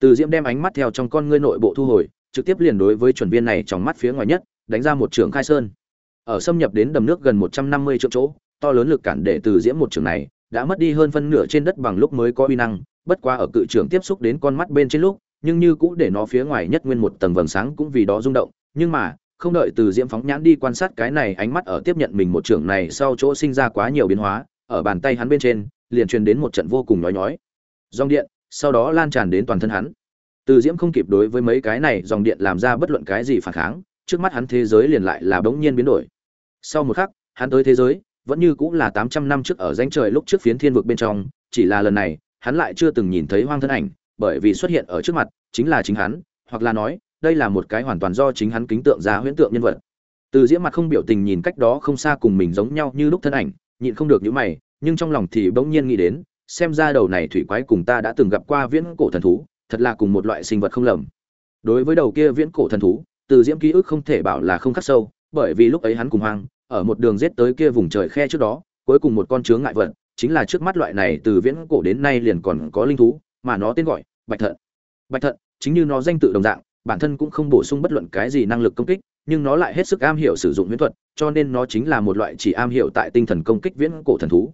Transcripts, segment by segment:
từ diễm đem ánh mắt theo trong con ngươi nội bộ thu hồi, trực tiếp liền đối với chuẩn viên này trong mắt phía ngoài nhất, đánh ra một trường khai sơn. Ở xâm nhập đến đầm nước gần một trăm năm mươi triệu chỗ, to lớn lực cản để từ diễm một trường này đã mất đi hơn phân nửa trên đất bằng lúc mới có uy năng, bất quá ở cự trường tiếp xúc đến con mắt bên trên lúc, nhưng như cũ để nó phía ngoài nhất nguyên một tầng vầng sáng cũng vì đó rung động. Nhưng mà, không đợi từ diễm phóng nhãn đi quan sát cái này, ánh mắt ở tiếp nhận mình một trường này sau chỗ sinh ra quá nhiều biến hóa, ở bàn tay hắn bên trên, liền truyền đến một trận vô cùng nhói nhói. Dòng điện sau đó lan tràn đến toàn thân hắn. Từ diễm không kịp đối với mấy cái này dòng điện làm ra bất luận cái gì phản kháng, trước mắt hắn thế giới liền lại là bỗng nhiên biến đổi. Sau một khắc, hắn tới thế giới, vẫn như cũng là tám trăm năm trước ở danh trời lúc trước phiến thiên vực bên trong, chỉ là lần này, hắn lại chưa từng nhìn thấy hoang thân ảnh, bởi vì xuất hiện ở trước mặt, chính là chính hắn, hoặc là nói, đây là một cái hoàn toàn do chính hắn kính tượng ra huyễn tượng nhân vật. Từ diễm mặt không biểu tình nhìn cách đó không xa cùng mình giống nhau như lúc thân ảnh, nhịn không được những mày, nhưng trong lòng thì bỗng nhiên nghĩ đến xem ra đầu này thủy quái cùng ta đã từng gặp qua viễn cổ thần thú, thật là cùng một loại sinh vật không lầm. Đối với đầu kia viễn cổ thần thú, từ diễm ký ức không thể bảo là không khắc sâu, bởi vì lúc ấy hắn cùng hoang, ở một đường giết tới kia vùng trời khe trước đó, cuối cùng một con chướng ngại vật, chính là trước mắt loại này từ viễn cổ đến nay liền còn có linh thú, mà nó tên gọi bạch thận. Bạch thận, chính như nó danh tự đồng dạng, bản thân cũng không bổ sung bất luận cái gì năng lực công kích, nhưng nó lại hết sức am hiểu sử dụng huyễn thuật, cho nên nó chính là một loại chỉ am hiểu tại tinh thần công kích viễn cổ thần thú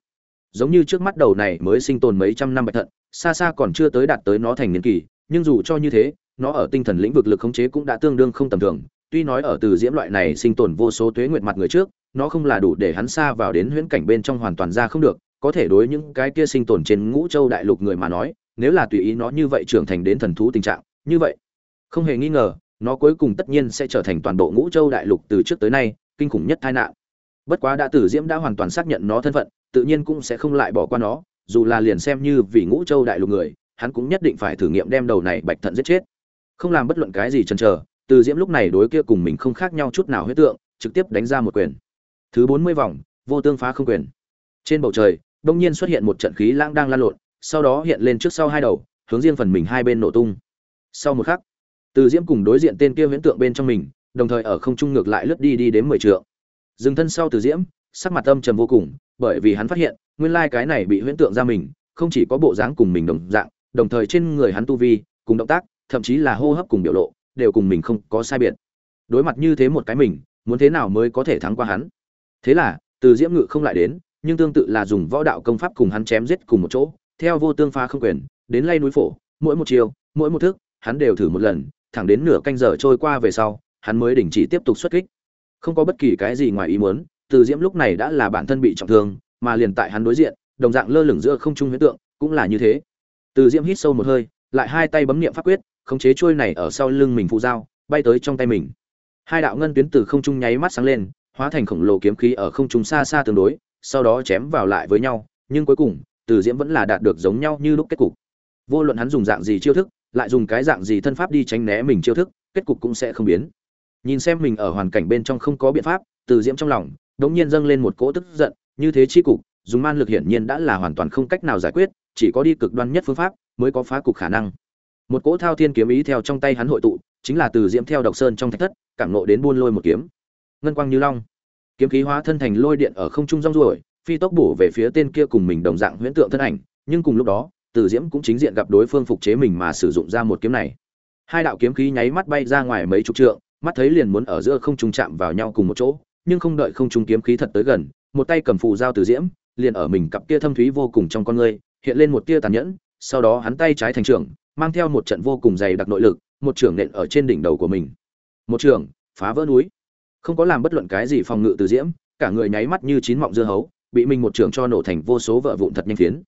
giống như trước mắt đầu này mới sinh tồn mấy trăm năm bạch thận, xa xa còn chưa tới đạt tới nó thành niên kỳ, nhưng dù cho như thế, nó ở tinh thần lĩnh vực lực khống chế cũng đã tương đương không tầm thường. Tuy nói ở từ diễm loại này sinh tồn vô số tuế nguyệt mặt người trước, nó không là đủ để hắn xa vào đến huyễn cảnh bên trong hoàn toàn ra không được, có thể đối những cái kia sinh tồn trên ngũ châu đại lục người mà nói, nếu là tùy ý nó như vậy trưởng thành đến thần thú tình trạng, như vậy, không hề nghi ngờ, nó cuối cùng tất nhiên sẽ trở thành toàn bộ ngũ châu đại lục từ trước tới nay kinh khủng nhất tai nạn. Bất quá đã tử diễm đã hoàn toàn xác nhận nó thân phận tự nhiên cũng sẽ không lại bỏ qua nó, dù là liền xem như vì ngũ châu đại lục người, hắn cũng nhất định phải thử nghiệm đem đầu này bạch thận giết chết. Không làm bất luận cái gì chần chờ, từ diễm lúc này đối kia cùng mình không khác nhau chút nào huyết tượng, trực tiếp đánh ra một quyền. Thứ bốn mươi vòng, vô tương phá không quyền. Trên bầu trời, đông nhiên xuất hiện một trận khí lãng đang lan lộn, sau đó hiện lên trước sau hai đầu, hướng riêng phần mình hai bên nổ tung. Sau một khắc, từ diễm cùng đối diện tên kia huyễn tượng bên trong mình, đồng thời ở không trung ngược lại lướt đi đi đến mười trượng. Dừng thân sau từ diễm, sắc mặt âm trầm vô cùng bởi vì hắn phát hiện, nguyên lai cái này bị huyễn tượng ra mình, không chỉ có bộ dáng cùng mình đồng dạng, đồng thời trên người hắn tu vi, cùng động tác, thậm chí là hô hấp cùng biểu lộ, đều cùng mình không có sai biệt. Đối mặt như thế một cái mình, muốn thế nào mới có thể thắng qua hắn? Thế là, từ diễm ngự không lại đến, nhưng tương tự là dùng võ đạo công pháp cùng hắn chém giết cùng một chỗ, theo vô tương pha không quyền, đến lay núi phổ, mỗi một chiều, mỗi một thức, hắn đều thử một lần, thẳng đến nửa canh giờ trôi qua về sau, hắn mới đình chỉ tiếp tục xuất kích. Không có bất kỳ cái gì ngoài ý muốn từ diễm lúc này đã là bản thân bị trọng thương, mà liền tại hắn đối diện, đồng dạng lơ lửng giữa không trung huyễn tượng, cũng là như thế. Từ diễm hít sâu một hơi, lại hai tay bấm niệm pháp quyết, khống chế trôi này ở sau lưng mình phụ dao, bay tới trong tay mình. Hai đạo ngân tuyến từ không trung nháy mắt sáng lên, hóa thành khổng lồ kiếm khí ở không trung xa xa tương đối, sau đó chém vào lại với nhau, nhưng cuối cùng, từ diễm vẫn là đạt được giống nhau như lúc kết cục. Vô luận hắn dùng dạng gì chiêu thức, lại dùng cái dạng gì thân pháp đi tránh né mình chiêu thức, kết cục cũng sẽ không biến. Nhìn xem mình ở hoàn cảnh bên trong không có biện pháp, từ diễm trong lòng đống nhiên dâng lên một cỗ tức giận, như thế chi cục, dùng man lực hiển nhiên đã là hoàn toàn không cách nào giải quyết, chỉ có đi cực đoan nhất phương pháp mới có phá cục khả năng. Một cỗ thao thiên kiếm ý theo trong tay hắn hội tụ, chính là từ diễm theo độc sơn trong thạch thất, cảm nộ đến buôn lôi một kiếm. Ngân quang như long. Kiếm khí hóa thân thành lôi điện ở không trung rong ruổi, phi tốc bổ về phía tên kia cùng mình đồng dạng huyễn tượng thân ảnh, nhưng cùng lúc đó, từ diễm cũng chính diện gặp đối phương phục chế mình mà sử dụng ra một kiếm này. Hai đạo kiếm khí nháy mắt bay ra ngoài mấy chục trượng, mắt thấy liền muốn ở giữa không trung chạm vào nhau cùng một chỗ nhưng không đợi không trung kiếm khí thật tới gần, một tay cầm phù dao từ diễm, liền ở mình cặp kia thâm thúy vô cùng trong con ngươi, hiện lên một tia tàn nhẫn, sau đó hắn tay trái thành trưởng, mang theo một trận vô cùng dày đặc nội lực, một trưởng nện ở trên đỉnh đầu của mình. Một trưởng, phá vỡ núi. Không có làm bất luận cái gì phòng ngự từ diễm, cả người nháy mắt như chín mọng dưa hấu, bị mình một trưởng cho nổ thành vô số vợ vụn thật nhanh phiến.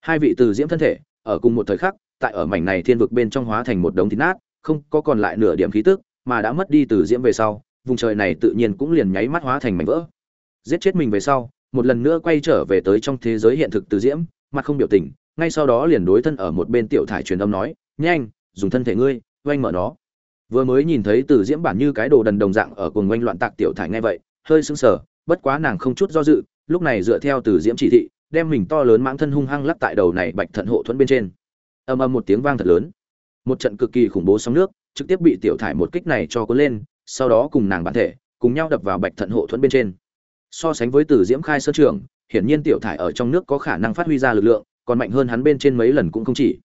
Hai vị từ diễm thân thể, ở cùng một thời khắc, tại ở mảnh này thiên vực bên trong hóa thành một đống thịt nát, không có còn lại nửa điểm khí tức, mà đã mất đi từ diễm về sau vùng trời này tự nhiên cũng liền nháy mắt hóa thành mảnh vỡ. Giết chết mình về sau, một lần nữa quay trở về tới trong thế giới hiện thực từ diễm, mặt không biểu tình, ngay sau đó liền đối thân ở một bên tiểu thải truyền âm nói, nhanh, dùng thân thể ngươi, oanh mở nó. Vừa mới nhìn thấy từ diễm bản như cái đồ đần đồng dạng ở cùng oanh loạn tạc tiểu thải nghe vậy, hơi sưng sờ, bất quá nàng không chút do dự, lúc này dựa theo từ diễm chỉ thị, đem mình to lớn mãng thân hung hăng lắc tại đầu này bạch thận hộ thuẫn bên trên. Ầm ầm một tiếng vang thật lớn. Một trận cực kỳ khủng bố sóng nước, trực tiếp bị tiểu thải một kích này cho cuốn lên sau đó cùng nàng bản thể, cùng nhau đập vào bạch thận hộ thuẫn bên trên. So sánh với từ diễm khai sơ trưởng hiển nhiên tiểu thải ở trong nước có khả năng phát huy ra lực lượng, còn mạnh hơn hắn bên trên mấy lần cũng không chỉ.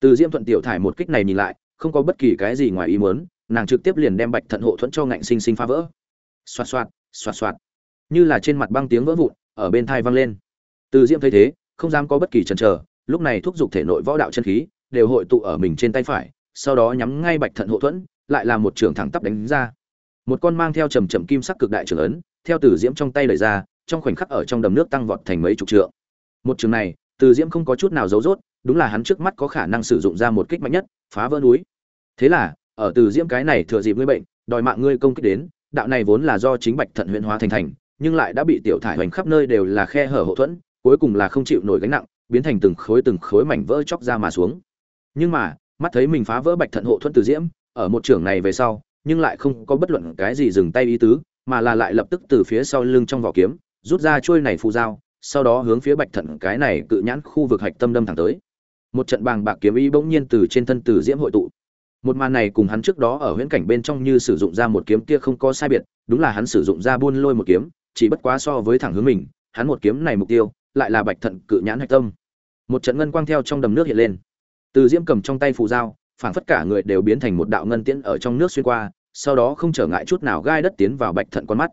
Từ diễm thuận tiểu thải một kích này nhìn lại, không có bất kỳ cái gì ngoài ý muốn, nàng trực tiếp liền đem bạch thận hộ thuẫn cho ngạnh sinh sinh phá vỡ. Xoạt xoạt xoạt xoạt. Như là trên mặt băng tiếng vỡ vụn, ở bên thai văng lên. Từ diễm thấy thế, không dám có bất kỳ chần chờ, lúc này thúc giục thể nội võ đạo chân khí, đều hội tụ ở mình trên tay phải, sau đó nhắm ngay bạch thận hộ thuẫn, lại là một trường thẳng tắp đánh ra một con mang theo trầm trầm kim sắc cực đại trưởng lớn, theo từ diễm trong tay đẩy ra trong khoảnh khắc ở trong đầm nước tăng vọt thành mấy chục trượng. Một trường này từ diễm không có chút nào giấu rốt đúng là hắn trước mắt có khả năng sử dụng ra một kích mạnh nhất phá vỡ núi. Thế là ở từ diễm cái này thừa dịp ngươi bệnh đòi mạng ngươi công kích đến đạo này vốn là do chính bạch thận huyện hóa thành thành nhưng lại đã bị tiểu thải hoành khắp nơi đều là khe hở hậu thuẫn cuối cùng là không chịu nổi gánh nặng biến thành từng khối từng khối mảnh vỡ chóc ra mà xuống. Nhưng mà mắt thấy mình phá vỡ bạch thận hộ thuẫn từ diễm ở một trường này về sau nhưng lại không có bất luận cái gì dừng tay ý tứ, mà là lại lập tức từ phía sau lưng trong vỏ kiếm, rút ra chuôi này phù dao, sau đó hướng phía bạch thận cái này cự nhãn khu vực hạch tâm đâm thẳng tới. Một trận bàng bạc kiếm ý bỗng nhiên từ trên thân từ diễm hội tụ. Một màn này cùng hắn trước đó ở huyễn cảnh bên trong như sử dụng ra một kiếm kia không có sai biệt, đúng là hắn sử dụng ra buôn lôi một kiếm, chỉ bất quá so với thẳng hướng mình, hắn một kiếm này mục tiêu lại là bạch thận cự nhãn hạch tâm. Một trận ngân quang theo trong đầm nước hiện lên. Từ diễm cầm trong tay phù dao phảng phất cả người đều biến thành một đạo ngân tiễn ở trong nước xuyên qua, sau đó không trở ngại chút nào gai đất tiến vào bạch thận con mắt.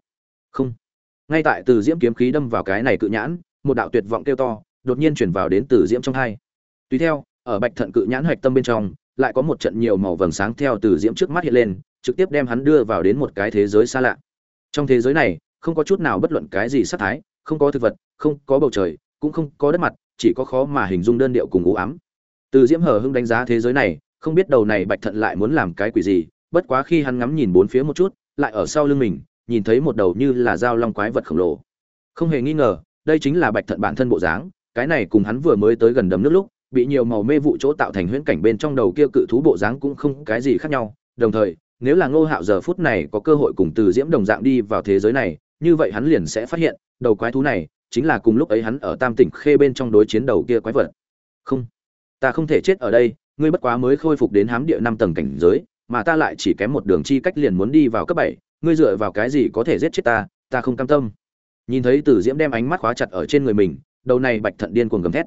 Không. Ngay tại từ diễm kiếm khí đâm vào cái này cự nhãn, một đạo tuyệt vọng kêu to, đột nhiên truyền vào đến từ diễm trong hai. Tiếp theo, ở bạch thận cự nhãn hoạch tâm bên trong, lại có một trận nhiều màu vầng sáng theo từ diễm trước mắt hiện lên, trực tiếp đem hắn đưa vào đến một cái thế giới xa lạ. Trong thế giới này, không có chút nào bất luận cái gì sắc thái, không có thực vật, không có bầu trời, cũng không có đất mặt, chỉ có khó mà hình dung đơn điệu cùng u ám. Từ diễm hờ hưng đánh giá thế giới này không biết đầu này bạch thận lại muốn làm cái quỷ gì, bất quá khi hắn ngắm nhìn bốn phía một chút, lại ở sau lưng mình, nhìn thấy một đầu như là dao long quái vật khổng lồ. Không hề nghi ngờ, đây chính là bạch thận bản thân bộ dáng, cái này cùng hắn vừa mới tới gần đầm nước lúc, bị nhiều màu mê vụ chỗ tạo thành huyễn cảnh bên trong đầu kia cự thú bộ dáng cũng không cái gì khác nhau. Đồng thời, nếu là ngô hạo giờ phút này có cơ hội cùng từ diễm đồng dạng đi vào thế giới này, như vậy hắn liền sẽ phát hiện, đầu quái thú này chính là cùng lúc ấy hắn ở tam tỉnh khê bên trong đối chiến đầu kia quái vật. Không, ta không thể chết ở đây ngươi bất quá mới khôi phục đến hám địa năm tầng cảnh giới, mà ta lại chỉ kém một đường chi cách liền muốn đi vào cấp bảy, ngươi dựa vào cái gì có thể giết chết ta ta không cam tâm. Nhìn thấy từ diễm đem ánh mắt khóa chặt ở trên người mình, đầu này bạch thận điên cuồng gầm thét.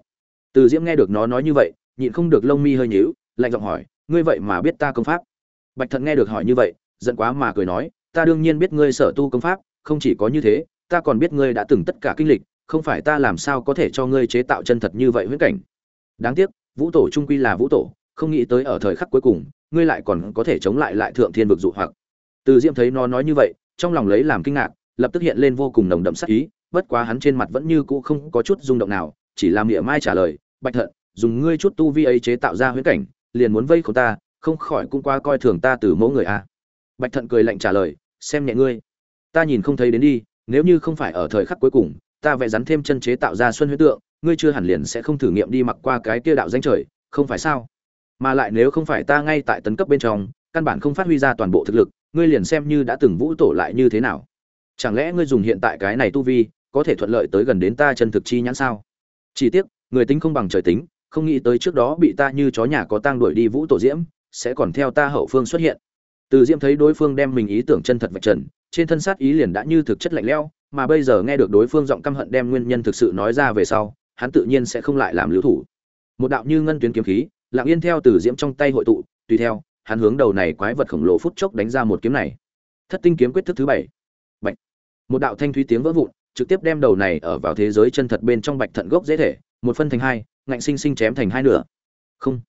Từ diễm nghe được nó nói như vậy, nhịn không được lông mi hơi nhíu, lạnh giọng hỏi, ngươi vậy mà biết ta công pháp? Bạch thận nghe được hỏi như vậy, giận quá mà cười nói, ta đương nhiên biết ngươi sở tu công pháp, không chỉ có như thế, ta còn biết ngươi đã từng tất cả kinh lịch, không phải ta làm sao có thể cho ngươi chế tạo chân thật như vậy huyễn cảnh. Đáng tiếc, vũ tổ trung quy là vũ tổ không nghĩ tới ở thời khắc cuối cùng, ngươi lại còn có thể chống lại lại thượng thiên vực dụ hoặc. Từ diễm thấy nó nói như vậy, trong lòng lấy làm kinh ngạc, lập tức hiện lên vô cùng nồng đậm sắc ý, bất quá hắn trên mặt vẫn như cũ không có chút rung động nào, chỉ làm nghĩa mai trả lời, bạch thận, dùng ngươi chút tu vi ấy chế tạo ra huyễn cảnh, liền muốn vây khổ ta, không khỏi cũng qua coi thường ta từ mẫu người a. Bạch thận cười lạnh trả lời, xem nhẹ ngươi. Ta nhìn không thấy đến đi, nếu như không phải ở thời khắc cuối cùng, ta vẽ rắn thêm chân chế tạo ra xuân huyễn tượng, ngươi chưa hẳn liền sẽ không thử nghiệm đi mặc qua cái kia đạo danh trời, không phải sao? Mà lại nếu không phải ta ngay tại tấn cấp bên trong, căn bản không phát huy ra toàn bộ thực lực, ngươi liền xem như đã từng vũ tổ lại như thế nào. Chẳng lẽ ngươi dùng hiện tại cái này tu vi, có thể thuận lợi tới gần đến ta chân thực chi nhãn sao? Chỉ tiếc, người tính không bằng trời tính, không nghĩ tới trước đó bị ta như chó nhà có tang đuổi đi vũ tổ diễm, sẽ còn theo ta hậu phương xuất hiện. Từ diễm thấy đối phương đem mình ý tưởng chân thật vạch trần, trên thân sát ý liền đã như thực chất lạnh lẽo, mà bây giờ nghe được đối phương giọng căm hận đem nguyên nhân thực sự nói ra về sau, hắn tự nhiên sẽ không lại làm lưu thủ. Một đạo như ngân tuyến kiếm khí lặng yên theo từ diễm trong tay hội tụ, tùy theo, hắn hướng đầu này quái vật khổng lồ phút chốc đánh ra một kiếm này. Thất tinh kiếm quyết thức thứ bảy. Bạch. Một đạo thanh thúy tiếng vỡ vụn, trực tiếp đem đầu này ở vào thế giới chân thật bên trong bạch thận gốc dễ thể, một phân thành hai, ngạnh sinh sinh chém thành hai nửa. Không.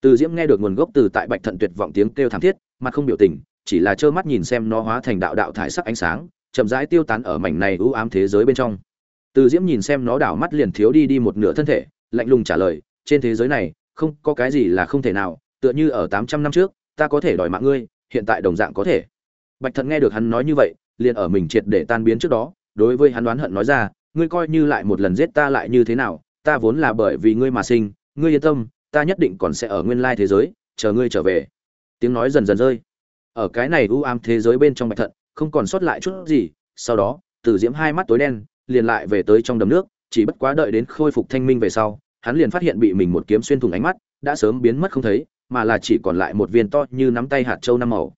Từ diễm nghe được nguồn gốc từ tại bạch thận tuyệt vọng tiếng kêu thảm thiết, mặt không biểu tình, chỉ là trơ mắt nhìn xem nó hóa thành đạo đạo thải sắc ánh sáng, chậm rãi tiêu tán ở mảnh này u ám thế giới bên trong. Từ diễm nhìn xem nó đảo mắt liền thiếu đi đi một nửa thân thể, lạnh lùng trả lời, trên thế giới này không có cái gì là không thể nào, tựa như ở tám trăm năm trước, ta có thể đòi mạng ngươi, hiện tại đồng dạng có thể. Bạch thận nghe được hắn nói như vậy, liền ở mình triệt để tan biến trước đó, đối với hắn đoán hận nói ra, ngươi coi như lại một lần giết ta lại như thế nào, ta vốn là bởi vì ngươi mà sinh, ngươi yên tâm, ta nhất định còn sẽ ở nguyên lai thế giới, chờ ngươi trở về. Tiếng nói dần dần rơi. Ở cái này u ám thế giới bên trong bạch thận không còn sót lại chút gì, sau đó từ diễm hai mắt tối đen, liền lại về tới trong đầm nước, chỉ bất quá đợi đến khôi phục thanh minh về sau hắn liền phát hiện bị mình một kiếm xuyên thủng ánh mắt, đã sớm biến mất không thấy, mà là chỉ còn lại một viên to như nắm tay hạt châu năm màu.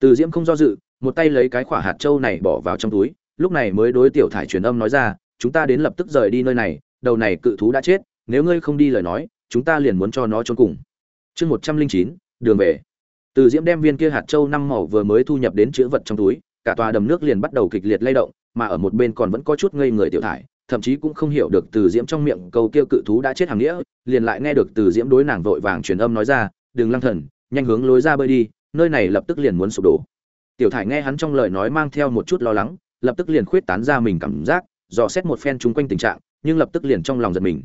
Từ diễm không do dự, một tay lấy cái quả hạt châu này bỏ vào trong túi, lúc này mới đối tiểu thải truyền âm nói ra, chúng ta đến lập tức rời đi nơi này, đầu này cự thú đã chết, nếu ngươi không đi lời nói, chúng ta liền muốn cho nó trốn cùng. Chương một trăm linh chín, đường về. Từ diễm đem viên kia hạt châu năm màu vừa mới thu nhập đến chữ vật trong túi, cả tòa đầm nước liền bắt đầu kịch liệt lay động, mà ở một bên còn vẫn có chút ngây người tiểu thải thậm chí cũng không hiểu được từ diễm trong miệng câu kia cự thú đã chết hàng nghĩa, liền lại nghe được từ diễm đối nàng vội vàng truyền âm nói ra đừng lăng thần, nhanh hướng lối ra bơi đi, nơi này lập tức liền muốn sụp đổ. Tiểu thải nghe hắn trong lời nói mang theo một chút lo lắng, lập tức liền khuyết tán ra mình cảm giác, dò xét một phen chung quanh tình trạng, nhưng lập tức liền trong lòng giật mình.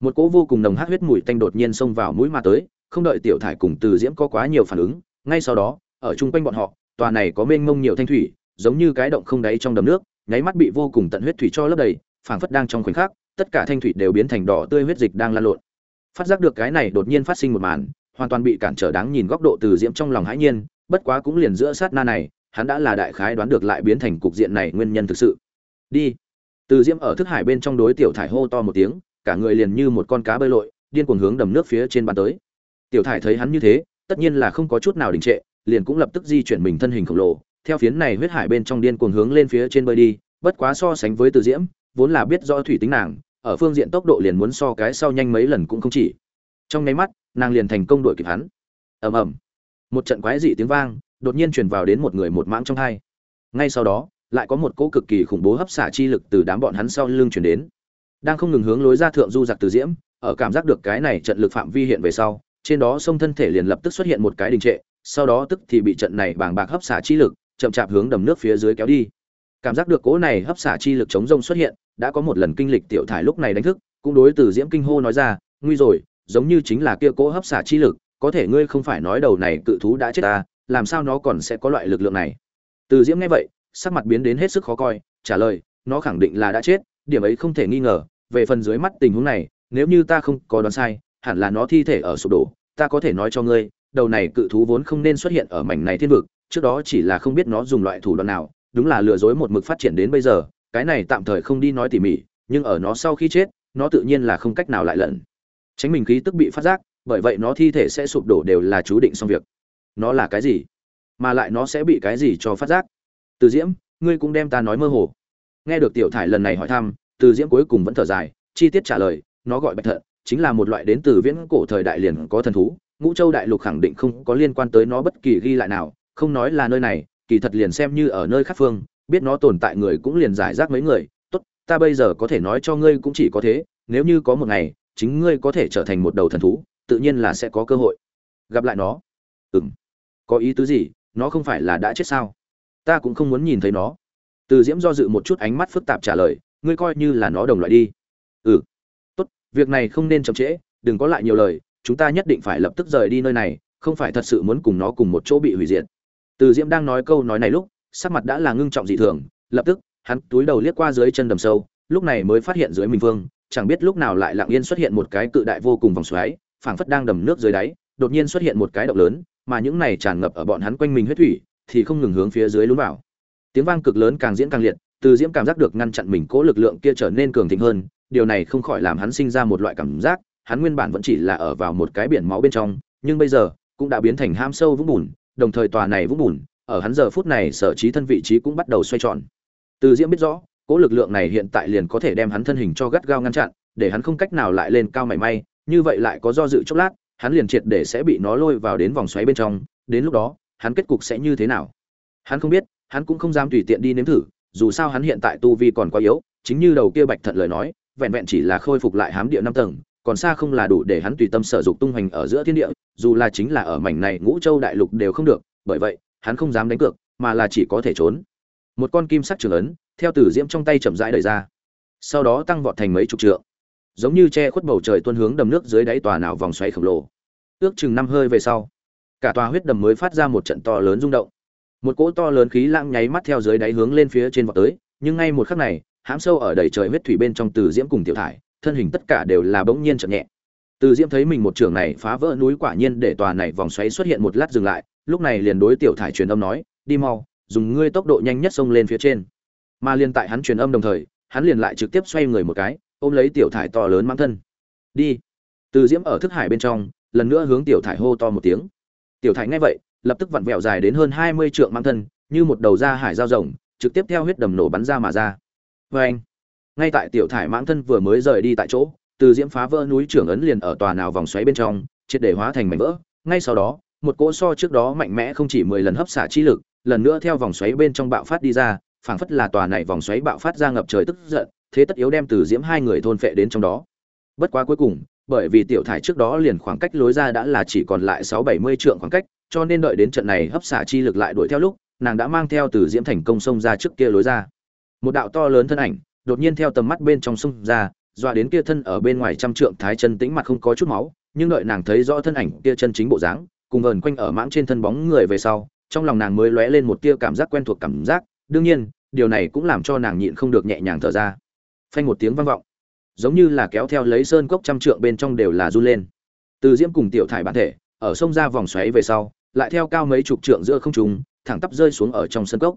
Một cỗ vô cùng nồng hát huyết mùi tanh đột nhiên xông vào mũi mà tới, không đợi tiểu thải cùng từ diễm có quá nhiều phản ứng, ngay sau đó, ở chung quanh bọn họ, tòa này có mênh mông nhiều thanh thủy, giống như cái động không đáy trong đầm nước, nháy mắt bị vô cùng tận huyết thủy cho lấp đầy phảng phất đang trong khoảnh khắc, tất cả thanh thủy đều biến thành đỏ tươi huyết dịch đang lan lộn. Phát giác được cái này đột nhiên phát sinh một màn, hoàn toàn bị cản trở đáng nhìn góc độ từ diễm trong lòng hãi nhiên, bất quá cũng liền giữa sát na này, hắn đã là đại khái đoán được lại biến thành cục diện này nguyên nhân thực sự. Đi. Từ diễm ở thức hải bên trong đối tiểu thải hô to một tiếng, cả người liền như một con cá bơi lội, điên cuồng hướng đầm nước phía trên bàn tới. Tiểu thải thấy hắn như thế, tất nhiên là không có chút nào đình trệ, liền cũng lập tức di chuyển mình thân hình khổng lồ, theo phiến này huyết hải bên trong điên cuồng hướng lên phía trên bơi đi, bất quá so sánh với từ diễm vốn là biết rõ thủy tính nàng, ở phương diện tốc độ liền muốn so cái sau nhanh mấy lần cũng không chỉ. Trong nháy mắt, nàng liền thành công đuổi kịp hắn. Ầm ầm. Một trận quái dị tiếng vang, đột nhiên truyền vào đến một người một mãng trong hai. Ngay sau đó, lại có một cỗ cực kỳ khủng bố hấp xả chi lực từ đám bọn hắn sau lưng truyền đến. Đang không ngừng hướng lối ra thượng du giặc từ diễm, ở cảm giác được cái này trận lực phạm vi hiện về sau, trên đó sông thân thể liền lập tức xuất hiện một cái đình trệ, sau đó tức thì bị trận này bàng bạc hấp xả chi lực chậm chạp hướng đầm nước phía dưới kéo đi cảm giác được cỗ này hấp xả chi lực chống rông xuất hiện, đã có một lần kinh lịch tiểu thải lúc này đánh thức, cũng đối từ diễm kinh hô nói ra, nguy rồi, giống như chính là kia cỗ hấp xả chi lực, có thể ngươi không phải nói đầu này cự thú đã chết ta, làm sao nó còn sẽ có loại lực lượng này? Từ diễm nghe vậy, sắc mặt biến đến hết sức khó coi, trả lời, nó khẳng định là đã chết, điểm ấy không thể nghi ngờ, về phần dưới mắt tình huống này, nếu như ta không có đoán sai, hẳn là nó thi thể ở sụp đổ, ta có thể nói cho ngươi, đầu này cự thú vốn không nên xuất hiện ở mảnh này thiên vực, trước đó chỉ là không biết nó dùng loại thủ đoạn nào đúng là lừa dối một mực phát triển đến bây giờ, cái này tạm thời không đi nói tỉ mỉ, nhưng ở nó sau khi chết, nó tự nhiên là không cách nào lại lận. Tránh mình khí tức bị phát giác, bởi vậy nó thi thể sẽ sụp đổ đều là chú định xong việc. Nó là cái gì? Mà lại nó sẽ bị cái gì cho phát giác? Từ diễm, ngươi cũng đem ta nói mơ hồ. Nghe được tiểu thải lần này hỏi thăm, từ diễm cuối cùng vẫn thở dài, chi tiết trả lời, nó gọi bạch thận, chính là một loại đến từ viễn cổ thời đại liền có thần thú, ngũ châu đại lục khẳng định không có liên quan tới nó bất kỳ ghi lại nào, không nói là nơi này kỳ thật liền xem như ở nơi khác phương, biết nó tồn tại người cũng liền giải rác mấy người, tốt, ta bây giờ có thể nói cho ngươi cũng chỉ có thế, nếu như có một ngày, chính ngươi có thể trở thành một đầu thần thú, tự nhiên là sẽ có cơ hội. Gặp lại nó. Ừm. Có ý tứ gì? Nó không phải là đã chết sao? Ta cũng không muốn nhìn thấy nó. Từ diễm do dự một chút ánh mắt phức tạp trả lời, ngươi coi như là nó đồng loại đi. Ừ. Tốt, việc này không nên chậm trễ, đừng có lại nhiều lời, chúng ta nhất định phải lập tức rời đi nơi này, không phải thật sự muốn cùng nó cùng một chỗ bị hủy diệt từ diễm đang nói câu nói này lúc, sắc mặt đã là ngưng trọng dị thường, lập tức, hắn túi đầu liếc qua dưới chân đầm sâu, lúc này mới phát hiện dưới mình vương, chẳng biết lúc nào lại lặng yên xuất hiện một cái cự đại vô cùng vòng xoáy, phảng phất đang đầm nước dưới đáy, đột nhiên xuất hiện một cái động lớn, mà những này tràn ngập ở bọn hắn quanh mình huyết thủy, thì không ngừng hướng phía dưới lún vào. Tiếng vang cực lớn càng diễn càng liệt, từ diễm cảm giác được ngăn chặn mình cố lực lượng kia trở nên cường thịnh hơn, điều này không khỏi làm hắn sinh ra một loại cảm giác, hắn nguyên bản vẫn chỉ là ở vào một cái biển máu bên trong, nhưng bây giờ, cũng đã biến thành ham sâu vũng bùn đồng thời tòa này vũng bùn, ở hắn giờ phút này sở trí thân vị trí cũng bắt đầu xoay tròn. Từ diễm biết rõ cố lực lượng này hiện tại liền có thể đem hắn thân hình cho gắt gao ngăn chặn, để hắn không cách nào lại lên cao mảy may, như vậy lại có do dự chốc lát, hắn liền triệt để sẽ bị nó lôi vào đến vòng xoáy bên trong, đến lúc đó, hắn kết cục sẽ như thế nào? Hắn không biết, hắn cũng không dám tùy tiện đi nếm thử, dù sao hắn hiện tại tu vi còn quá yếu, chính như đầu kia bạch thận lời nói, vẹn vẹn chỉ là khôi phục lại hám địa năm tầng, còn xa không là đủ để hắn tùy tâm sở dục tung hoành ở giữa thiên địa dù là chính là ở mảnh này ngũ châu đại lục đều không được, bởi vậy, hắn không dám đánh cược, mà là chỉ có thể trốn. Một con kim sắc trường ấn, theo tử diễm trong tay chậm rãi đời ra. Sau đó tăng vọt thành mấy chục trượng. Giống như che khuất bầu trời tuôn hướng đầm nước dưới đáy tòa nào vòng xoáy khổng lồ. Ước chừng năm hơi về sau, cả tòa huyết đầm mới phát ra một trận to lớn rung động. Một cỗ to lớn khí lãng nháy mắt theo dưới đáy hướng lên phía trên vọt tới, nhưng ngay một khắc này, hãm sâu ở đầy trời huyết thủy bên trong từ diễm cùng tiểu thải, thân hình tất cả đều là bỗng nhiên chậm nhẹ từ diễm thấy mình một trường này phá vỡ núi quả nhiên để tòa này vòng xoáy xuất hiện một lát dừng lại, lúc này liền đối tiểu thải truyền âm nói, đi mau, dùng ngươi tốc độ nhanh nhất xông lên phía trên. Mà liền tại hắn truyền âm đồng thời, hắn liền lại trực tiếp xoay người một cái, ôm lấy tiểu thải to lớn mang thân. Đi. Từ diễm ở thức hải bên trong, lần nữa hướng tiểu thải hô to một tiếng. Tiểu thải nghe vậy, lập tức vặn vẹo dài đến hơn hai mươi trượng mang thân, như một đầu da hải dao rồng, trực tiếp theo huyết đầm nổ bắn ra mà ra. Vê anh ngay tại tiểu thải mãng thân vừa mới rời đi tại chỗ từ diễm phá vỡ núi trưởng ấn liền ở tòa nào vòng xoáy bên trong, triệt để hóa thành mảnh vỡ. Ngay sau đó, một cỗ so trước đó mạnh mẽ không chỉ mười lần hấp xả chi lực, lần nữa theo vòng xoáy bên trong bạo phát đi ra, phảng phất là tòa này vòng xoáy bạo phát ra ngập trời tức giận, thế tất yếu đem từ diễm hai người thôn phệ đến trong đó. Bất quá cuối cùng, bởi vì tiểu thải trước đó liền khoảng cách lối ra đã là chỉ còn lại sáu bảy mươi trượng khoảng cách, cho nên đợi đến trận này hấp xả chi lực lại đuổi theo lúc, nàng đã mang theo từ diễm thành công xông ra trước kia lối ra. Một đạo to lớn thân ảnh, đột nhiên theo tầm mắt bên trong sông ra dọa đến kia thân ở bên ngoài trăm trượng thái chân tĩnh mặt không có chút máu, nhưng đợi nàng thấy rõ thân ảnh kia chân chính bộ dáng, cùng vờn quanh ở mãng trên thân bóng người về sau, trong lòng nàng mới lóe lên một tia cảm giác quen thuộc cảm giác, đương nhiên, điều này cũng làm cho nàng nhịn không được nhẹ nhàng thở ra. Phanh một tiếng vang vọng, giống như là kéo theo lấy sơn cốc trăm trượng bên trong đều là run lên. Từ diễm cùng tiểu thải bản thể, ở sông ra vòng xoáy về sau, lại theo cao mấy chục trượng giữa không trung, thẳng tắp rơi xuống ở trong sân cốc.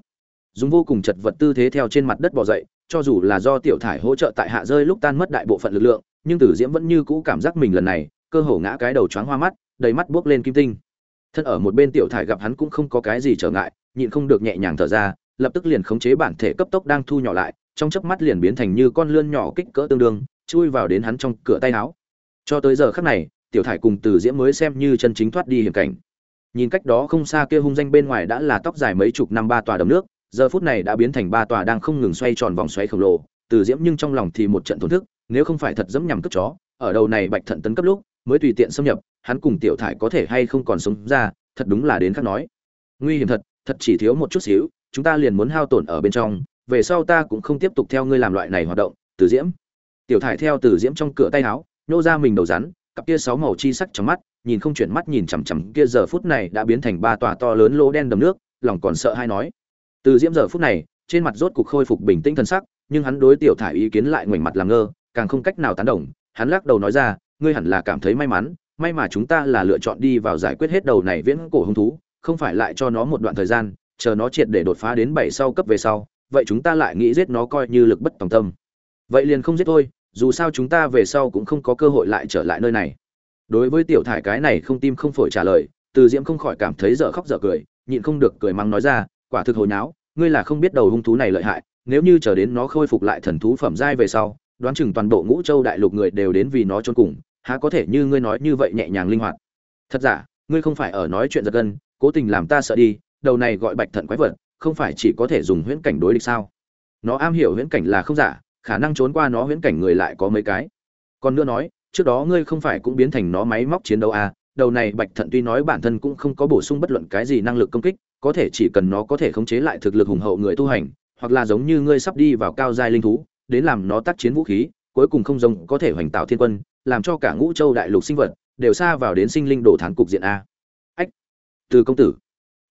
Dùng vô cùng chật vật tư thế theo trên mặt đất bò dậy cho dù là do tiểu thải hỗ trợ tại hạ rơi lúc tan mất đại bộ phận lực lượng, nhưng tử diễm vẫn như cũ cảm giác mình lần này, cơ hồ ngã cái đầu choáng hoa mắt, đầy mắt buốc lên kim tinh. Thân ở một bên tiểu thải gặp hắn cũng không có cái gì trở ngại, nhịn không được nhẹ nhàng thở ra, lập tức liền khống chế bản thể cấp tốc đang thu nhỏ lại, trong chớp mắt liền biến thành như con lươn nhỏ kích cỡ tương đương, chui vào đến hắn trong cửa tay áo. Cho tới giờ khắc này, tiểu thải cùng từ diễm mới xem như chân chính thoát đi hiểm cảnh. Nhìn cách đó không xa kia hung danh bên ngoài đã là tóc dài mấy chục năm ba tòa đầm nước giờ phút này đã biến thành ba tòa đang không ngừng xoay tròn vòng xoáy khổng lồ, từ diễm nhưng trong lòng thì một trận thổn thức, nếu không phải thật dẫm nhằm cướp chó, ở đầu này bạch thận tấn cấp lúc, mới tùy tiện xâm nhập, hắn cùng tiểu thải có thể hay không còn sống ra, thật đúng là đến khác nói. Nguy hiểm thật thật chỉ thiếu một chút xíu, chúng ta liền muốn hao tổn ở bên trong, về sau ta cũng không tiếp tục theo ngươi làm loại này hoạt động, từ diễm. Tiểu thải theo từ diễm trong cửa tay áo, nhô ra mình đầu rắn, cặp kia sáu màu chi sắc trong mắt, nhìn không chuyển mắt nhìn chằm chằm, kia giờ phút này đã biến thành ba tòa to lớn lỗ đen đầm nước, lòng còn sợ hay nói từ diễm giờ phút này, trên mặt rốt cục khôi phục bình tĩnh thân sắc, nhưng hắn đối tiểu thải ý kiến lại ngoảnh mặt làm ngơ, càng không cách nào tán đồng, hắn lắc đầu nói ra, ngươi hẳn là cảm thấy may mắn, may mà chúng ta là lựa chọn đi vào giải quyết hết đầu này viễn cổ hung thú, không phải lại cho nó một đoạn thời gian, chờ nó triệt để đột phá đến bảy sau cấp về sau, vậy chúng ta lại nghĩ giết nó coi như lực bất tòng tâm vậy liền không giết thôi, dù sao chúng ta về sau cũng không có cơ hội lại trở lại nơi này đối với tiểu thải cái này không tim không phổi trả lời, từ diễm không khỏi cảm thấy dở khóc dở cười, nhịn không được cười mắng nói ra, quả thực hồi não ngươi là không biết đầu hung thú này lợi hại, nếu như chờ đến nó khôi phục lại thần thú phẩm giai về sau, đoán chừng toàn bộ ngũ châu đại lục người đều đến vì nó trốn cùng, há có thể như ngươi nói như vậy nhẹ nhàng linh hoạt. Thật giả, ngươi không phải ở nói chuyện giật gân, cố tình làm ta sợ đi, đầu này gọi bạch thận quái vật, không phải chỉ có thể dùng huyễn cảnh đối địch sao? Nó am hiểu huyễn cảnh là không giả, khả năng trốn qua nó huyễn cảnh người lại có mấy cái. Còn nữa nói, trước đó ngươi không phải cũng biến thành nó máy móc chiến đấu à đầu này bạch thận tuy nói bản thân cũng không có bổ sung bất luận cái gì năng lực công kích có thể chỉ cần nó có thể khống chế lại thực lực hùng hậu người tu hành, hoặc là giống như ngươi sắp đi vào cao giai linh thú, đến làm nó tác chiến vũ khí, cuối cùng không giống có thể hoành tạo thiên quân, làm cho cả ngũ châu đại lục sinh vật đều xa vào đến sinh linh đổ thán cục diện a. Ách, từ công tử.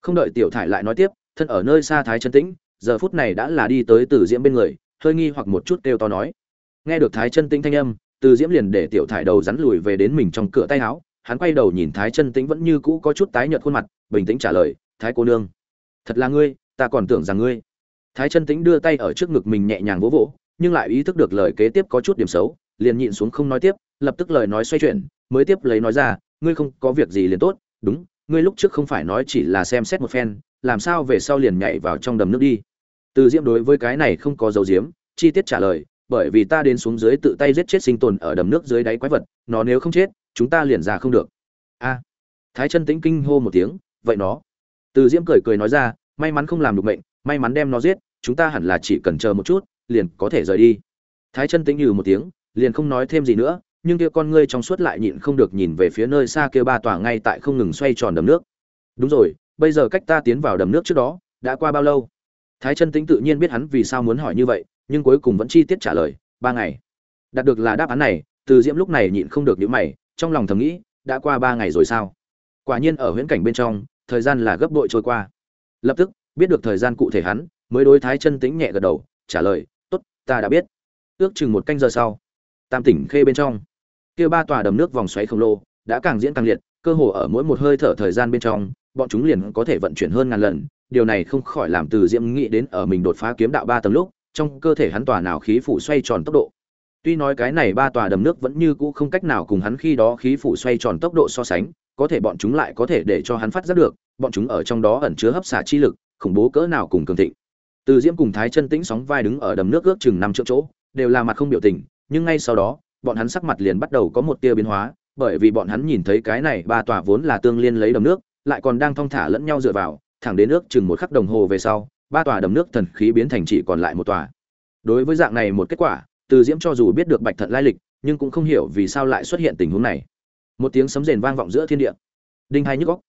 Không đợi tiểu thải lại nói tiếp, thân ở nơi xa thái chân tĩnh, giờ phút này đã là đi tới từ diễm bên người, hơi nghi hoặc một chút kêu to nói. Nghe được thái chân tĩnh thanh âm, từ diễm liền để tiểu thải đầu rắn lùi về đến mình trong cửa tay áo, hắn quay đầu nhìn thái chân tĩnh vẫn như cũ có chút tái nhợt khuôn mặt, bình tĩnh trả lời thái cô nương, thật là ngươi, ta còn tưởng rằng ngươi. Thái chân tĩnh đưa tay ở trước ngực mình nhẹ nhàng vỗ vỗ, nhưng lại ý thức được lời kế tiếp có chút điểm xấu, liền nhịn xuống không nói tiếp, lập tức lời nói xoay chuyển, mới tiếp lấy nói ra, ngươi không có việc gì liền tốt, đúng, ngươi lúc trước không phải nói chỉ là xem xét một phen, làm sao về sau liền nhảy vào trong đầm nước đi? Từ diễm đối với cái này không có dấu diếm chi tiết trả lời, bởi vì ta đến xuống dưới tự tay giết chết sinh tồn ở đầm nước dưới đáy quái vật, nó nếu không chết, chúng ta liền ra không được. A. Thái chân tĩnh kinh hô một tiếng, vậy nó từ diễm cười cười nói ra, may mắn không làm được mệnh, may mắn đem nó giết, chúng ta hẳn là chỉ cần chờ một chút, liền có thể rời đi. Thái chân tĩnh như một tiếng, liền không nói thêm gì nữa, nhưng kia con ngươi trong suốt lại nhịn không được nhìn về phía nơi xa kia ba tòa ngay tại không ngừng xoay tròn đầm nước. Đúng rồi, bây giờ cách ta tiến vào đầm nước trước đó, đã qua bao lâu? Thái chân tĩnh tự nhiên biết hắn vì sao muốn hỏi như vậy, nhưng cuối cùng vẫn chi tiết trả lời, ba ngày. Đạt được là đáp án này, từ diễm lúc này nhịn không được những mày, trong lòng thầm nghĩ, đã qua ba ngày rồi sao? Quả nhiên ở huyễn cảnh bên trong thời gian là gấp bội trôi qua. Lập tức, biết được thời gian cụ thể hắn, mới đối thái chân tĩnh nhẹ gật đầu, trả lời, tốt, ta đã biết. Ước chừng một canh giờ sau, tam tỉnh khê bên trong, kia ba tòa đầm nước vòng xoáy khổng lồ đã càng diễn càng liệt, cơ hồ ở mỗi một hơi thở thời gian bên trong, bọn chúng liền có thể vận chuyển hơn ngàn lần. Điều này không khỏi làm từ diễm nghĩ đến ở mình đột phá kiếm đạo ba tầng lúc, trong cơ thể hắn tòa nào khí phủ xoay tròn tốc độ. Tuy nói cái này ba tòa đầm nước vẫn như cũ không cách nào cùng hắn khi đó khí phủ xoay tròn tốc độ so sánh có thể bọn chúng lại có thể để cho hắn phát giác được, bọn chúng ở trong đó ẩn chứa hấp xả chi lực, khủng bố cỡ nào cùng cường thịnh. Từ diễm cùng thái chân tĩnh sóng vai đứng ở đầm nước ước chừng năm triệu chỗ, đều là mặt không biểu tình, nhưng ngay sau đó, bọn hắn sắc mặt liền bắt đầu có một tia biến hóa, bởi vì bọn hắn nhìn thấy cái này ba tòa vốn là tương liên lấy đầm nước, lại còn đang thong thả lẫn nhau dựa vào, thẳng đến nước chừng một khắc đồng hồ về sau, ba tòa đầm nước thần khí biến thành chỉ còn lại một tòa. Đối với dạng này một kết quả, từ diễm cho dù biết được bạch thận lai lịch, nhưng cũng không hiểu vì sao lại xuất hiện tình huống này một tiếng sấm rền vang vọng giữa thiên địa. Đinh hai nhức góc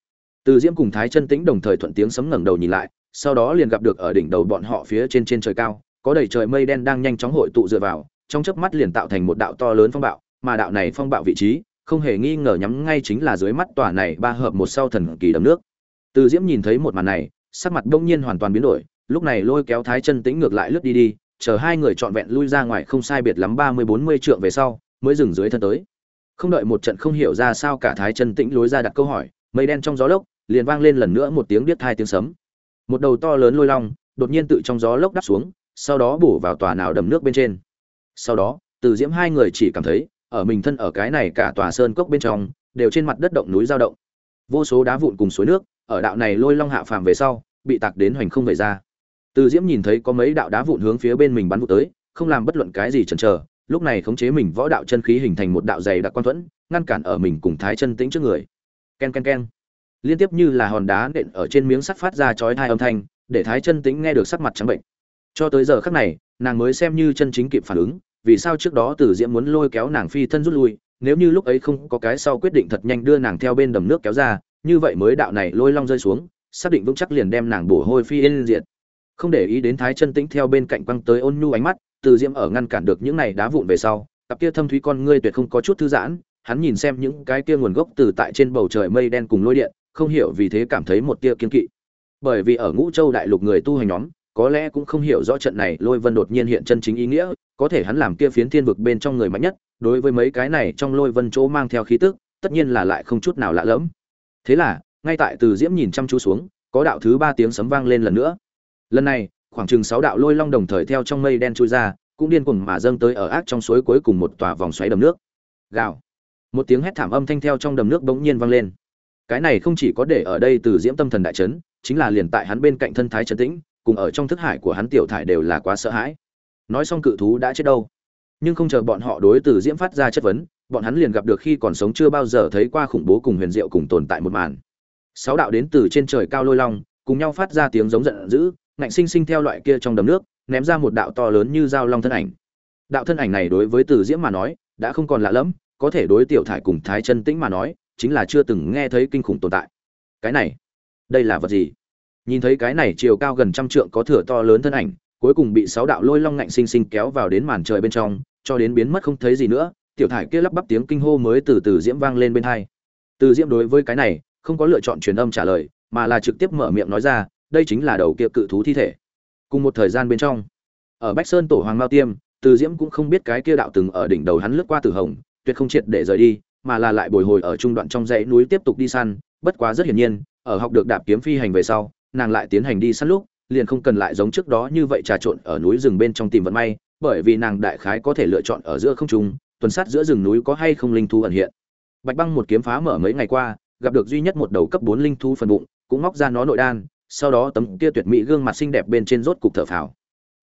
từ diễm cùng thái chân tĩnh đồng thời thuận tiếng sấm ngẩng đầu nhìn lại, sau đó liền gặp được ở đỉnh đầu bọn họ phía trên trên trời cao, có đầy trời mây đen đang nhanh chóng hội tụ dựa vào, trong chớp mắt liền tạo thành một đạo to lớn phong bạo, mà đạo này phong bạo vị trí, không hề nghi ngờ nhắm ngay chính là dưới mắt tòa này ba hợp một sau thần kỳ đầm nước. Từ diễm nhìn thấy một màn này, sắc mặt đông nhiên hoàn toàn biến đổi, lúc này lôi kéo thái chân tĩnh ngược lại lướt đi đi, chờ hai người trọn vẹn lui ra ngoài không sai biệt lắm ba mươi bốn mươi trượng về sau, mới dừng dưới thân tới không đợi một trận không hiểu ra sao cả thái chân tĩnh lối ra đặt câu hỏi, mây đen trong gió lốc, liền vang lên lần nữa một tiếng biết hai tiếng sấm. Một đầu to lớn lôi long, đột nhiên tự trong gió lốc đắp xuống, sau đó bổ vào tòa nào đầm nước bên trên. Sau đó, từ diễm hai người chỉ cảm thấy, ở mình thân ở cái này cả tòa sơn cốc bên trong, đều trên mặt đất động núi dao động. Vô số đá vụn cùng suối nước, ở đạo này lôi long hạ phàm về sau, bị tạc đến hoành không về ra. Từ diễm nhìn thấy có mấy đạo đá vụn hướng phía bên mình bắn vụ tới, không làm bất luận cái gì chần chờ lúc này khống chế mình võ đạo chân khí hình thành một đạo dày đặc quan thuẫn, ngăn cản ở mình cùng thái chân tĩnh trước người. Ken ken ken. Liên tiếp như là hòn đá nện ở trên miếng sắt phát ra chói hai âm thanh, để thái chân tĩnh nghe được sắc mặt trắng bệnh. Cho tới giờ khắc này, nàng mới xem như chân chính kịp phản ứng, vì sao trước đó tử diễm muốn lôi kéo nàng phi thân rút lui, nếu như lúc ấy không có cái sau quyết định thật nhanh đưa nàng theo bên đầm nước kéo ra, như vậy mới đạo này lôi long rơi xuống, xác định vững chắc liền đem nàng bổ hôi phi yên diệt. Không để ý đến thái chân tĩnh theo bên cạnh quăng tới ôn nhu ánh mắt từ diễm ở ngăn cản được những này đá vụn về sau, cặp kia thâm thúy con ngươi tuyệt không có chút thư giãn, hắn nhìn xem những cái kia nguồn gốc từ tại trên bầu trời mây đen cùng lôi điện, không hiểu vì thế cảm thấy một tia kiên kỵ. Bởi vì ở ngũ châu đại lục người tu hành nhóm, có lẽ cũng không hiểu rõ trận này lôi vân đột nhiên hiện chân chính ý nghĩa, có thể hắn làm kia phiến thiên vực bên trong người mạnh nhất, đối với mấy cái này trong lôi vân chỗ mang theo khí tức, tất nhiên là lại không chút nào lạ lẫm. Thế là, ngay tại từ diễm nhìn chăm chú xuống, có đạo thứ ba tiếng sấm vang lên lần nữa. Lần này khoảng chừng sáu đạo lôi long đồng thời theo trong mây đen trôi ra, cũng điên cuồng mà dâng tới ở ác trong suối cuối cùng một tòa vòng xoáy đầm nước. Gào. Một tiếng hét thảm âm thanh theo trong đầm nước bỗng nhiên vang lên. Cái này không chỉ có để ở đây từ diễm tâm thần đại chấn, chính là liền tại hắn bên cạnh thân thái trấn tĩnh, cùng ở trong thức hải của hắn tiểu thải đều là quá sợ hãi. Nói xong cự thú đã chết đâu. Nhưng không chờ bọn họ đối từ diễm phát ra chất vấn, bọn hắn liền gặp được khi còn sống chưa bao giờ thấy qua khủng bố cùng huyền diệu cùng tồn tại một màn. Sáu đạo đến từ trên trời cao lôi long, cùng nhau phát ra tiếng giống giận dữ ngạnh sinh sinh theo loại kia trong đầm nước, ném ra một đạo to lớn như dao long thân ảnh. Đạo thân ảnh này đối với từ diễm mà nói, đã không còn lạ lẫm, có thể đối tiểu thải cùng thái chân tĩnh mà nói, chính là chưa từng nghe thấy kinh khủng tồn tại. Cái này, đây là vật gì? Nhìn thấy cái này chiều cao gần trăm trượng có thửa to lớn thân ảnh, cuối cùng bị sáu đạo lôi long ngạnh sinh sinh kéo vào đến màn trời bên trong, cho đến biến mất không thấy gì nữa, tiểu thải kia lắp bắp tiếng kinh hô mới từ từ diễm vang lên bên hai. Từ diễm đối với cái này, không có lựa chọn truyền âm trả lời, mà là trực tiếp mở miệng nói ra đây chính là đầu kia cự thú thi thể. Cùng một thời gian bên trong, ở bách sơn tổ hoàng mao tiêm, từ diễm cũng không biết cái kia đạo từng ở đỉnh đầu hắn lướt qua tử hồng, tuyệt không triệt để rời đi, mà là lại bồi hồi ở trung đoạn trong dãy núi tiếp tục đi săn, bất quá rất hiển nhiên, ở học được đạp kiếm phi hành về sau, nàng lại tiến hành đi săn lúc, liền không cần lại giống trước đó như vậy trà trộn ở núi rừng bên trong tìm vận may, bởi vì nàng đại khái có thể lựa chọn ở giữa không trung, tuần sát giữa rừng núi có hay không linh thú ẩn hiện. Bạch băng một kiếm phá mở mấy ngày qua, gặp được duy nhất một đầu cấp bốn linh thú phần bụng, cũng móc ra nó nội đan sau đó tấm kia tuyệt mỹ gương mặt xinh đẹp bên trên rốt cục thở phào.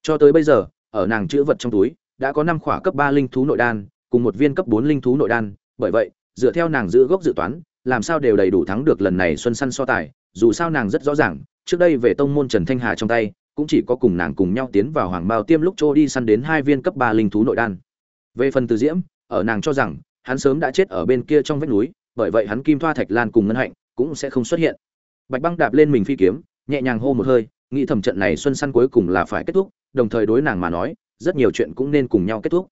Cho tới bây giờ, ở nàng chữ vật trong túi, đã có năm khỏa cấp ba linh thú nội đan, cùng một viên cấp bốn linh thú nội đan. Bởi vậy, dựa theo nàng giữ gốc dự toán, làm sao đều đầy đủ thắng được lần này xuân săn so tài. Dù sao nàng rất rõ ràng, trước đây về tông môn trần thanh hà trong tay, cũng chỉ có cùng nàng cùng nhau tiến vào hoàng bao tiêm lúc cho đi săn đến hai viên cấp ba linh thú nội đan. Về phần từ diễm, ở nàng cho rằng, hắn sớm đã chết ở bên kia trong vách núi, bởi vậy hắn kim thoa thạch lan cùng ngân hạnh cũng sẽ không xuất hiện. Bạch băng đạp lên mình phi kiếm nhẹ nhàng hô một hơi, nghĩ thầm trận này xuân săn cuối cùng là phải kết thúc, đồng thời đối nàng mà nói, rất nhiều chuyện cũng nên cùng nhau kết thúc.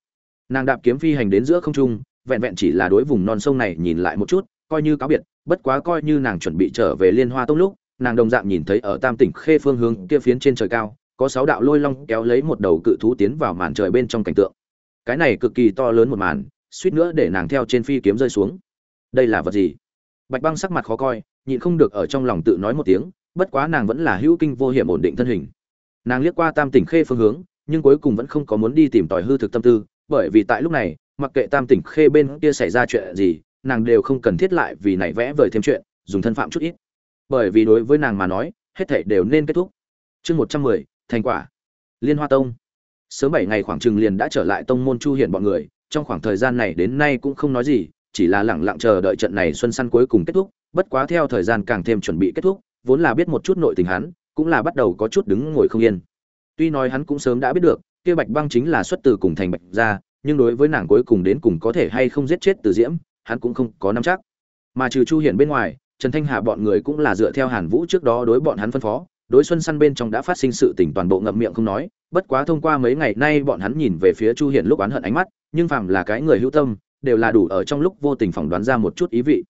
Nàng đạp kiếm phi hành đến giữa không trung, vẹn vẹn chỉ là đối vùng non sông này nhìn lại một chút, coi như cáo biệt, bất quá coi như nàng chuẩn bị trở về liên hoa tông lúc, nàng đồng dạng nhìn thấy ở tam tỉnh khê phương hướng kia phiến trên trời cao, có sáu đạo lôi long kéo lấy một đầu cự thú tiến vào màn trời bên trong cảnh tượng. Cái này cực kỳ to lớn một màn, suýt nữa để nàng theo trên phi kiếm rơi xuống. Đây là vật gì? Bạch băng sắc mặt khó coi, nhịn không được ở trong lòng tự nói một tiếng bất quá nàng vẫn là hữu kinh vô hiểm ổn định thân hình. Nàng liếc qua tam tỉnh khê phương hướng, nhưng cuối cùng vẫn không có muốn đi tìm tòi hư thực tâm tư, bởi vì tại lúc này, mặc kệ tam tỉnh khê bên kia xảy ra chuyện gì, nàng đều không cần thiết lại vì này vẽ vời thêm chuyện, dùng thân phạm chút ít. Bởi vì đối với nàng mà nói, hết thảy đều nên kết thúc. Chương một trăm mười, thành quả. Liên hoa tông. Sớm bảy ngày khoảng chừng liền đã trở lại tông môn chu hiện bọn người, trong khoảng thời gian này đến nay cũng không nói gì, chỉ là lẳng lặng chờ đợi trận này xuân săn cuối cùng kết thúc, bất quá theo thời gian càng thêm chuẩn bị kết thúc vốn là biết một chút nội tình hắn, cũng là bắt đầu có chút đứng ngồi không yên. Tuy nói hắn cũng sớm đã biết được, kia bạch băng chính là xuất từ cùng thành bạch gia, nhưng đối với nàng cuối cùng đến cùng có thể hay không giết chết từ diễm, hắn cũng không có nắm chắc. Mà trừ chu hiển bên ngoài, trần thanh hà bọn người cũng là dựa theo hàn vũ trước đó đối bọn hắn phân phó, đối xuân săn bên trong đã phát sinh sự tình toàn bộ ngậm miệng không nói, bất quá thông qua mấy ngày nay bọn hắn nhìn về phía chu hiển lúc oán hận ánh mắt, nhưng phàm là cái người hữu tâm, đều là đủ ở trong lúc vô tình phỏng đoán ra một chút ý vị.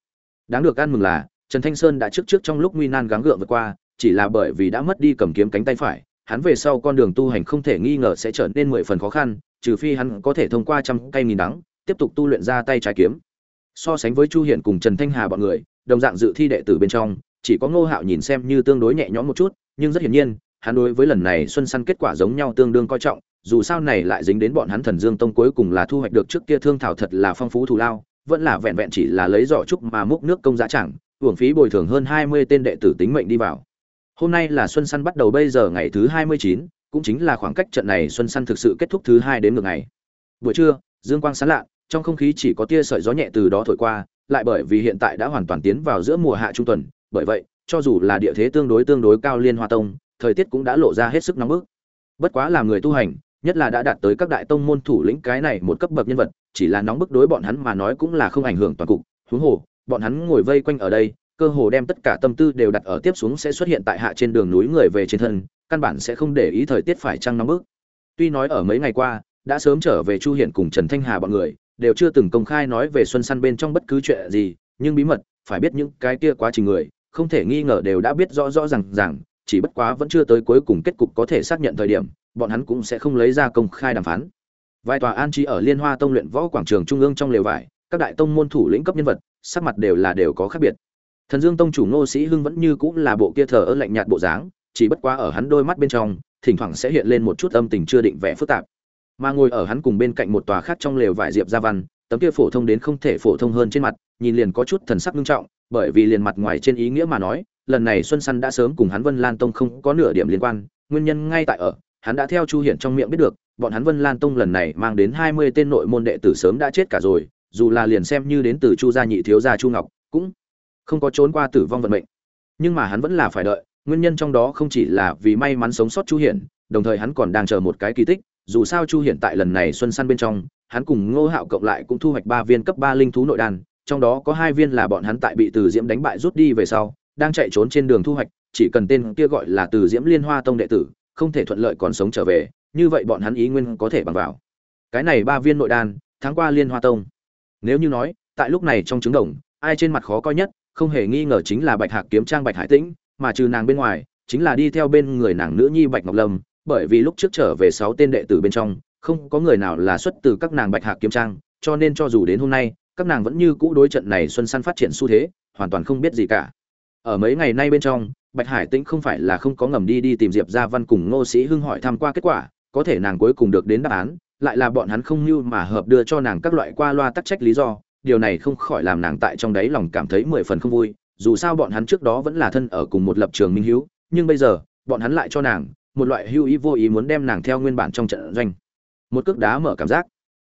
Đáng được ăn mừng là trần thanh sơn đã trước trước trong lúc nguy nan gắng gượng vượt qua, chỉ là bởi vì đã mất đi cầm kiếm cánh tay phải, hắn về sau con đường tu hành không thể nghi ngờ sẽ trở nên mười phần khó khăn, trừ phi hắn có thể thông qua trăm cây nghìn đắng, tiếp tục tu luyện ra tay trái kiếm. So sánh với chu hiển cùng trần thanh hà bọn người, đồng dạng dự thi đệ tử bên trong, chỉ có ngô hạo nhìn xem như tương đối nhẹ nhõm một chút, nhưng rất hiển nhiên, hắn đối với lần này xuân săn kết quả giống nhau tương đương coi trọng, dù sao này lại dính đến bọn hắn thần dương tông cuối cùng là thu hoạch được trước kia thương thảo thật là phong phú thù lao, vẫn là vẹn vẹn chỉ là lấy giỏ trúc mà múc nước công giá chẳng uổng phí bồi thường hơn hai mươi tên đệ tử tính mệnh đi vào. Hôm nay là xuân săn bắt đầu bây giờ ngày thứ hai mươi chín, cũng chính là khoảng cách trận này xuân săn thực sự kết thúc thứ hai đến ngược ngày. Buổi trưa, dương quang sáng lạ, trong không khí chỉ có tia sợi gió nhẹ từ đó thổi qua, lại bởi vì hiện tại đã hoàn toàn tiến vào giữa mùa hạ trung tuần, bởi vậy, cho dù là địa thế tương đối tương đối cao liên hoa tông, thời tiết cũng đã lộ ra hết sức nóng bức. Bất quá là người tu hành, nhất là đã đạt tới các đại tông môn thủ lĩnh cái này một cấp bậc nhân vật, chỉ là nóng bức đối bọn hắn mà nói cũng là không ảnh hưởng toàn cục, huống hồ bọn hắn ngồi vây quanh ở đây, cơ hồ đem tất cả tâm tư đều đặt ở tiếp xuống sẽ xuất hiện tại hạ trên đường núi người về trên thân, căn bản sẽ không để ý thời tiết phải trăng nóng bức. Tuy nói ở mấy ngày qua, đã sớm trở về chu hiện cùng trần thanh hà bọn người, đều chưa từng công khai nói về xuân săn bên trong bất cứ chuyện gì, nhưng bí mật, phải biết những cái kia quá trình người, không thể nghi ngờ đều đã biết rõ rõ rằng rằng chỉ bất quá vẫn chưa tới cuối cùng kết cục có thể xác nhận thời điểm, bọn hắn cũng sẽ không lấy ra công khai đàm phán. Vài tòa an trí ở liên hoa tông luyện võ quảng trường trung ương trong lều vải các đại tông môn thủ lĩnh cấp nhân vật, sắc mặt đều là đều có khác biệt. Thần dương tông chủ ngô sĩ hưng vẫn như cũng là bộ kia thờ ơ lạnh nhạt bộ dáng, chỉ bất quá ở hắn đôi mắt bên trong, thỉnh thoảng sẽ hiện lên một chút âm tình chưa định vẻ phức tạp. Mà ngồi ở hắn cùng bên cạnh một tòa khác trong lều vải diệp gia văn, tấm kia phổ thông đến không thể phổ thông hơn trên mặt, nhìn liền có chút thần sắc nghiêm trọng, bởi vì liền mặt ngoài trên ý nghĩa mà nói, lần này xuân săn đã sớm cùng hắn vân lan tông không có nửa điểm liên quan, nguyên nhân ngay tại ở, hắn đã theo chu hiển trong miệng biết được, bọn hắn vân lan tông lần này mang đến hai mươi tên nội môn đệ tử sớm đã chết cả rồi dù là liền xem như đến từ chu gia nhị thiếu gia chu ngọc, cũng không có trốn qua tử vong vận mệnh. Nhưng mà hắn vẫn là phải đợi, nguyên nhân trong đó không chỉ là vì may mắn sống sót chu hiển, đồng thời hắn còn đang chờ một cái kỳ tích, dù sao chu hiển tại lần này xuân săn bên trong, hắn cùng ngô hạo cộng lại cũng thu hoạch ba viên cấp ba linh thú nội đan, trong đó có hai viên là bọn hắn tại bị từ diễm đánh bại rút đi về sau, đang chạy trốn trên đường thu hoạch, chỉ cần tên kia gọi là từ diễm liên hoa tông đệ tử, không thể thuận lợi còn sống trở về, như vậy bọn hắn ý nguyên có thể bằng vào. Cái này ba viên nội đan tháng qua liên hoa tông nếu như nói, tại lúc này trong trứng đồng, ai trên mặt khó coi nhất, không hề nghi ngờ chính là bạch hạc kiếm trang bạch hải tĩnh, mà trừ nàng bên ngoài, chính là đi theo bên người nàng nữ nhi bạch ngọc lâm, bởi vì lúc trước trở về sáu tên đệ tử bên trong, không có người nào là xuất từ các nàng bạch hạc kiếm trang, cho nên cho dù đến hôm nay, các nàng vẫn như cũ đối trận này xuân săn phát triển xu thế, hoàn toàn không biết gì cả. Ở mấy ngày nay bên trong, bạch hải tĩnh không phải là không có ngầm đi đi tìm diệp gia văn cùng ngô sĩ hưng hỏi thăm qua kết quả, có thể nàng cuối cùng được đến đáp án lại là bọn hắn không như mà hợp đưa cho nàng các loại qua loa tắc trách lý do, điều này không khỏi làm nàng tại trong đáy lòng cảm thấy mười phần không vui, dù sao bọn hắn trước đó vẫn là thân ở cùng một lập trường minh hữu nhưng bây giờ, bọn hắn lại cho nàng một loại hưu ý vô ý muốn đem nàng theo nguyên bản trong trận doanh. Một cước đá mở cảm giác.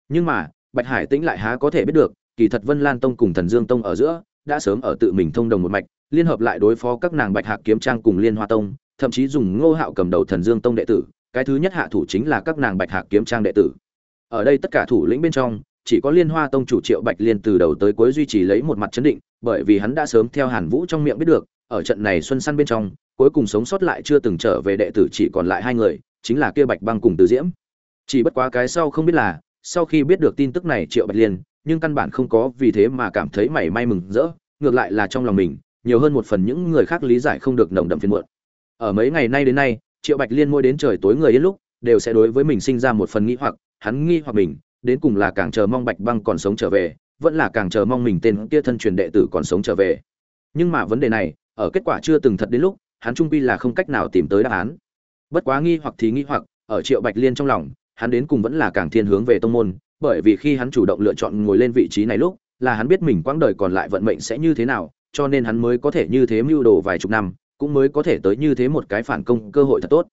Nhưng mà, bạch hải tĩnh lại há có thể biết được, kỳ thật vân lan tông cùng thần dương tông ở giữa, đã sớm ở tự mình thông đồng một mạch, liên hợp lại đối phó các nàng bạch hạc kiếm trang cùng liên hoa tông, thậm chí dùng ngô hạo cầm đầu thần dương tông đệ tử cái thứ nhất hạ thủ chính là các nàng bạch hạc kiếm trang đệ tử. Ở đây tất cả thủ lĩnh bên trong, chỉ có liên hoa tông chủ triệu bạch liên từ đầu tới cuối duy trì lấy một mặt chấn định, bởi vì hắn đã sớm theo hàn vũ trong miệng biết được, ở trận này xuân săn bên trong, cuối cùng sống sót lại chưa từng trở về đệ tử chỉ còn lại hai người, chính là kia bạch băng cùng từ diễm. Chỉ bất quá cái sau không biết là, sau khi biết được tin tức này triệu bạch liên, nhưng căn bản không có vì thế mà cảm thấy mảy may mừng rỡ, ngược lại là trong lòng mình, nhiều hơn một phần những người khác lý giải không được nồng đậm phiền muộn. Ở mấy ngày nay đến nay triệu bạch liên môi đến trời tối người yên lúc, đều sẽ đối với mình sinh ra một phần nghi hoặc, hắn nghi hoặc mình, đến cùng là càng chờ mong bạch băng còn sống trở về, vẫn là càng chờ mong mình tên kia thân truyền đệ tử còn sống trở về. Nhưng mà vấn đề này, ở kết quả chưa từng thật đến lúc, hắn trung pi là không cách nào tìm tới đáp án. Bất quá nghi hoặc thì nghi hoặc, ở triệu bạch liên trong lòng, hắn đến cùng vẫn là càng thiên hướng về tông môn, bởi vì khi hắn chủ động lựa chọn ngồi lên vị trí này lúc, là hắn biết mình quãng đời còn lại vận mệnh sẽ như thế nào, cho nên hắn mới có thể như thế mưu đồ vài chục năm cũng mới có thể tới như thế một cái phản công cơ hội thật tốt.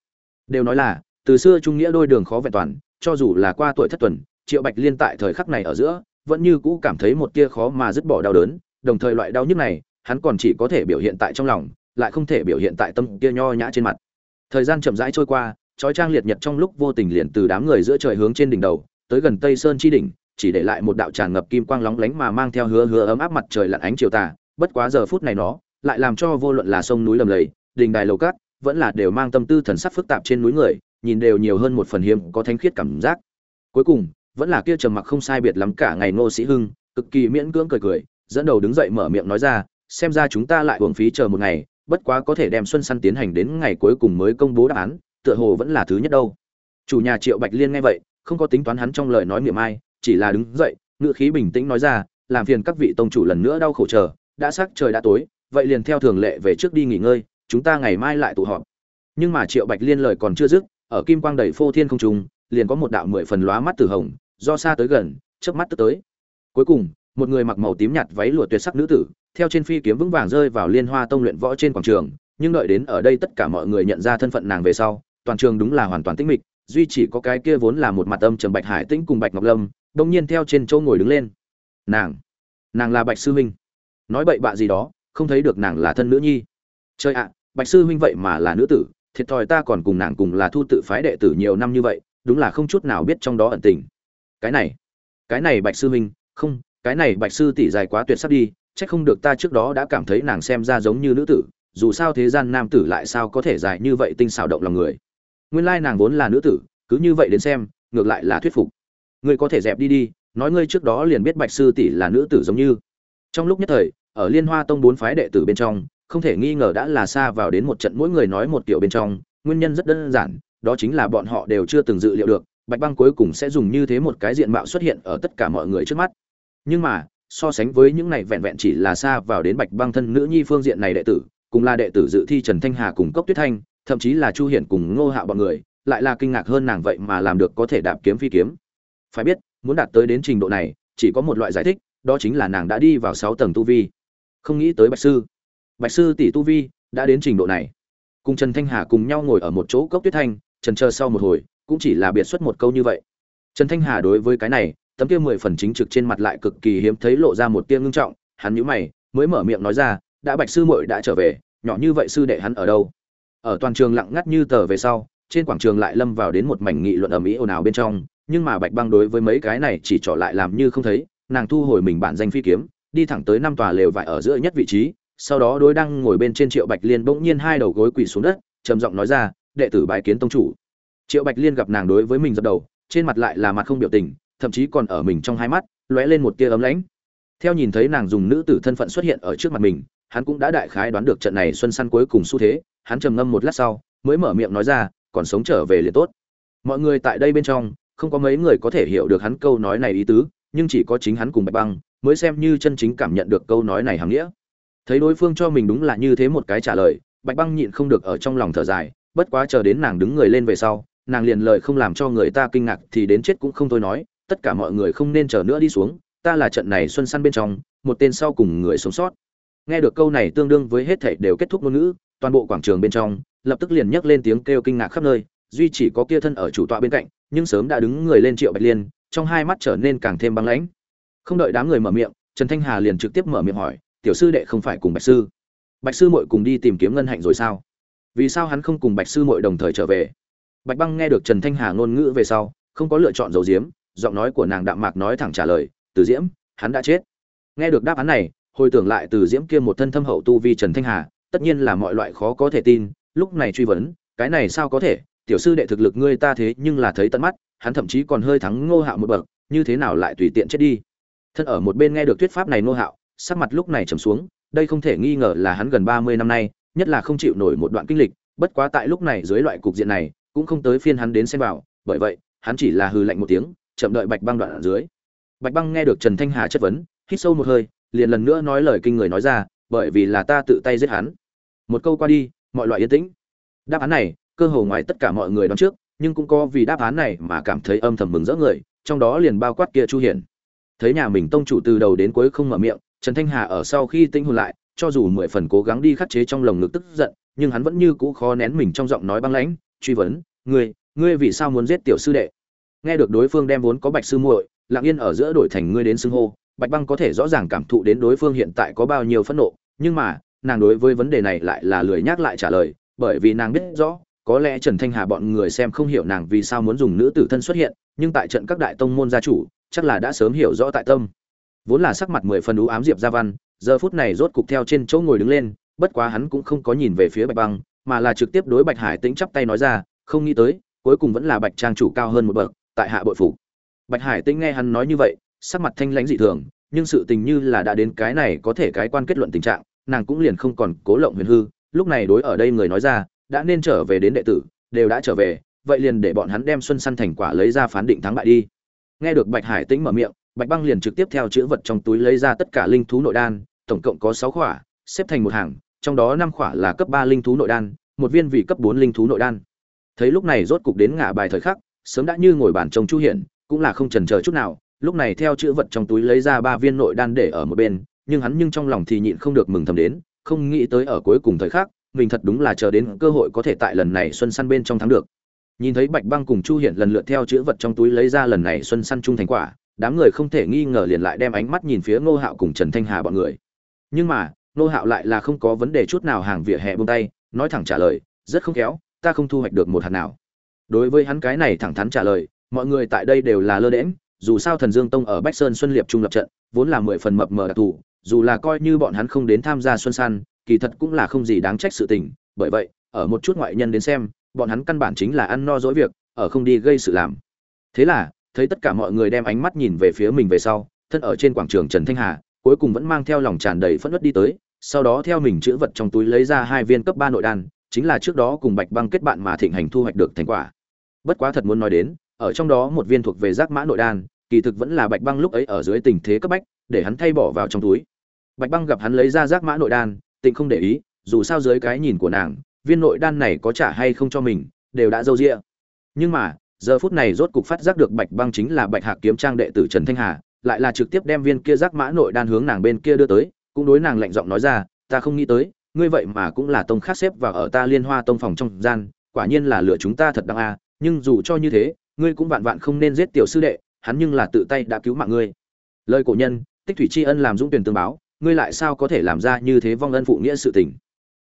Đều nói là, từ xưa trung nghĩa đôi đường khó vẹn toàn, cho dù là qua tuổi thất tuần, triệu bạch liên tại thời khắc này ở giữa, vẫn như cũ cảm thấy một tia khó mà dứt bỏ đau đớn, đồng thời loại đau nhức này, hắn còn chỉ có thể biểu hiện tại trong lòng, lại không thể biểu hiện tại tâm kia nho nhã trên mặt. Thời gian chậm rãi trôi qua, trói trang liệt nhật trong lúc vô tình liền từ đám người giữa trời hướng trên đỉnh đầu, tới gần tây sơn chi đỉnh, chỉ để lại một đạo tràn ngập kim quang lóng lánh mà mang theo hứa hứa ấm áp mặt trời lặn ánh chiều tà, bất quá giờ phút này nó lại làm cho vô luận là sông núi lầm lầy, đình đài lầu cát, vẫn là đều mang tâm tư thần sắc phức tạp trên núi người, nhìn đều nhiều hơn một phần hiếm có thánh khiết cảm giác. Cuối cùng, vẫn là kia trầm mặc không sai biệt lắm cả ngày ngô sĩ hưng, cực kỳ miễn cưỡng cười cười, dẫn đầu đứng dậy mở miệng nói ra, xem ra chúng ta lại uổng phí chờ một ngày, bất quá có thể đem xuân săn tiến hành đến ngày cuối cùng mới công bố đáp án, tựa hồ vẫn là thứ nhất đâu. Chủ nhà triệu bạch liên nghe vậy, không có tính toán hắn trong lời nói miệng ai, chỉ là đứng dậy, ngựa khí bình tĩnh nói ra, làm phiền các vị tông chủ lần nữa đau khổ chờ, đã sắc trời đã tối vậy liền theo thường lệ về trước đi nghỉ ngơi, chúng ta ngày mai lại tụ họp. Nhưng mà triệu bạch liên lời còn chưa dứt, ở kim quang đầy phô thiên không trung, liền có một đạo mười phần lóa mắt từ hồng, do xa tới gần, chớp mắt tức tới. Cuối cùng, một người mặc màu tím nhạt váy lụa tuyệt sắc nữ tử, theo trên phi kiếm vững vàng rơi vào liên hoa tông luyện võ trên quảng trường, nhưng đợi đến ở đây tất cả mọi người nhận ra thân phận nàng về sau, toàn trường đúng là hoàn toàn tĩnh mịch, duy chỉ có cái kia vốn là một mặt âm trầm bạch hải tĩnh cùng bạch ngọc lâm đông nhiên theo trên chỗ ngồi đứng lên. Nàng nàng là bạch sư huynh nói bậy bạ gì đó không thấy được nàng là thân nữ nhi. Chơi ạ, bạch sư huynh vậy mà là nữ tử, thiệt thòi ta còn cùng nàng cùng là thu tự phái đệ tử nhiều năm như vậy, đúng là không chút nào biết trong đó ẩn tình. Cái này cái này bạch sư huynh, không, cái này bạch sư tỷ dài quá tuyệt sắc đi, chắc không được ta trước đó đã cảm thấy nàng xem ra giống như nữ tử, dù sao thế gian nam tử lại sao có thể dài như vậy tinh xào động lòng người. Nguyên lai nàng vốn là nữ tử, cứ như vậy đến xem, ngược lại là thuyết phục. Ngươi có thể dẹp đi đi, nói ngươi trước đó liền biết bạch sư tỷ là nữ tử giống như. Trong lúc nhất thời ở liên hoa tông bốn phái đệ tử bên trong, không thể nghi ngờ đã là xa vào đến một trận mỗi người nói một kiểu bên trong, nguyên nhân rất đơn giản, đó chính là bọn họ đều chưa từng dự liệu được, bạch băng cuối cùng sẽ dùng như thế một cái diện mạo xuất hiện ở tất cả mọi người trước mắt. Nhưng mà, so sánh với những này vẹn vẹn chỉ là xa vào đến bạch băng thân nữ nhi phương diện này đệ tử, cùng là đệ tử dự thi trần thanh hà cùng cốc tuyết thanh, thậm chí là chu hiển cùng ngô hạo bọn người, lại là kinh ngạc hơn nàng vậy mà làm được có thể đạp kiếm phi kiếm. Phải biết, muốn đạt tới đến trình độ này, chỉ có một loại giải thích, đó chính là nàng đã đi vào sáu tầng tu vi không nghĩ tới bạch sư. Bạch sư tỷ tu vi đã đến trình độ này. Cùng trần thanh hà cùng nhau ngồi ở một chỗ cốc tuyết thanh, trần chờ sau một hồi, cũng chỉ là biệt xuất một câu như vậy. Trần thanh hà đối với cái này, tấm kia mười phần chính trực trên mặt lại cực kỳ hiếm thấy lộ ra một tia ngưng trọng, hắn nhíu mày, mới mở miệng nói ra, đã bạch sư muội đã trở về, nhỏ như vậy sư đệ hắn ở đâu? Ở toàn trường lặng ngắt như tờ về sau, trên quảng trường lại lâm vào đến một mảnh nghị luận ầm ĩ ồn ào bên trong, nhưng mà bạch băng đối với mấy cái này chỉ trỏ lại làm như không thấy, nàng thu hồi mình bản danh phi kiếm đi thẳng tới năm tòa lều vải ở giữa nhất vị trí, sau đó đối đang ngồi bên trên triệu bạch liên bỗng nhiên hai đầu gối quỳ xuống đất, trầm giọng nói ra, đệ tử bái kiến tông chủ. Triệu bạch liên gặp nàng đối với mình dập đầu, trên mặt lại là mặt không biểu tình, thậm chí còn ở mình trong hai mắt, lóe lên một tia ấm lãnh. Theo nhìn thấy nàng dùng nữ tử thân phận xuất hiện ở trước mặt mình, hắn cũng đã đại khái đoán được trận này xuân săn cuối cùng xu thế, hắn trầm ngâm một lát sau, mới mở miệng nói ra, còn sống trở về liền tốt. Mọi người tại đây bên trong, không có mấy người có thể hiểu được hắn câu nói này ý tứ, nhưng chỉ có chính hắn cùng bạch băng mới xem như chân chính cảm nhận được câu nói này hàm nghĩa. Thấy đối phương cho mình đúng là như thế một cái trả lời, bạch băng nhịn không được ở trong lòng thở dài, bất quá chờ đến nàng đứng người lên về sau, nàng liền lời không làm cho người ta kinh ngạc thì đến chết cũng không thôi nói, tất cả mọi người không nên chờ nữa đi xuống, ta là trận này xuân săn bên trong, một tên sau cùng người sống sót. Nghe được câu này tương đương với hết thảy đều kết thúc ngôn ngữ, toàn bộ quảng trường bên trong, lập tức liền nhấc lên tiếng kêu kinh ngạc khắp nơi, duy chỉ có kia thân ở chủ tọa bên cạnh, nhưng sớm đã đứng người lên triệu bạch liên, trong hai mắt trở nên càng thêm băng lãnh không đợi đám người mở miệng, trần thanh hà liền trực tiếp mở miệng hỏi, tiểu sư đệ không phải cùng bạch sư? Bạch sư muội cùng đi tìm kiếm ngân hạnh rồi sao? Vì sao hắn không cùng bạch sư muội đồng thời trở về? Bạch băng nghe được trần thanh hà ngôn ngữ về sau, không có lựa chọn dầu diếm giọng nói của nàng đạm mạc nói thẳng trả lời, từ diễm, hắn đã chết. Nghe được đáp án này, hồi tưởng lại từ diễm kia một thân thâm hậu tu vi trần thanh hà, tất nhiên là mọi loại khó có thể tin, lúc này truy vấn, cái này sao có thể? Tiểu sư đệ thực lực ngươi ta thế nhưng là thấy tận mắt, hắn thậm chí còn hơi thắng ngô hạo một bậc, như thế nào lại tùy tiện chết đi? Thân ở một bên nghe được thuyết pháp này nô hạo, sắc mặt lúc này trầm xuống, đây không thể nghi ngờ là hắn gần ba mươi năm nay, nhất là không chịu nổi một đoạn kinh lịch, bất quá tại lúc này dưới loại cục diện này, cũng không tới phiên hắn đến xem vào, bởi vậy, hắn chỉ là hừ lạnh một tiếng, chậm đợi bạch băng đoạn ở dưới. Bạch băng nghe được trần thanh hà chất vấn, hít sâu một hơi, liền lần nữa nói lời kinh người nói ra, bởi vì là ta tự tay giết hắn. Một câu qua đi, mọi loại yên tĩnh. Đáp án này, cơ hồ ngoài tất cả mọi người đón trước, nhưng cũng có vì đáp án này mà cảm thấy âm thầm mừng rỡ người, trong đó liền bao quát kia chu hiển thấy nhà mình tông chủ từ đầu đến cuối không mở miệng, trần thanh hà ở sau khi tinh hồn lại, cho dù mười phần cố gắng đi khắc chế trong lồng ngực tức giận, nhưng hắn vẫn như cũ khó nén mình trong giọng nói băng lãnh, truy vấn, ngươi ngươi vì sao muốn giết tiểu sư đệ? Nghe được đối phương đem vốn có bạch sư muội, lặng yên ở giữa đổi thành ngươi đến xưng hô, bạch băng có thể rõ ràng cảm thụ đến đối phương hiện tại có bao nhiêu phẫn nộ, nhưng mà, nàng đối với vấn đề này lại là lười nhắc lại trả lời, bởi vì nàng biết rõ, có lẽ trần thanh hà bọn người xem không hiểu nàng vì sao muốn dùng nữ tử thân xuất hiện, nhưng tại trận các đại tông môn gia chủ chắc là đã sớm hiểu rõ tại tâm. Vốn là sắc mặt mười phần ú ám diệp gia văn, giờ phút này rốt cục theo trên chỗ ngồi đứng lên, bất quá hắn cũng không có nhìn về phía bạch băng, mà là trực tiếp đối bạch hải tĩnh chắp tay nói ra, không nghĩ tới, cuối cùng vẫn là bạch trang chủ cao hơn một bậc, tại hạ bội phủ. Bạch hải tĩnh nghe hắn nói như vậy, sắc mặt thanh lãnh dị thường, nhưng sự tình như là đã đến cái này có thể cái quan kết luận tình trạng, nàng cũng liền không còn cố lộng huyền hư, lúc này đối ở đây người nói ra, đã nên trở về đến đệ tử, đều đã trở về, vậy liền để bọn hắn đem xuân săn thành quả lấy ra phán định thắng bại đi nghe được bạch hải tĩnh mở miệng, bạch băng liền trực tiếp theo chữ vật trong túi lấy ra tất cả linh thú nội đan, tổng cộng có sáu khỏa, xếp thành một hàng, trong đó năm khỏa là cấp ba linh thú nội đan, một viên vì cấp bốn linh thú nội đan. Thấy lúc này rốt cục đến ngã bài thời khắc, sớm đã như ngồi bàn trông chu hiển, cũng là không trần chờ chút nào, lúc này theo chữ vật trong túi lấy ra ba viên nội đan để ở một bên, nhưng hắn nhưng trong lòng thì nhịn không được mừng thầm đến, không nghĩ tới ở cuối cùng thời khắc, mình thật đúng là chờ đến cơ hội có thể tại lần này xuân săn bên trong thắng được nhìn thấy bạch băng cùng chu hiện lần lượt theo chữ vật trong túi lấy ra lần này xuân săn chung thành quả, đám người không thể nghi ngờ liền lại đem ánh mắt nhìn phía ngô hạo cùng trần thanh hà bọn người. Nhưng mà, ngô hạo lại là không có vấn đề chút nào hàng vỉa hè buông tay, nói thẳng trả lời, rất không khéo, ta không thu hoạch được một hạt nào. Đối với hắn cái này thẳng thắn trả lời, mọi người tại đây đều là lơ đễm dù sao thần dương tông ở bách sơn xuân liệp trung lập trận, vốn là mười phần mập mờ đặc thù, dù là coi như bọn hắn không đến tham gia xuân săn, kỳ thật cũng là không gì đáng trách sự tình, bởi vậy, ở một chút ngoại nhân đến xem bọn hắn căn bản chính là ăn no dỗi việc, ở không đi gây sự làm. Thế là, thấy tất cả mọi người đem ánh mắt nhìn về phía mình về sau, thân ở trên quảng trường trần thanh hà, cuối cùng vẫn mang theo lòng tràn đầy phẫn nộ đi tới, sau đó theo mình chữ vật trong túi lấy ra hai viên cấp ba nội đan, chính là trước đó cùng bạch băng kết bạn mà thịnh hành thu hoạch được thành quả. Bất quá thật muốn nói đến, ở trong đó một viên thuộc về giác mã nội đan, kỳ thực vẫn là bạch băng lúc ấy ở dưới tình thế cấp bách, để hắn thay bỏ vào trong túi. Bạch băng gặp hắn lấy ra giác mã nội đan, tịnh không để ý, dù sao dưới cái nhìn của nàng viên nội đan này có trả hay không cho mình, đều đã dâu rĩa nhưng mà, giờ phút này rốt cục phát giác được bạch băng chính là bạch hạc kiếm trang đệ tử trần thanh hà, lại là trực tiếp đem viên kia giác mã nội đan hướng nàng bên kia đưa tới, cũng đối nàng lạnh giọng nói ra, ta không nghĩ tới, ngươi vậy mà cũng là tông khác xếp và ở ta liên hoa tông phòng trong gian, quả nhiên là lựa chúng ta thật đáng a, nhưng dù cho như thế, ngươi cũng vạn vạn không nên giết tiểu sư đệ, hắn nhưng là tự tay đã cứu mạng ngươi. Lời cổ nhân, tích thủy tri ân làm dũng tuyển tương báo, ngươi lại sao có thể làm ra như thế vong ân phụ nghĩa sự tình?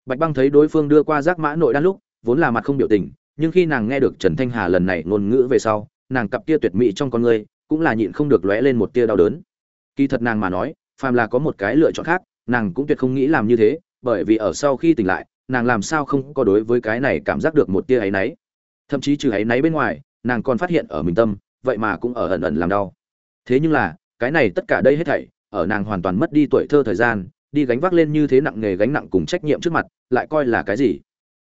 Bạch băng thấy đối phương đưa qua giác mã nội đan lúc, vốn là mặt không biểu tình, nhưng khi nàng nghe được trần thanh hà lần này ngôn ngữ về sau, nàng cặp kia tuyệt mỹ trong con ngươi cũng là nhịn không được lóe lên một tia đau đớn. Kỳ thật nàng mà nói, phàm là có một cái lựa chọn khác, nàng cũng tuyệt không nghĩ làm như thế, bởi vì ở sau khi tỉnh lại, nàng làm sao không có đối với cái này cảm giác được một tia áy náy. Thậm chí trừ áy náy bên ngoài, nàng còn phát hiện ở mình tâm, vậy mà cũng ở ẩn ẩn làm đau. Thế nhưng là, cái này tất cả đây hết thảy, ở nàng hoàn toàn mất đi tuổi thơ thời gian đi gánh vác lên như thế nặng nghề gánh nặng cùng trách nhiệm trước mặt, lại coi là cái gì?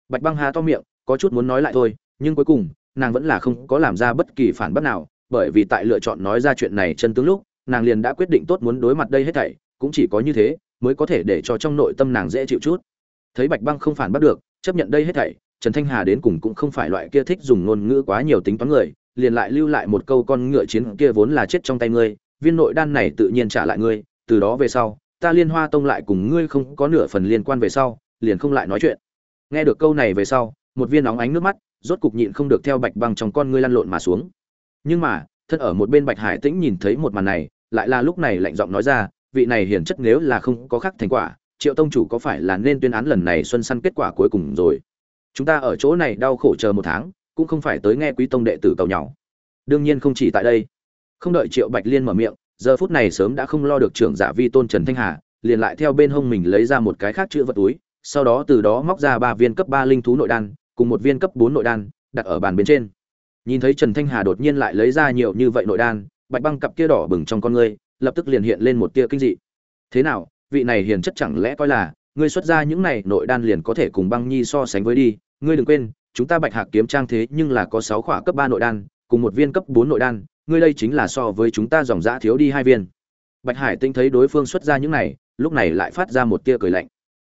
Bạch băng hà to miệng, có chút muốn nói lại thôi, nhưng cuối cùng, nàng vẫn là không có làm ra bất kỳ phản bác nào, bởi vì tại lựa chọn nói ra chuyện này chân tướng lúc, nàng liền đã quyết định tốt muốn đối mặt đây hết thảy, cũng chỉ có như thế, mới có thể để cho trong nội tâm nàng dễ chịu chút. Thấy bạch băng không phản bắt được, chấp nhận đây hết thảy, trần thanh hà đến cùng cũng không phải loại kia thích dùng ngôn ngữ quá nhiều tính toán người, liền lại lưu lại một câu con ngựa chiến kia vốn là chết trong tay ngươi, viên nội đan này tự nhiên trả lại ngươi, từ đó về sau ta liên hoa tông lại cùng ngươi không có nửa phần liên quan về sau, liền không lại nói chuyện. Nghe được câu này về sau, một viên óng ánh nước mắt, rốt cục nhịn không được theo bạch băng trong con ngươi lăn lộn mà xuống. Nhưng mà, thân ở một bên bạch hải tĩnh nhìn thấy một màn này, lại là lúc này lạnh giọng nói ra, vị này hiển chất nếu là không có khác thành quả, triệu tông chủ có phải là nên tuyên án lần này xuân săn kết quả cuối cùng rồi? Chúng ta ở chỗ này đau khổ chờ một tháng, cũng không phải tới nghe quý tông đệ tử cầu nhau. Đương nhiên không chỉ tại đây. Không đợi triệu bạch liên mở miệng giờ phút này sớm đã không lo được trưởng giả vi tôn trần thanh hà, liền lại theo bên hông mình lấy ra một cái khác chữ vật túi, sau đó từ đó móc ra ba viên cấp ba linh thú nội đan, cùng một viên cấp bốn nội đan, đặt ở bàn bên trên. Nhìn thấy trần thanh hà đột nhiên lại lấy ra nhiều như vậy nội đan, bạch băng cặp kia đỏ bừng trong con ngươi, lập tức liền hiện lên một tia kinh dị. Thế nào, vị này hiền chất chẳng lẽ coi là, ngươi xuất ra những này nội đan liền có thể cùng băng nhi so sánh với đi, ngươi đừng quên, chúng ta bạch hạc kiếm trang thế nhưng là có sáu khỏa cấp ba nội đan, cùng một viên cấp bốn nội đan ngươi đây chính là so với chúng ta dòng dã thiếu đi hai viên. Bạch hải tinh thấy đối phương xuất ra những này, lúc này lại phát ra một tia cười lạnh.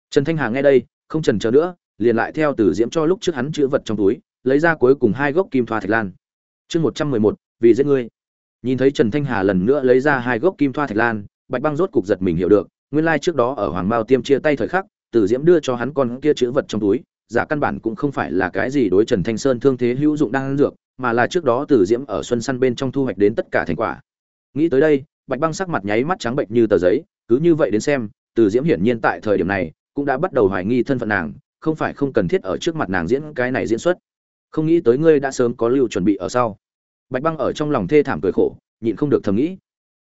Trần thanh hà nghe đây, không trần chờ nữa, liền lại theo từ diễm cho lúc trước hắn chữ vật trong túi, lấy ra cuối cùng hai gốc kim thoa thạch lan. Chương một trăm mười một, vì giết ngươi. Nhìn thấy trần thanh hà lần nữa lấy ra hai gốc kim thoa thạch lan, bạch băng rốt cục giật mình hiểu được, nguyên lai trước đó ở hoàng mao tiêm chia tay thời khắc, từ diễm đưa cho hắn con kia chữ vật trong túi giả căn bản cũng không phải là cái gì đối trần thanh sơn thương thế hữu dụng đang dược, mà là trước đó từ diễm ở xuân săn bên trong thu hoạch đến tất cả thành quả. Nghĩ tới đây, bạch băng sắc mặt nháy mắt trắng bệnh như tờ giấy, cứ như vậy đến xem, từ diễm hiển nhiên tại thời điểm này cũng đã bắt đầu hoài nghi thân phận nàng, không phải không cần thiết ở trước mặt nàng diễn cái này diễn xuất. Không nghĩ tới ngươi đã sớm có lưu chuẩn bị ở sau. Bạch băng ở trong lòng thê thảm cười khổ, nhịn không được thầm nghĩ.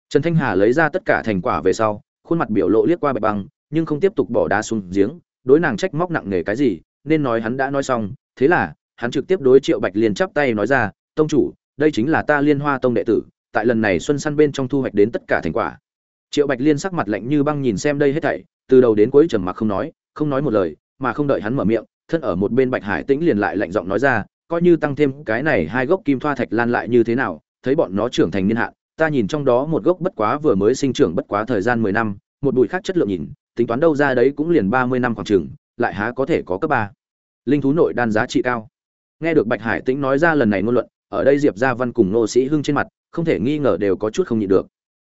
Trần thanh hà lấy ra tất cả thành quả về sau, khuôn mặt biểu lộ liếc qua bạch băng, nhưng không tiếp tục bỏ đá xuống giếng, đối nàng trách móc nặng nề cái gì nên nói hắn đã nói xong, thế là, hắn trực tiếp đối triệu bạch liên chắp tay nói ra, tông chủ, đây chính là ta liên hoa tông đệ tử, tại lần này xuân săn bên trong thu hoạch đến tất cả thành quả. Triệu bạch liên sắc mặt lạnh như băng nhìn xem đây hết thảy, từ đầu đến cuối trầm mặc không nói không nói một lời, mà không đợi hắn mở miệng, thân ở một bên bạch hải tĩnh liền lại lạnh giọng nói ra, coi như tăng thêm cái này hai gốc kim thoa thạch lan lại như thế nào, thấy bọn nó trưởng thành niên hạn, ta nhìn trong đó một gốc bất quá vừa mới sinh trưởng bất quá thời gian mười năm, một bụi khác chất lượng nhìn, tính toán đâu ra đấy cũng liền ba mươi năm khoảng chừng lại há có thể có cấp ba. Linh thú nội đan giá trị cao. Nghe được bạch hải tĩnh nói ra lần này ngôn luận, ở đây diệp gia văn cùng nô sĩ hưng trên mặt, không thể nghi ngờ đều có chút không nhịn được.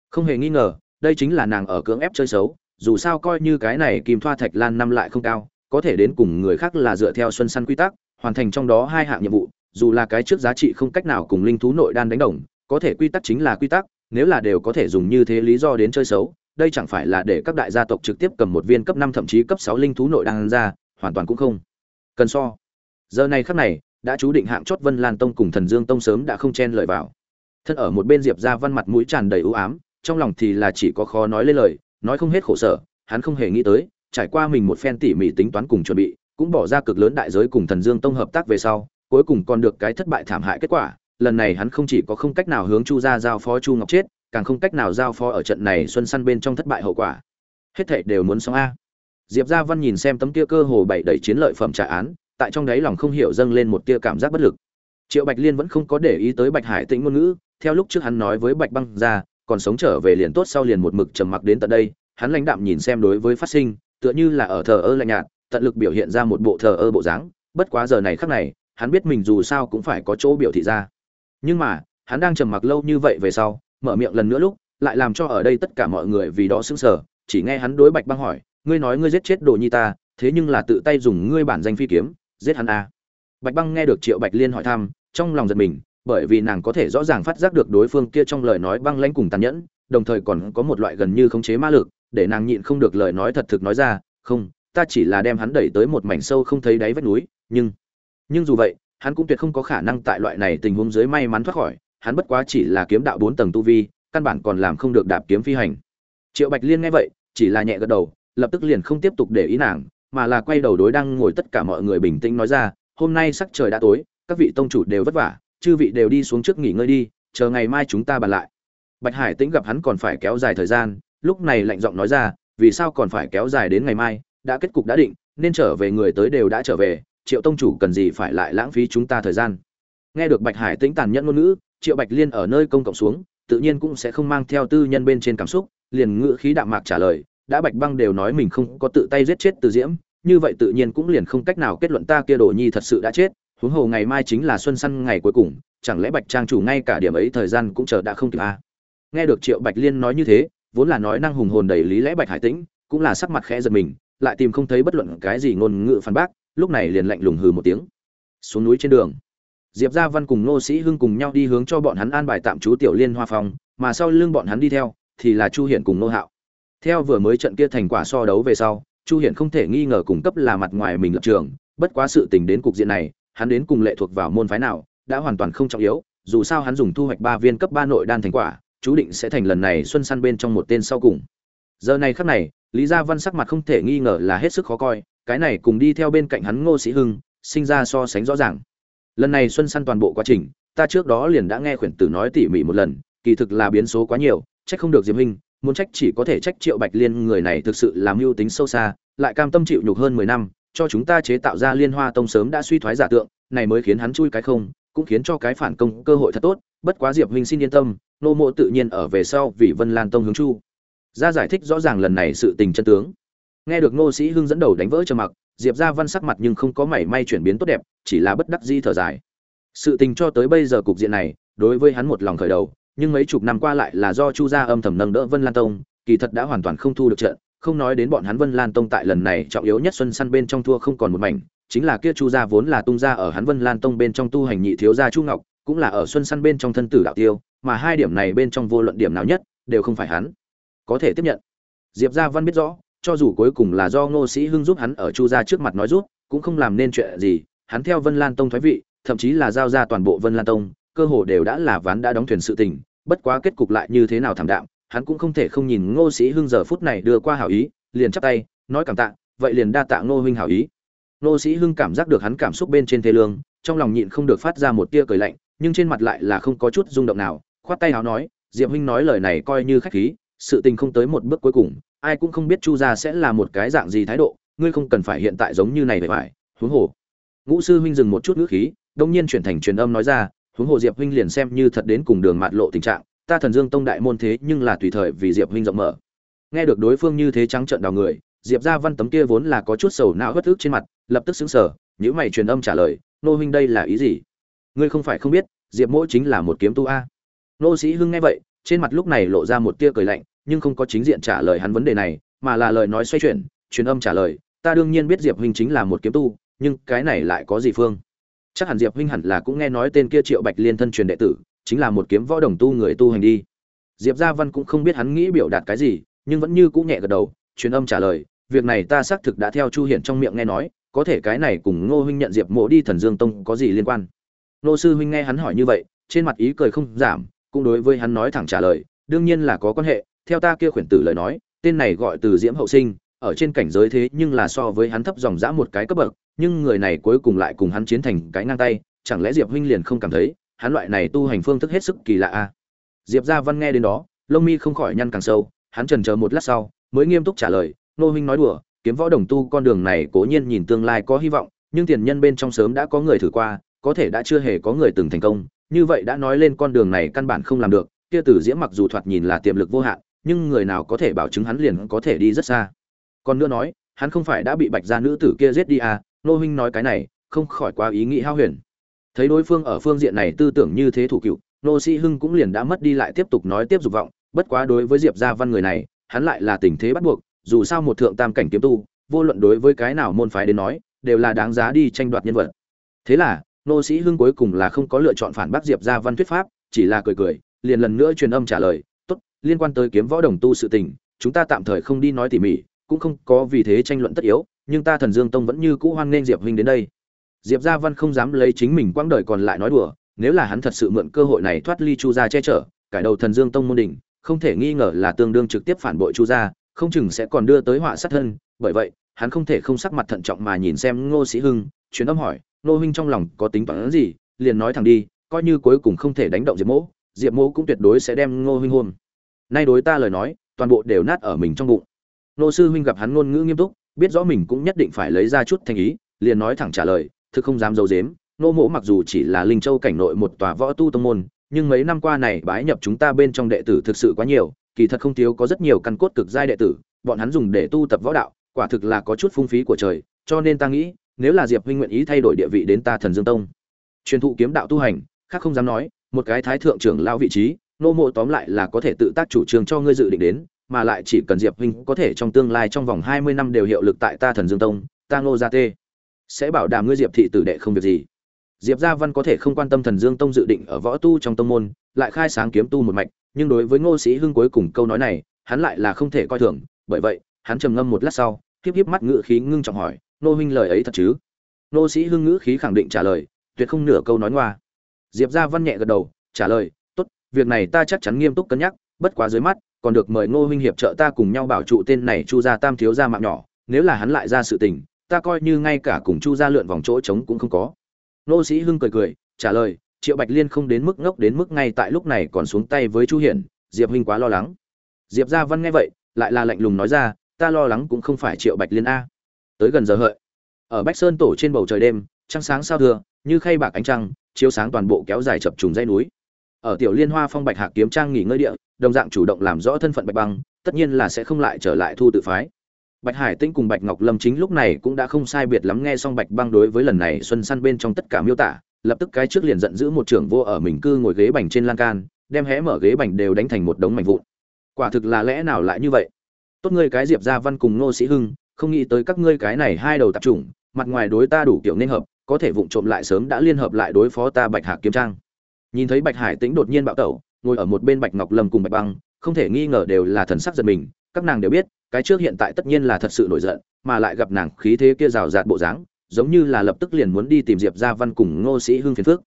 Không hề nghi ngờ, đây chính là nàng ở cưỡng ép chơi xấu, dù sao coi như cái này kim thoa thạch lan năm lại không cao, có thể đến cùng người khác là dựa theo xuân săn quy tắc, hoàn thành trong đó hai hạng nhiệm vụ, dù là cái trước giá trị không cách nào cùng linh thú nội đan đánh đồng, có thể quy tắc chính là quy tắc, nếu là đều có thể dùng như thế lý do đến chơi xấu đây chẳng phải là để các đại gia tộc trực tiếp cầm một viên cấp năm thậm chí cấp sáu linh thú nội đan ra, hoàn toàn cũng không. Cần so. Giờ này khắc này, đã chú định hạng chót vân lan tông cùng thần dương tông sớm đã không chen lời vào. Thân ở một bên diệp gia văn mặt mũi tràn đầy ưu ám, trong lòng thì là chỉ có khó nói lên lời, nói không hết khổ sở, hắn không hề nghĩ tới, trải qua mình một phen tỉ mỉ tính toán cùng chuẩn bị, cũng bỏ ra cực lớn đại giới cùng thần dương tông hợp tác về sau, cuối cùng còn được cái thất bại thảm hại kết quả, lần này hắn không chỉ có không cách nào hướng chu gia giao phó chu ngọc chết càng không cách nào giao phó ở trận này xuân săn bên trong thất bại hậu quả. Hết thảy đều muốn xong a. Diệp gia văn nhìn xem tấm kia cơ hồ bảy đẩy chiến lợi phẩm trả án, tại trong đáy lòng không hiểu dâng lên một tia cảm giác bất lực. Triệu bạch liên vẫn không có để ý tới bạch hải tĩnh ngôn ngữ, theo lúc trước hắn nói với bạch băng ra còn sống trở về liền tốt sau liền một mực trầm mặc đến tận đây, hắn lãnh đạm nhìn xem đối với phát sinh, tựa như là ở thờ ơ lạnh nhạt, tận lực biểu hiện ra một bộ thờ ơ bộ dáng. Bất quá giờ này khắc này, hắn biết mình dù sao cũng phải có chỗ biểu thị ra. Nhưng mà, hắn đang trầm mặc lâu như vậy về sau mở miệng lần nữa lúc, lại làm cho ở đây tất cả mọi người vì đó sững sờ, chỉ nghe hắn đối bạch băng hỏi, ngươi nói ngươi giết chết đồ nhi ta, thế nhưng là tự tay dùng ngươi bản danh phi kiếm, giết hắn à. bạch băng nghe được triệu bạch liên hỏi thăm, trong lòng giật mình, bởi vì nàng có thể rõ ràng phát giác được đối phương kia trong lời nói băng lãnh cùng tàn nhẫn, đồng thời còn có một loại gần như khống chế ma lực, để nàng nhịn không được lời nói thật thực nói ra, không, ta chỉ là đem hắn đẩy tới một mảnh sâu không thấy đáy vách núi, nhưng nhưng dù vậy, hắn cũng tuyệt không có khả năng tại loại này tình huống dưới may mắn thoát khỏi hắn bất quá chỉ là kiếm đạo bốn tầng tu vi, căn bản còn làm không được đạp kiếm phi hành. Triệu bạch liên nghe vậy, chỉ là nhẹ gật đầu, lập tức liền không tiếp tục để ý nàng, mà là quay đầu đối đang ngồi tất cả mọi người bình tĩnh nói ra, hôm nay sắc trời đã tối, các vị tông chủ đều vất vả, chư vị đều đi xuống trước nghỉ ngơi đi, chờ ngày mai chúng ta bàn lại. Bạch hải tĩnh gặp hắn còn phải kéo dài thời gian, lúc này lạnh giọng nói ra, vì sao còn phải kéo dài đến ngày mai, đã kết cục đã định, nên trở về người tới đều đã trở về, triệu tông chủ cần gì phải lại lãng phí chúng ta thời gian? Nghe được bạch hải tĩnh tàn nhẫn ngôn ngữ triệu bạch liên ở nơi công cộng xuống, tự nhiên cũng sẽ không mang theo tư nhân bên trên cảm xúc, liền ngữ khí đạm mạc trả lời, đã bạch băng đều nói mình không có tự tay giết chết từ diễm, như vậy tự nhiên cũng liền không cách nào kết luận ta kia đồ nhi thật sự đã chết, huống hồ ngày mai chính là xuân săn ngày cuối cùng, chẳng lẽ bạch trang chủ ngay cả điểm ấy thời gian cũng chờ đã không kịp à. nghe được triệu bạch liên nói như thế, vốn là nói năng hùng hồn đầy lý lẽ bạch hải tĩnh, cũng là sắc mặt khẽ giật mình, lại tìm không thấy bất luận cái gì ngôn ngữ phản bác, lúc này liền lạnh lùng hừ một tiếng xuống núi trên đường diệp gia văn cùng nô sĩ hưng cùng nhau đi hướng cho bọn hắn an bài tạm trú tiểu liên hoa phong, mà sau lưng bọn hắn đi theo thì là chu hiển cùng nô hạo. Theo vừa mới trận kia thành quả so đấu về sau, chu hiển không thể nghi ngờ cùng cấp là mặt ngoài mình lập trường, bất quá sự tình đến cục diện này, hắn đến cùng lệ thuộc vào môn phái nào, đã hoàn toàn không trọng yếu, dù sao hắn dùng thu hoạch ba viên cấp ba nội đan thành quả, chú định sẽ thành lần này xuân săn bên trong một tên sau cùng. Giờ này khắc này, lý gia văn sắc mặt không thể nghi ngờ là hết sức khó coi, cái này cùng đi theo bên cạnh hắn ngô sĩ hưng, sinh ra so sánh rõ ràng lần này xuân săn toàn bộ quá trình, ta trước đó liền đã nghe khuyển tử nói tỉ mỉ một lần, kỳ thực là biến số quá nhiều, trách không được diệp hình muốn trách chỉ có thể trách triệu bạch liên người này thực sự làm mưu tính sâu xa, lại cam tâm chịu nhục hơn mười năm, cho chúng ta chế tạo ra liên hoa tông sớm đã suy thoái giả tượng, này mới khiến hắn chui cái không, cũng khiến cho cái phản công cơ hội thật tốt, bất quá diệp huynh xin yên tâm, nô mộ tự nhiên ở về sau vì vân lan tông hướng chu. Ra giải thích rõ ràng lần này sự tình chân tướng. Nghe được ngô sĩ hưng dẫn đầu đánh vỡ trầm mặc diệp ra văn sắc mặt nhưng không có mảy may chuyển biến tốt đẹp, chỉ là bất đắc di thở dài. Sự tình cho tới bây giờ cục diện này, đối với hắn một lòng khởi đầu, nhưng mấy chục năm qua lại là do chu gia âm thầm nâng đỡ vân lan tông, kỳ thật đã hoàn toàn không thu được trận, không nói đến bọn hắn vân lan tông tại lần này trọng yếu nhất xuân săn bên trong thua không còn một mảnh, chính là kia chu gia vốn là tung ra ở hắn vân lan tông bên trong tu hành nhị thiếu gia chu ngọc, cũng là ở xuân săn bên trong thân tử đạo tiêu, mà hai điểm này bên trong vô luận điểm nào nhất, đều không phải hắn. Có thể tiếp nhận. Diệp gia văn biết rõ cho dù cuối cùng là do ngô sĩ hưng giúp hắn ở chu gia trước mặt nói giúp, cũng không làm nên chuyện gì, hắn theo vân lan tông thoái vị, thậm chí là giao ra toàn bộ vân lan tông, cơ hồ đều đã là ván đã đóng thuyền sự tình, bất quá kết cục lại như thế nào thảm đạm, hắn cũng không thể không nhìn ngô sĩ hưng giờ phút này đưa qua hảo ý, liền chắp tay, nói cảm tạ, vậy liền đa tạ ngô huynh hảo ý. Ngô sĩ hưng cảm giác được hắn cảm xúc bên trên thế lương, trong lòng nhịn không được phát ra một tia cười lạnh, nhưng trên mặt lại là không có chút rung động nào, khoát tay áo nói, diệp huynh nói lời này coi như khách khí, sự tình không tới một bước cuối cùng ai cũng không biết chu gia sẽ là một cái dạng gì thái độ, ngươi không cần phải hiện tại giống như này vậy phải, huống hồ. Ngũ sư huynh dừng một chút ngữ khí, đông nhiên chuyển thành truyền âm nói ra, huống hồ diệp huynh liền xem như thật đến cùng đường mạt lộ tình trạng, ta thần dương tông đại môn thế nhưng là tùy thời vì diệp huynh rộng mở. Nghe được đối phương như thế trắng trợn đào người, diệp gia văn tấm kia vốn là có chút sầu não bất ức trên mặt, lập tức xứng sở nhữ mày truyền âm trả lời, nô huynh đây là ý gì? Ngươi không phải không biết, diệp mỗi chính là một kiếm tu a. Nô sĩ hưng nghe vậy, trên mặt lúc này lộ ra một tia cười lạnh nhưng không có chính diện trả lời hắn vấn đề này, mà là lời nói xoay chuyển, truyền âm trả lời, ta đương nhiên biết diệp huynh chính là một kiếm tu, nhưng cái này lại có gì phương? Chắc hẳn diệp huynh hẳn là cũng nghe nói tên kia triệu bạch liên thân truyền đệ tử, chính là một kiếm võ đồng tu người tu hành đi. Diệp gia văn cũng không biết hắn nghĩ biểu đạt cái gì, nhưng vẫn như cũng nhẹ gật đầu, truyền âm trả lời, việc này ta xác thực đã theo chu hiển trong miệng nghe nói, có thể cái này cùng ngô huynh nhận diệp mộ đi thần dương tông có gì liên quan? Ngô sư huynh nghe hắn hỏi như vậy, trên mặt ý cười không giảm, cũng đối với hắn nói thẳng trả lời, đương nhiên là có quan hệ theo ta kia khuyển tử lời nói, tên này gọi từ diễm hậu sinh, ở trên cảnh giới thế nhưng là so với hắn thấp dòng dã một cái cấp bậc, nhưng người này cuối cùng lại cùng hắn chiến thành cái ngang tay, chẳng lẽ diệp huynh liền không cảm thấy, hắn loại này tu hành phương thức hết sức kỳ lạ a à? diệp gia văn nghe đến đó, lông mi không khỏi nhăn càng sâu, hắn trần chờ một lát sau, mới nghiêm túc trả lời, nô huynh nói đùa, kiếm võ đồng tu con đường này cố nhiên nhìn tương lai có hy vọng, nhưng tiền nhân bên trong sớm đã có người thử qua, có thể đã chưa hề có người từng thành công, như vậy đã nói lên con đường này căn bản không làm được, kia tử diễm mặc dù thoạt nhìn là tiềm lực vô hạn nhưng người nào có thể bảo chứng hắn liền có thể đi rất xa. Còn nữa nói, hắn không phải đã bị bạch gia nữ tử kia giết đi à nô huynh nói cái này, không khỏi quá ý nghĩ hao huyền. Thấy đối phương ở phương diện này tư tưởng như thế thủ cựu, nô sĩ hưng cũng liền đã mất đi lại tiếp tục nói tiếp dục vọng, bất quá đối với diệp gia văn người này, hắn lại là tình thế bắt buộc, dù sao một thượng tam cảnh kiếm tu, vô luận đối với cái nào môn phái đến nói, đều là đáng giá đi tranh đoạt nhân vật. Thế là, nô sĩ hưng cuối cùng là không có lựa chọn phản bác diệp gia văn thuyết pháp, chỉ là cười cười, liền lần nữa truyền âm trả lời liên quan tới kiếm võ đồng tu sự tình, chúng ta tạm thời không đi nói tỉ mỉ, cũng không có vì thế tranh luận tất yếu, nhưng ta thần dương tông vẫn như cũ hoan nghênh diệp huynh đến đây. Diệp gia văn không dám lấy chính mình quãng đời còn lại nói đùa, nếu là hắn thật sự mượn cơ hội này thoát ly chu gia che chở, cải đầu thần dương tông môn đỉnh, không thể nghi ngờ là tương đương trực tiếp phản bội chu gia, không chừng sẽ còn đưa tới họa sát thân, bởi vậy, hắn không thể không sắc mặt thận trọng mà nhìn xem ngô sĩ hưng, truyền âm hỏi, ngô huynh trong lòng có tính toán gì? Liền nói thẳng đi, coi như cuối cùng không thể đánh động diệp mỗ diệp mỗ cũng tuyệt đối sẽ đem ngô huynh hôn nay đối ta lời nói, toàn bộ đều nát ở mình trong bụng. Nô sư huynh gặp hắn ngôn ngữ nghiêm túc, biết rõ mình cũng nhất định phải lấy ra chút thành ý, liền nói thẳng trả lời, thực không dám giấu dếm nô mỗ mặc dù chỉ là linh châu cảnh nội một tòa võ tu tông môn, nhưng mấy năm qua này bái nhập chúng ta bên trong đệ tử thực sự quá nhiều, kỳ thật không thiếu có rất nhiều căn cốt cực giai đệ tử, bọn hắn dùng để tu tập võ đạo, quả thực là có chút phung phí của trời, cho nên ta nghĩ, nếu là diệp huynh nguyện ý thay đổi địa vị đến ta thần dương tông. Truyền thụ kiếm đạo tu hành, khác không dám nói, một cái thái thượng trưởng lao vị trí nô mộ tóm lại là có thể tự tác chủ trương cho ngươi dự định đến, mà lại chỉ cần diệp huynh có thể trong tương lai trong vòng hai mươi năm đều hiệu lực tại ta thần dương tông, ta ngô gia tê. Sẽ bảo đảm ngươi diệp thị tử đệ không việc gì. Diệp gia văn có thể không quan tâm thần dương tông dự định ở võ tu trong tông môn, lại khai sáng kiếm tu một mạch, nhưng đối với ngô sĩ hưng cuối cùng câu nói này, hắn lại là không thể coi thường, bởi vậy, hắn trầm ngâm một lát sau híp híp mắt ngữ khí ngưng trọng hỏi, nô huynh lời ấy thật chứ? Nô sĩ hưng ngữ khí khẳng định trả lời, tuyệt không nửa câu nói ngoa. Diệp gia văn nhẹ gật đầu, trả lời việc này ta chắc chắn nghiêm túc cân nhắc, bất quá dưới mắt, còn được mời ngô huynh hiệp trợ ta cùng nhau bảo trụ tên này chu gia tam thiếu gia mạng nhỏ, nếu là hắn lại ra sự tình, ta coi như ngay cả cùng chu gia lượn vòng chỗ trống cũng không có. Nô sĩ hưng cười cười, trả lời, triệu bạch liên không đến mức ngốc đến mức ngay tại lúc này còn xuống tay với chu hiển, diệp huynh quá lo lắng. Diệp gia văn nghe vậy, lại là lạnh lùng nói ra, ta lo lắng cũng không phải triệu bạch liên a. Tới gần giờ hợi, ở bách sơn tổ trên bầu trời đêm, trăng sáng sao thưa như khay bạc ánh trăng, chiếu sáng toàn bộ kéo dài chập trùng dây núi ở tiểu liên hoa phong bạch hạc kiếm trang nghỉ ngơi địa, đồng dạng chủ động làm rõ thân phận bạch băng, tất nhiên là sẽ không lại trở lại thu tự phái. Bạch hải tĩnh cùng bạch ngọc lâm chính lúc này cũng đã không sai biệt lắm nghe xong bạch băng đối với lần này xuân săn bên trong tất cả miêu tả, lập tức cái trước liền giận dữ một trưởng vô ở mình cư ngồi ghế bành trên lan can, đem hé mở ghế bành đều đánh thành một đống mảnh vụn. Quả thực là lẽ nào lại như vậy? Tốt ngươi cái diệp gia văn cùng ngô sĩ hưng, không nghĩ tới các ngươi cái này hai đầu tạp chủng, mặt ngoài đối ta đủ kiểu nên hợp, có thể vụng trộm lại sớm đã liên hợp lại đối phó ta bạch hạc kiếm trang nhìn thấy bạch hải tĩnh đột nhiên bạo tẩu, ngồi ở một bên bạch ngọc lâm cùng bạch băng, không thể nghi ngờ đều là thần sắc giật mình, các nàng đều biết, cái trước hiện tại tất nhiên là thật sự nổi giận, mà lại gặp nàng khí thế kia rào rạt bộ dáng, giống như là lập tức liền muốn đi tìm diệp gia văn cùng ngô sĩ hưng phiền phước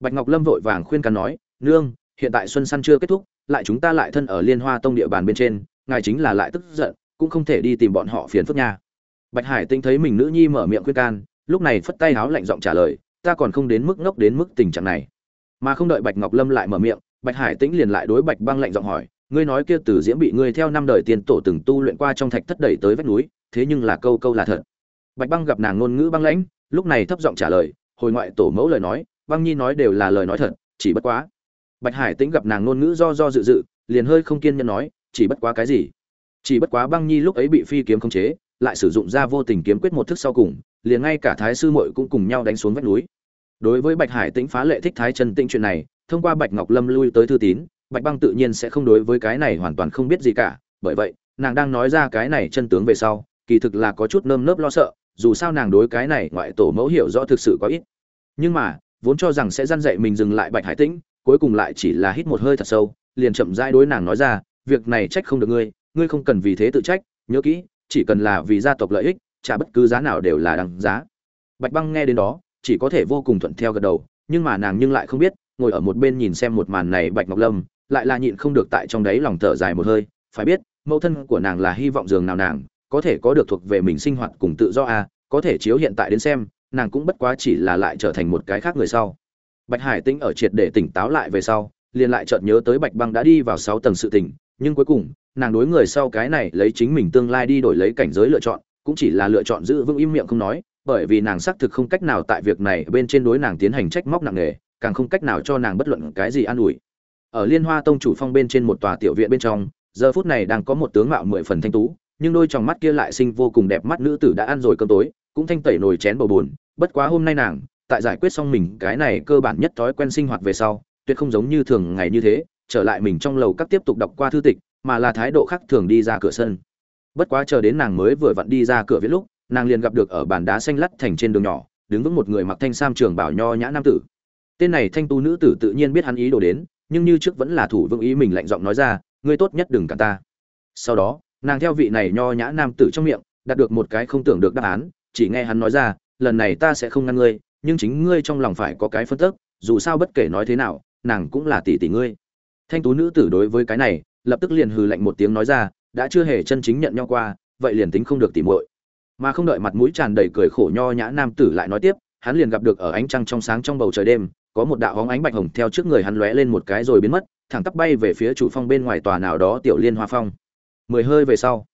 bạch ngọc lâm vội vàng khuyên can nói, nương, hiện tại xuân săn chưa kết thúc, lại chúng ta lại thân ở liên hoa tông địa bàn bên trên, ngài chính là lại tức giận, cũng không thể đi tìm bọn họ phiền phức nha. Bạch hải tinh thấy mình nữ nhi mở miệng khuyên can, lúc này phất tay háo lạnh giọng trả lời, ta còn không đến mức ngốc đến mức tình trạng này mà không đợi bạch ngọc lâm lại mở miệng, bạch hải tĩnh liền lại đối bạch băng lạnh giọng hỏi, ngươi nói kia từ diễm bị ngươi theo năm đời tiền tổ từng tu luyện qua trong thạch thất đẩy tới vách núi, thế nhưng là câu câu là thật. Bạch băng gặp nàng ngôn ngữ băng lãnh, lúc này thấp giọng trả lời, hồi ngoại tổ mẫu lời nói, băng nhi nói đều là lời nói thật, chỉ bất quá. Bạch hải tĩnh gặp nàng ngôn ngữ do do dự dự, liền hơi không kiên nhẫn nói, chỉ bất quá cái gì? Chỉ bất quá băng nhi lúc ấy bị phi kiếm khống chế, lại sử dụng ra vô tình kiếm quyết một thức sau cùng, liền ngay cả thái sư muội cũng cùng nhau đánh xuống vách núi đối với bạch hải tĩnh phá lệ thích thái chân tĩnh chuyện này, thông qua bạch ngọc lâm lui tới thư tín, bạch băng tự nhiên sẽ không đối với cái này hoàn toàn không biết gì cả. Bởi vậy, nàng đang nói ra cái này chân tướng về sau, kỳ thực là có chút nơm nớp lo sợ, dù sao nàng đối cái này ngoại tổ mẫu hiểu rõ thực sự có ít. Nhưng mà, vốn cho rằng sẽ dăn dậy mình dừng lại bạch hải tĩnh, cuối cùng lại chỉ là hít một hơi thật sâu, liền chậm rãi đối nàng nói ra, việc này trách không được ngươi ngươi không cần vì thế tự trách, nhớ kỹ, chỉ cần là vì gia tộc lợi ích trả bất cứ giá nào đều là đằng giá. Bạch băng nghe đến đó chỉ có thể vô cùng thuận theo gật đầu, nhưng mà nàng nhưng lại không biết, ngồi ở một bên nhìn xem một màn này bạch ngọc lâm, lại là nhịn không được tại trong đấy lòng thở dài một hơi, phải biết, mẫu thân của nàng là hy vọng giường nào nàng, có thể có được thuộc về mình sinh hoạt cùng tự do à có thể chiếu hiện tại đến xem, nàng cũng bất quá chỉ là lại trở thành một cái khác người sau. Bạch hải tĩnh ở triệt để tỉnh táo lại về sau, liền lại chợt nhớ tới bạch băng đã đi vào sáu tầng sự tình, nhưng cuối cùng, nàng đối người sau cái này lấy chính mình tương lai đi đổi lấy cảnh giới lựa chọn, cũng chỉ là lựa chọn giữ vững im miệng không nói bởi vì nàng xác thực không cách nào tại việc này bên trên đối nàng tiến hành trách móc nặng nề, càng không cách nào cho nàng bất luận cái gì an ủi. Ở liên hoa tông chủ phong bên trên một tòa tiểu viện bên trong, giờ phút này đang có một tướng mạo mười phần thanh tú, nhưng đôi tròng mắt kia lại sinh vô cùng đẹp mắt nữ tử đã ăn rồi cơm tối, cũng thanh tẩy nồi chén bầu buồn. Bất quá hôm nay nàng, tại giải quyết xong mình cái này cơ bản nhất thói quen sinh hoạt về sau, tuyệt không giống như thường ngày như thế, trở lại mình trong lầu các tiếp tục đọc qua thư tịch, mà là thái độ khác thường đi ra cửa sân. Bất quá chờ đến nàng mới vừa vặn đi ra cửa viết lúc nàng liền gặp được ở bàn đá xanh lắt thành trên đường nhỏ, đứng vững một người mặc thanh sam trường bảo nho nhã nam tử. Tên này thanh tu nữ tử tự nhiên biết hắn ý đồ đến, nhưng như trước vẫn là thủ vững ý mình lạnh giọng nói ra, ngươi tốt nhất đừng cả ta. Sau đó, nàng theo vị này nho nhã nam tử trong miệng, đạt được một cái không tưởng được đáp án, chỉ nghe hắn nói ra, lần này ta sẽ không ngăn ngươi, nhưng chính ngươi trong lòng phải có cái phân tức, dù sao bất kể nói thế nào, nàng cũng là tỷ tỷ ngươi. Thanh tú nữ tử đối với cái này, lập tức liền hừ lạnh một tiếng nói ra, đã chưa hề chân chính nhận nhau qua, vậy liền tính không được tỉ muội mà không đợi mặt mũi tràn đầy cười khổ nho nhã nam tử lại nói tiếp, hắn liền gặp được ở ánh trăng trong sáng trong bầu trời đêm, có một đạo hóng ánh bạch hồng theo trước người hắn lóe lên một cái rồi biến mất, thẳng tắp bay về phía chủ phong bên ngoài tòa nào đó tiểu liên hoa phong. Mười hơi về sau,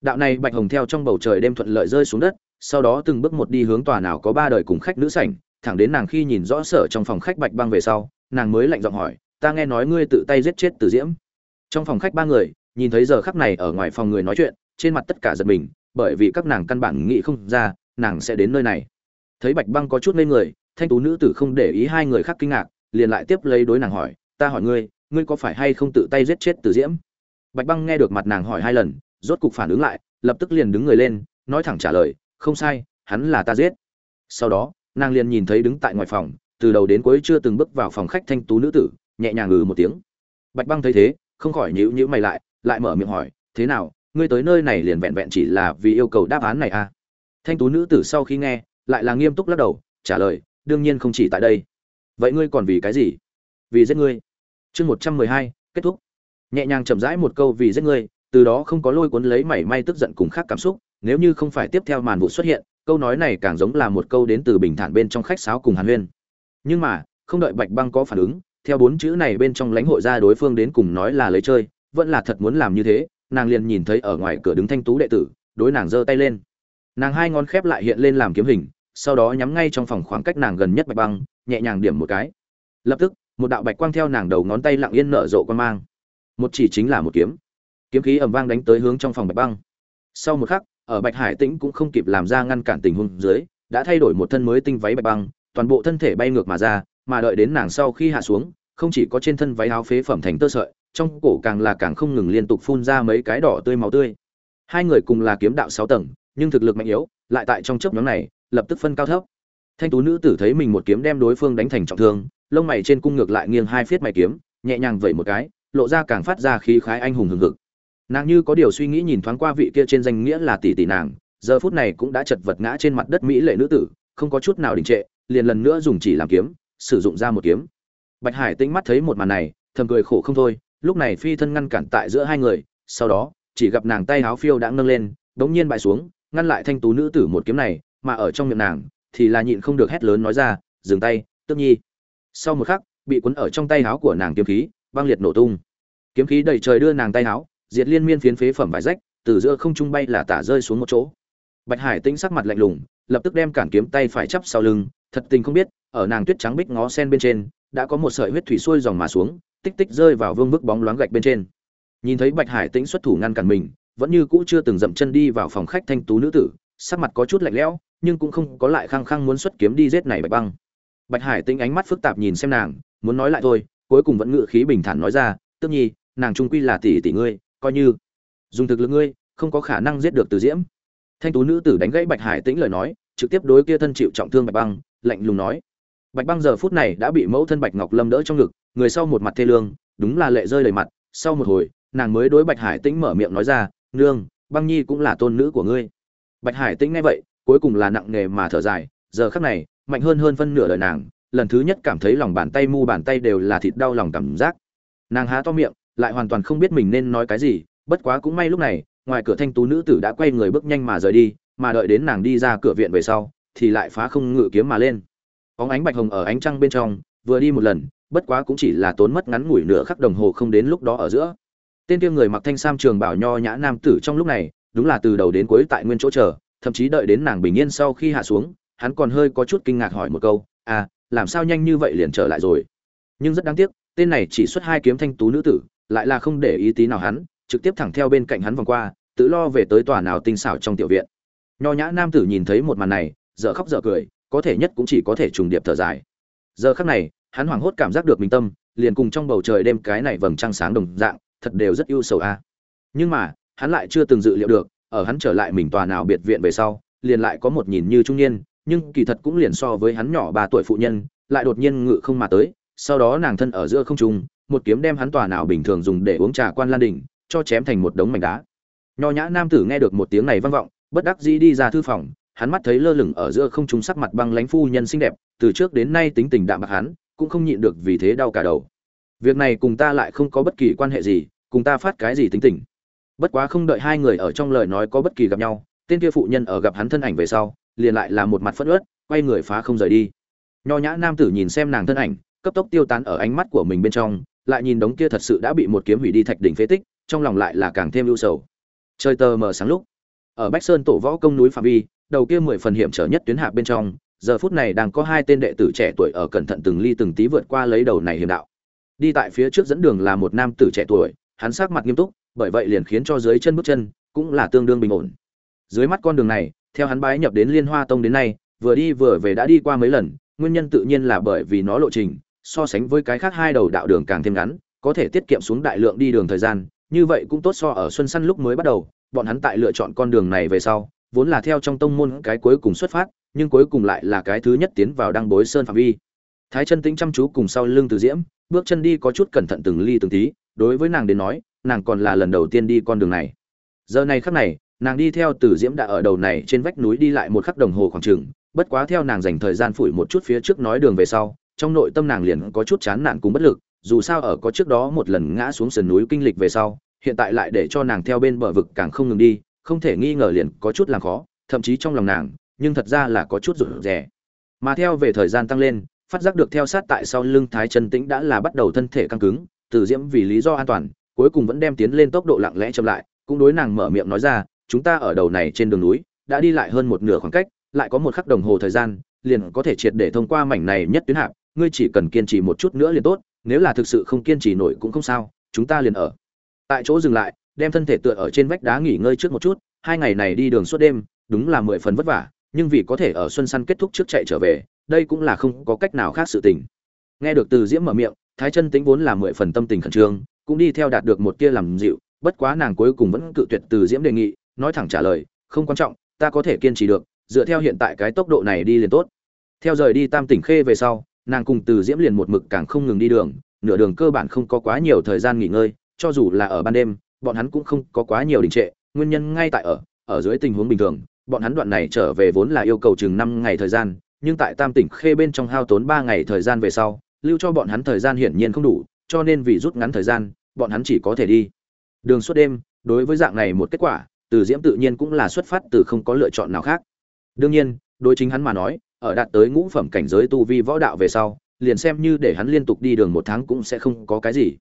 đạo này bạch hồng theo trong bầu trời đêm thuận lợi rơi xuống đất, sau đó từng bước một đi hướng tòa nào có ba đời cùng khách nữ sảnh, thẳng đến nàng khi nhìn rõ sở trong phòng khách bạch băng về sau, nàng mới lạnh giọng hỏi, ta nghe nói ngươi tự tay giết chết từ diễm. Trong phòng khách ba người, nhìn thấy giờ khắc này ở ngoài phòng người nói chuyện, trên mặt tất cả giật mình bởi vì các nàng căn bản nghĩ không ra, nàng sẽ đến nơi này. Thấy bạch băng có chút ngây người, thanh tú nữ tử không để ý hai người khác kinh ngạc, liền lại tiếp lấy đối nàng hỏi, ta hỏi ngươi ngươi có phải hay không tự tay giết chết từ diễm? Bạch băng nghe được mặt nàng hỏi hai lần, rốt cục phản ứng lại, lập tức liền đứng người lên, nói thẳng trả lời, không sai, hắn là ta giết. Sau đó, nàng liền nhìn thấy đứng tại ngoài phòng, từ đầu đến cuối chưa từng bước vào phòng khách thanh tú nữ tử, nhẹ nhàng ngừ một tiếng. Bạch băng thấy thế, không khỏi nhíu nhíu mày lại lại mở miệng hỏi, thế nào ngươi tới nơi này liền vẹn vẹn chỉ là vì yêu cầu đáp án này à. Thanh tú nữ tử sau khi nghe, lại là nghiêm túc lắc đầu, trả lời, đương nhiên không chỉ tại đây. Vậy ngươi còn vì cái gì? Vì giết ngươi. Chương một trăm mười hai, kết thúc. Nhẹ nhàng chậm rãi một câu vì giết ngươi, từ đó không có lôi cuốn lấy mảy may tức giận cùng khác cảm xúc, nếu như không phải tiếp theo màn vụ xuất hiện, câu nói này càng giống là một câu đến từ bình thản bên trong khách sáo cùng hàn huyên. Nhưng mà, không đợi bạch băng có phản ứng, theo bốn chữ này bên trong lãnh hội ra đối phương đến cùng nói là lấy chơi, vẫn là thật muốn làm như thế nàng liền nhìn thấy ở ngoài cửa đứng thanh tú đệ tử, đối nàng giơ tay lên. Nàng hai ngón khép lại hiện lên làm kiếm hình, sau đó nhắm ngay trong phòng khoảng cách nàng gần nhất bạch băng, nhẹ nhàng điểm một cái. Lập tức, một đạo bạch quang theo nàng đầu ngón tay lặng yên nở rộ quan mang. Một chỉ chính là một kiếm. Kiếm khí ầm vang đánh tới hướng trong phòng bạch băng. Sau một khắc, ở bạch hải tĩnh cũng không kịp làm ra ngăn cản tình huống dưới, đã thay đổi một thân mới tinh váy bạch băng, toàn bộ thân thể bay ngược mà ra, mà đợi đến nàng sau khi hạ xuống, không chỉ có trên thân váy áo phế phẩm thành tơ sợi trong cổ càng là càng không ngừng liên tục phun ra mấy cái đỏ tươi máu tươi. Hai người cùng là kiếm đạo sáu tầng, nhưng thực lực mạnh yếu, lại tại trong chớp nhóm này, lập tức phân cao thấp. Thanh tú nữ tử thấy mình một kiếm đem đối phương đánh thành trọng thương, lông mày trên cung ngược lại nghiêng hai phiết mày kiếm, nhẹ nhàng vẩy một cái, lộ ra càng phát ra khí khái anh hùng hừng hực. Nàng như có điều suy nghĩ nhìn thoáng qua vị kia trên danh nghĩa là tỷ tỷ nàng, giờ phút này cũng đã chật vật ngã trên mặt đất mỹ lệ nữ tử, không có chút nào đình trệ, liền lần nữa dùng chỉ làm kiếm, sử dụng ra một kiếm. Bạch hải tinh mắt thấy một màn này, thầm cười khổ không thôi lúc này phi thân ngăn cản tại giữa hai người, sau đó, chỉ gặp nàng tay háo phiêu đã nâng lên, đống nhiên bại xuống, ngăn lại thanh tú nữ tử một kiếm này, mà ở trong miệng nàng, thì là nhịn không được hét lớn nói ra, dừng tay tức nhi. Sau một khắc, bị cuốn ở trong tay háo của nàng kiếm khí, băng liệt nổ tung. Kiếm khí đầy trời đưa nàng tay háo, diệt liên miên phiến phế phẩm vải rách, từ giữa không trung bay là tả rơi xuống một chỗ. Bạch hải tĩnh sắc mặt lạnh lùng, lập tức đem cản kiếm tay phải chắp sau lưng, thật tình không biết, ở nàng tuyết trắng bích ngó sen bên trên, đã có một sợi huyết thủy xuôi dòng mà xuống tích tích rơi vào vương bức bóng loáng gạch bên trên. Nhìn thấy bạch hải tĩnh xuất thủ ngăn cản mình, vẫn như cũ chưa từng dậm chân đi vào phòng khách thanh tú nữ tử, sắc mặt có chút lạnh lẽo, nhưng cũng không có lại khăng khăng muốn xuất kiếm đi giết này bạch băng. Bạch hải tĩnh ánh mắt phức tạp nhìn xem nàng, muốn nói lại thôi, cuối cùng vẫn ngự khí bình thản nói ra, tức nhi, nàng trung quy là tỷ tỷ ngươi, coi như dùng thực lực ngươi, không có khả năng giết được từ diễm. Thanh tú nữ tử đánh gãy bạch hải tĩnh lời nói, trực tiếp đối kia thân chịu trọng thương bạch băng, lạnh lùng nói, bạch băng giờ phút này đã bị mẫu thân bạch ngọc lâm đỡ trong ngực người sau một mặt thê lương, đúng là lệ rơi đầy mặt. Sau một hồi, nàng mới đối bạch hải tĩnh mở miệng nói ra, nương, băng nhi cũng là tôn nữ của ngươi. Bạch hải tĩnh nghe vậy, cuối cùng là nặng nề mà thở dài. Giờ khắc này, mạnh hơn hơn phân nửa đời nàng, lần thứ nhất cảm thấy lòng bàn tay mu bàn tay đều là thịt đau lòng cảm giác. Nàng há to miệng, lại hoàn toàn không biết mình nên nói cái gì. Bất quá cũng may lúc này, ngoài cửa thanh tú nữ tử đã quay người bước nhanh mà rời đi, mà đợi đến nàng đi ra cửa viện về sau, thì lại phá không ngự kiếm mà lên. Óng ánh bạch hồng ở ánh trăng bên trong vừa đi một lần, bất quá cũng chỉ là tốn mất ngắn ngủi nửa khắc đồng hồ không đến lúc đó ở giữa. Tên kia người mặc thanh sam trường bảo nho nhã nam tử trong lúc này, đúng là từ đầu đến cuối tại nguyên chỗ chờ, thậm chí đợi đến nàng bình yên sau khi hạ xuống, hắn còn hơi có chút kinh ngạc hỏi một câu à làm sao nhanh như vậy liền trở lại rồi? Nhưng rất đáng tiếc, tên này chỉ xuất hai kiếm thanh tú nữ tử, lại là không để ý tí nào hắn, trực tiếp thẳng theo bên cạnh hắn vòng qua, tự lo về tới tòa nào tinh xảo trong tiểu viện. Nho nhã nam tử nhìn thấy một màn này, dở khóc dở cười, có thể nhất cũng chỉ có thể trùng điệp thở dài giờ khắc này, hắn hoảng hốt cảm giác được mình tâm, liền cùng trong bầu trời đêm cái này vầng trăng sáng đồng dạng, thật đều rất ưu sầu a. Nhưng mà, hắn lại chưa từng dự liệu được, ở hắn trở lại mình tòa nào biệt viện về sau, liền lại có một nhìn như trung niên, nhưng kỳ thật cũng liền so với hắn nhỏ ba tuổi phụ nhân, lại đột nhiên ngự không mà tới, sau đó nàng thân ở giữa không trung, một kiếm đem hắn tòa nào bình thường dùng để uống trà quan lan đỉnh, cho chém thành một đống mảnh đá. Nho nhã nam tử nghe được một tiếng này vang vọng, bất đắc dĩ đi ra thư phòng hắn mắt thấy lơ lửng ở giữa không trung sắc mặt băng lãnh phu nhân xinh đẹp từ trước đến nay tính tình đạm bạc hắn cũng không nhịn được vì thế đau cả đầu. Việc này cùng ta lại không có bất kỳ quan hệ gì cùng ta phát cái gì tính tình. Bất quá không đợi hai người ở trong lời nói có bất kỳ gặp nhau tên kia phụ nhân ở gặp hắn thân ảnh về sau liền lại là một mặt phẫn uất, quay người phá không rời đi. Nho nhã nam tử nhìn xem nàng thân ảnh cấp tốc tiêu tán ở ánh mắt của mình bên trong lại nhìn đống kia thật sự đã bị một kiếm hủy đi thạch đỉnh phế tích trong lòng lại là càng thêm ưu sầu. Trời tờ mờ sáng lúc ở bách sơn tổ võ công núi phạm vi đầu kia mười phần hiểm trở nhất tuyến hạ bên trong, giờ phút này đang có hai tên đệ tử trẻ tuổi ở cẩn thận từng ly từng tí vượt qua lấy đầu này hiểm đạo. Đi tại phía trước dẫn đường là một nam tử trẻ tuổi, hắn sắc mặt nghiêm túc, bởi vậy liền khiến cho dưới chân bước chân cũng là tương đương bình ổn. Dưới mắt con đường này, theo hắn bái nhập đến liên hoa tông đến nay, vừa đi vừa về đã đi qua mấy lần, nguyên nhân tự nhiên là bởi vì nó lộ trình, so sánh với cái khác hai đầu đạo đường càng thêm ngắn, có thể tiết kiệm xuống đại lượng đi đường thời gian, như vậy cũng tốt so ở xuân săn lúc mới bắt đầu, bọn hắn tại lựa chọn con đường này về sau vốn là theo trong tông môn cái cuối cùng xuất phát, nhưng cuối cùng lại là cái thứ nhất tiến vào đăng bối sơn phạm vi. Thái chân tĩnh chăm chú cùng sau lưng từ diễm, bước chân đi có chút cẩn thận từng ly từng tí, đối với nàng đến nói, nàng còn là lần đầu tiên đi con đường này. Giờ này khắc này, nàng đi theo từ diễm đã ở đầu này trên vách núi đi lại một khắc đồng hồ khoảng chừng, bất quá theo nàng dành thời gian phủi một chút phía trước nói đường về sau, trong nội tâm nàng liền có chút chán nản cùng bất lực, dù sao ở có trước đó một lần ngã xuống sườn núi kinh lịch về sau, hiện tại lại để cho nàng theo bên bờ vực càng không ngừng đi không thể nghi ngờ liền có chút làm khó, thậm chí trong lòng nàng, nhưng thật ra là có chút rụt rè. Mà theo về thời gian tăng lên, phát giác được theo sát tại sau lưng thái chân tĩnh đã là bắt đầu thân thể căng cứng, từ diễm vì lý do an toàn, cuối cùng vẫn đem tiến lên tốc độ lặng lẽ chậm lại, cũng đối nàng mở miệng nói ra, chúng ta ở đầu này trên đường núi, đã đi lại hơn một nửa khoảng cách, lại có một khắc đồng hồ thời gian, liền có thể triệt để thông qua mảnh này nhất tuyến hạp, ngươi chỉ cần kiên trì một chút nữa liền tốt, nếu là thực sự không kiên trì nổi cũng không sao, chúng ta liền ở. Tại chỗ dừng lại đem thân thể tựa ở trên vách đá nghỉ ngơi trước một chút, hai ngày này đi đường suốt đêm, đúng là mười phần vất vả, nhưng vì có thể ở xuân săn kết thúc trước chạy trở về, đây cũng là không có cách nào khác sự tình. Nghe được từ diễm mở miệng, thái chân tính vốn là mười phần tâm tình khẩn trương, cũng đi theo đạt được một tia làm dịu, bất quá nàng cuối cùng vẫn cự tuyệt từ diễm đề nghị, nói thẳng trả lời, không quan trọng, ta có thể kiên trì được, dựa theo hiện tại cái tốc độ này đi liền tốt. Theo rời đi tam tỉnh khê về sau, nàng cùng từ diễm liền một mực càng không ngừng đi đường, nửa đường cơ bản không có quá nhiều thời gian nghỉ ngơi, cho dù là ở ban đêm bọn hắn cũng không có quá nhiều đình trệ, nguyên nhân ngay tại ở ở dưới tình huống bình thường, bọn hắn đoạn này trở về vốn là yêu cầu chừng năm ngày thời gian, nhưng tại tam tỉnh khê bên trong hao tốn ba ngày thời gian về sau, lưu cho bọn hắn thời gian hiển nhiên không đủ, cho nên vì rút ngắn thời gian, bọn hắn chỉ có thể đi. Đường suốt đêm, đối với dạng này một kết quả, từ diễm tự nhiên cũng là xuất phát từ không có lựa chọn nào khác. Đương nhiên, đối chính hắn mà nói, ở đạt tới ngũ phẩm cảnh giới tu vi võ đạo về sau, liền xem như để hắn liên tục đi đường một tháng cũng sẽ không có cái gì.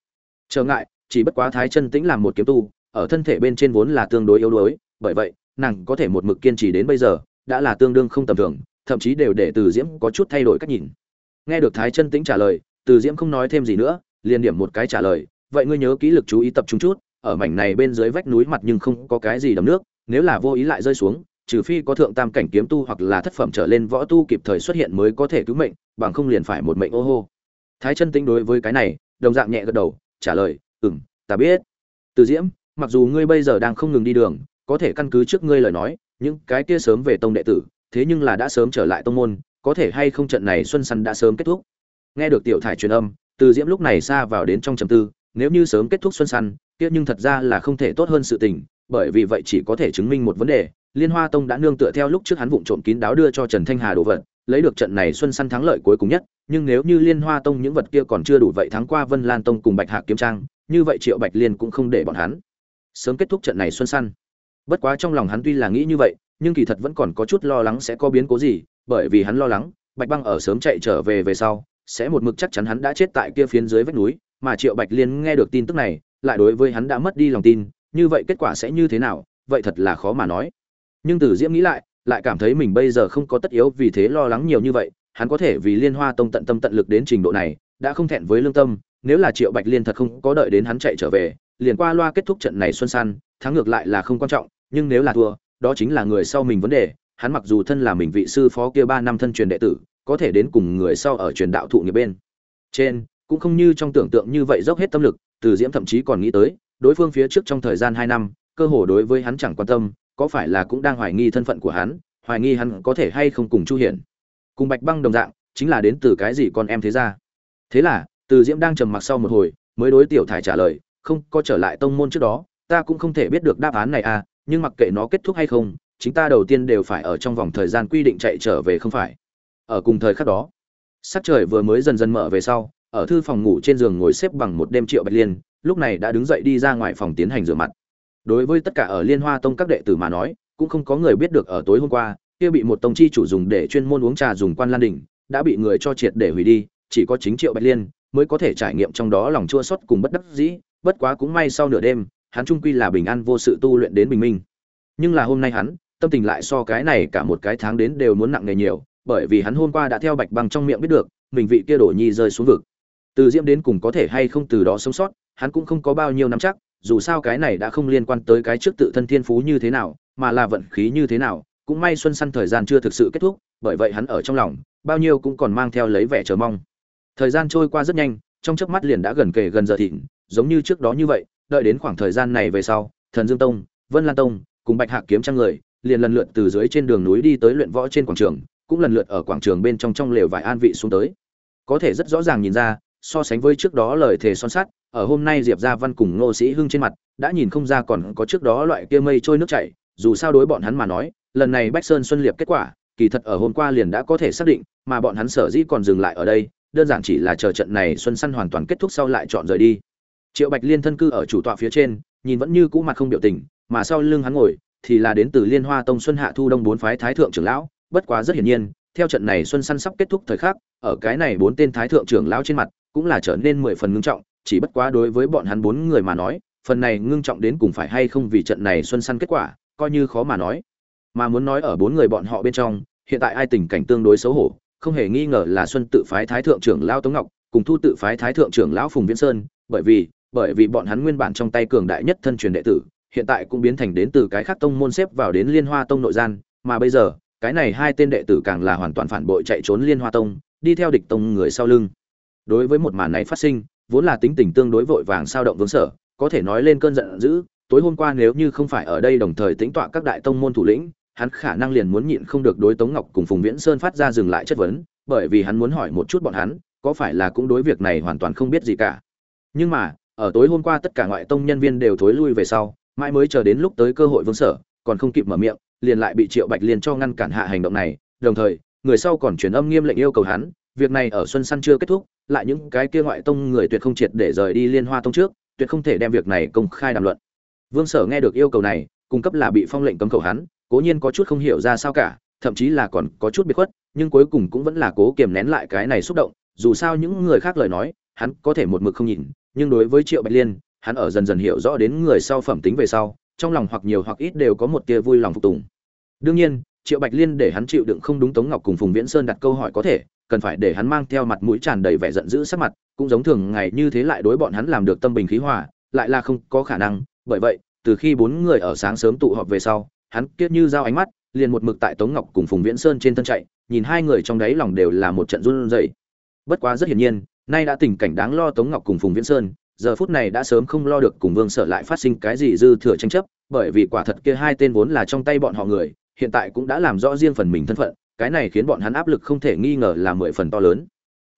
Trở ngại chỉ bất quá thái chân tĩnh làm một kiếm tu, ở thân thể bên trên vốn là tương đối yếu đuối, bởi vậy, nàng có thể một mực kiên trì đến bây giờ, đã là tương đương không tầm thường, thậm chí đều để từ diễm có chút thay đổi cách nhìn. Nghe được thái chân tĩnh trả lời, từ diễm không nói thêm gì nữa, liền điểm một cái trả lời, vậy ngươi nhớ kỹ lực chú ý tập trung chút, ở mảnh này bên dưới vách núi mặt nhưng không có cái gì đầm nước, nếu là vô ý lại rơi xuống, trừ phi có thượng tam cảnh kiếm tu hoặc là thất phẩm trở lên võ tu kịp thời xuất hiện mới có thể cứu mệnh, bằng không liền phải một mệnh ô hô. Thái chân tĩnh đối với cái này, đồng dạng nhẹ gật đầu, trả lời ừm, ta biết. Từ diễm, mặc dù ngươi bây giờ đang không ngừng đi đường, có thể căn cứ trước ngươi lời nói, những cái kia sớm về tông đệ tử, thế nhưng là đã sớm trở lại tông môn, có thể hay không trận này xuân săn đã sớm kết thúc? Nghe được tiểu thải truyền âm, từ diễm lúc này xa vào đến trong trầm tư, nếu như sớm kết thúc xuân săn, kia nhưng thật ra là không thể tốt hơn sự tình, bởi vì vậy chỉ có thể chứng minh một vấn đề, liên hoa tông đã nương tựa theo lúc trước hắn vụng trộm kín đáo đưa cho trần thanh hà đồ vật, lấy được trận này xuân săn thắng lợi cuối cùng nhất, nhưng nếu như liên hoa tông những vật kia còn chưa đủ vậy thắng qua vân lan tông cùng bạch Hạ kiếm trang như vậy triệu bạch liên cũng không để bọn hắn sớm kết thúc trận này xuân săn. Bất quá trong lòng hắn tuy là nghĩ như vậy, nhưng kỳ thật vẫn còn có chút lo lắng sẽ có biến cố gì, bởi vì hắn lo lắng, bạch băng ở sớm chạy trở về về sau, sẽ một mực chắc chắn hắn đã chết tại kia phiến dưới vách núi, mà triệu bạch liên nghe được tin tức này, lại đối với hắn đã mất đi lòng tin, như vậy kết quả sẽ như thế nào, vậy thật là khó mà nói. Nhưng từ diễm nghĩ lại lại cảm thấy mình bây giờ không có tất yếu vì thế lo lắng nhiều như vậy, hắn có thể vì liên hoa tông tận tâm tận lực đến trình độ này, đã không thẹn với lương tâm nếu là triệu bạch liên thật không có đợi đến hắn chạy trở về, liền qua loa kết thúc trận này xuân săn thắng ngược lại là không quan trọng, nhưng nếu là thua, đó chính là người sau mình vấn đề. Hắn mặc dù thân là mình vị sư phó kia ba năm thân truyền đệ tử, có thể đến cùng người sau ở truyền đạo thụ nghiệp bên. Trên, cũng không như trong tưởng tượng như vậy dốc hết tâm lực, từ diễm thậm chí còn nghĩ tới, đối phương phía trước trong thời gian hai năm, cơ hồ đối với hắn chẳng quan tâm, có phải là cũng đang hoài nghi thân phận của hắn, hoài nghi hắn có thể hay không cùng chu hiển. Cùng bạch băng đồng dạng, chính là đến từ cái gì con em thế ra thế là từ diễm đang trầm mặc sau một hồi, mới đối tiểu thải trả lời, không, có trở lại tông môn trước đó, ta cũng không thể biết được đáp án này à nhưng mặc kệ nó kết thúc hay không chúng ta đầu tiên đều phải ở trong vòng thời gian quy định chạy trở về không phải? Ở cùng thời khắc đó, sắc trời vừa mới dần dần mở về sau, ở thư phòng ngủ trên giường ngồi xếp bằng một đêm triệu bạch liên, lúc này đã đứng dậy đi ra ngoài phòng tiến hành rửa mặt. Đối với tất cả ở liên hoa tông các đệ tử mà nói, cũng không có người biết được ở tối hôm qua, kia bị một tông chi chủ dùng để chuyên môn uống trà dùng quan lan đỉnh, đã bị người cho triệt để hủy đi, chỉ có chính triệu bạch liên mới có thể trải nghiệm trong đó lòng chua xót cùng bất đắc dĩ, bất quá cũng may sau nửa đêm, hắn trung quy là bình an vô sự tu luyện đến bình minh. Nhưng là hôm nay hắn, tâm tình lại so cái này cả một cái tháng đến đều muốn nặng nề nhiều, bởi vì hắn hôm qua đã theo bạch băng trong miệng biết được, mình vị kia đổ nhi rơi xuống vực. Từ diễm đến cùng có thể hay không từ đó sống sót, hắn cũng không có bao nhiêu nắm chắc, dù sao cái này đã không liên quan tới cái trước tự thân thiên phú như thế nào, mà là vận khí như thế nào, cũng may xuân săn thời gian chưa thực sự kết thúc, bởi vậy hắn ở trong lòng, bao nhiêu cũng còn mang theo lấy vẻ chờ mong thời gian trôi qua rất nhanh, trong chớp mắt liền đã gần kề gần giờ thịnh, giống như trước đó như vậy, đợi đến khoảng thời gian này về sau, thần dương tông, vân lan tông cùng bạch hạc kiếm trang người liền lần lượt từ dưới trên đường núi đi tới luyện võ trên quảng trường, cũng lần lượt ở quảng trường bên trong trong lều vải an vị xuống tới. Có thể rất rõ ràng nhìn ra, so sánh với trước đó lời thề son sắt, ở hôm nay diệp gia văn cùng ngô sĩ hưng trên mặt, đã nhìn không ra còn có trước đó loại kia mây trôi nước chảy, dù sao đối bọn hắn mà nói, lần này bách sơn xuân liệp kết quả, kỳ thật ở hôm qua liền đã có thể xác định, mà bọn hắn sở dĩ còn dừng lại ở đây đơn giản chỉ là chờ trận này xuân săn hoàn toàn kết thúc sau lại chọn rời đi. Triệu bạch liên thân cư ở chủ tọa phía trên, nhìn vẫn như cũ mặt không biểu tình, mà sau lưng hắn ngồi, thì là đến từ liên hoa tông xuân hạ thu đông bốn phái thái thượng trưởng lão, bất quá rất hiển nhiên, theo trận này xuân săn sắp kết thúc thời khắc, ở cái này bốn tên thái thượng trưởng lão trên mặt, cũng là trở nên mười phần ngưng trọng, chỉ bất quá đối với bọn hắn bốn người mà nói, phần này ngưng trọng đến cùng phải hay không vì trận này xuân săn kết quả, coi như khó mà nói. Mà muốn nói ở bốn người bọn họ bên trong, hiện tại ai tình cảnh tương đối xấu hổ không hề nghi ngờ là xuân tự phái thái thượng trưởng lão tống ngọc, cùng thu tự phái thái thượng trưởng lão phùng viễn sơn, bởi vì bởi vì bọn hắn nguyên bản trong tay cường đại nhất thân truyền đệ tử, hiện tại cũng biến thành đến từ cái khác tông môn xếp vào đến liên hoa tông nội gian, mà bây giờ, cái này hai tên đệ tử càng là hoàn toàn phản bội chạy trốn liên hoa tông, đi theo địch tông người sau lưng. Đối với một màn này phát sinh, vốn là tính tình tương đối vội vàng sao động vương sở, có thể nói lên cơn giận dữ, tối hôm qua nếu như không phải ở đây đồng thời tính tọa các đại tông môn thủ lĩnh hắn khả năng liền muốn nhịn không được đối tống ngọc cùng phùng viễn sơn phát ra dừng lại chất vấn, bởi vì hắn muốn hỏi một chút bọn hắn, có phải là cũng đối việc này hoàn toàn không biết gì cả. Nhưng mà, ở tối hôm qua tất cả ngoại tông nhân viên đều thối lui về sau, mãi mới chờ đến lúc tới cơ hội vương sở, còn không kịp mở miệng, liền lại bị triệu bạch liên cho ngăn cản hạ hành động này, đồng thời, người sau còn truyền âm nghiêm lệnh yêu cầu hắn, việc này ở xuân săn chưa kết thúc, lại những cái kia ngoại tông người tuyệt không triệt để rời đi liên hoa tông trước, tuyệt không thể đem việc này công khai đàm luận. Vương sở nghe được yêu cầu này, cung cấp là bị phong lệnh cấm khẩu hắn cố nhiên có chút không hiểu ra sao cả, thậm chí là còn có chút biệt khuất, nhưng cuối cùng cũng vẫn là cố kiềm nén lại cái này xúc động, dù sao những người khác lời nói, hắn có thể một mực không nhìn nhưng đối với triệu bạch liên, hắn ở dần dần hiểu rõ đến người sau phẩm tính về sau, trong lòng hoặc nhiều hoặc ít đều có một tia vui lòng phục tùng. Đương nhiên, triệu bạch liên để hắn chịu đựng không đúng tống ngọc cùng phùng viễn sơn đặt câu hỏi có thể, cần phải để hắn mang theo mặt mũi tràn đầy vẻ giận dữ sắc mặt, cũng giống thường ngày như thế lại đối bọn hắn làm được tâm bình khí hòa, lại là không có khả năng, bởi vậy, từ khi bốn người ở sáng sớm tụ họp về sau hắn kiết như giao ánh mắt, liền một mực tại tống ngọc cùng phùng viễn sơn trên thân chạy, nhìn hai người trong đáy lòng đều là một trận run rẩy. Bất quá rất hiển nhiên, nay đã tình cảnh đáng lo tống ngọc cùng phùng viễn sơn, giờ phút này đã sớm không lo được cùng vương sở lại phát sinh cái gì dư thừa tranh chấp, bởi vì quả thật kia hai tên vốn là trong tay bọn họ người, hiện tại cũng đã làm rõ riêng phần mình thân phận, cái này khiến bọn hắn áp lực không thể nghi ngờ là mười phần to lớn.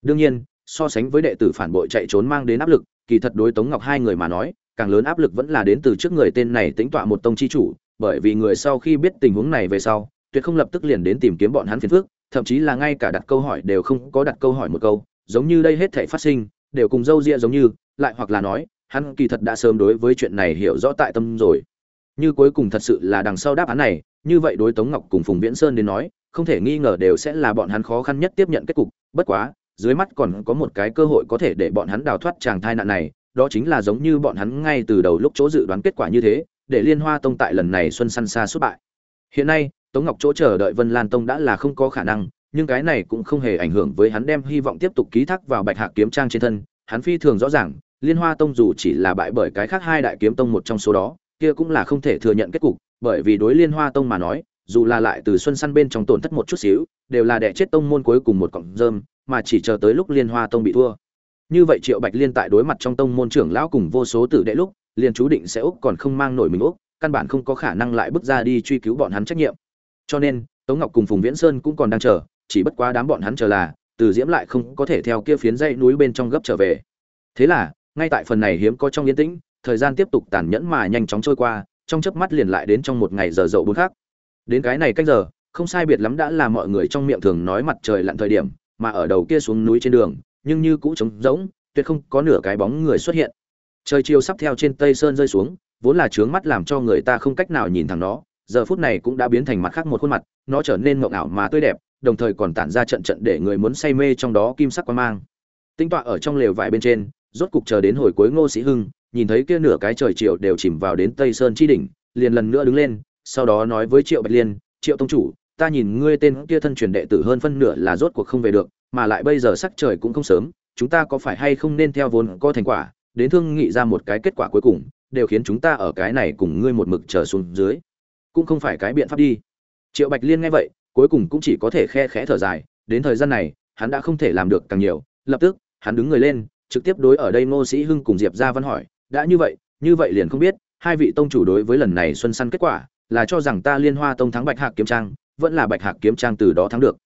Đương nhiên, so sánh với đệ tử phản bội chạy trốn mang đến áp lực, kỳ thật đối tống ngọc hai người mà nói, càng lớn áp lực vẫn là đến từ trước người tên này tính tọa một tông chi chủ bởi vì người sau khi biết tình huống này về sau, tuyệt không lập tức liền đến tìm kiếm bọn hắn phiền phức, thậm chí là ngay cả đặt câu hỏi đều không có đặt câu hỏi một câu, giống như đây hết thể phát sinh, đều cùng dâu ria giống như, lại hoặc là nói, hắn kỳ thật đã sớm đối với chuyện này hiểu rõ tại tâm rồi. Như cuối cùng thật sự là đằng sau đáp án này, như vậy đối tống ngọc cùng phùng viễn sơn đến nói, không thể nghi ngờ đều sẽ là bọn hắn khó khăn nhất tiếp nhận kết cục, bất quá, dưới mắt còn có một cái cơ hội có thể để bọn hắn đào thoát tràng thai nạn này, đó chính là giống như bọn hắn ngay từ đầu lúc chỗ dự đoán kết quả như thế để liên hoa tông tại lần này xuân săn xa xuất bại. Hiện nay, tống ngọc chỗ chờ đợi vân lan tông đã là không có khả năng, nhưng cái này cũng không hề ảnh hưởng với hắn đem hy vọng tiếp tục ký thác vào bạch hạc kiếm trang trên thân. Hắn phi thường rõ ràng, liên hoa tông dù chỉ là bại bởi cái khác hai đại kiếm tông một trong số đó, kia cũng là không thể thừa nhận kết cục, bởi vì đối liên hoa tông mà nói, dù là lại từ xuân săn bên trong tổn thất một chút xíu, đều là đẻ chết tông môn cuối cùng một cọng rơm, mà chỉ chờ tới lúc liên hoa tông bị thua. Như vậy triệu bạch liên tại đối mặt trong tông môn trưởng lão cùng vô số tử đệ lúc liền chú định sẽ úc còn không mang nổi mình úc, căn bản không có khả năng lại bước ra đi truy cứu bọn hắn trách nhiệm. Cho nên, tống ngọc cùng phùng viễn sơn cũng còn đang chờ, chỉ bất quá đám bọn hắn chờ là, từ diễm lại không có thể theo kia phiến dãy núi bên trong gấp trở về. Thế là, ngay tại phần này hiếm có trong yên tĩnh, thời gian tiếp tục tàn nhẫn mà nhanh chóng trôi qua, trong chớp mắt liền lại đến trong một ngày giờ dậu bốn khác. Đến cái này cách giờ, không sai biệt lắm đã là mọi người trong miệng thường nói mặt trời lặn thời điểm, mà ở đầu kia xuống núi trên đường, nhưng như cũ trống rỗng, tuyệt không có nửa cái bóng người xuất hiện trời chiều sắp theo trên tây sơn rơi xuống, vốn là trướng mắt làm cho người ta không cách nào nhìn thẳng nó, giờ phút này cũng đã biến thành mặt khác một khuôn mặt, nó trở nên mộng ảo mà tươi đẹp, đồng thời còn tản ra trận trận để người muốn say mê trong đó kim sắc quan mang. Tinh tọa ở trong lều vải bên trên, rốt cục chờ đến hồi cuối ngô sĩ hưng, nhìn thấy kia nửa cái trời chiều đều chìm vào đến tây sơn chi đỉnh, liền lần nữa đứng lên, sau đó nói với triệu bạch liên, triệu tông chủ, ta nhìn ngươi tên kia thân truyền đệ tử hơn phân nửa là rốt cuộc không về được, mà lại bây giờ sắc trời cũng không sớm, chúng ta có phải hay không nên theo vốn có thành quả đến thương nghị ra một cái kết quả cuối cùng, đều khiến chúng ta ở cái này cùng ngươi một mực chờ xuống dưới. Cũng không phải cái biện pháp đi. Triệu bạch liên nghe vậy, cuối cùng cũng chỉ có thể khe khẽ thở dài, đến thời gian này, hắn đã không thể làm được càng nhiều, lập tức, hắn đứng người lên, trực tiếp đối ở đây ngô sĩ hưng cùng diệp ra văn hỏi, đã như vậy như vậy liền không biết, hai vị tông chủ đối với lần này xuân săn kết quả, là cho rằng ta liên hoa tông thắng bạch hạc kiếm trang, vẫn là bạch hạc kiếm trang từ đó thắng được?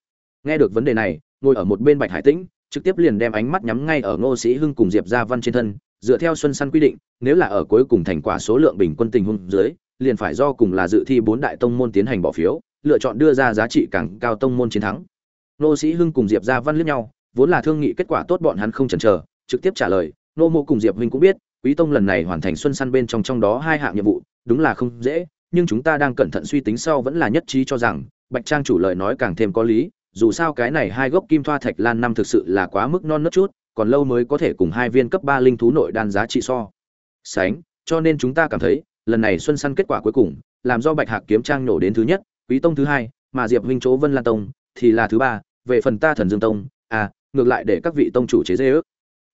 Nghe được vấn đề này, ngồi ở một bên bạch hải tĩnh trực tiếp liền đem ánh mắt nhắm ngay ở ngô sĩ hưng cùng diệp gia văn trên thân, dựa theo xuân săn quy định, nếu là ở cuối cùng thành quả số lượng bình quân tình huống dưới, liền phải do cùng là dự thi bốn đại tông môn tiến hành bỏ phiếu, lựa chọn đưa ra giá trị càng cao tông môn chiến thắng. Ngô sĩ hưng cùng diệp gia văn liếc nhau, vốn là thương nghị kết quả tốt bọn hắn không chần chờ, trực tiếp trả lời, Ngô Mộ cùng diệp huynh cũng biết, quý tông lần này hoàn thành xuân săn bên trong trong đó hai hạng nhiệm vụ, đúng là không dễ, nhưng chúng ta đang cẩn thận suy tính sau vẫn là nhất trí cho rằng, bạch trang chủ lời nói càng thêm có lý dù sao cái này hai gốc kim thoa thạch lan năm thực sự là quá mức non nớt chút, còn lâu mới có thể cùng hai viên cấp ba linh thú nội đan giá trị so. Sánh, cho nên chúng ta cảm thấy, lần này xuân săn kết quả cuối cùng, làm do bạch hạc kiếm trang nổ đến thứ nhất, quý tông thứ hai, mà diệp huynh chỗ vân lan tông, thì là thứ ba, về phần ta thần dương tông à ngược lại để các vị tông chủ chế dê ước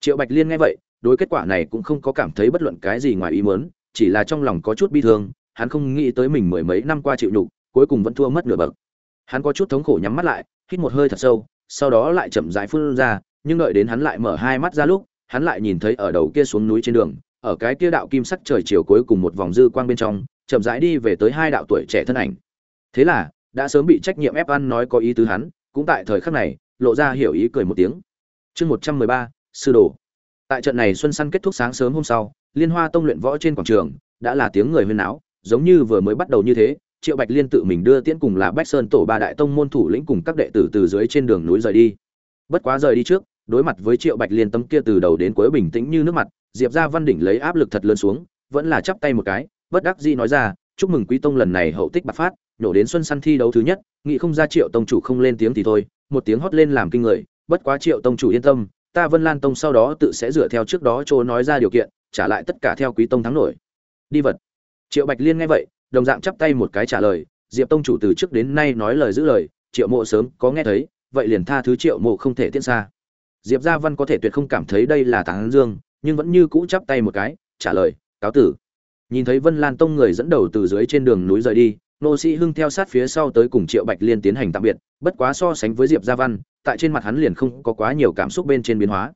triệu bạch liên nghe vậy, đối kết quả này cũng không có cảm thấy bất luận cái gì ngoài ý muốn, chỉ là trong lòng có chút bi thương, hắn không nghĩ tới mình mười mấy năm qua chịu nhục, cuối cùng vẫn thua mất nửa bậc hắn có chút thống khổ nhắm mắt lại, hít một hơi thật sâu, sau đó lại chậm rãi phun ra, nhưng đợi đến hắn lại mở hai mắt ra lúc, hắn lại nhìn thấy ở đầu kia xuống núi trên đường, ở cái kia đạo kim sắc trời chiều cuối cùng một vòng dư quang bên trong, chậm rãi đi về tới hai đạo tuổi trẻ thân ảnh. Thế là, đã sớm bị trách nhiệm ép ăn nói có ý tứ hắn, cũng tại thời khắc này, lộ ra hiểu ý cười một tiếng. Chương một trăm mười ba, sư đồ. Tại trận này xuân săn kết thúc sáng sớm hôm sau, liên hoa tông luyện võ trên quảng trường, đã là tiếng người huyên náo, giống như vừa mới bắt đầu như thế triệu bạch liên tự mình đưa tiễn cùng là bách sơn tổ ba đại tông môn thủ lĩnh cùng các đệ tử từ dưới trên đường núi rời đi. Bất quá rời đi trước, đối mặt với triệu bạch liên tấm kia từ đầu đến cuối bình tĩnh như nước mặt, diệp ra văn đỉnh lấy áp lực thật lớn xuống, vẫn là chắp tay một cái, bất đắc dĩ nói ra, chúc mừng quý tông lần này hậu tích bạc phát, nhổ đến xuân săn thi đấu thứ nhất nghị không ra triệu tông chủ không lên tiếng thì thôi. Một tiếng hót lên làm kinh người, bất quá triệu tông chủ yên tâm, ta vân lan tông sau đó tự sẽ dựa theo trước đó chỗ nói ra điều kiện, trả lại tất cả theo quý tông thắng nổi. Đi vật. Triệu bạch liên nghe vậy đồng dạng chắp tay một cái trả lời, diệp tông chủ từ trước đến nay nói lời giữ lời, triệu mộ sớm có nghe thấy, vậy liền tha thứ triệu mộ không thể tiễn xa. Diệp gia văn có thể tuyệt không cảm thấy đây là tán dương, nhưng vẫn như cũ chắp tay một cái, trả lời, cáo tử. Nhìn thấy vân lan tông người dẫn đầu từ dưới trên đường núi rời đi, nô sĩ hưng theo sát phía sau tới cùng triệu bạch liên tiến hành tạm biệt, bất quá so sánh với diệp gia văn, tại trên mặt hắn liền không có quá nhiều cảm xúc bên trên biến hóa.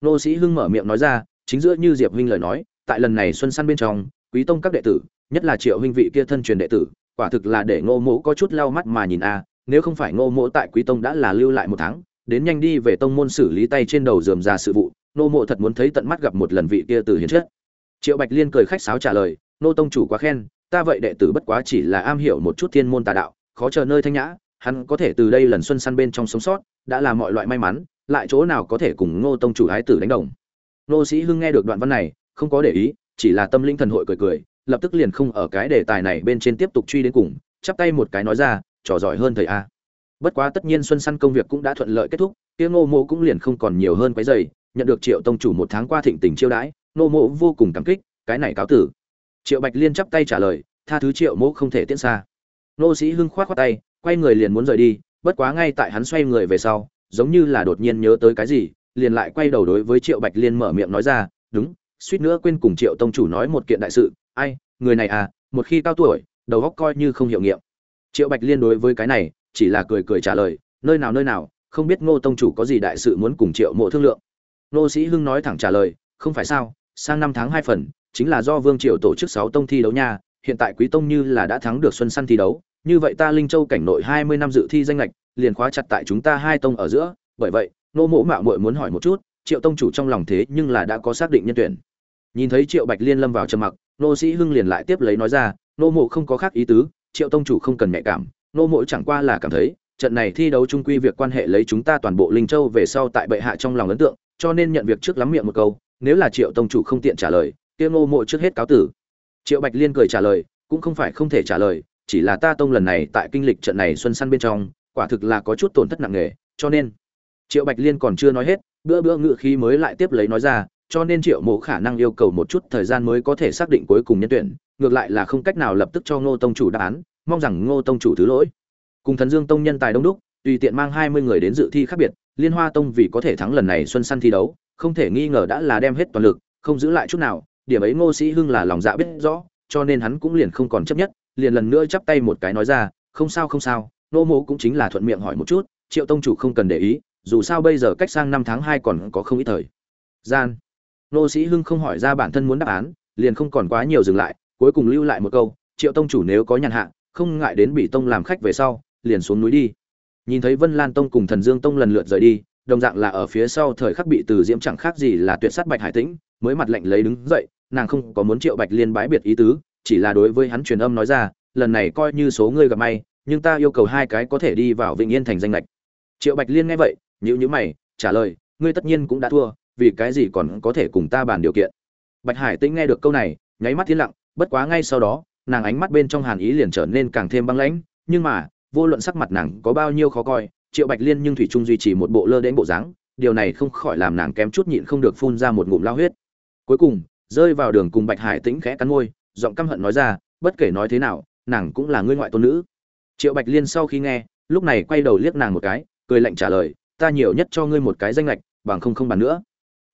Nô sĩ hưng mở miệng nói ra, chính giữa như diệp huynh lời nói, tại lần này xuân săn bên trong, quý tông các đệ tử nhất là triệu huynh vị kia thân truyền đệ tử, quả thực là để ngô mỗ có chút lau mắt mà nhìn a, nếu không phải ngô mỗ tại quý tông đã là lưu lại một tháng, đến nhanh đi về tông môn xử lý tay trên đầu dườm ra sự vụ nô mộ thật muốn thấy tận mắt gặp một lần vị kia từ hiến chết. Triệu bạch liên cười khách sáo trả lời nô tông chủ quá khen, ta vậy đệ tử bất quá chỉ là am hiểu một chút thiên môn tà đạo, khó chờ nơi thanh nhã, hắn có thể từ đây lần xuân săn bên trong sống sót, đã là mọi loại may mắn, lại chỗ nào có thể cùng ngô tông chủ ái tử đánh đồng. Nô sĩ hưng nghe được đoạn văn này, không có để ý, chỉ là tâm linh thần hội cười cười lập tức liền không ở cái đề tài này bên trên tiếp tục truy đến cùng, chắp tay một cái nói ra, trò giỏi hơn thầy a. Bất quá tất nhiên xuân săn công việc cũng đã thuận lợi kết thúc, kia ngô mộ cũng liền không còn nhiều hơn cái giày nhận được triệu tông chủ một tháng qua thịnh tình chiêu đãi, ngô mộ vô cùng cảm kích, cái này cáo tử. Triệu bạch liên chắp tay trả lời, tha thứ triệu mộ không thể tiễn xa. Nô sĩ hưng khoát khoát tay, quay người liền muốn rời đi, bất quá ngay tại hắn xoay người về sau, giống như là đột nhiên nhớ tới cái gì, liền lại quay đầu đối với triệu bạch liên mở miệng nói ra, đúng, suýt nữa quên cùng triệu tông chủ nói một kiện đại sự ai, người này à một khi cao tuổi, đầu óc coi như không hiệu nghiệm. Triệu bạch liên đối với cái này, chỉ là cười cười trả lời, nơi nào nơi nào, không biết ngô tông chủ có gì đại sự muốn cùng triệu mộ thương lượng. Nô sĩ hưng nói thẳng trả lời, không phải sao, sang năm tháng hai phần, chính là do vương triệu tổ chức sáu tông thi đấu nha, hiện tại quý tông như là đã thắng được xuân săn thi đấu, như vậy ta linh châu cảnh nội hai mươi năm dự thi danh lệch, liền khóa chặt tại chúng ta hai tông ở giữa, bởi vậy nô mộ mạo muội muốn hỏi một chút, triệu tông chủ trong lòng thế nhưng là đã có xác định nhân tuyển. Nhìn thấy triệu bạch liên lâm vào trầm mặc nô sĩ hưng liền lại tiếp lấy nói ra, nô mộ không có khác ý tứ, triệu tông chủ không cần nhạy cảm, nô mộ chẳng qua là cảm thấy, trận này thi đấu trung quy việc quan hệ lấy chúng ta toàn bộ linh châu về sau tại bệ hạ trong lòng ấn tượng, cho nên nhận việc trước lắm miệng một câu, nếu là triệu tông chủ không tiện trả lời, kia nô mộ trước hết cáo tử. Triệu bạch liên cười trả lời, cũng không phải không thể trả lời, chỉ là ta tông lần này tại kinh lịch trận này xuân săn bên trong, quả thực là có chút tổn thất nặng nề, cho nên triệu bạch liên còn chưa nói hết, bữa bữa ngự khí mới lại tiếp lấy nói ra cho nên triệu mộ khả năng yêu cầu một chút thời gian mới có thể xác định cuối cùng nhân tuyển, ngược lại là không cách nào lập tức cho ngô tông chủ đáp án, mong rằng ngô tông chủ thứ lỗi. Cùng thần dương tông nhân tài đông đúc, tùy tiện mang hai mươi người đến dự thi khác biệt, liên hoa tông vì có thể thắng lần này xuân săn thi đấu, không thể nghi ngờ đã là đem hết toàn lực, không giữ lại chút nào, điểm ấy ngô sĩ hưng là lòng dạ biết rõ, cho nên hắn cũng liền không còn chấp nhất, liền lần nữa chắp tay một cái nói ra, không sao không sao nô mô cũng chính là thuận miệng hỏi một chút, triệu tông chủ không cần để ý, dù sao bây giờ cách sang năm tháng hai còn có không ít thời gian nô sĩ hưng không hỏi ra bản thân muốn đáp án, liền không còn quá nhiều dừng lại, cuối cùng lưu lại một câu, triệu tông chủ nếu có nhàn hạ, không ngại đến bị tông làm khách về sau, liền xuống núi đi. Nhìn thấy vân lan tông cùng thần dương tông lần lượt rời đi, đồng dạng là ở phía sau thời khắc bị từ diễm chẳng khác gì là tuyệt sát bạch hải tĩnh, mới mặt lạnh lấy đứng dậy, nàng không có muốn triệu bạch liên bái biệt ý tứ, chỉ là đối với hắn truyền âm nói ra, lần này coi như số ngươi gặp may, nhưng ta yêu cầu hai cái có thể đi vào vĩnh yên thành danh lệch triệu bạch liên nghe vậy nhữ nhữ mày, trả lời, ngươi tất nhiên cũng đã thua vì cái gì còn có thể cùng ta bàn điều kiện? Bạch hải tĩnh nghe được câu này, nháy mắt thiên lặng, bất quá ngay sau đó, nàng ánh mắt bên trong hàn ý liền trở nên càng thêm băng lãnh, nhưng mà, vô luận sắc mặt nàng có bao nhiêu khó coi, triệu bạch liên nhưng thủy trung duy trì một bộ lơ đến bộ dáng, điều này không khỏi làm nàng kém chút nhịn không được phun ra một ngụm lao huyết. Cuối cùng, rơi vào đường cùng bạch hải tĩnh khẽ cắn môi, giọng căm hận nói ra, bất kể nói thế nào, nàng cũng là ngươi ngoại tôn nữ. Triệu bạch liên sau khi nghe, lúc này quay đầu liếc nàng một cái, cười lạnh trả lời, ta nhiều nhất cho ngươi một cái danh lệch, bằng không không bàn nữa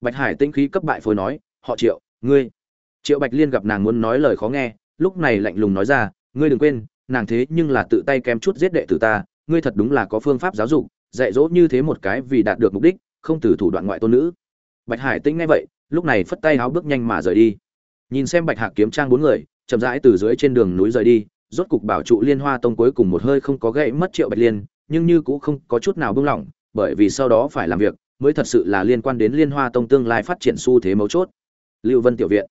bạch hải Tinh khí cấp bại phối nói, họ triệu, ngươi. Triệu bạch liên gặp nàng muốn nói lời khó nghe, lúc này lạnh lùng nói ra, ngươi đừng quên, nàng thế nhưng là tự tay kém chút giết đệ tử ta, ngươi thật đúng là có phương pháp giáo dục, dạy dỗ như thế một cái vì đạt được mục đích, không từ thủ đoạn ngoại tôn nữ. Bạch hải Tinh nghe vậy, lúc này phất tay áo bước nhanh mà rời đi. Nhìn xem bạch hạc kiếm trang bốn người, chậm rãi từ dưới trên đường núi rời đi, rốt cục bảo trụ liên hoa tông cuối cùng một hơi không có gãy mất triệu bạch liên, nhưng như cũng không có chút nào buông lỏng, bởi vì sau đó phải làm việc mới thật sự là liên quan đến liên hoa tông tương lai phát triển xu thế mấu chốt. Lưu vân tiểu viện.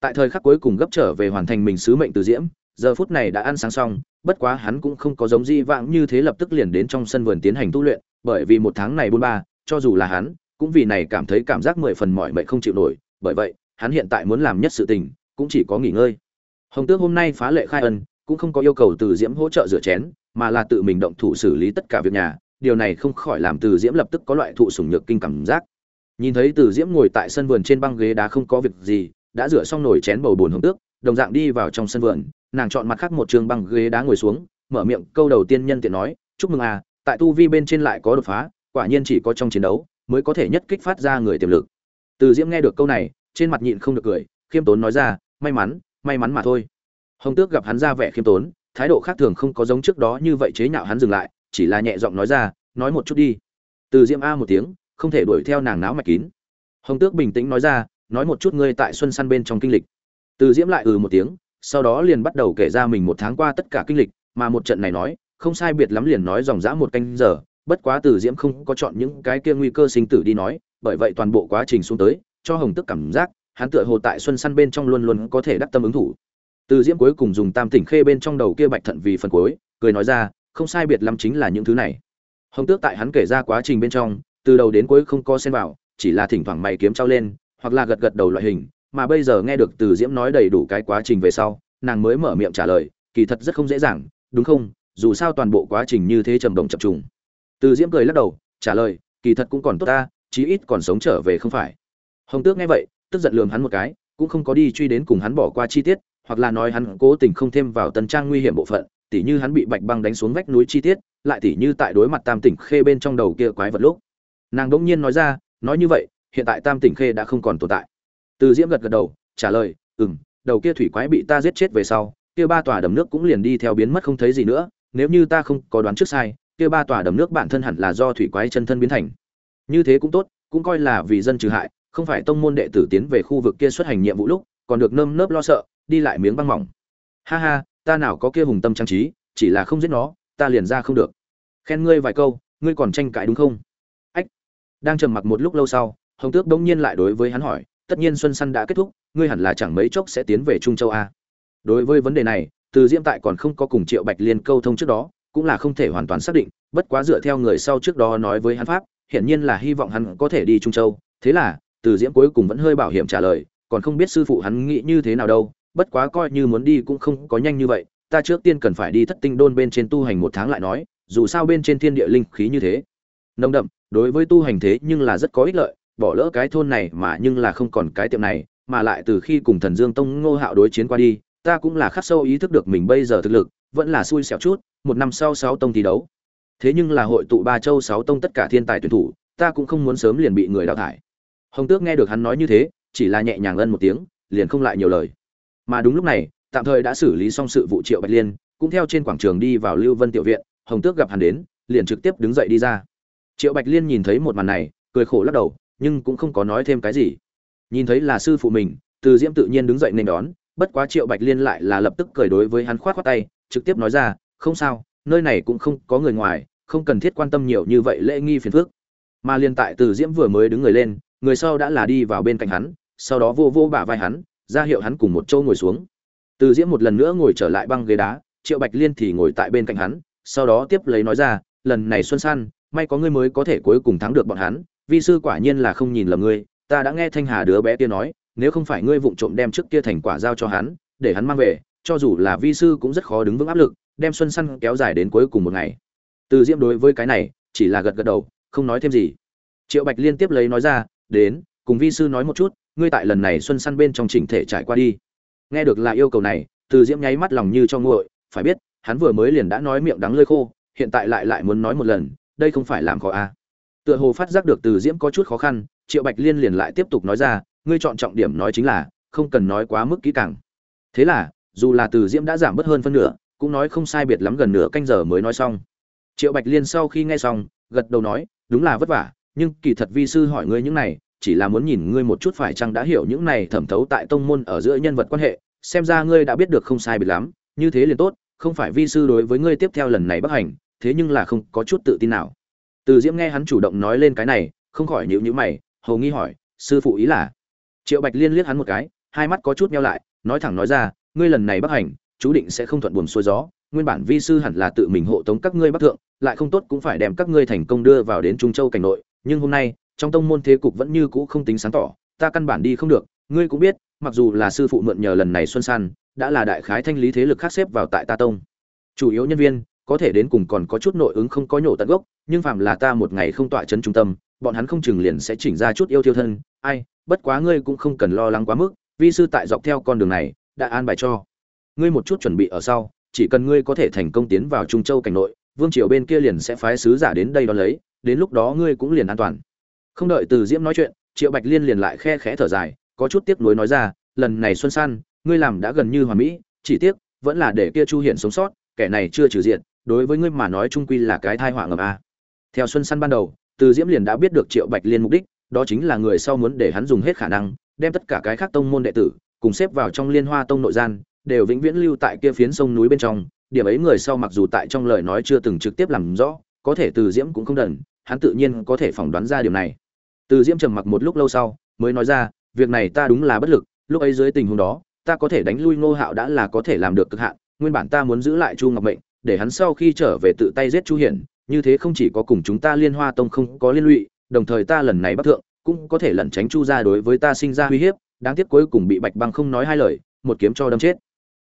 Tại thời khắc cuối cùng gấp trở về hoàn thành mình sứ mệnh từ diễm, giờ phút này đã ăn sáng xong, bất quá hắn cũng không có giống di vãng như thế lập tức liền đến trong sân vườn tiến hành tu luyện, bởi vì một tháng này bôn ba, cho dù là hắn, cũng vì này cảm thấy cảm giác mười phần mỏi mệt không chịu nổi, bởi vậy, hắn hiện tại muốn làm nhất sự tình, cũng chỉ có nghỉ ngơi. Hồng tước hôm nay phá lệ khai ân, cũng không có yêu cầu từ diễm hỗ trợ rửa chén, mà là tự mình động thủ xử lý tất cả việc nhà điều này không khỏi làm từ diễm lập tức có loại thụ sủng nhược kinh cảm giác. Nhìn thấy từ diễm ngồi tại sân vườn trên băng ghế đá không có việc gì, đã rửa xong nồi chén bầu bồn hồng tước, đồng dạng đi vào trong sân vườn, nàng chọn mặt khác một trường băng ghế đá ngồi xuống, mở miệng câu đầu tiên nhân tiện nói, chúc mừng à tại tu vi bên trên lại có đột phá, quả nhiên chỉ có trong chiến đấu mới có thể nhất kích phát ra người tiềm lực. Từ diễm nghe được câu này, trên mặt nhịn không được cười, khiêm tốn nói ra, may mắn may mắn mà thôi. Hồng tước gặp hắn ra vẻ khiêm tốn, thái độ khác thường không có giống trước đó như vậy chế nhạo hắn dừng lại chỉ là nhẹ giọng nói ra, nói một chút đi. Từ diễm a một tiếng, không thể đuổi theo nàng náo mạch kín. Hồng tước bình tĩnh nói ra, nói một chút ngươi tại xuân săn bên trong kinh lịch. Từ diễm lại ừ một tiếng, sau đó liền bắt đầu kể ra mình một tháng qua tất cả kinh lịch, mà một trận này nói, không sai biệt lắm liền nói dòng dã một canh giờ, bất quá từ diễm không có chọn những cái kia nguy cơ sinh tử đi nói, bởi vậy toàn bộ quá trình xuống tới, cho hồng tức cảm giác, hắn tựa hồ tại xuân săn bên trong luôn luôn có thể đắc tâm ứng thủ. Từ diễm cuối cùng dùng tam tỉnh khê bên trong đầu kia bạch thận vì phần cuối, cười nói ra không sai biệt lắm chính là những thứ này. Hồng tước tại hắn kể ra quá trình bên trong, từ đầu đến cuối không có xen vào, chỉ là thỉnh thoảng mày kiếm trao lên, hoặc là gật gật đầu loại hình, mà bây giờ nghe được từ diễm nói đầy đủ cái quá trình về sau, nàng mới mở miệng trả lời, kỳ thật rất không dễ dàng, đúng không? Dù sao toàn bộ quá trình như thế trầm động chập trùng. Từ diễm cười lắc đầu, trả lời, kỳ thật cũng còn tốt ta, chí ít còn sống trở về không phải. Hồng tước nghe vậy, tức giận lườm hắn một cái, cũng không có đi truy đến cùng hắn bỏ qua chi tiết, hoặc là nói hắn cố tình không thêm vào tân trang nguy hiểm bộ phận tỉ như hắn bị bạch băng đánh xuống vách núi chi tiết, lại tỉ như tại đối mặt tam tỉnh khê bên trong đầu kia quái vật lúc. Nàng đỗng nhiên nói ra, nói như vậy, hiện tại tam tỉnh khê đã không còn tồn tại. Từ diễm gật gật đầu, trả lời ừ m đầu kia thủy quái bị ta giết chết về sau, kia ba tòa đầm nước cũng liền đi theo biến mất không thấy gì nữa, nếu như ta không có đoán trước sai, kia ba tòa đầm nước bản thân hẳn là do thủy quái chân thân biến thành. Như thế cũng tốt, cũng coi là vì dân trừ hại, không phải tông môn đệ tử tiến về khu vực kia xuất hành nhiệm vụ lúc, còn được nơm nớp lo sợ, đi lại miếng băng mỏng. Ha ha ta nào có kia hùng tâm trang trí, chỉ là không giết nó, ta liền ra không được. Khen ngươi vài câu, ngươi còn tranh cãi đúng không? Ách. Đang trầm mặc một lúc lâu sau, hồng tước bỗng nhiên lại đối với hắn hỏi, tất nhiên xuân săn đã kết thúc, ngươi hẳn là chẳng mấy chốc sẽ tiến về trung châu a. Đối với vấn đề này, từ diễm tại còn không có cùng triệu bạch liên câu thông trước đó, cũng là không thể hoàn toàn xác định, bất quá dựa theo người sau trước đó nói với hắn pháp, hiển nhiên là hy vọng hắn có thể đi trung châu. Thế là, từ diễm cuối cùng vẫn hơi bảo hiểm trả lời, còn không biết sư phụ hắn nghĩ như thế nào đâu bất quá coi như muốn đi cũng không có nhanh như vậy, ta trước tiên cần phải đi thất tinh đôn bên trên tu hành một tháng lại nói, dù sao bên trên thiên địa linh khí như thế. Nồng đậm, đối với tu hành thế nhưng là rất có ích lợi, bỏ lỡ cái thôn này mà nhưng là không còn cái tiệm này, mà lại từ khi cùng thần dương tông ngô hạo đối chiến qua đi, ta cũng là khắc sâu ý thức được mình bây giờ thực lực, vẫn là xui xẻo chút, một năm sau sáu tông thi đấu. Thế nhưng là hội tụ ba châu sáu tông tất cả thiên tài tuyển thủ, ta cũng không muốn sớm liền bị người đào thải. Hồng tước nghe được hắn nói như thế, chỉ là nhẹ nhàng ân một tiếng, liền không lại nhiều lời mà đúng lúc này, tạm thời đã xử lý xong sự vụ triệu bạch liên, cũng theo trên quảng trường đi vào lưu vân tiểu viện, hồng tước gặp hắn đến, liền trực tiếp đứng dậy đi ra. Triệu bạch liên nhìn thấy một màn này, cười khổ lắc đầu, nhưng cũng không có nói thêm cái gì. Nhìn thấy là sư phụ mình, từ diễm tự nhiên đứng dậy nên đón, bất quá triệu bạch liên lại là lập tức cười đối với hắn khoát t tay, trực tiếp nói ra, không sao, nơi này cũng không có người ngoài, không cần thiết quan tâm nhiều như vậy lễ nghi phiền phức. Mà liên tại từ diễm vừa mới đứng người lên, người sau đã là đi vào bên cạnh hắn, sau đó vô vô bả vai hắn ra hiệu hắn cùng một chỗ ngồi xuống. Từ diễm một lần nữa ngồi trở lại băng ghế đá, triệu bạch liên thì ngồi tại bên cạnh hắn, sau đó tiếp lấy nói ra, lần này xuân san, may có ngươi mới có thể cuối cùng thắng được bọn hắn, vi sư quả nhiên là không nhìn lầm ngươi, ta đã nghe thanh hà đứa bé kia nói, nếu không phải ngươi vụng trộm đem trước kia thành quả giao cho hắn, để hắn mang về, cho dù là vi sư cũng rất khó đứng vững áp lực, đem xuân săn kéo dài đến cuối cùng một ngày. Từ diễm đối với cái này, chỉ là gật gật đầu, không nói thêm gì. Triệu bạch liên tiếp lấy nói ra, đến, cùng vi sư nói một chút ngươi tại lần này xuân săn bên trong chỉnh thể trải qua đi. Nghe được là yêu cầu này, từ diễm nháy mắt lòng như cho nguội, phải biết, hắn vừa mới liền đã nói miệng đắng lơi khô, hiện tại lại lại muốn nói một lần, đây không phải làm khó a à. tựa hồ phát giác được từ diễm có chút khó khăn, triệu bạch liên liền lại tiếp tục nói ra, ngươi chọn trọng điểm nói chính là, không cần nói quá mức kỹ càng. Thế là, dù là từ diễm đã giảm bớt hơn phân nửa, cũng nói không sai biệt lắm gần nửa canh giờ mới nói xong. Triệu bạch liên sau khi nghe xong, gật đầu nói, đúng là vất vả, nhưng kỳ thật vi sư hỏi ngươi những này chỉ là muốn nhìn ngươi một chút phải chăng đã hiểu những này thẩm thấu tại tông môn ở giữa nhân vật quan hệ, xem ra ngươi đã biết được không sai biệt lắm, như thế liền tốt, không phải vi sư đối với ngươi tiếp theo lần này bất hành, thế nhưng là không có chút tự tin nào. Từ diễm nghe hắn chủ động nói lên cái này, không khỏi nhíu nhíu mày hầu nghi hỏi, sư phụ ý là? Triệu bạch liên liếc hắn một cái, hai mắt có chút nheo lại, nói thẳng nói ra, ngươi lần này bắc hành, chú định sẽ không thuận buồm xuôi gió, nguyên bản vi sư hẳn là tự mình hộ tống các ngươi bắc thượng, lại không tốt cũng phải đem các ngươi thành công đưa vào đến trung châu cảnh nội, nhưng hôm nay trong tông môn thế cục vẫn như cũ không tính sáng tỏ, ta căn bản đi không được, ngươi cũng biết, mặc dù là sư phụ mượn nhờ lần này xuân san, đã là đại khái thanh lý thế lực khác xếp vào tại ta tông. Chủ yếu nhân viên, có thể đến cùng còn có chút nội ứng không có nhổ tận gốc, nhưng phạm là ta một ngày không tọa chấn trung tâm, bọn hắn không chừng liền sẽ chỉnh ra chút yêu thiêu thân, ai, bất quá ngươi cũng không cần lo lắng quá mức, vi sư tại dọc theo con đường này, đã an bài cho. Ngươi một chút chuẩn bị ở sau, chỉ cần ngươi có thể thành công tiến vào trung châu cảnh nội, vương triều bên kia liền sẽ phái sứ giả đến đây đón lấy, đến lúc đó ngươi cũng liền an toàn không đợi từ diễm nói chuyện, triệu bạch liên liền lại khe khẽ thở dài, có chút tiếc nuối nói ra, lần này xuân san, ngươi làm đã gần như hoàn mỹ, chỉ tiếc, vẫn là để kia chu Hiển sống sót, kẻ này chưa trừ diện, đối với ngươi mà nói trung quy là cái thai họa ngầm a. Theo xuân san ban đầu, từ diễm liền đã biết được triệu bạch liên mục đích, đó chính là người sau muốn để hắn dùng hết khả năng, đem tất cả cái khác tông môn đệ tử, cùng xếp vào trong liên hoa tông nội gian, đều vĩnh viễn lưu tại kia phiến sông núi bên trong. Điểm ấy người sau mặc dù tại trong lời nói chưa từng trực tiếp làm rõ, có thể từ diễm cũng không đần, hắn tự nhiên có thể phỏng đoán ra điều này từ diễm trầm mặc một lúc lâu sau, mới nói ra, việc này ta đúng là bất lực, lúc ấy dưới tình huống đó, ta có thể đánh lui ngô hạo đã là có thể làm được cực hạn, nguyên bản ta muốn giữ lại chu ngọc mệnh, để hắn sau khi trở về tự tay giết chu hiển, như thế không chỉ có cùng chúng ta liên hoa tông không có liên lụy, đồng thời ta lần này bắt thượng cũng có thể lẩn tránh chu ra đối với ta sinh ra uy hiếp, đáng tiếc cuối cùng bị bạch băng không nói hai lời, một kiếm cho đâm chết.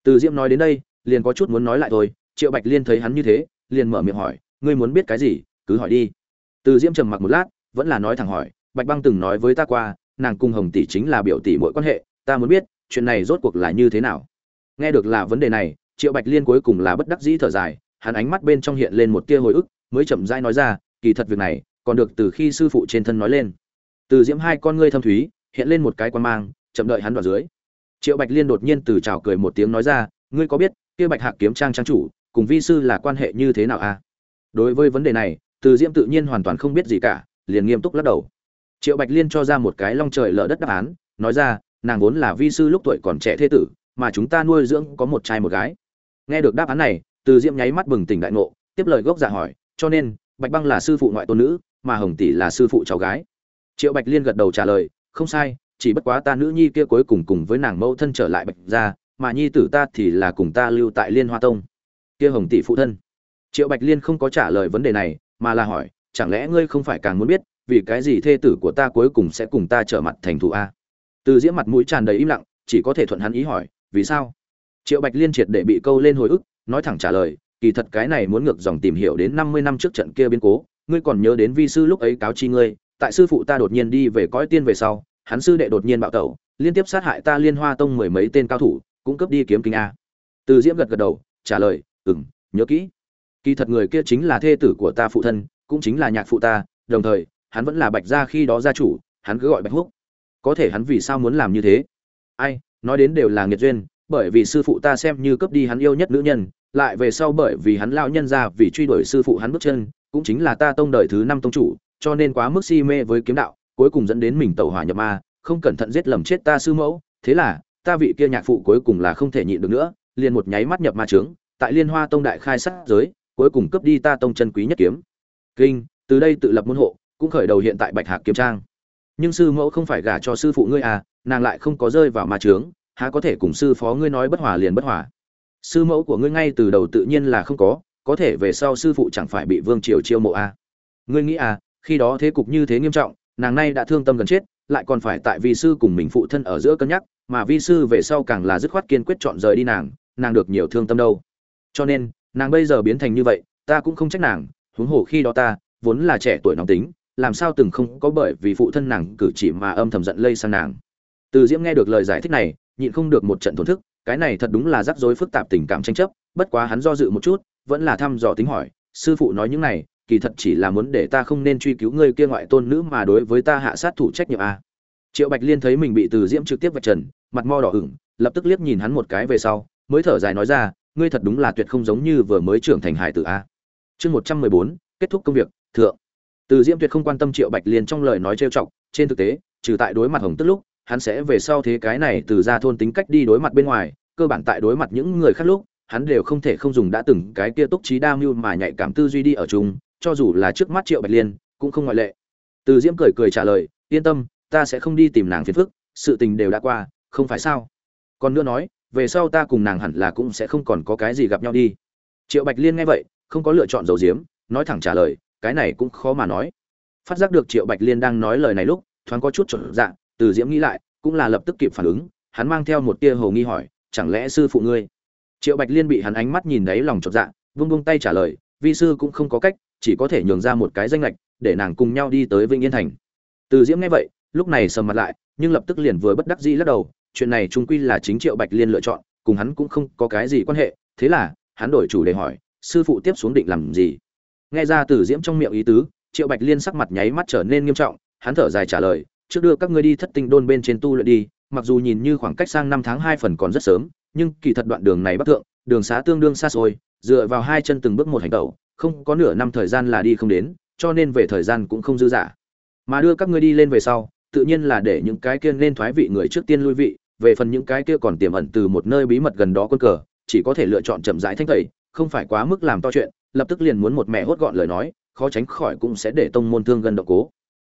Từ diễm nói đến đây, liền có chút muốn nói lại thôi, triệu bạch liên thấy hắn như thế, liền mở miệng hỏi, ngươi muốn biết cái gì? Cứ hỏi đi. Từ diễm trầm mặc một lát, vẫn là nói thẳng hỏi bạch băng từng nói với ta qua, nàng cung hồng tỷ chính là biểu tỷ mỗi quan hệ, ta muốn biết, chuyện này rốt cuộc là như thế nào. Nghe được là vấn đề này, triệu bạch liên cuối cùng là bất đắc dĩ thở dài, hắn ánh mắt bên trong hiện lên một tia hồi ức, mới chậm rãi nói ra, kỳ thật việc này, còn được từ khi sư phụ trên thân nói lên. Từ diễm hai con ngươi thâm thúy, hiện lên một cái quan mang, chậm đợi hắn đoạn dưới. Triệu bạch liên đột nhiên từ chào cười một tiếng nói ra, ngươi có biết, kia bạch hạc kiếm trang trang chủ, cùng vi sư là quan hệ như thế nào a à? đối với vấn đề này, từ diễm tự nhiên hoàn toàn không biết gì cả, liền nghiêm túc lắc đầu triệu bạch liên cho ra một cái long trời lở đất đáp án, nói ra, nàng vốn là vi sư lúc tuổi còn trẻ thế tử, mà chúng ta nuôi dưỡng có một trai một gái. Nghe được đáp án này, từ diễm nháy mắt bừng tỉnh đại ngộ, tiếp lời gốc dạ hỏi, cho nên, bạch băng là sư phụ ngoại tôn nữ, mà hồng tỷ là sư phụ cháu gái. Triệu bạch liên gật đầu trả lời, không sai, chỉ bất quá ta nữ nhi kia cuối cùng cùng với nàng mẫu thân trở lại bạch gia, mà nhi tử ta thì là cùng ta lưu tại liên hoa tông. Kia hồng tỷ phụ thân. Triệu bạch liên không có trả lời vấn đề này, mà là hỏi, chẳng lẽ ngươi không phải càng muốn biết vì cái gì thê tử của ta cuối cùng sẽ cùng ta trở mặt thành thù a? Từ diễm mặt mũi tràn đầy im lặng, chỉ có thể thuận hắn ý hỏi, vì sao? Triệu bạch liên triệt để bị câu lên hồi ức, nói thẳng trả lời, kỳ thật cái này muốn ngược dòng tìm hiểu đến năm mươi năm trước trận kia biến cố, ngươi còn nhớ đến vi sư lúc ấy cáo chi ngươi, tại sư phụ ta đột nhiên đi về cõi tiên về sau, hắn sư đệ đột nhiên bạo tẩu, liên tiếp sát hại ta liên hoa tông mười mấy tên cao thủ, cũng cướp đi kiếm kinh a. Từ diễm gật gật đầu, trả lời ừng nhớ kỹ. Kỳ thật người kia chính là thê tử của ta phụ thân, cũng chính là nhạc phụ ta, đồng thời hắn vẫn là bạch gia khi đó gia chủ, hắn cứ gọi bạch húc. Có thể hắn vì sao muốn làm như thế? Ai, nói đến đều là nghiệt duyên, bởi vì sư phụ ta xem như cướp đi hắn yêu nhất nữ nhân, lại về sau bởi vì hắn lao nhân ra vì truy đuổi sư phụ hắn bước chân, cũng chính là ta tông đời thứ năm tông chủ, cho nên quá mức si mê với kiếm đạo, cuối cùng dẫn đến mình tẩu hỏa nhập ma, không cẩn thận giết lầm chết ta sư mẫu. Thế là, ta vị kia nhạc phụ cuối cùng là không thể nhịn được nữa, liền một nháy mắt nhập ma trướng, tại liên hoa tông đại khai sát giới, cuối cùng cướp đi ta tông chân quý nhất kiếm. Kinh, từ đây tự lập môn hộ cũng khởi đầu hiện tại bạch hạc kiếm trang. Nhưng sư mẫu không phải gả cho sư phụ ngươi à nàng lại không có rơi vào ma trướng há có thể cùng sư phó ngươi nói bất hòa liền bất hòa. Sư mẫu của ngươi ngay từ đầu tự nhiên là không có có thể về sau sư phụ chẳng phải bị vương triều chiêu mộ à. ngươi nghĩ à khi đó thế cục như thế nghiêm trọng, nàng nay đã thương tâm gần chết, lại còn phải tại vi sư cùng mình phụ thân ở giữa cân nhắc, mà vi sư về sau càng là dứt khoát kiên quyết chọn rời đi nàng nàng được nhiều thương tâm đâu. Cho nên, nàng bây giờ biến thành như vậy, ta cũng không trách nàng, huống hồ khi đó ta, vốn là trẻ tuổi nóng tính làm sao từng không có bởi vì phụ thân nàng cử chỉ mà âm thầm giận lây sang nàng. Từ diễm nghe được lời giải thích này, nhịn không được một trận thổn thức, cái này thật đúng là rắc rối phức tạp tình cảm tranh chấp, bất quá hắn do dự một chút, vẫn là thăm dò tính hỏi, sư phụ nói những này, kỳ thật chỉ là muốn để ta không nên truy cứu người kia ngoại tôn nữ mà đối với ta hạ sát thủ trách nhiệm a triệu bạch liên thấy mình bị từ diễm trực tiếp vạch trần, mặt mo đỏ ửng, lập tức liếc nhìn hắn một cái về sau, mới thở dài nói ra, ngươi thật đúng là tuyệt không giống như vừa mới trưởng thành hải tử a chương một trăm mười bốn, kết thúc công việc, thượng từ diễm tuyệt không quan tâm triệu bạch liên trong lời nói trêu chọc, trên thực tế, trừ tại đối mặt hồng tức lúc, hắn sẽ về sau thế cái này từ ra thôn tính cách đi đối mặt bên ngoài, cơ bản tại đối mặt những người khác lúc, hắn đều không thể không dùng đã từng cái kia túc trí đa mưu mà nhạy cảm tư duy đi ở chung, cho dù là trước mắt triệu bạch liên, cũng không ngoại lệ. Từ diễm cười cười trả lời, yên tâm, ta sẽ không đi tìm nàng phiền phức, sự tình đều đã qua, không phải sao? Còn nữa nói, về sau ta cùng nàng hẳn là cũng sẽ không còn có cái gì gặp nhau đi. Triệu bạch liên nghe vậy, không có lựa chọn dầu diếm nói thẳng trả lời cái này cũng khó mà nói. Phát giác được triệu bạch liên đang nói lời này lúc, thoáng có chút chuẩn dạng từ diễm nghĩ lại, cũng là lập tức kịp phản ứng, hắn mang theo một tia hầu nghi hỏi, chẳng lẽ sư phụ ngươi? Triệu bạch liên bị hắn ánh mắt nhìn đáy lòng chột dạ vung vung tay trả lời, vi sư cũng không có cách, chỉ có thể nhường ra một cái danh lệch, để nàng cùng nhau đi tới vĩnh yên thành. Từ diễm nghe vậy, lúc này sầm mặt lại, nhưng lập tức liền vừa bất đắc dĩ lắc đầu, chuyện này trung quy là chính triệu bạch liên lựa chọn, cùng hắn cũng không có cái gì quan hệ, thế là, hắn đổi chủ đề hỏi, sư phụ tiếp xuống định làm gì? Nghe ra từ diễm trong miệng ý tứ, triệu bạch liên sắc mặt nháy mắt trở nên nghiêm trọng, hắn thở dài trả lời, trước đưa các ngươi đi thất tinh đôn bên trên tu luyện đi, mặc dù nhìn như khoảng cách sang năm tháng hai phần còn rất sớm, nhưng kỳ thật đoạn đường này bắc thượng, đường xá tương đương xa xôi, dựa vào hai chân từng bước một hành tẩu, không có nửa năm thời gian là đi không đến, cho nên về thời gian cũng không dư dả. Mà đưa các ngươi đi lên về sau, tự nhiên là để những cái kia nên thoái vị người trước tiên lui vị, về phần những cái kia còn tiềm ẩn từ một nơi bí mật gần đó quân cờ, chỉ có thể lựa chọn chậm rãi thanh tẩy, không phải quá mức làm to chuyện lập tức liền muốn một mẹ hốt gọn lời nói, khó tránh khỏi cũng sẽ để tông môn thương gần độc cố.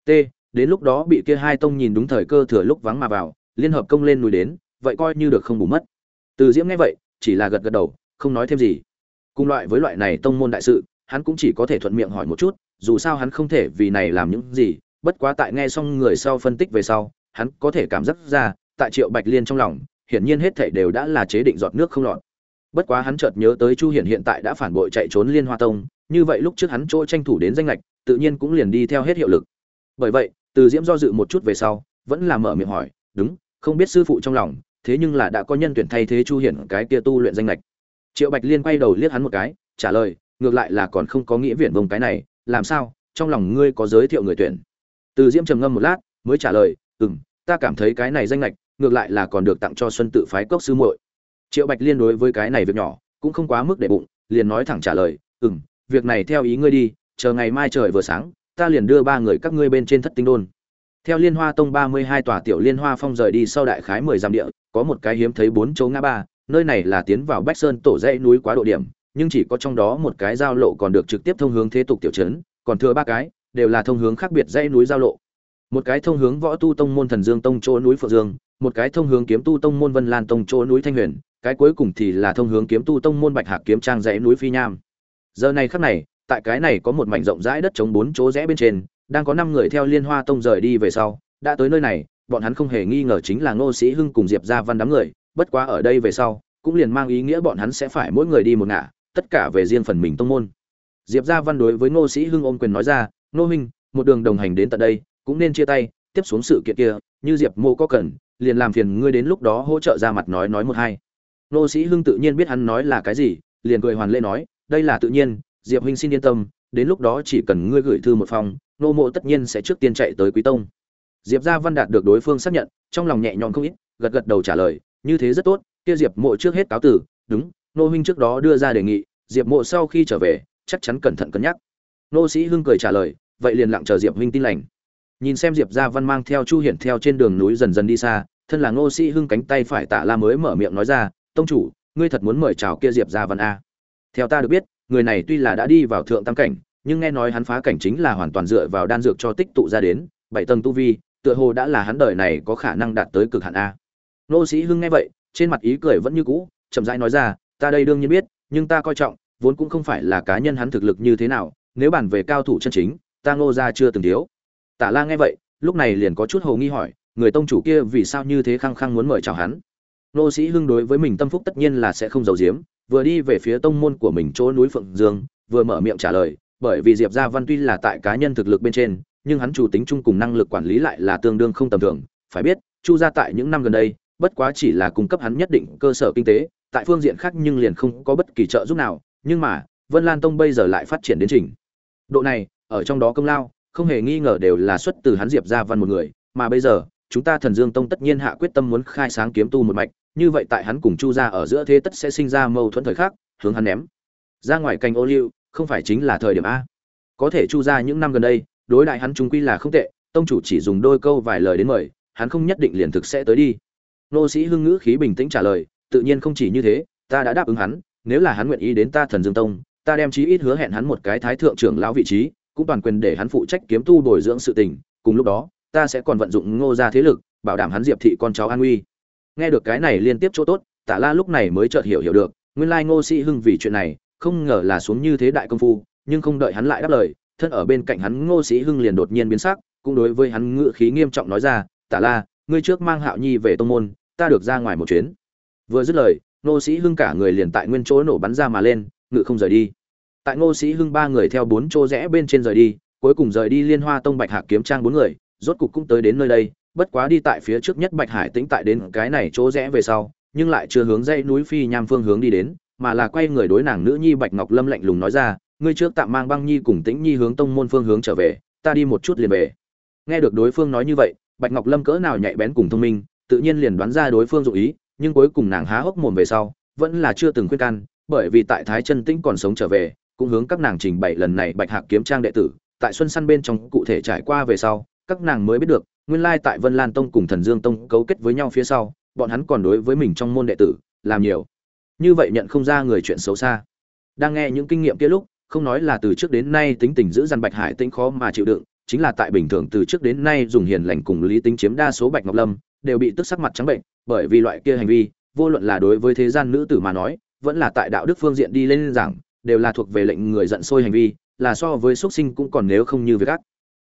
T, đến lúc đó bị kia hai tông nhìn đúng thời cơ thừa lúc vắng mà vào, liên hợp công lên núi đến, vậy coi như được không bù mất. Từ diễm nghe vậy, chỉ là gật gật đầu, không nói thêm gì. Cùng loại với loại này tông môn đại sự, hắn cũng chỉ có thể thuận miệng hỏi một chút, dù sao hắn không thể vì này làm những gì, bất quá tại nghe xong người sau phân tích về sau, hắn có thể cảm giác ra, tại triệu bạch liên trong lòng, hiển nhiên hết thảy đều đã là chế định giọt nước không lọt bất quá hắn chợt nhớ tới chu hiển hiện tại đã phản bội chạy trốn liên hoa tông, như vậy lúc trước hắn chỗ tranh thủ đến danh lệch tự nhiên cũng liền đi theo hết hiệu lực. Bởi vậy, từ diễm do dự một chút về sau, vẫn là mở miệng hỏi, đúng, không biết sư phụ trong lòng, thế nhưng là đã có nhân tuyển thay thế chu hiển cái kia tu luyện danh lệch triệu bạch liên quay đầu liếc hắn một cái, trả lời, ngược lại là còn không có nghĩa viện vông cái này, làm sao, trong lòng ngươi có giới thiệu người tuyển? Từ diễm trầm ngâm một lát, mới trả lời ừ m ta cảm thấy cái này danh lệch ngược lại là còn được tặng cho xuân tự phái cốc sư muội triệu bạch liên đối với cái này việc nhỏ cũng không quá mức để bụng, liền nói thẳng trả lời ừ m việc này theo ý ngươi đi, chờ ngày mai trời vừa sáng, ta liền đưa ba người các ngươi bên trên thất tinh đôn. Theo liên hoa tông ba mươi hai tòa tiểu liên hoa phong rời đi sau đại khái mười dặm địa, có một cái hiếm thấy bốn chỗ ngã ba, nơi này là tiến vào bách sơn tổ dãy núi quá độ điểm, nhưng chỉ có trong đó một cái giao lộ còn được trực tiếp thông hướng thế tục tiểu trấn, còn thừa ba cái, đều là thông hướng khác biệt dãy núi giao lộ. Một cái thông hướng võ tu tông môn thần dương tông chỗ núi phượng dương, một cái thông hướng kiếm tu tông môn vân lan tông chỗ núi thanh huyền cái cuối cùng thì là thông hướng kiếm tu tông môn bạch hạc kiếm trang dãy núi phi nham. Giờ này khắc này, tại cái này có một mảnh rộng rãi đất chống bốn chỗ rẽ bên trên, đang có năm người theo liên hoa tông rời đi về sau, đã tới nơi này, bọn hắn không hề nghi ngờ chính là ngô sĩ hưng cùng diệp Gia văn đám người, bất quá ở đây về sau, cũng liền mang ý nghĩa bọn hắn sẽ phải mỗi người đi một ngả, tất cả về riêng phần mình tông môn. Diệp gia văn đối với ngô sĩ hưng ôm quyền nói ra, ngô huynh, một đường đồng hành đến tận đây, cũng nên chia tay, tiếp xuống sự kiện kia, như diệp mô có cần, liền làm phiền ngươi đến lúc đó hỗ trợ ra mặt nói nói một hai. Nô sĩ hưng tự nhiên biết hắn nói là cái gì, liền cười hoàn lễ nói, đây là tự nhiên, diệp huynh xin yên tâm, đến lúc đó chỉ cần ngươi gửi thư một phòng, nô mộ tất nhiên sẽ trước tiên chạy tới quý tông. Diệp gia văn đạt được đối phương xác nhận, trong lòng nhẹ nhõm không ít, gật gật đầu trả lời, như thế rất tốt, kia diệp mộ trước hết cáo tử đúng, nô huynh trước đó đưa ra đề nghị, diệp mộ sau khi trở về, chắc chắn cẩn thận cân nhắc. Nô sĩ hưng cười trả lời, vậy liền lặng chờ diệp huynh tin lành. Nhìn xem diệp gia văn mang theo chu hiển theo trên đường núi dần dần đi xa, thân là ngô sĩ hưng cánh tay phải tạ la mới mở miệng nói ra tông chủ, ngươi thật muốn mời chào kia diệp gia văn a. Theo ta được biết, người này tuy là đã đi vào thượng tam cảnh, nhưng nghe nói hắn phá cảnh chính là hoàn toàn dựa vào đan dược cho tích tụ ra đến, bảy tầng tu vi, tựa hồ đã là hắn đời này có khả năng đạt tới cực hạn a. Nô sĩ hưng nghe vậy, trên mặt ý cười vẫn như cũ, chậm rãi nói ra, ta đây đương nhiên biết, nhưng ta coi trọng, vốn cũng không phải là cá nhân hắn thực lực như thế nào, nếu bàn về cao thủ chân chính, ta ngô ra chưa từng thiếu. Tả la nghe vậy, lúc này liền có chút hồ nghi hỏi, người tông chủ kia vì sao như thế khăng khăng muốn mời chào hắn? Nô sĩ hưng đối với mình tâm phúc tất nhiên là sẽ không giấu giếm, vừa đi về phía tông môn của mình chỗ núi phượng dương, vừa mở miệng trả lời, bởi vì diệp gia văn tuy là tại cá nhân thực lực bên trên, nhưng hắn chủ tính chung cùng năng lực quản lý lại là tương đương không tầm thường. Phải biết, chu gia tại những năm gần đây, bất quá chỉ là cung cấp hắn nhất định cơ sở kinh tế, tại phương diện khác nhưng liền không có bất kỳ trợ giúp nào, nhưng mà, vân lan tông bây giờ lại phát triển đến trình. Độ này, ở trong đó công lao, không hề nghi ngờ đều là xuất từ hắn diệp gia văn một người, mà bây giờ chúng ta thần dương tông tất nhiên hạ quyết tâm muốn khai sáng kiếm tu một mạch, như vậy tại hắn cùng chu gia ở giữa thế tất sẽ sinh ra mâu thuẫn thời khắc, hướng hắn ném. Ra ngoài cành ô liu, không phải chính là thời điểm a. Có thể chu gia những năm gần đây, đối đại hắn chúng quy là không tệ, tông chủ chỉ dùng đôi câu vài lời đến mời, hắn không nhất định liền thực sẽ tới đi. Nô sĩ hưng ngữ khí bình tĩnh trả lời, tự nhiên không chỉ như thế, ta đã đáp ứng hắn, nếu là hắn nguyện ý đến ta thần dương tông, ta đem chí ít hứa hẹn hắn một cái thái thượng trưởng lão vị trí, cũng toàn quyền để hắn phụ trách kiếm tu bồi dưỡng sự tình, cùng lúc đó ta sẽ còn vận dụng ngô gia thế lực, bảo đảm hắn diệp thị con cháu an nguy. nghe được cái này liên tiếp chỗ tốt tạ la lúc này mới chợt hiểu hiểu được, nguyên lai ngô sĩ hưng vì chuyện này, không ngờ là xuống như thế đại công phu, nhưng không đợi hắn lại đáp lời, thân ở bên cạnh hắn ngô sĩ hưng liền đột nhiên biến sắc, cũng đối với hắn ngự khí nghiêm trọng nói ra tạ la, ngươi trước mang hạo nhi về tông môn, ta được ra ngoài một chuyến vừa dứt lời, ngô sĩ hưng cả người liền tại nguyên chỗ nổ bắn ra mà lên, ngự không rời đi tại ngô sĩ hưng ba người theo bốn chỗ rẽ bên trên rời đi, cuối cùng rời đi liên hoa tông bạch hạc kiếm trang bốn người rốt cục cũng tới đến nơi đây, bất quá đi tại phía trước nhất bạch hải tĩnh tại đến cái này chỗ rẽ về sau, nhưng lại chưa hướng dãy núi phi nham phương hướng đi đến, mà là quay người đối nàng nữ nhi bạch ngọc lâm lạnh lùng nói ra, ngươi trước tạm mang băng nhi cùng tĩnh nhi hướng tông môn phương hướng trở về, ta đi một chút liền về. Nghe được đối phương nói như vậy, bạch ngọc lâm cỡ nào nhạy bén cùng thông minh, tự nhiên liền đoán ra đối phương dụng ý, nhưng cuối cùng nàng há hốc mồm về sau, vẫn là chưa từng khuyên can, bởi vì tại thái chân tĩnh còn sống trở về, cũng hướng các nàng trình bày lần này bạch hạc kiếm trang đệ tử, tại xuân săn bên trong cụ thể trải qua về sau các nàng mới biết được, nguyên lai tại vân lan tông cùng thần dương tông cấu kết với nhau phía sau, bọn hắn còn đối với mình trong môn đệ tử, làm nhiều. Như vậy nhận không ra người chuyện xấu xa. Đang nghe những kinh nghiệm kia lúc, không nói là từ trước đến nay tính tình giữ dằn bạch hải tĩnh khó mà chịu đựng, chính là tại bình thường từ trước đến nay dùng hiền lành cùng lý tính chiếm đa số bạch ngọc lâm, đều bị tức sắc mặt trắng bệnh, bởi vì loại kia hành vi, vô luận là đối với thế gian nữ tử mà nói, vẫn là tại đạo đức phương diện đi lên giảng, đều là thuộc về lệnh người giận sôi hành vi, là so với xuất sinh cũng còn nếu không như với các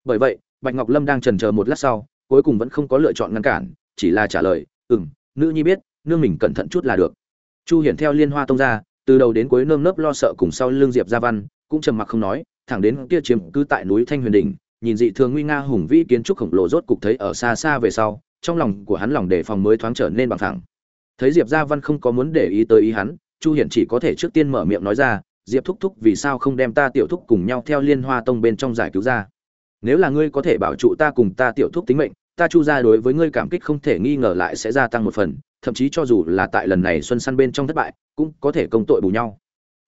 bởi vậy bạch ngọc lâm đang trần chờ một lát sau, cuối cùng vẫn không có lựa chọn ngăn cản, chỉ là trả lời, ừm, nữ nhi biết, nương mình cẩn thận chút là được. Chu hiển theo liên hoa tông ra, từ đầu đến cuối nơm nớp lo sợ cùng sau lưng diệp gia văn, cũng trầm mặc không nói, thẳng đến kia chiếm cứ tại núi thanh huyền đỉnh, nhìn dị thường nguy nga hùng vĩ kiến trúc khổng lồ rốt cục thấy ở xa xa về sau, trong lòng của hắn lòng đề phòng mới thoáng trở nên bằng thẳng. Thấy diệp gia văn không có muốn để ý tới ý hắn, chu hiển chỉ có thể trước tiên mở miệng nói ra, diệp thúc thúc, vì sao không đem ta tiểu thúc cùng nhau theo liên hoa tông bên trong giải cứu ra? Nếu là ngươi có thể bảo trụ ta cùng ta tiểu thúc tính mệnh, ta chu ra đối với ngươi cảm kích không thể nghi ngờ lại sẽ gia tăng một phần, thậm chí cho dù là tại lần này xuân săn bên trong thất bại, cũng có thể công tội bù nhau.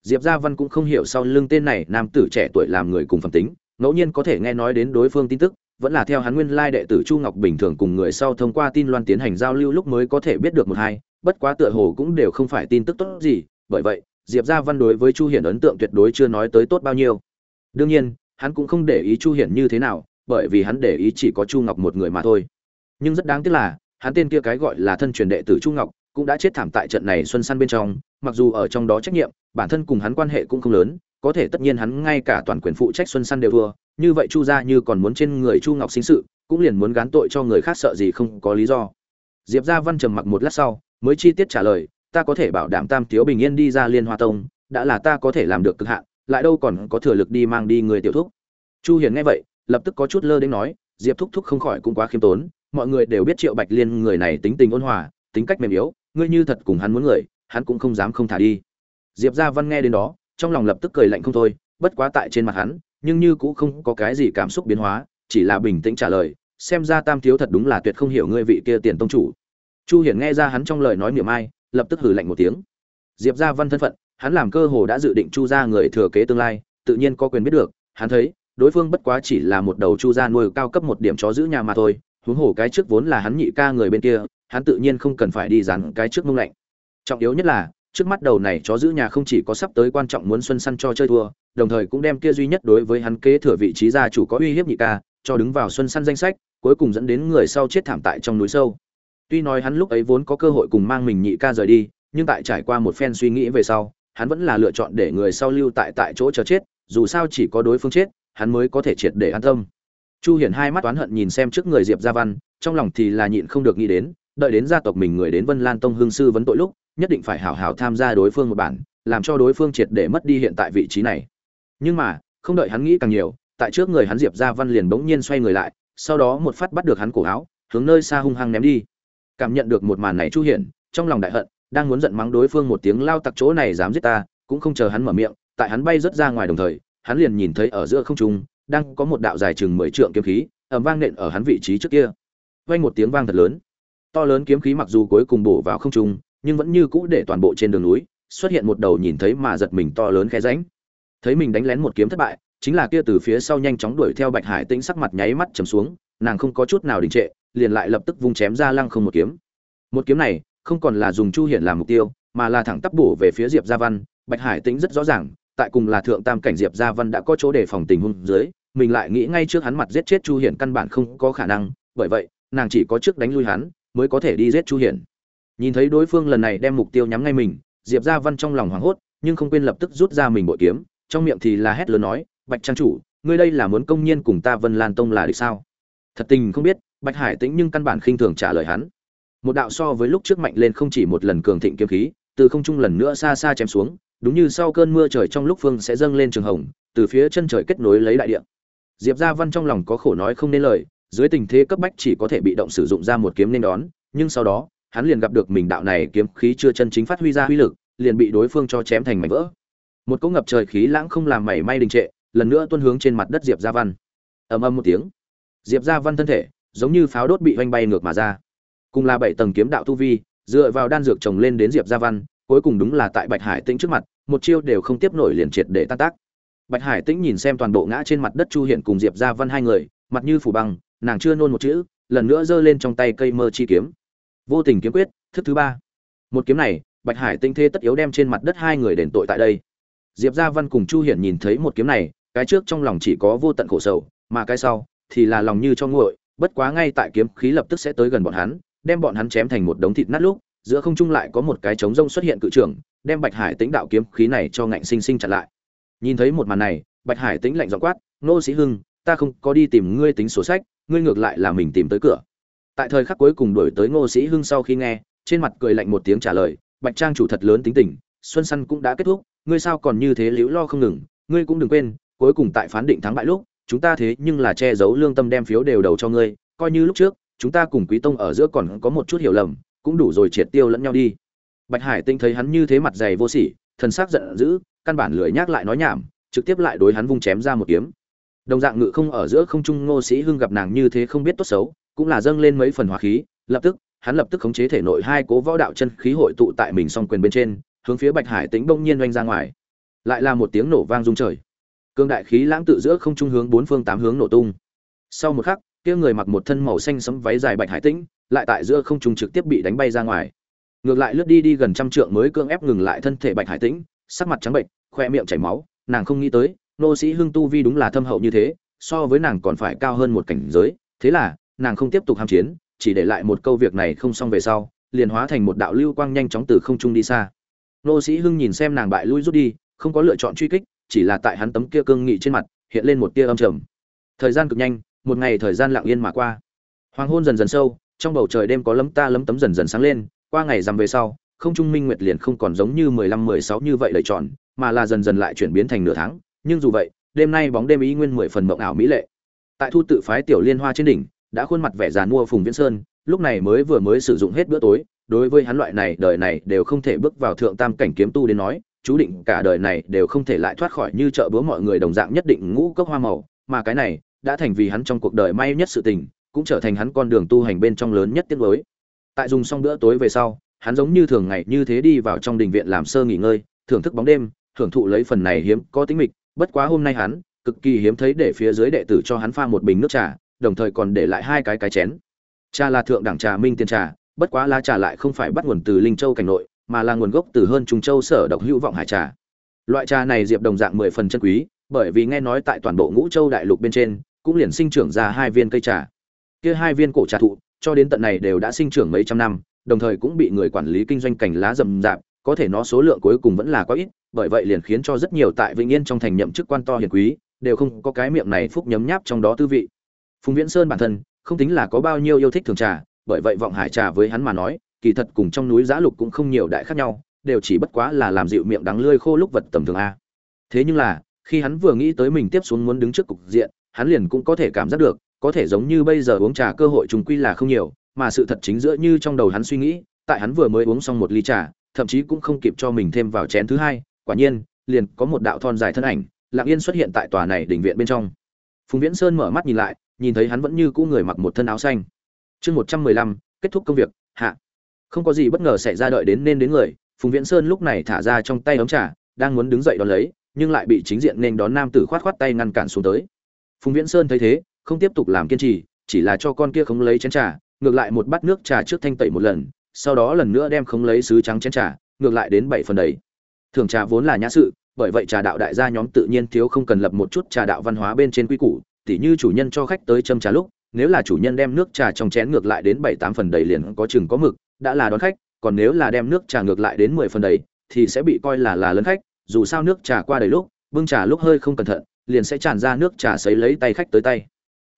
Diệp gia văn cũng không hiểu sau lưng tên này nam tử trẻ tuổi làm người cùng phẩm tính, ngẫu nhiên có thể nghe nói đến đối phương tin tức, vẫn là theo hắn nguyên lai đệ tử chu ngọc bình thường cùng người sau thông qua tin loan tiến hành giao lưu lúc mới có thể biết được một hai, bất quá tựa hồ cũng đều không phải tin tức tốt gì, bởi vậy, diệp gia văn đối với chu hiển ấn tượng tuyệt đối chưa nói tới tốt bao nhiêu. Đương nhiên hắn cũng không để ý chu hiển như thế nào, bởi vì hắn để ý chỉ có chu ngọc một người mà thôi. Nhưng rất đáng tiếc là, hắn tên kia cái gọi là thân truyền đệ tử chu ngọc, cũng đã chết thảm tại trận này xuân săn bên trong, mặc dù ở trong đó trách nhiệm, bản thân cùng hắn quan hệ cũng không lớn, có thể tất nhiên hắn ngay cả toàn quyền phụ trách xuân săn đều thua, như vậy chu gia như còn muốn trên người chu ngọc sinh sự, cũng liền muốn gán tội cho người khác sợ gì không có lý do. Diệp gia văn trầm mặc một lát sau, mới chi tiết trả lời, ta có thể bảo đảm tam Tiếu bình yên đi ra liên hoa tông, đã là ta có thể làm được cực hạn lại đâu còn có thừa lực đi mang đi người tiểu thúc. Chu hiền nghe vậy, lập tức có chút lơ đến nói, diệp thúc thúc không khỏi cũng quá khiêm tốn, mọi người đều biết triệu bạch liên người này tính tình ôn hòa, tính cách mềm yếu, ngươi như thật cùng hắn muốn người, hắn cũng không dám không thả đi. Diệp gia văn nghe đến đó, trong lòng lập tức cười lạnh không thôi, bất quá tại trên mặt hắn, nhưng như cũng không có cái gì cảm xúc biến hóa, chỉ là bình tĩnh trả lời, xem ra tam thiếu thật đúng là tuyệt không hiểu ngươi vị kia tiền tông chủ. Chu hiển nghe ra hắn trong lời nói niệm ai, lập tức hừ lạnh một tiếng. Diệp gia văn thân phận hắn làm cơ hồ đã dự định chu ra người thừa kế tương lai, tự nhiên có quyền biết được, hắn thấy, đối phương bất quá chỉ là một đầu chu gia nuôi cao cấp một điểm chó giữ nhà mà thôi, huống hồ cái trước vốn là hắn nhị ca người bên kia, hắn tự nhiên không cần phải đi dán cái trước mông lạnh. Trọng yếu nhất là, trước mắt đầu này chó giữ nhà không chỉ có sắp tới quan trọng muốn xuân săn cho chơi thua, đồng thời cũng đem kia duy nhất đối với hắn kế thừa vị trí gia chủ có uy hiếp nhị ca, cho đứng vào xuân săn danh sách, cuối cùng dẫn đến người sau chết thảm tại trong núi sâu. Tuy nói hắn lúc ấy vốn có cơ hội cùng mang mình nhị ca rời đi, nhưng tại trải qua một phen suy nghĩ về sau hắn vẫn là lựa chọn để người sau lưu tại tại chỗ chờ chết, dù sao chỉ có đối phương chết, hắn mới có thể triệt để an tâm. Chu hiển hai mắt toán hận nhìn xem trước người diệp gia văn, trong lòng thì là nhịn không được nghĩ đến, đợi đến gia tộc mình người đến vân lan tông hương sư vấn tội lúc, nhất định phải hảo hảo tham gia đối phương một bản, làm cho đối phương triệt để mất đi hiện tại vị trí này. Nhưng mà, không đợi hắn nghĩ càng nhiều, tại trước người hắn diệp gia văn liền bỗng nhiên xoay người lại, sau đó một phát bắt được hắn cổ áo, hướng nơi xa hung hăng ném đi. Cảm nhận được một màn này chu hiển, trong lòng đại hận đang muốn giận mắng đối phương một tiếng lao tặc chỗ này dám giết ta, cũng không chờ hắn mở miệng, tại hắn bay rất ra ngoài đồng thời, hắn liền nhìn thấy ở giữa không trung, đang có một đạo dài chừng mười trượng kiếm khí, ầm vang nện ở hắn vị trí trước kia. Vang một tiếng vang thật lớn. To lớn kiếm khí mặc dù cuối cùng bổ vào không trung, nhưng vẫn như cũ để toàn bộ trên đường núi, xuất hiện một đầu nhìn thấy mà giật mình to lớn khe rãnh. Thấy mình đánh lén một kiếm thất bại, chính là kia từ phía sau nhanh chóng đuổi theo bạch hải tĩnh sắc mặt nháy mắt trầm xuống, nàng không có chút nào đình trệ, liền lại lập tức vung chém ra lăng không một kiếm. Một kiếm này không còn là dùng chu hiển làm mục tiêu, mà là thẳng tắp bổ về phía diệp gia văn. Bạch hải tĩnh rất rõ ràng, tại cùng là thượng tam cảnh diệp gia văn đã có chỗ để phòng tình huống dưới, mình lại nghĩ ngay trước hắn mặt giết chết chu hiển căn bản không có khả năng, bởi vậy, nàng chỉ có trước đánh lui hắn, mới có thể đi giết chu hiển. Nhìn thấy đối phương lần này đem mục tiêu nhắm ngay mình, diệp gia văn trong lòng hoảng hốt, nhưng không quên lập tức rút ra mình bội kiếm, trong miệng thì là hét lớn nói, bạch trang chủ, ngươi đây là muốn công nhiên cùng ta vân lan tông là địch sao? Thật tình không biết, bạch hải tĩnh nhưng căn bản khinh thường trả lời hắn một đạo so với lúc trước mạnh lên không chỉ một lần cường thịnh kiếm khí, từ không trung lần nữa xa xa chém xuống, đúng như sau cơn mưa trời trong lúc phương sẽ dâng lên trường hồng, từ phía chân trời kết nối lấy đại địa. Diệp gia văn trong lòng có khổ nói không nên lời, dưới tình thế cấp bách chỉ có thể bị động sử dụng ra một kiếm nên đón, nhưng sau đó, hắn liền gặp được mình đạo này kiếm khí chưa chân chính phát huy ra uy lực, liền bị đối phương cho chém thành mảnh vỡ. Một cỗ ngập trời khí lãng không làm mảy may đình trệ, lần nữa tuôn hướng trên mặt đất diệp gia văn. Ầm ầm một tiếng, diệp gia văn thân thể giống như pháo đốt bị oanh bay ngược mà ra cùng là bảy tầng kiếm đạo tu vi, dựa vào đan dược trồng lên đến diệp gia văn, cuối cùng đúng là tại bạch hải tĩnh trước mặt, một chiêu đều không tiếp nổi liền triệt để tan tác. Bạch hải tĩnh nhìn xem toàn bộ ngã trên mặt đất chu hiện cùng diệp gia văn hai người, mặt như phủ băng, nàng chưa nôn một chữ, lần nữa giơ lên trong tay cây mơ chi kiếm. Vô tình kiếm quyết, thức thứ ba. Một kiếm này, bạch hải tinh thế tất yếu đem trên mặt đất hai người đền tội tại đây. Diệp gia văn cùng chu hiển nhìn thấy một kiếm này, cái trước trong lòng chỉ có vô tận khổ sầu mà cái sau thì là lòng như cho nguội, bất quá ngay tại kiếm khí lập tức sẽ tới gần bọn hắn đem bọn hắn chém thành một đống thịt nát lúc, giữa không trung lại có một cái trống rông xuất hiện cự trưởng, đem bạch hải tĩnh đạo kiếm khí này cho ngạnh sinh sinh chặn lại. Nhìn thấy một màn này, bạch hải tĩnh lạnh giọng quát, nô sĩ hưng, ta không có đi tìm ngươi tính sổ sách, ngươi ngược lại là mình tìm tới cửa. Tại thời khắc cuối cùng đổi tới ngô sĩ hưng sau khi nghe, trên mặt cười lạnh một tiếng trả lời, bạch trang chủ thật lớn tính tình, xuân săn cũng đã kết thúc, ngươi sao còn như thế liễu lo không ngừng, ngươi cũng đừng quên, cuối cùng tại phán định thắng bại lúc, chúng ta thế nhưng là che giấu lương tâm đem phiếu đều đầu cho ngươi, coi như lúc trước chúng ta cùng quý tông ở giữa còn có một chút hiểu lầm, cũng đủ rồi triệt tiêu lẫn nhau đi. Bạch hải tinh thấy hắn như thế mặt dày vô sỉ, thần sắc giận dữ, căn bản lười nhắc lại nói nhảm, trực tiếp lại đối hắn vung chém ra một kiếm. Đồng dạng ngự không ở giữa không trung ngô sĩ hưng gặp nàng như thế không biết tốt xấu, cũng là dâng lên mấy phần hỏa khí, lập tức, hắn lập tức khống chế thể nội hai cố võ đạo chân khí hội tụ tại mình song quyền bên trên, hướng phía bạch hải tính bỗng nhiên oanh ra ngoài. Lại là một tiếng nổ vang rung trời. Cương đại khí lãng tự giữa không trung hướng bốn phương tám hướng nổ tung. Sau một khắc kia người mặc một thân màu xanh sẫm váy dài bạch hải tĩnh, lại tại giữa không trung trực tiếp bị đánh bay ra ngoài. Ngược lại lướt đi đi gần trăm trượng mới cương ép ngừng lại thân thể bạch hải tĩnh, sắc mặt trắng bệnh, khoe miệng chảy máu, nàng không nghĩ tới, nô sĩ hưng tu vi đúng là thâm hậu như thế, so với nàng còn phải cao hơn một cảnh giới, thế là, nàng không tiếp tục ham chiến, chỉ để lại một câu việc này không xong về sau, liền hóa thành một đạo lưu quang nhanh chóng từ không trung đi xa. Nô sĩ hưng nhìn xem nàng bại lui rút đi, không có lựa chọn truy kích, chỉ là tại hắn tấm kia cương nghị trên mặt, hiện lên một tia âm trầm. Thời gian cực nhanh một ngày thời gian lặng yên mà qua. Hoàng hôn dần dần sâu, trong bầu trời đêm có lấm ta lấm tấm dần dần sáng lên, qua ngày rằm về sau, không trung minh nguyệt liền không còn giống như mười lăm, mười sáu như vậy lầy tròn, mà là dần dần lại chuyển biến thành nửa tháng. Nhưng dù vậy, đêm nay bóng đêm ý nguyên mười phần mộng ảo mỹ lệ. Tại thu tự phái tiểu liên hoa trên đỉnh, đã khuôn mặt vẻ già mua phùng viễn sơn, lúc này mới vừa mới sử dụng hết bữa tối, đối với hắn loại này, đời này đều không thể bước vào thượng tam cảnh kiếm tu đến nói, chú định cả đời này đều không thể lại thoát khỏi như chợ búa mọi người đồng dạng nhất định ngũ cốc hoa màu, mà cái này đã thành vì hắn trong cuộc đời may nhất sự tình, cũng trở thành hắn con đường tu hành bên trong lớn nhất tiết lối. Tại dùng xong bữa tối về sau, hắn giống như thường ngày như thế đi vào trong đình viện làm sơ nghỉ ngơi, thưởng thức bóng đêm, thưởng thụ lấy phần này hiếm có tính mịch. Bất quá hôm nay hắn, cực kỳ hiếm thấy để phía dưới đệ tử cho hắn pha một bình nước trà, đồng thời còn để lại hai cái cái chén. Trà là thượng đẳng trà, minh tiên trà, bất quá lá trà lại không phải bắt nguồn từ linh châu cảnh nội, mà là nguồn gốc từ hơn trung châu sở độc hữu vọng hải trà. Loại trà này diệp đồng dạng mười phần chân quý, bởi vì nghe nói tại toàn bộ ngũ châu đại lục bên trên cũng liền sinh trưởng ra hai viên cây trà. Kia hai viên cổ trà thụ, cho đến tận này đều đã sinh trưởng mấy trăm năm, đồng thời cũng bị người quản lý kinh doanh cành lá rậm rạp, có thể nó số lượng cuối cùng vẫn là quá ít, bởi vậy liền khiến cho rất nhiều tại vĩnh yên trong thành nhậm chức quan to hiền quý, đều không có cái miệng này phúc nhấm nháp trong đó tư vị. Phùng viễn sơn bản thân, không tính là có bao nhiêu yêu thích thường trà, bởi vậy vọng hải trà với hắn mà nói, kỳ thật cùng trong núi giã lục cũng không nhiều đại khác nhau, đều chỉ bất quá là làm dịu miệng đắng lươi khô lúc vật tầm thường a. Thế nhưng là, khi hắn vừa nghĩ tới mình tiếp xuống muốn đứng trước cục diện hắn liền cũng có thể cảm giác được, có thể giống như bây giờ uống trà cơ hội trùng quy là không nhiều, mà sự thật chính giữa như trong đầu hắn suy nghĩ, tại hắn vừa mới uống xong một ly trà, thậm chí cũng không kịp cho mình thêm vào chén thứ hai, quả nhiên, liền có một đạo thon dài thân ảnh, lặng yên xuất hiện tại tòa này đỉnh viện bên trong. Phùng viễn sơn mở mắt nhìn lại, nhìn thấy hắn vẫn như cũ người mặc một thân áo xanh. Chương một trăm mười lăm, kết thúc công việc, hạ. Không có gì bất ngờ xảy ra đợi đến nên đến người, phùng viễn sơn lúc này thả ra trong tay ấm trà, đang muốn đứng dậy đón lấy, nhưng lại bị chính diện nên đón nam tử khoát khoát tay ngăn cản xuống tới phùng viễn sơn thấy thế, không tiếp tục làm kiên trì, chỉ là cho con kia không lấy chén trà, ngược lại một bát nước trà trước thanh tẩy một lần, sau đó lần nữa đem không lấy sứ trắng chén trà, ngược lại đến bảy phần đầy. Thường trà vốn là nhã sự, bởi vậy trà đạo đại gia nhóm tự nhiên thiếu không cần lập một chút trà đạo văn hóa bên trên quy củ, tỉ như chủ nhân cho khách tới châm trà lúc, nếu là chủ nhân đem nước trà trong chén ngược lại đến bảy tám phần đầy liền có chừng có mực, đã là đón khách, còn nếu là đem nước trà ngược lại đến mười phần đầy, thì sẽ bị coi là là lớn khách, dù sao nước trà qua đầy lúc, bưng trà lúc hơi không cẩn thận liền sẽ tràn ra nước trà sấy lấy tay khách tới tay.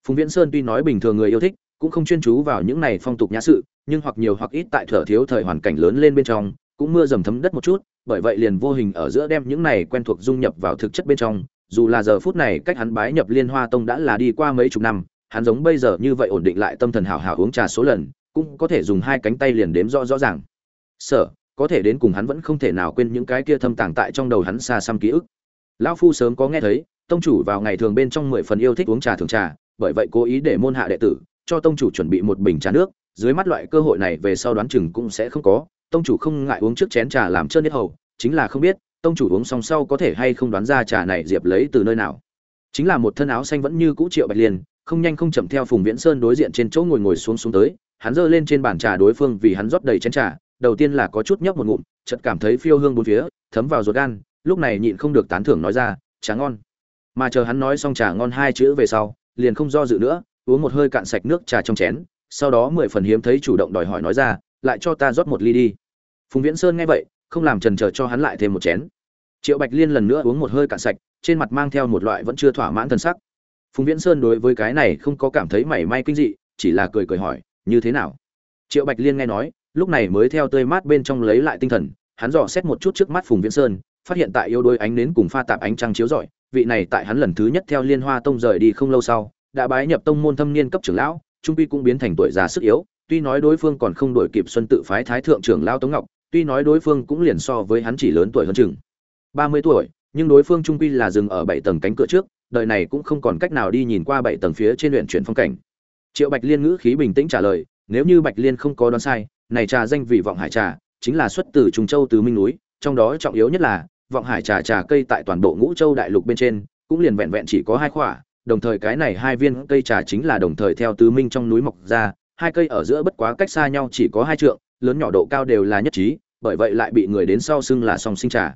Phùng viễn sơn tuy nói bình thường người yêu thích, cũng không chuyên chú vào những này phong tục nhã sự, nhưng hoặc nhiều hoặc ít tại thở thiếu thời hoàn cảnh lớn lên bên trong, cũng mưa dầm thấm đất một chút, bởi vậy liền vô hình ở giữa đem những này quen thuộc dung nhập vào thực chất bên trong. Dù là giờ phút này cách hắn bái nhập liên hoa tông đã là đi qua mấy chục năm, hắn giống bây giờ như vậy ổn định lại tâm thần hào hào uống trà số lần, cũng có thể dùng hai cánh tay liền đếm rõ rõ ràng. Sở, có thể đến cùng hắn vẫn không thể nào quên những cái kia thâm tàng tại trong đầu hắn xa xăm ký ức. Lão phu sớm có nghe thấy tông chủ vào ngày thường bên trong mười phần yêu thích uống trà thường trà, bởi vậy cố ý để môn hạ đệ tử, cho tông chủ chuẩn bị một bình trà nước, dưới mắt loại cơ hội này về sau đoán chừng cũng sẽ không có, tông chủ không ngại uống trước chén trà làm trơn nhất hầu, chính là không biết, tông chủ uống xong sau có thể hay không đoán ra trà này diệp lấy từ nơi nào. Chính là một thân áo xanh vẫn như cũ triệu bạch liên, không nhanh không chậm theo phùng viễn sơn đối diện trên chỗ ngồi ngồi xuống xuống tới, hắn giơ lên trên bàn trà đối phương vì hắn rót đầy chén trà, đầu tiên là có chút nhấp một ngụm, chợt cảm thấy phiêu hương bốn phía, thấm vào ruột gan, lúc này nhịn không được tán thưởng nói ra, trà ngon mà chờ hắn nói xong trà ngon hai chữ về sau, liền không do dự nữa, uống một hơi cạn sạch nước trà trong chén, sau đó mười phần hiếm thấy chủ động đòi hỏi nói ra, lại cho ta rót một ly đi. Phùng viễn sơn nghe vậy, không làm trần chờ cho hắn lại thêm một chén. Triệu bạch liên lần nữa uống một hơi cạn sạch, trên mặt mang theo một loại vẫn chưa thỏa mãn thân sắc. Phùng viễn sơn đối với cái này không có cảm thấy mảy may kinh dị, chỉ là cười cười hỏi, như thế nào? Triệu bạch liên nghe nói, lúc này mới theo tươi mát bên trong lấy lại tinh thần, hắn dò xét một chút trước mắt phùng viễn sơn, phát hiện tại yêu đôi ánh nến cùng pha tạp ánh trăng chiếu rọi vị này tại hắn lần thứ nhất theo liên hoa tông rời đi không lâu sau, đã bái nhập tông môn thâm niên cấp trưởng lão, trung quy cũng biến thành tuổi già sức yếu, tuy nói đối phương còn không đổi kịp xuân tự phái thái thượng trưởng lão tống ngọc, tuy nói đối phương cũng liền so với hắn chỉ lớn tuổi hơn chừng. Ba mươi tuổi, nhưng đối phương trung quy là dừng ở bảy tầng cánh cửa trước, đời này cũng không còn cách nào đi nhìn qua bảy tầng phía trên luyện chuyển phong cảnh. Triệu bạch liên ngữ khí bình tĩnh trả lời, nếu như bạch liên không có đoán sai, này trà danh vị vọng hải trà, chính là xuất từ trùng châu từ minh núi, trong đó trọng yếu nhất là vọng hải trà trà cây tại toàn bộ ngũ châu đại lục bên trên, cũng liền vẹn vẹn chỉ có hai khỏa, đồng thời cái này hai viên cây trà chính là đồng thời theo tứ minh trong núi mọc ra, hai cây ở giữa bất quá cách xa nhau chỉ có hai trượng, lớn nhỏ độ cao đều là nhất trí, bởi vậy lại bị người đến sau xưng là song sinh trà.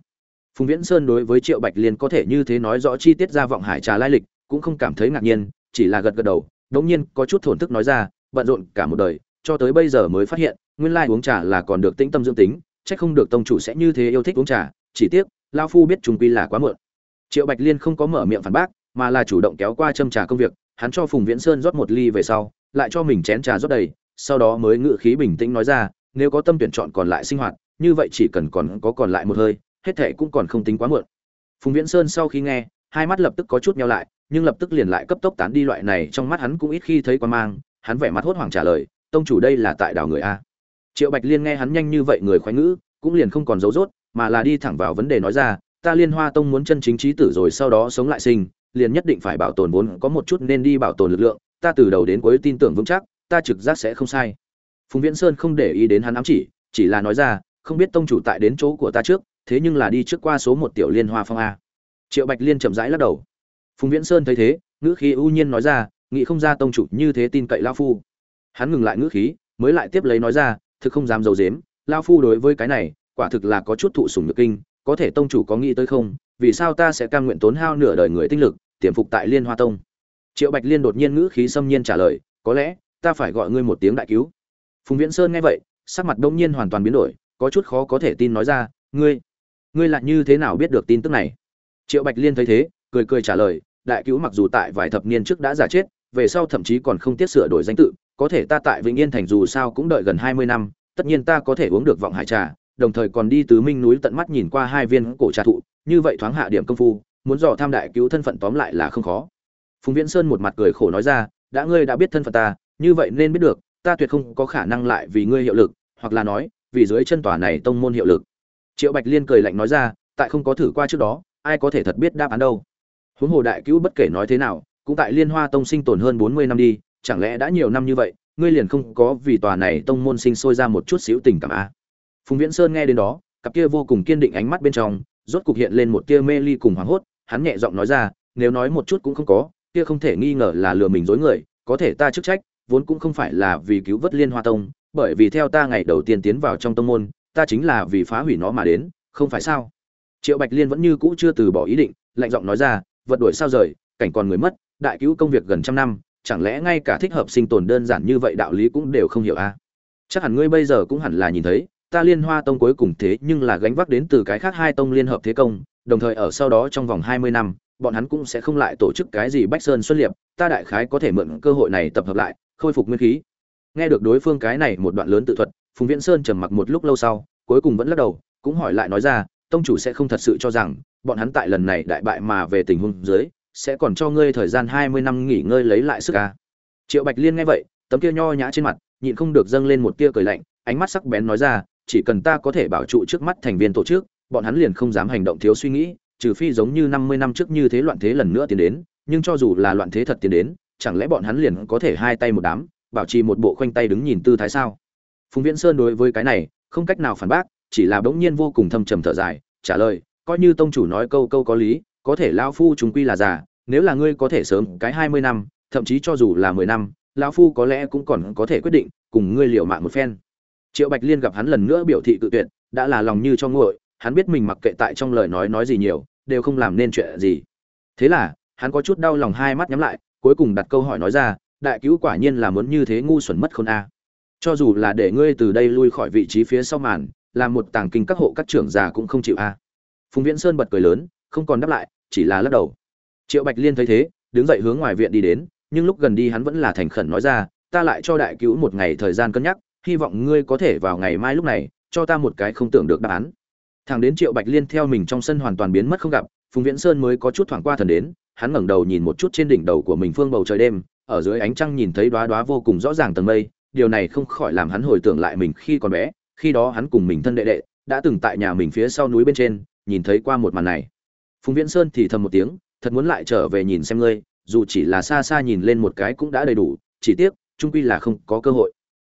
Phùng viễn sơn đối với triệu bạch liên có thể như thế nói rõ chi tiết ra vọng hải trà lai lịch, cũng không cảm thấy ngạc nhiên, chỉ là gật gật đầu, đống nhiên có chút thổn thức nói ra, bận rộn cả một đời, cho tới bây giờ mới phát hiện, nguyên lai uống trà là còn được tĩnh tâm dưỡng tính, chắc không được tông chủ sẽ như thế yêu thích uống trà, chỉ tiếc lao phu biết trùng quy là quá muộn. Triệu bạch liên không có mở miệng phản bác, mà là chủ động kéo qua châm trà công việc, hắn cho phùng viễn sơn rót một ly về sau, lại cho mình chén trà rót đầy, sau đó mới ngự khí bình tĩnh nói ra, nếu có tâm tuyển chọn còn lại sinh hoạt, như vậy chỉ cần còn có còn lại một hơi, hết thệ cũng còn không tính quá muộn. Phùng viễn sơn sau khi nghe, hai mắt lập tức có chút nhau lại, nhưng lập tức liền lại cấp tốc tán đi loại này, trong mắt hắn cũng ít khi thấy quan mang, hắn vẻ mặt hốt hoảng trả lời, tông chủ đây là tại đảo người a. Triệu bạch liên nghe hắn nhanh như vậy người khoái ngữ, cũng liền không còn giấu rốt mà là đi thẳng vào vấn đề nói ra, ta liên hoa tông muốn chân chính trí tử rồi sau đó sống lại sinh, liền nhất định phải bảo tồn vốn có một chút nên đi bảo tồn lực lượng, ta từ đầu đến cuối tin tưởng vững chắc, ta trực giác sẽ không sai. Phùng viễn sơn không để ý đến hắn ám chỉ chỉ là nói ra, không biết tông chủ tại đến chỗ của ta trước, thế nhưng là đi trước qua số một tiểu liên hoa phong a. Triệu bạch liên chậm rãi lắc đầu. Phùng viễn sơn thấy thế, ngữ khí ưu nhiên nói ra, nghĩ không ra tông chủ như thế tin cậy lao phu. Hắn ngừng lại ngữ khí, mới lại tiếp lấy nói ra, thực không dám d i ấ u dếm lao phu đối với cái này quả thực là có chút thụ sủng nhược kinh, có thể tông chủ có nghĩ tới không, vì sao ta sẽ cam nguyện tốn hao nửa đời người tinh lực, tiềm phục tại liên hoa tông? Triệu bạch liên đột nhiên ngữ khí xâm nhiên trả lời, có lẽ, ta phải gọi ngươi một tiếng đại cứu. Phùng viễn sơn nghe vậy, sắc mặt đông nhiên hoàn toàn biến đổi, có chút khó có thể tin nói ra, ngươi ngươi lại như thế nào biết được tin tức này? Triệu bạch liên thấy thế, cười cười trả lời, đại cứu mặc dù tại vài thập niên trước đã giả chết, về sau thậm chí còn không tiếc sửa đổi danh tự, có thể ta tại vĩnh yên thành dù sao cũng đợi gần hai mươi năm, tất nhiên ta có thể uống được vọng hải trà đồng thời còn đi tứ minh núi tận mắt nhìn qua hai viên cổ trà thụ, như vậy thoáng hạ điểm công phu, muốn dò tham đại cứu thân phận tóm lại là không khó. Phùng viễn sơn một mặt cười khổ nói ra, đã ngươi đã biết thân phận ta, như vậy nên biết được, ta tuyệt không có khả năng lại vì ngươi hiệu lực, hoặc là nói, vì dưới chân tòa này tông môn hiệu lực. Triệu bạch liên cười lạnh nói ra, tại không có thử qua trước đó, ai có thể thật biết đáp án đâu. Huống hồ đại cứu bất kể nói thế nào, cũng tại liên hoa tông sinh tồn hơn bốn mươi năm đi, chẳng lẽ đã nhiều năm như vậy, ngươi liền không có vì tòa này tông môn sinh sôi ra một chút xíu tình cảm a à? Phùng viễn sơn nghe đến đó, cặp kia vô cùng kiên định ánh mắt bên trong, rốt cục hiện lên một tia mê ly cùng hoảng hốt, hắn nhẹ giọng nói ra, nếu nói một chút cũng không có, kia không thể nghi ngờ là lừa mình dối người, có thể ta chức trách, vốn cũng không phải là vì cứu vớt liên hoa tông, bởi vì theo ta ngày đầu tiên tiến vào trong tông môn, ta chính là vì phá hủy nó mà đến, không phải sao triệu bạch liên vẫn như cũ chưa từ bỏ ý định, lạnh giọng nói ra, vật đuổi sao rời, cảnh còn người mất, đại cứu công việc gần trăm năm, chẳng lẽ ngay cả thích hợp sinh tồn đơn giản như vậy đạo lý cũng đều không hiểu a à? chắc hẳn ngươi bây giờ cũng hẳn là nhìn thấy ta liên hoa tông cuối cùng thế nhưng là gánh vác đến từ cái khác hai tông liên hợp thế công, đồng thời ở sau đó trong vòng hai mươi năm, bọn hắn cũng sẽ không lại tổ chức cái gì bách sơn xuất liệp, ta đại khái có thể mượn cơ hội này tập hợp lại, khôi phục nguyên khí. Nghe được đối phương cái này một đoạn lớn tự thuật, phùng viễn sơn trầm mặc một lúc lâu sau, cuối cùng vẫn lắc đầu, cũng hỏi lại nói ra, tông chủ sẽ không thật sự cho rằng, bọn hắn tại lần này đại bại mà về tình huống dưới, sẽ còn cho ngươi thời gian hai mươi năm nghỉ ngơi lấy lại sức ca triệu bạch liên nghe vậy, tấm kia nho nhã trên mặt, nhịn không được dâng lên một tia cười lạnh, ánh mắt sắc bén nói ra chỉ cần ta có thể bảo trụ trước mắt thành viên tổ chức, bọn hắn liền không dám hành động thiếu suy nghĩ, trừ phi giống như năm mươi năm trước như thế loạn thế lần nữa tiến đến, nhưng cho dù là loạn thế thật tiến đến, chẳng lẽ bọn hắn liền có thể hai tay một đám, bảo trì một bộ khoanh tay đứng nhìn tư thái sao? Phùng viễn sơn đối với cái này, không cách nào phản bác, chỉ là bỗng nhiên vô cùng thâm trầm thở dài, trả lời, coi như tông chủ nói câu câu có lý, có thể lão phu chúng quy là già, nếu là ngươi có thể sớm cái hai mươi năm, thậm chí cho dù là mười năm, lão phu có lẽ cũng còn có thể quyết định, cùng ngươi liều mạng một phen triệu bạch liên gặp hắn lần nữa biểu thị cự tuyệt, đã là lòng như cho nguội, hắn biết mình mặc kệ tại trong lời nói nói gì nhiều, đều không làm nên chuyện gì. Thế là, hắn có chút đau lòng hai mắt nhắm lại, cuối cùng đặt câu hỏi nói ra, đại cứu quả nhiên là muốn như thế ngu xuẩn mất khôn a. Cho dù là để ngươi từ đây lui khỏi vị trí phía sau màn làm một tàng kinh các hộ các trưởng già cũng không chịu a. Phùng viễn sơn bật cười lớn, không còn đáp lại, chỉ là lắc đầu. Triệu bạch liên thấy thế, đứng dậy hướng ngoài viện đi đến, nhưng lúc gần đi hắn vẫn là thành khẩn nói ra, ta lại cho đại cứu một ngày thời gian cân nhắc hy vọng ngươi có thể vào ngày mai lúc này, cho ta một cái không tưởng được đáp án. Thằng đến triệu bạch liên theo mình trong sân hoàn toàn biến mất không gặp, phùng viễn sơn mới có chút thoảng qua thần đến, hắn ngẩng đầu nhìn một chút trên đỉnh đầu của mình phương bầu trời đêm, ở dưới ánh trăng nhìn thấy đoá đoá vô cùng rõ ràng tầng mây, điều này không khỏi làm hắn hồi tưởng lại mình khi còn bé, khi đó hắn cùng mình thân đệ đệ, đã từng tại nhà mình phía sau núi bên trên, nhìn thấy qua một màn này. Phùng viễn sơn thì thầm một tiếng, thật muốn lại trở về nhìn xem ngươi, dù chỉ là xa xa nhìn lên một cái cũng đã đầy đủ, chỉ tiếc trung quy là không có cơ hội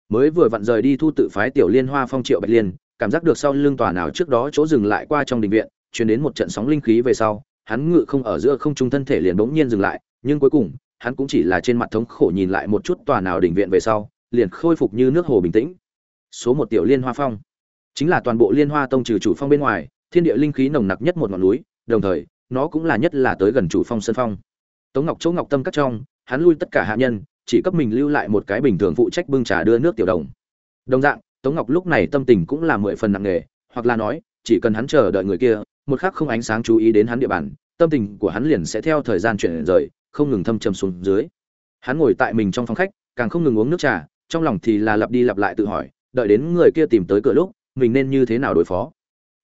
mới vừa vặn rời đi thu tự phái tiểu liên hoa phong triệu bạch liên, cảm giác được sau lưng tòa nào trước đó chỗ dừng lại qua trong đình viện chuyển đến một trận sóng linh khí về sau, hắn ngự không ở giữa không trung thân thể liền bỗng nhiên dừng lại, nhưng cuối cùng, hắn cũng chỉ là trên mặt thống khổ nhìn lại một chút tòa nào đình viện về sau, liền khôi phục như nước hồ bình tĩnh. Số một tiểu liên hoa phong. Chính là toàn bộ liên hoa tông trừ chủ phong bên ngoài, thiên địa linh khí nồng nặc nhất một ngọn núi, đồng thời, nó cũng là nhất là tới gần chủ phong sân phong. Tống ngọc chỗ ngọc tâm cắt trong, hắn lui tất cả hạ nhân chỉ cấp mình lưu lại một cái bình thường phụ trách bưng trà đưa nước tiểu đồng. Đồng dạng, tống ngọc lúc này tâm tình cũng là mười phần nặng nề, hoặc là nói, chỉ cần hắn chờ đợi người kia, một khắc không ánh sáng chú ý đến hắn địa bàn, tâm tình của hắn liền sẽ theo thời gian chuyển rời, không ngừng thâm trầm xuống dưới. Hắn ngồi tại mình trong phòng khách, càng không ngừng uống nước trà, trong lòng thì là lặp đi lặp lại tự hỏi, đợi đến người kia tìm tới cửa lúc, mình nên như thế nào đối phó.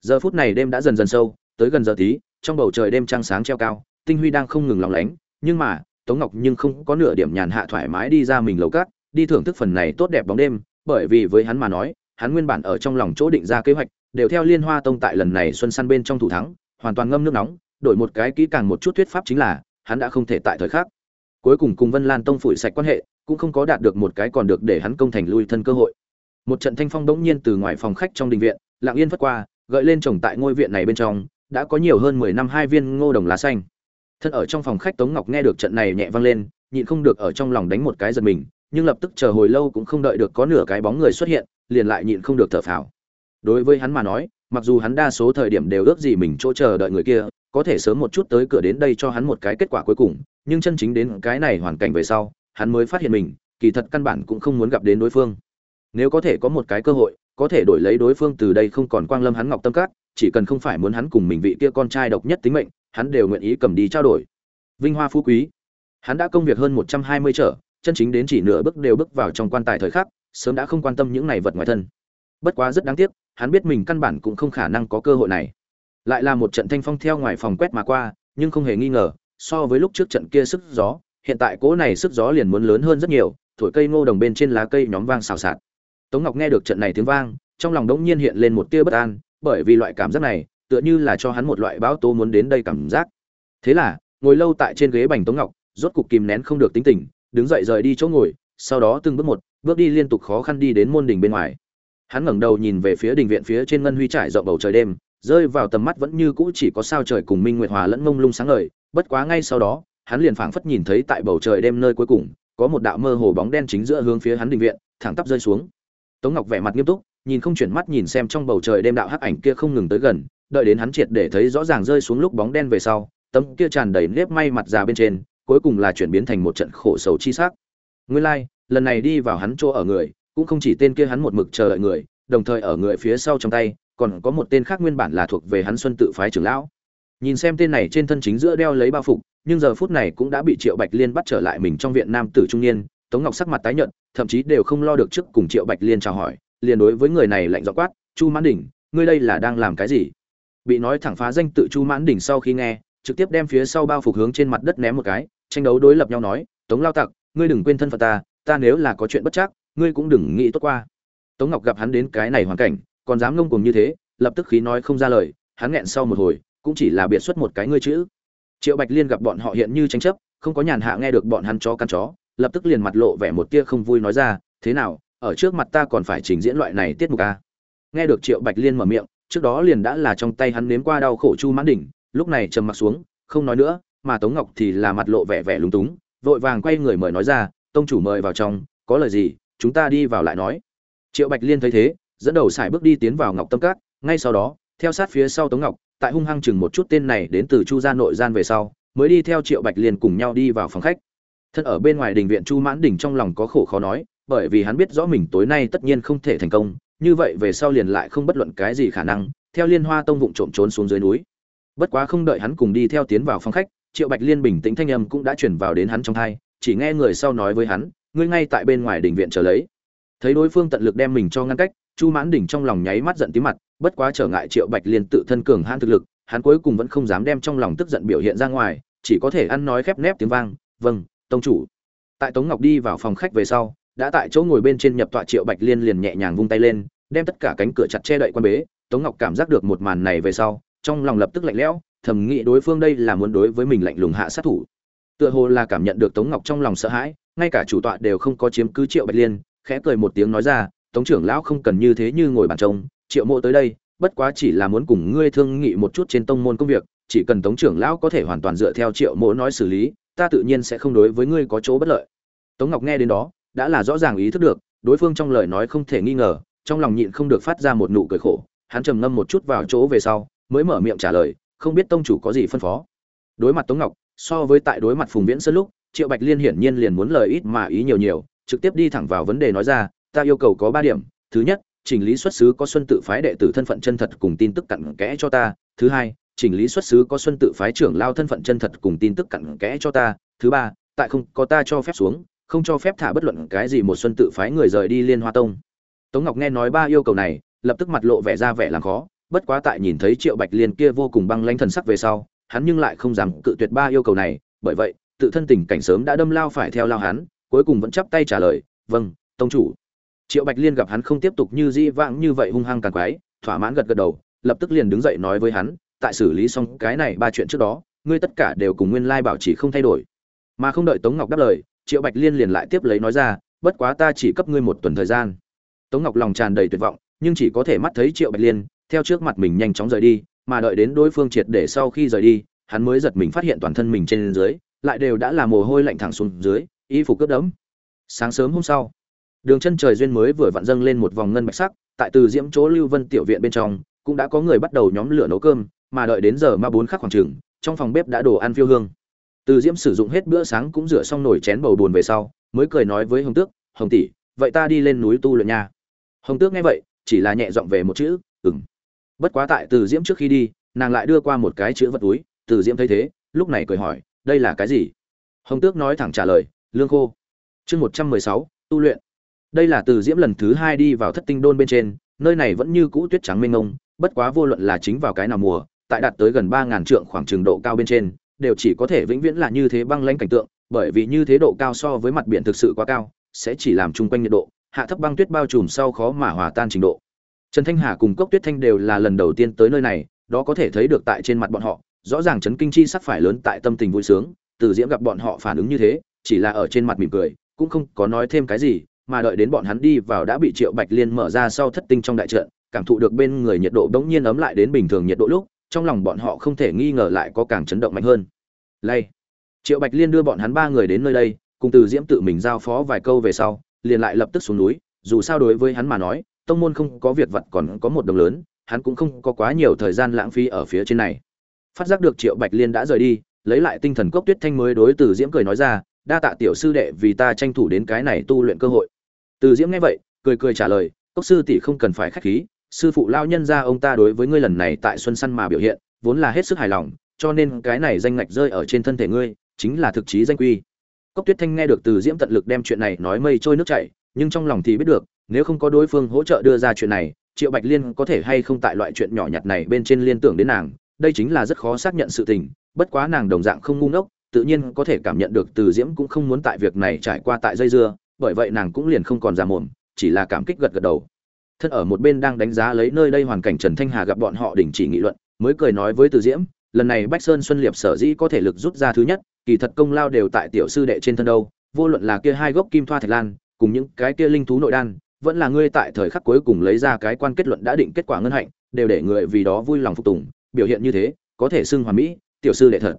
Giờ phút này đêm đã dần dần sâu, tới gần giờ tí, trong bầu trời đêm trăng sáng treo cao, tinh huy đang không ngừng lóng lánh, nhưng mà tống ngọc nhưng không có nửa điểm nhàn hạ thoải mái đi ra mình lầu cát, đi thưởng thức phần này tốt đẹp bóng đêm, bởi vì với hắn mà nói, hắn nguyên bản ở trong lòng chỗ định ra kế hoạch, đều theo liên hoa tông tại lần này xuân săn bên trong thủ thắng, hoàn toàn ngâm nước nóng, đổi một cái kỹ càng một chút thuyết pháp chính là, hắn đã không thể tại thời khắc. Cuối cùng cùng vân lan tông phủi sạch quan hệ, cũng không có đạt được một cái còn được để hắn công thành lui thân cơ hội. Một trận thanh phong bỗng nhiên từ ngoài phòng khách trong đình viện, lặng yên phất qua, gợi lên trồng tại ngôi viện này bên trong, đã có nhiều hơn mười năm hai viên ngô đồng lá xanh thân ở trong phòng khách tống ngọc nghe được trận này nhẹ vang lên, nhịn không được ở trong lòng đánh một cái giật mình, nhưng lập tức chờ hồi lâu cũng không đợi được có nửa cái bóng người xuất hiện, liền lại nhịn không được thở phào. Đối với hắn mà nói, mặc dù hắn đa số thời điểm đều ước gì mình chỗ chờ đợi người kia, có thể sớm một chút tới cửa đến đây cho hắn một cái kết quả cuối cùng, nhưng chân chính đến cái này hoàn cảnh về sau, hắn mới phát hiện mình, kỳ thật căn bản cũng không muốn gặp đến đối phương. Nếu có thể có một cái cơ hội, có thể đổi lấy đối phương từ đây không còn quang lâm hắn ngọc tâm cát chỉ cần không phải muốn hắn cùng mình vị kia con trai độc nhất tính mệnh hắn đều nguyện ý cầm đi trao đổi. Vinh hoa phú quý. Hắn đã công việc hơn một trăm hai mươi trở, chân chính đến chỉ nửa bước đều bước vào trong quan tài thời khắc, sớm đã không quan tâm những này vật ngoài thân. Bất quá rất đáng tiếc, hắn biết mình căn bản cũng không khả năng có cơ hội này. Lại là một trận thanh phong theo ngoài phòng quét mà qua, nhưng không hề nghi ngờ, so với lúc trước trận kia sức gió, hiện tại cỗ này sức gió liền muốn lớn hơn rất nhiều, thổi cây ngô đồng bên trên lá cây nhóm vang xào xạc. Tống ngọc nghe được trận này tiếng vang, trong lòng đống nhiên hiện lên một tia bất an, bởi vì loại cảm giác này tựa như là cho hắn một loại báo tố muốn đến đây cảm giác. Thế là, ngồi lâu tại trên ghế bành tống ngọc, rốt cục kìm nén không được tính tình, đứng dậy rời đi chỗ ngồi, sau đó từng bước một, bước đi liên tục khó khăn đi đến môn đình bên ngoài. Hắn ngẩng đầu nhìn về phía đình viện phía trên ngân huy trải rộng bầu trời đêm, rơi vào tầm mắt vẫn như cũ chỉ có sao trời cùng minh nguyệt hòa lẫn mông lung sáng ngời, bất quá ngay sau đó, hắn liền phảng phất nhìn thấy tại bầu trời đêm nơi cuối cùng, có một đạo mơ hồ bóng đen chính giữa hướng phía hắn đình viện, thẳng tắp rơi xuống. Tống ngọc vẻ mặt nghiêm túc, nhìn không chuyển mắt nhìn xem trong bầu trời đêm đạo hắc ảnh kia không ngừng tới gần đợi đến hắn triệt để thấy rõ ràng rơi xuống lúc bóng đen về sau tấm kia tràn đầy nếp may mặt già bên trên cuối cùng là chuyển biến thành một trận khổ sầu chi sắc. Nguyên lai like, lần này đi vào hắn chỗ ở người cũng không chỉ tên kia hắn một mực chờ đợi người đồng thời ở người phía sau trong tay còn có một tên khác nguyên bản là thuộc về hắn xuân tự phái trưởng lão. Nhìn xem tên này trên thân chính giữa đeo lấy bao phục nhưng giờ phút này cũng đã bị triệu bạch liên bắt trở lại mình trong viện nam tử trung niên tống ngọc sắc mặt tái nhợt thậm chí đều không lo được trước cùng triệu bạch liên chào hỏi liền đối với người này lạnh giọng quát chu mãn đỉnh ngươi đây là đang làm cái gì? Bị nói thẳng phá danh tự chu mãn đỉnh sau khi nghe, trực tiếp đem phía sau bao phục hướng trên mặt đất ném một cái, tranh đấu đối lập nhau nói, tống lao tặc, ngươi đừng quên thân phận ta ta nếu là có chuyện bất chắc, ngươi cũng đừng nghĩ tốt qua tống ngọc gặp hắn đến cái này hoàn cảnh, còn dám ngông cuồng như thế, lập tức khí nói không ra lời, hắn nghẹn sau một hồi, cũng chỉ là biệt xuất một cái ngươi chữ triệu bạch liên gặp bọn họ hiện như tranh chấp, không có nhàn hạ nghe được bọn hắn chó căn chó, lập tức liền mặt lộ vẻ một tia không vui nói ra, thế nào, ở trước mặt ta còn phải trình diễn loại này tiết mục à? nghe được triệu bạch liên mở miệng trước đó liền đã là trong tay hắn nếm qua đau khổ chu mãn đỉnh, lúc này trầm mặc xuống, không nói nữa, mà tống ngọc thì là mặt lộ vẻ vẻ lúng túng, vội vàng quay người mời nói ra, tông chủ mời vào trong, có lời gì, chúng ta đi vào lại nói. Triệu bạch liên thấy thế, dẫn đầu sải bước đi tiến vào ngọc tâm cát ngay sau đó, theo sát phía sau tống ngọc, tại hung hăng chừng một chút tên này đến từ chu gia nội gian về sau, mới đi theo triệu bạch liên cùng nhau đi vào phòng khách. Thân ở bên ngoài đình viện chu mãn đình trong lòng có khổ khó nói, bởi vì hắn biết rõ mình tối nay tất nhiên không thể thành công như vậy về sau liền lại không bất luận cái gì khả năng, theo liên hoa tông vụng trộm trốn xuống dưới núi. Bất quá không đợi hắn cùng đi theo tiến vào phòng khách, triệu bạch liên bình tĩnh thanh âm cũng đã chuyển vào đến hắn trong thai chỉ nghe người sau nói với hắn, ngươi ngay tại bên ngoài đình viện chờ lấy. Thấy đối phương tận lực đem mình cho ngăn cách, chu mãn đỉnh trong lòng nháy mắt giận tí mặt, bất quá trở ngại triệu bạch liên tự thân cường hãn thực lực, hắn cuối cùng vẫn không dám đem trong lòng tức giận biểu hiện ra ngoài, chỉ có thể ăn nói khép nép tiếng vang vâng tông chủ. Tại tống ngọc đi vào phòng khách về sau đã tại chỗ ngồi bên trên nhập tọa triệu bạch liên liền nhẹ nhàng vung tay lên, đem tất cả cánh cửa chặt che đậy quan bế. Tống ngọc cảm giác được một màn này về sau, trong lòng lập tức lạnh lẽo, thầm nghĩ đối phương đây là muốn đối với mình lạnh lùng hạ sát thủ. Tựa hồ là cảm nhận được tống ngọc trong lòng sợ hãi, ngay cả chủ tọa đều không có chiếm cứ triệu bạch liên, khẽ cười một tiếng nói ra, tống trưởng lão không cần như thế như ngồi bàn trông, triệu mộ tới đây, bất quá chỉ là muốn cùng ngươi thương nghị một chút trên tông môn công việc, chỉ cần tống trưởng lão có thể hoàn toàn dựa theo triệu mộ nói xử lý, ta tự nhiên sẽ không đối với ngươi có chỗ bất lợi. Tống ngọc nghe đến đó đã là rõ ràng ý thức được, đối phương trong lời nói không thể nghi ngờ, trong lòng nhịn không được phát ra một nụ cười khổ, hắn trầm ngâm một chút vào chỗ về sau, mới mở miệng trả lời, không biết tông chủ có gì phân phó. Đối mặt tống ngọc, so với tại đối mặt phùng viễn sơn lúc, triệu bạch liên hiển nhiên liền muốn lời ít mà ý nhiều nhiều, trực tiếp đi thẳng vào vấn đề nói ra, ta yêu cầu có ba điểm, thứ nhất, chỉnh lý xuất xứ có xuân tự phái đệ tử thân phận chân thật cùng tin tức cặn kẽ cho ta, thứ hai, chỉnh lý xuất xứ có xuân tự phái trưởng lao thân phận chân thật cùng tin tức cặn kẽ cho ta, thứ ba, tại không có ta cho phép xuống không cho phép thả bất luận cái gì một xuân tự phái người rời đi liên hoa tông. Tống ngọc nghe nói ba yêu cầu này, lập tức mặt lộ vẻ ra vẻ làm khó, bất quá tại nhìn thấy triệu bạch liên kia vô cùng băng lanh thần sắc về sau, hắn nhưng lại không dám cự tuyệt ba yêu cầu này, bởi vậy, tự thân tình cảnh sớm đã đâm lao phải theo lao hắn, cuối cùng vẫn chắp tay trả lời vâng tông chủ. Triệu bạch liên gặp hắn không tiếp tục như di vãng như vậy hung hăng càng quái, thỏa mãn gật gật đầu, lập tức liền đứng dậy nói với hắn, tại xử lý xong cái này ba chuyện trước đó, ngươi tất cả đều cùng nguyên lai bảo chỉ không thay đổi. Mà không đợi tống ngọc đáp lời triệu bạch liên liền lại tiếp lấy nói ra, bất quá ta chỉ cấp ngươi một tuần thời gian. Tống ngọc lòng tràn đầy tuyệt vọng, nhưng chỉ có thể mắt thấy triệu bạch liên, theo trước mặt mình nhanh chóng rời đi, mà đợi đến đối phương triệt để sau khi rời đi, hắn mới giật mình phát hiện toàn thân mình trên dưới lại đều đã là mồ hôi lạnh thẳng xuống dưới, y phục cướp đẫm. Sáng sớm hôm sau, đường chân trời duyên mới vừa vặn dâng lên một vòng ngân bạch sắc, tại từ diễm chỗ lưu vân tiểu viện bên trong, cũng đã có người bắt đầu nhóm lửa nấu cơm, mà đợi đến giờ ma bốn khắc khoảng trường trong phòng bếp đã đồ ăn phiêu hương từ diễm sử dụng hết bữa sáng cũng rửa xong nồi chén bầu buồn về sau, mới cười nói với hồng tước, hồng tỷ, vậy ta đi lên núi tu luyện nha. Hồng tước nghe vậy, chỉ là nhẹ giọng về một chữ ừng bất quá tại từ diễm trước khi đi, nàng lại đưa qua một cái chữ vật túi, từ diễm thấy thế, lúc này cười hỏi, đây là cái gì? Hồng tước nói thẳng trả lời, lương khô. Chương một trăm mười sáu, tu luyện. Đây là từ diễm lần thứ hai đi vào thất tinh đôn bên trên, nơi này vẫn như cũ tuyết trắng mênh mông, bất quá vô luận là chính vào cái nào mùa, tại đạt tới gần ba ngàn trượng khoảng trường độ cao bên trên đều chỉ có thể vĩnh viễn là như thế băng lãnh cảnh tượng, bởi vì như thế độ cao so với mặt biển thực sự quá cao, sẽ chỉ làm chung quanh nhiệt độ, hạ thấp băng tuyết bao trùm sau khó mà hòa tan trình độ. Trần thanh hà cùng cốc tuyết thanh đều là lần đầu tiên tới nơi này, đó có thể thấy được tại trên mặt bọn họ, rõ ràng chấn kinh chi sắc phải lớn tại tâm tình vui sướng, từ diễm gặp bọn họ phản ứng như thế, chỉ là ở trên mặt mỉm cười, cũng không có nói thêm cái gì, mà đợi đến bọn hắn đi vào đã bị triệu bạch liên mở ra sau thất tinh trong đại trận, cảm thụ được bên người nhiệt độ bỗng nhiên ấm lại đến bình thường nhiệt độ lúc trong lòng bọn họ không thể nghi ngờ lại có càng chấn động mạnh hơn. Lay. Triệu bạch liên đưa bọn hắn ba người đến nơi đây, cùng từ diễm tự mình giao phó vài câu về sau, liền lại lập tức xuống núi. Dù sao đối với hắn mà nói, tông môn không có việc vặt còn có một đồng lớn, hắn cũng không có quá nhiều thời gian lãng phí ở phía trên này. Phát giác được triệu bạch liên đã rời đi, lấy lại tinh thần cốc tuyết thanh mới đối từ diễm cười nói ra, đa tạ tiểu sư đệ vì ta tranh thủ đến cái này tu luyện cơ hội. Từ diễm nghe vậy, cười cười trả lời, cốc sư tỷ không cần phải khách khí sư phụ lao nhân ra ông ta đối với ngươi lần này tại xuân săn mà biểu hiện, vốn là hết sức hài lòng, cho nên cái này danh ngạch rơi ở trên thân thể ngươi, chính là thực chí danh quy. Cốc tuyết thanh nghe được từ diễm tận lực đem chuyện này nói mây trôi nước chảy, nhưng trong lòng thì biết được, nếu không có đối phương hỗ trợ đưa ra chuyện này, triệu bạch liên có thể hay không tại loại chuyện nhỏ nhặt này bên trên liên tưởng đến nàng, đây chính là rất khó xác nhận sự tình, bất quá nàng đồng dạng không ngu ngốc, tự nhiên có thể cảm nhận được từ diễm cũng không muốn tại việc này trải qua tại dây dưa, bởi vậy nàng cũng liền không còn già mồm, chỉ là cảm kích gật gật đầu thân ở một bên đang đánh giá lấy nơi đây hoàn cảnh trần thanh hà gặp bọn họ đình chỉ nghị luận, mới cười nói với từ diễm, lần này bách sơn xuân liệp sở dĩ có thể lực rút ra thứ nhất, kỳ thật công lao đều tại tiểu sư đệ trên thân đâu, vô luận là kia hai gốc kim thoa thạch lan, cùng những cái kia linh thú nội đan, vẫn là ngươi tại thời khắc cuối cùng lấy ra cái quan kết luận đã định kết quả ngân hạnh, đều để người vì đó vui lòng phục tùng, biểu hiện như thế, có thể xưng hoàn mỹ, tiểu sư đệ thật.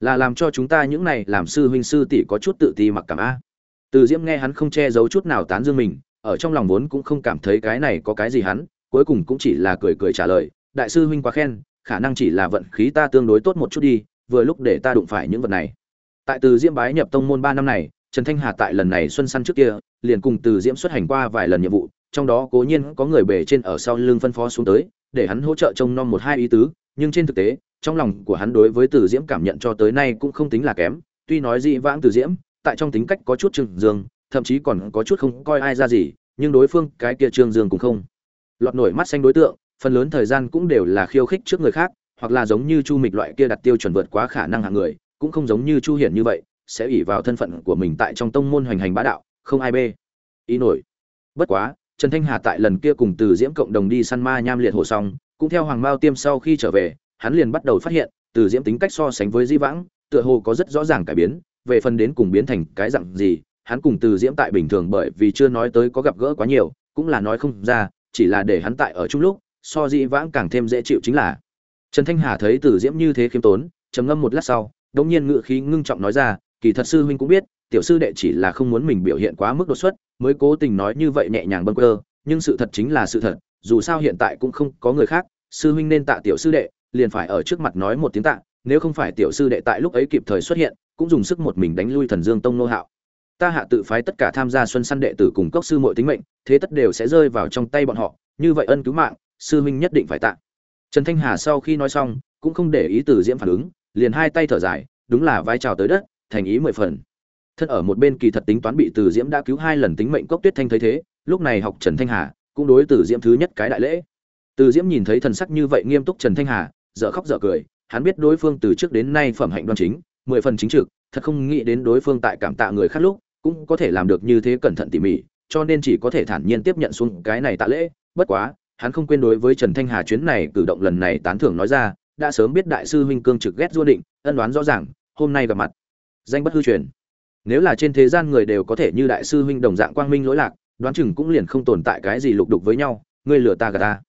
Là làm cho chúng ta những này làm sư huynh sư tỷ có chút tự ti mặc cảm a. Từ diễm nghe hắn không che giấu chút nào tán dương mình ở trong lòng vốn cũng không cảm thấy cái này có cái gì hắn, cuối cùng cũng chỉ là cười cười trả lời, đại sư huynh quá khen, khả năng chỉ là vận khí ta tương đối tốt một chút đi, vừa lúc để ta đụng phải những vật này. Tại từ diễm bái nhập tông môn ba năm này, trần thanh hà tại lần này xuân săn trước kia, liền cùng từ diễm xuất hành qua vài lần nhiệm vụ, trong đó cố nhiên có người bề trên ở sau lưng phân phó xuống tới, để hắn hỗ trợ trông nom một hai ý tứ, nhưng trên thực tế, trong lòng của hắn đối với từ diễm cảm nhận cho tới nay cũng không tính là kém, tuy nói dị vãng từ diễm, tại trong tính cách có chút trừng dương thậm chí còn có chút không coi ai ra gì, nhưng đối phương cái kia trương dương cũng không lọt nổi mắt xanh đối tượng, phần lớn thời gian cũng đều là khiêu khích trước người khác, hoặc là giống như chu mịch loại kia đặt tiêu chuẩn vượt quá khả năng hạng người, cũng không giống như chu hiển như vậy, sẽ ủy vào thân phận của mình tại trong tông môn hoành hành bá đạo, không ai bê ý nổi. Bất quá, trần thanh hà tại lần kia cùng từ diễm cộng đồng đi săn ma nham liệt hồ xong, cũng theo hoàng mao tiêm sau khi trở về, hắn liền bắt đầu phát hiện, từ diễm tính cách so sánh với di vãng, tựa hồ có rất rõ ràng cải biến, về phần đến cùng biến thành cái dạng gì hắn cùng từ diễm tại bình thường bởi vì chưa nói tới có gặp gỡ quá nhiều, cũng là nói không ra, chỉ là để hắn tại ở chung lúc, so dĩ vãng càng thêm dễ chịu chính là. Trần thanh hà thấy từ diễm như thế khiêm tốn, trầm ngâm một lát sau, đống nhiên ngự khí ngưng trọng nói ra, kỳ thật sư huynh cũng biết, tiểu sư đệ chỉ là không muốn mình biểu hiện quá mức đột xuất, mới cố tình nói như vậy nhẹ nhàng bâng quơ, nhưng sự thật chính là sự thật, dù sao hiện tại cũng không có người khác, sư huynh nên tạ tiểu sư đệ, liền phải ở trước mặt nói một tiếng tạ, nếu không phải tiểu sư đệ tại lúc ấy kịp thời xuất hiện, cũng dùng sức một mình đánh lui thần dương tông nô hạo ta hạ tự phái tất cả tham gia xuân săn đệ tử cùng cốc sư mọi tính mệnh, thế tất đều sẽ rơi vào trong tay bọn họ, như vậy ân cứu mạng, sư huynh nhất định phải tạ. Trần thanh hà sau khi nói xong, cũng không để ý từ diễm phản ứng, liền hai tay thở dài, đúng là vai trào tới đất, thành ý mười phần. Thân ở một bên kỳ thật tính toán bị từ diễm đã cứu hai lần tính mệnh cốc tuyết thanh thấy thế, lúc này học trần thanh hà, cũng đối từ diễm thứ nhất cái đại lễ. Từ diễm nhìn thấy thần sắc như vậy nghiêm túc trần thanh hà, dở khóc dở cười, hắn biết đối phương từ trước đến nay phẩm hạnh đoan chính, mười phần chính trực, thật không nghĩ đến đối phương tại cảm tạ người khác lúc cũng có thể làm được như thế cẩn thận tỉ mỉ, cho nên chỉ có thể thản nhiên tiếp nhận xuống cái này tạ lễ. Bất quá, hắn không quên đối với trần thanh hà chuyến này cử động lần này tán thưởng nói ra, đã sớm biết đại sư huynh cương trực ghét du định, ân đoán rõ ràng, hôm nay gặp mặt. Danh bất hư truyền. Nếu là trên thế gian người đều có thể như đại sư huynh đồng dạng quang minh lỗi lạc, đoán chừng cũng liền không tồn tại cái gì lục đục với nhau, ngươi lừa ta gạt ta.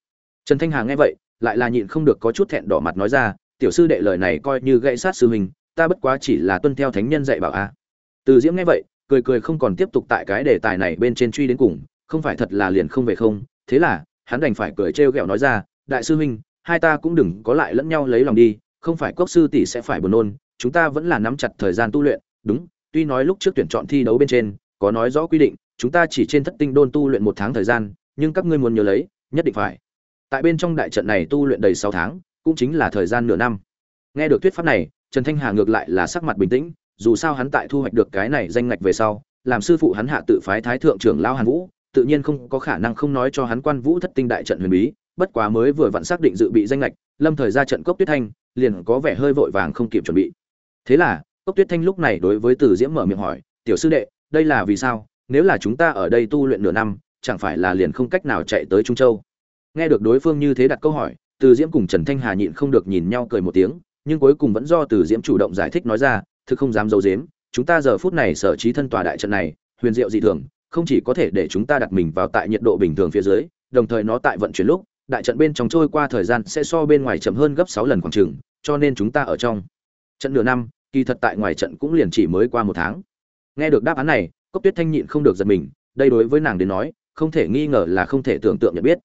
Trần thanh hà nghe vậy, lại là nhịn không được có chút thẹn đỏ mặt nói ra, tiểu sư đệ lời này coi như gãy sát sư huynh, ta bất quá chỉ là tuân theo thánh nhân dạy bảo a. Từ diễm nghe vậy cười cười không còn tiếp tục tại cái đề tài này bên trên truy đến cùng, không phải thật là liền không về không, thế là, hắn đành phải cười trêu ghẹo nói ra, đại sư huynh, hai ta cũng đừng có lại lẫn nhau lấy lòng đi, không phải cốc sư tỷ sẽ phải buồn nôn, chúng ta vẫn là nắm chặt thời gian tu luyện, đúng, tuy nói lúc trước tuyển chọn thi đấu bên trên, có nói rõ quy định, chúng ta chỉ trên thất tinh đôn tu luyện một tháng thời gian, nhưng các ngươi muốn nhớ lấy, nhất định phải. Tại bên trong đại trận này tu luyện đầy sáu tháng, cũng chính là thời gian nửa năm. Nghe được thuyết pháp này, trần thanh hà ngược lại là sắc mặt bình tĩnh dù sao hắn tại thu hoạch được cái này danh ngạch về sau, làm sư phụ hắn hạ tự phái thái thượng trưởng lao hàn vũ, tự nhiên không có khả năng không nói cho hắn quan vũ thất tinh đại trận huyền bí, bất quá mới vừa vặn xác định dự bị danh ngạch, lâm thời ra trận cốc tuyết thanh, liền có vẻ hơi vội vàng không kịp chuẩn bị. Thế là, cốc tuyết thanh lúc này đối với từ diễm mở miệng hỏi, tiểu sư đệ, đây là vì sao? Nếu là chúng ta ở đây tu luyện nửa năm, chẳng phải là liền không cách nào chạy tới trung châu? Nghe được đối phương như thế đặt câu hỏi, từ diễm cùng trần thanh hà nhịn không được nhìn nhau cười một tiếng, nhưng cuối cùng vẫn do từ diễm chủ động giải thích nói ra thực không dám giấu dếm chúng ta giờ phút này sở trí thân tòa đại trận này, huyền diệu dị thường, không chỉ có thể để chúng ta đặt mình vào tại nhiệt độ bình thường phía dưới, đồng thời nó tại vận chuyển lúc, đại trận bên trong trôi qua thời gian sẽ so bên ngoài chậm hơn gấp sáu lần khoảng chừng, cho nên chúng ta ở trong trận nửa năm, kỳ thật tại ngoài trận cũng liền chỉ mới qua một tháng. Nghe được đáp án này, cốc tuyết thanh nhịn không được giật mình, đây đối với nàng đến nói, không thể nghi ngờ là không thể tưởng tượng nhận biết.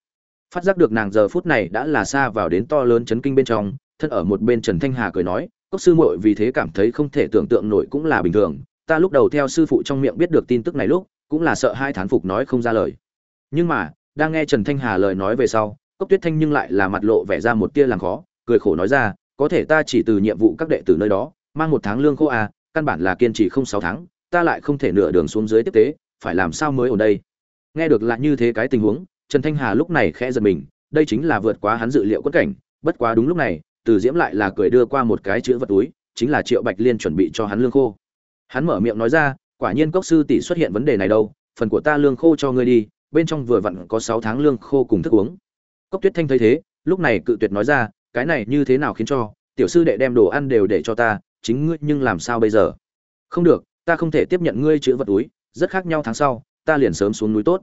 Phát giác được nàng giờ phút này đã là xa vào đến to lớn chấn kinh bên trong, thân ở một bên trần thanh hà cười nói cốc sư muội vì thế cảm thấy không thể tưởng tượng nổi cũng là bình thường. Ta lúc đầu theo sư phụ trong miệng biết được tin tức này lúc, cũng là sợ hai thán phục nói không ra lời. Nhưng mà, đang nghe trần thanh hà lời nói về sau, cốc tuyết thanh nhưng lại là mặt lộ vẻ ra một tia làm khó, cười khổ nói ra, có thể ta chỉ từ nhiệm vụ các đệ tử nơi đó, mang một tháng lương khô à căn bản là kiên trì không sáu tháng, ta lại không thể nửa đường xuống dưới tiếp tế, phải làm sao mới ở đây? Nghe được lại như thế cái tình huống, trần thanh hà lúc này khẽ giật mình, đây chính là vượt quá hắn dự liệu quất cảnh, bất quá đúng lúc này từ diễm lại là cười đưa qua một cái chữ vật túi, chính là triệu bạch liên chuẩn bị cho hắn lương khô. Hắn mở miệng nói ra, quả nhiên cốc sư tỷ xuất hiện vấn đề này đâu, phần của ta lương khô cho ngươi đi, bên trong vừa vặn có sáu tháng lương khô cùng thức uống. Cốc tuyết thanh thấy thế, lúc này cự tuyệt nói ra, cái này như thế nào khiến cho, tiểu sư đệ đem đồ ăn đều để cho ta, chính ngươi nhưng làm sao bây giờ? Không được, ta không thể tiếp nhận ngươi chữ vật túi, rất khác nhau tháng sau, ta liền sớm xuống núi tốt.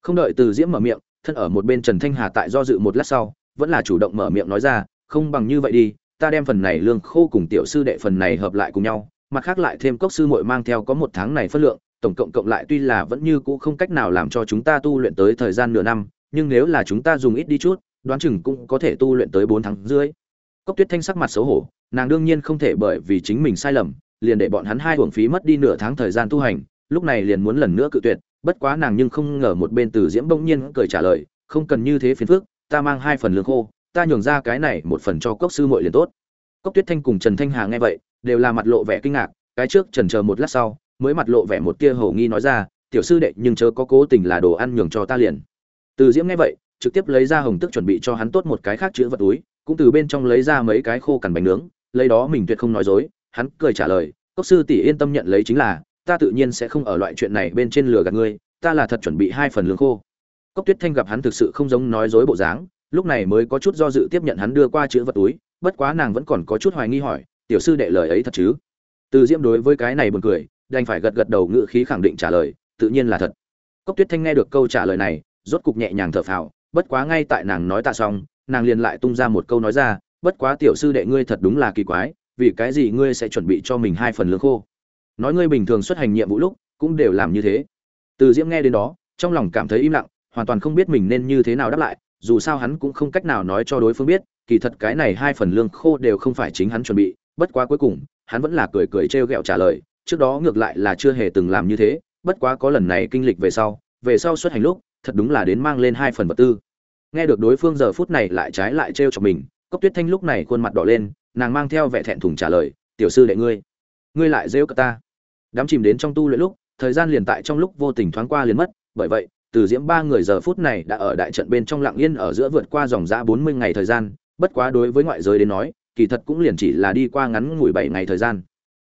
Không đợi từ diễm mở miệng, thân ở một bên trần thanh hà tại do dự một lát sau, vẫn là chủ động mở miệng nói ra không bằng như vậy đi, ta đem phần này lương khô cùng tiểu sư đệ phần này hợp lại cùng nhau, mặt khác lại thêm cốc sư muội mang theo có một tháng này phân lượng, tổng cộng cộng lại tuy là vẫn như cũ không cách nào làm cho chúng ta tu luyện tới thời gian nửa năm, nhưng nếu là chúng ta dùng ít đi chút, đoán chừng cũng có thể tu luyện tới bốn tháng dưới cốc tuyết thanh sắc mặt xấu hổ, nàng đương nhiên không thể bởi vì chính mình sai lầm, liền để bọn hắn hai hưởng phí mất đi nửa tháng thời gian tu hành, lúc này liền muốn lần nữa cự tuyệt, bất quá nàng nhưng không ngờ một bên từ diễm bỗng nhiên cười trả lời, không cần như thế phiền phức, ta mang hai phần lương khô ta nhường ra cái này một phần cho cốc sư muội liền tốt. Cốc tuyết thanh cùng trần thanh hà nghe vậy, đều là mặt lộ vẻ kinh ngạc, cái trước trần chờ một lát sau, mới mặt lộ vẻ một tia hầu nghi nói ra, tiểu sư đệ, nhưng chớ có cố tình là đồ ăn nhường cho ta liền. Từ diễm nghe vậy, trực tiếp lấy ra hồng tức chuẩn bị cho hắn tốt một cái khác chứa vật túi, cũng từ bên trong lấy ra mấy cái khô cằn bánh nướng, lấy đó mình tuyệt không nói dối, hắn cười trả lời, cốc sư tỷ yên tâm nhận lấy chính là, ta tự nhiên sẽ không ở loại chuyện này bên trên lừa gạt ngươi, ta là thật chuẩn bị hai phần lương khô. Cốc tuyết thanh gặp hắn thực sự không giống nói dối bộ dáng lúc này mới có chút do dự tiếp nhận hắn đưa qua chữ vật túi, bất quá nàng vẫn còn có chút hoài nghi hỏi, tiểu sư đệ lời ấy thật chứ? Từ diễm đối với cái này buồn cười, đành phải gật gật đầu ngự khí khẳng định trả lời, tự nhiên là thật. Cốc tuyết thanh nghe được câu trả lời này, rốt cục nhẹ nhàng thở phào, bất quá ngay tại nàng nói tạ xong, nàng liền lại tung ra một câu nói ra, bất quá tiểu sư đệ ngươi thật đúng là kỳ quái, vì cái gì ngươi sẽ chuẩn bị cho mình hai phần lương khô? Nói ngươi bình thường xuất hành nhiệm vụ lúc, cũng đều làm như thế. Từ diễm nghe đến đó, trong lòng cảm thấy im lặng, hoàn toàn không biết mình nên như thế nào đáp lại dù sao hắn cũng không cách nào nói cho đối phương biết, kỳ thật cái này hai phần lương khô đều không phải chính hắn chuẩn bị, bất quá cuối cùng, hắn vẫn là cười cười trêu ghẹo trả lời, trước đó ngược lại là chưa hề từng làm như thế, bất quá có lần này kinh lịch về sau về sau xuất hành lúc, thật đúng là đến mang lên hai phần vật tư. Nghe được đối phương giờ phút này lại trái lại trêu cho mình, cốc tuyết thanh lúc này khuôn mặt đỏ lên, nàng mang theo vẻ thẹn thùng trả lời, tiểu sư đệ ngươi ngươi lại giễu cả ta. Đám chìm đến trong tu luyện lúc, thời gian liền tại trong lúc vô tình thoáng qua liền mất, bởi vậy từ diễm ba người giờ phút này đã ở đại trận bên trong lặng yên ở giữa vượt qua dòng giã bốn mươi ngày thời gian, bất quá đối với ngoại giới đến nói, kỳ thật cũng liền chỉ là đi qua ngắn ngủi bảy ngày thời gian.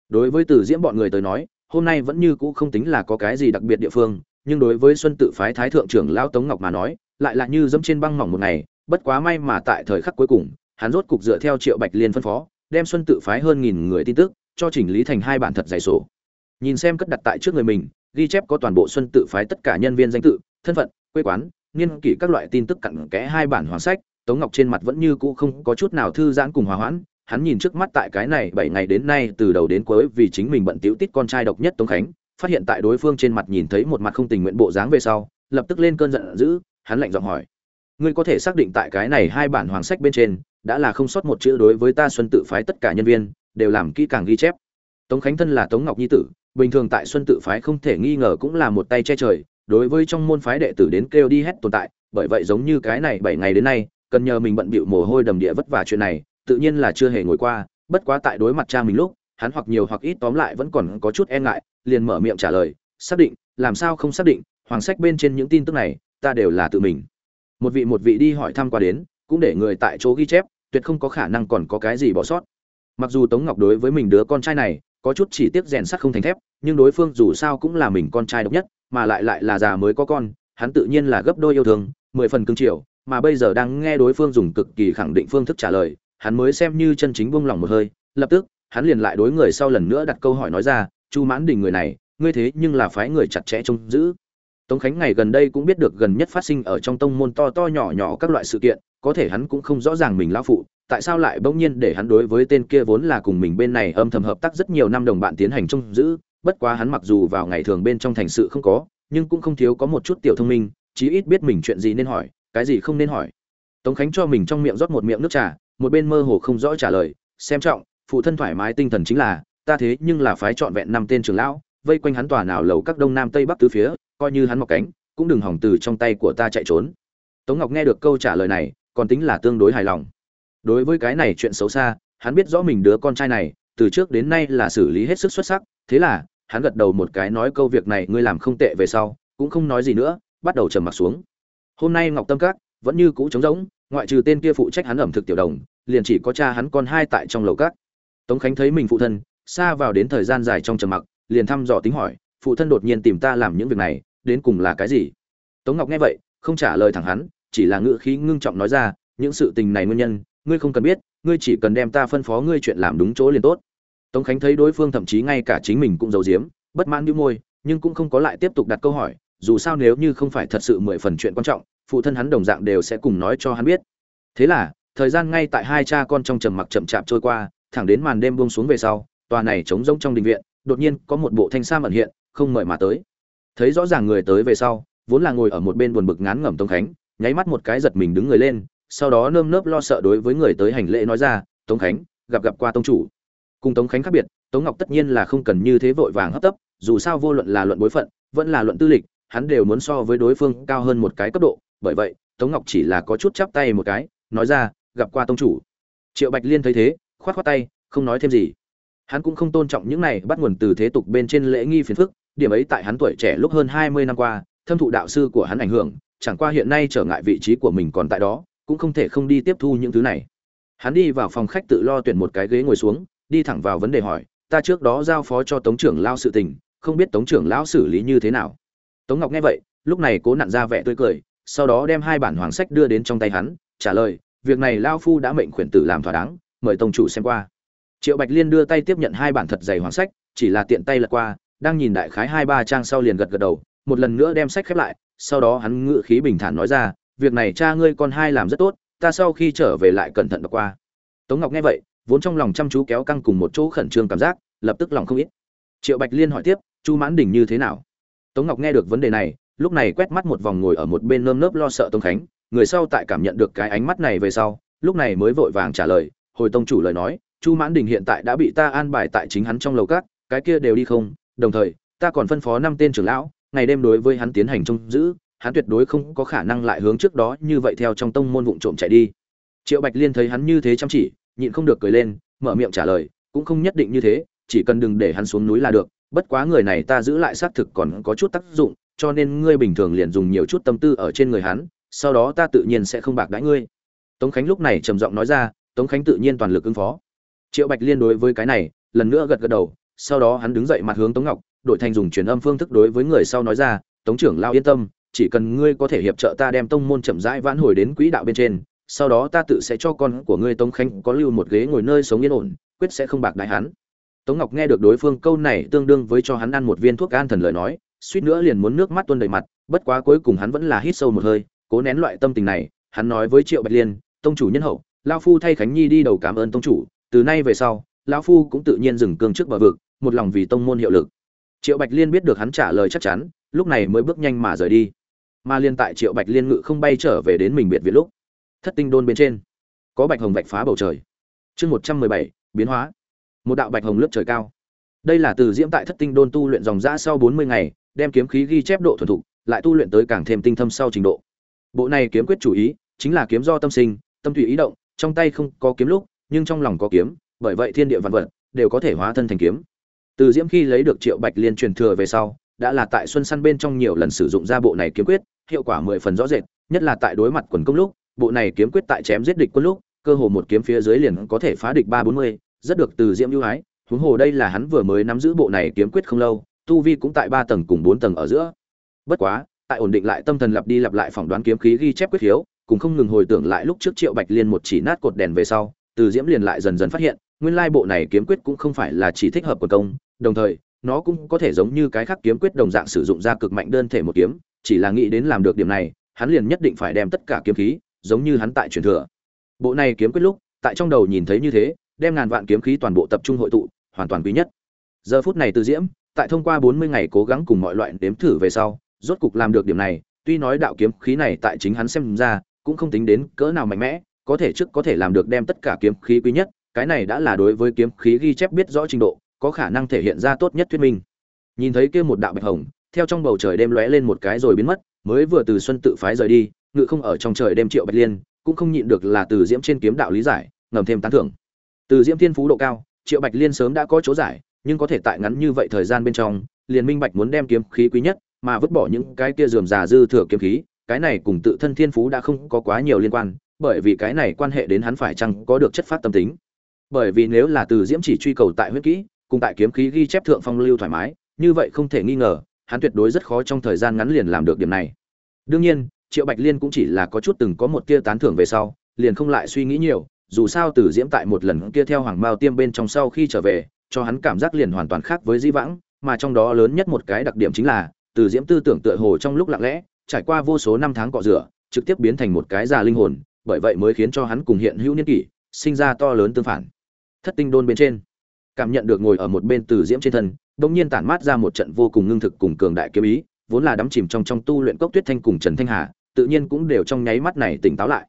Đối với từ diễm bọn người tới nói, hôm nay vẫn như cũ không tính là có cái gì đặc biệt địa phương, nhưng đối với xuân tự phái thái thượng trưởng lão tống ngọc mà nói, lại là như dẫm trên băng mỏng một ngày, bất quá may mà tại thời khắc cuối cùng, hắn rốt cục dựa theo triệu bạch liên phân phó, đem xuân tự phái hơn nghìn người tin tức cho chỉnh lý thành hai bản thật dày sổ. Nhìn xem cất đặt tại trước người mình, ghi chép có toàn bộ xuân tự phái tất cả nhân viên danh tự thân phận, quê quán, nghiên kỷ các loại tin tức cặn kẽ hai bản hoàng sách, tống ngọc trên mặt vẫn như cũ không có chút nào thư giãn cùng hòa hoãn, hắn nhìn trước mắt tại cái này bảy ngày đến nay, từ đầu đến cuối vì chính mình bận tiểu tít con trai độc nhất tống khánh, phát hiện tại đối phương trên mặt nhìn thấy một mặt không tình nguyện bộ dáng về sau, lập tức lên cơn giận dữ, hắn lạnh giọng hỏi, ngươi có thể xác định tại cái này hai bản hoàng sách bên trên, đã là không sót một chữ đối với ta xuân tự phái tất cả nhân viên, đều làm kỹ càng ghi chép? Tống khánh thân là tống ngọc nhi tử, bình thường tại xuân tự phái không thể nghi ngờ cũng là một tay che trời đối với trong môn phái đệ tử đến kêu đi hết tồn tại, bởi vậy giống như cái này bảy ngày đến nay, cần nhờ mình bận bịu mồ hôi đầm địa vất vả chuyện này, tự nhiên là chưa hề ngồi qua, bất quá tại đối mặt cha mình lúc, hắn hoặc nhiều hoặc ít tóm lại vẫn còn có chút e ngại, liền mở miệng trả lời, xác định, làm sao không xác định, hoàng sách bên trên những tin tức này, ta đều là tự mình. Một vị một vị đi hỏi thăm qua đến, cũng để người tại chỗ ghi chép, tuyệt không có khả năng còn có cái gì bỏ sót. Mặc dù tống ngọc đối với mình đứa con trai này, có chút chỉ tiếc rèn sắt không thành thép nhưng đối phương dù sao cũng là mình con trai độc nhất, mà lại lại là già mới có con, hắn tự nhiên là gấp đôi yêu thương, mười phần cương triều mà bây giờ đang nghe đối phương dùng cực kỳ khẳng định phương thức trả lời, hắn mới xem như chân chính buông lòng một hơi, lập tức, hắn liền lại đối người sau lần nữa đặt câu hỏi nói ra, chu mãn đình người này, ngươi thế nhưng là phái người chặt chẽ trông giữ. Tống khánh ngày gần đây cũng biết được gần nhất phát sinh ở trong tông môn to to nhỏ nhỏ các loại sự kiện, có thể hắn cũng không rõ ràng mình lão phụ, tại sao lại bỗng nhiên để hắn đối với tên kia vốn là cùng mình bên này âm thầm hợp tác rất nhiều năm đồng bạn tiến hành trông giữ bất quá hắn mặc dù vào ngày thường bên trong thành sự không có, nhưng cũng không thiếu có một chút tiểu thông minh, chí ít biết mình chuyện gì nên hỏi, cái gì không nên hỏi. Tống khánh cho mình trong miệng rót một miệng nước trà, một bên mơ hồ không rõ trả lời, xem trọng, phụ thân thoải mái tinh thần chính là, ta thế nhưng là phái trọn vẹn năm tên trưởng lão, vây quanh hắn tòa nào lầu các đông nam tây bắc tứ phía, coi như hắn mọc cánh, cũng đừng hỏng từ trong tay của ta chạy trốn. Tống ngọc nghe được câu trả lời này, còn tính là tương đối hài lòng. Đối với cái này chuyện xấu xa, hắn biết rõ mình đứa con trai này, từ trước đến nay là xử lý hết sức xuất sắc, thế là hắn gật đầu một cái nói câu việc này ngươi làm không tệ về sau, cũng không nói gì nữa, bắt đầu trầm mặc xuống. Hôm nay ngọc tâm các vẫn như cũ trống rỗng, ngoại trừ tên kia phụ trách hắn ẩm thực tiểu đồng, liền chỉ có cha hắn con hai tại trong lầu các. Tống khánh thấy mình phụ thân, xa vào đến thời gian dài trong trầm mặc, liền thăm dò tính hỏi, phụ thân đột nhiên tìm ta làm những việc này, đến cùng là cái gì? Tống ngọc nghe vậy, không trả lời thẳng hắn, chỉ là ngữ khí ngưng trọng nói ra, những sự tình này nguyên nhân, ngươi không cần biết, ngươi chỉ cần đem ta phân phó ngươi chuyện làm đúng chỗ liền tốt tống khánh thấy đối phương thậm chí ngay cả chính mình cũng giấu giếm, bất mãn đĩu môi, nhưng cũng không có lại tiếp tục đặt câu hỏi, dù sao nếu như không phải thật sự mười phần chuyện quan trọng, phụ thân hắn đồng dạng đều sẽ cùng nói cho hắn biết. Thế là, thời gian ngay tại hai cha con trong trầm mặc chậm chạp trôi qua, thẳng đến màn đêm buông xuống về sau, tòa này trống rỗng trong đình viện, đột nhiên có một bộ thanh sa ẩn hiện, không mời mà tới. Thấy rõ ràng người tới về sau, vốn là ngồi ở một bên buồn bực ngán ngẩm tống khánh, nháy mắt một cái giật mình đứng người lên, sau đó nơm nớp lo sợ đối với người tới hành lễ nói ra, tống khánh, gặp gặp qua tông chủ cùng tống khánh khác biệt, tống ngọc tất nhiên là không cần như thế vội vàng hấp tấp, dù sao vô luận là luận bối phận, vẫn là luận tư lịch, hắn đều muốn so với đối phương cao hơn một cái cấp độ. Bởi vậy, tống ngọc chỉ là có chút chắp tay một cái, nói ra, gặp qua tông chủ. Triệu bạch liên thấy thế, khoát khoát tay, không nói thêm gì. Hắn cũng không tôn trọng những này bắt nguồn từ thế tục bên trên lễ nghi phiền phức, điểm ấy tại hắn tuổi trẻ lúc hơn hai mươi năm qua, thâm thụ đạo sư của hắn ảnh hưởng, chẳng qua hiện nay trở ngại vị trí của mình còn tại đó, cũng không thể không đi tiếp thu những thứ này. Hắn đi vào phòng khách tự lo tuyển một cái ghế ngồi xuống đi thẳng vào vấn đề hỏi, ta trước đó giao phó cho tống trưởng lao sự tình, không biết tống trưởng lão xử lý như thế nào. Tống ngọc nghe vậy, lúc này cố nặn ra vẻ tươi cười, sau đó đem hai bản hoàng sách đưa đến trong tay hắn, trả lời, việc này lao phu đã mệnh khuyển tử làm thỏa đáng, mời tông chủ xem qua. Triệu bạch liên đưa tay tiếp nhận hai bản thật dày hoàng sách, chỉ là tiện tay lật qua, đang nhìn đại khái hai ba trang sau liền gật gật đầu, một lần nữa đem sách khép lại, sau đó hắn ngự khí bình thản nói ra, việc này cha ngươi con hai làm rất tốt, ta sau khi trở về lại cẩn thận đọc qua. Tống ngọc nghe vậy vốn trong lòng chăm chú kéo căng cùng một chỗ khẩn trương cảm giác, lập tức lòng không ít. Triệu bạch liên hỏi tiếp, chu mãn đình như thế nào? Tống ngọc nghe được vấn đề này, lúc này quét mắt một vòng ngồi ở một bên nơm nớp lo sợ tống khánh, người sau tại cảm nhận được cái ánh mắt này về sau, lúc này mới vội vàng trả lời, hồi tông chủ lời nói, chu mãn đình hiện tại đã bị ta an bài tại chính hắn trong lầu cát cái kia đều đi không, đồng thời, ta còn phân phó năm tên trưởng lão, ngày đêm đối với hắn tiến hành trông giữ, hắn tuyệt đối không có khả năng lại hướng trước đó như vậy theo trong tông môn vụng trộm chạy đi. Triệu bạch liên thấy hắn như thế chăm chỉ nhịn không được cười lên, mở miệng trả lời, cũng không nhất định như thế, chỉ cần đừng để hắn xuống núi là được, bất quá người này ta giữ lại xác thực còn có chút tác dụng, cho nên ngươi bình thường liền dùng nhiều chút tâm tư ở trên người hắn, sau đó ta tự nhiên sẽ không bạc đãi ngươi. Tống khánh lúc này trầm giọng nói ra, tống khánh tự nhiên toàn lực ứng phó. Triệu bạch liên đối với cái này, lần nữa gật gật đầu, sau đó hắn đứng dậy mặt hướng tống ngọc, đội thành dùng truyền âm phương thức đối với người sau nói ra, tống trưởng lao yên tâm, chỉ cần ngươi có thể hiệp trợ ta đem tông môn chậm rãi vãn hồi đến quỹ đạo bên trên sau đó ta tự sẽ cho con của ngươi tống khánh có lưu một ghế ngồi nơi sống yên ổn, quyết sẽ không bạc đại hắn. Tống ngọc nghe được đối phương câu này tương đương với cho hắn ăn một viên thuốc an thần lời nói, suýt nữa liền muốn nước mắt tuôn đầy mặt, bất quá cuối cùng hắn vẫn là hít sâu một hơi, cố nén loại tâm tình này, hắn nói với triệu bạch liên, tông chủ nhân hậu lao phu thay khánh nhi đi đầu cảm ơn tông chủ, từ nay về sau, lão phu cũng tự nhiên dừng cương trước bờ vực, một lòng vì tông môn hiệu lực. Triệu bạch liên biết được hắn trả lời chắc chắn, lúc này mới bước nhanh mà rời đi. Mà liên tại triệu bạch liên ngự không bay trở về đến mình biệt viện lúc thất tinh đôn bên trên. Có bạch hồng vạch phá bầu trời. Chương một trăm mười bảy, biến hóa. Một đạo bạch hồng lướt trời cao. Đây là từ diễm tại thất tinh đôn tu luyện dòng ra sau bốn mươi ngày, đem kiếm khí ghi chép độ thuần thục, lại tu luyện tới càng thêm tinh thâm sau trình độ. Bộ này kiếm quyết chủ ý, chính là kiếm do tâm sinh, tâm tùy ý động, trong tay không có kiếm lúc, nhưng trong lòng có kiếm, bởi vậy thiên địa vạn vật đều có thể hóa thân thành kiếm. Từ diễm khi lấy được triệu bạch liên truyền thừa về sau, đã là tại xuân săn bên trong nhiều lần sử dụng ra bộ này kiếm quyết, hiệu quả mười phần rõ rệt, nhất là tại đối mặt quần công lúc bộ này kiếm quyết tại chém giết địch quân lúc, cơ hồ một kiếm phía dưới liền có thể phá địch ba bốn mươi, rất được từ diễm ưu ái. Huống hồ đây là hắn vừa mới nắm giữ bộ này kiếm quyết không lâu, tu vi cũng tại ba tầng cùng bốn tầng ở giữa. Bất quá, tại ổn định lại tâm thần lặp đi lặp lại phỏng đoán kiếm khí ghi chép quyết hiếu, cùng không ngừng hồi tưởng lại lúc trước triệu bạch liên một chỉ nát cột đèn về sau, từ diễm liền lại dần dần phát hiện, nguyên lai bộ này kiếm quyết cũng không phải là chỉ thích hợp của công, đồng thời, nó cũng có thể giống như cái khác kiếm quyết đồng dạng sử dụng ra cực mạnh đơn thể một kiếm, chỉ là nghĩ đến làm được điểm này, hắn liền nhất định phải đem tất cả kiếm khí giống như hắn tại truyền thừa. Bộ này kiếm quyết lúc, tại trong đầu nhìn thấy như thế, đem ngàn vạn kiếm khí toàn bộ tập trung hội tụ, hoàn toàn quý nhất. Giờ phút này từ diễm, tại thông qua bốn mươi ngày cố gắng cùng mọi loại đếm thử về sau, rốt cục làm được điểm này, tuy nói đạo kiếm khí này tại chính hắn xem ra, cũng không tính đến cỡ nào mạnh mẽ, có thể trước có thể làm được đem tất cả kiếm khí quý nhất, cái này đã là đối với kiếm khí ghi chép biết rõ trình độ, có khả năng thể hiện ra tốt nhất thuyết minh. Nhìn thấy kia một đạo bạch hồng, theo trong bầu trời đêm lóe lên một cái rồi biến mất, mới vừa từ xuân tự phái rời đi ngự không ở trong trời đêm triệu bạch liên, cũng không nhịn được là từ diễm trên kiếm đạo lý giải, ngầm thêm tán thưởng. Từ diễm thiên phú độ cao, triệu bạch liên sớm đã có chỗ giải, nhưng có thể tại ngắn như vậy thời gian bên trong, liền minh bạch muốn đem kiếm khí quý nhất, mà vứt bỏ những cái kia dườm già dư thừa kiếm khí, cái này cùng tự thân thiên phú đã không có quá nhiều liên quan, bởi vì cái này quan hệ đến hắn phải chăng có được chất phát tâm tính. Bởi vì nếu là từ diễm chỉ truy cầu tại huyết kỹ, cùng tại kiếm khí ghi chép thượng phong lưu thoải mái, như vậy không thể nghi ngờ, hắn tuyệt đối rất khó trong thời gian ngắn liền làm được điểm này. Đương nhiên triệu bạch liên cũng chỉ là có chút từng có một tia tán thưởng về sau, liền không lại suy nghĩ nhiều, dù sao từ diễm tại một lần kia theo hoàng mao tiêm bên trong sau khi trở về, cho hắn cảm giác liền hoàn toàn khác với di vãng, mà trong đó lớn nhất một cái đặc điểm chính là, từ diễm tư tưởng tựa hồ trong lúc lặng lẽ, trải qua vô số năm tháng cọ rửa, trực tiếp biến thành một cái già linh hồn, bởi vậy mới khiến cho hắn cùng hiện hữu niên kỷ, sinh ra to lớn tương phản. Thất tinh đôn bên trên, cảm nhận được ngồi ở một bên từ diễm trên thân bỗng nhiên tản mát ra một trận vô cùng ngưng thực cùng cường đại kiếm ý, vốn là đắm chìm trong trong tu luyện cốc tuyết thanh cùng trần thanh hà tự nhiên cũng đều trong nháy mắt này tỉnh táo lại.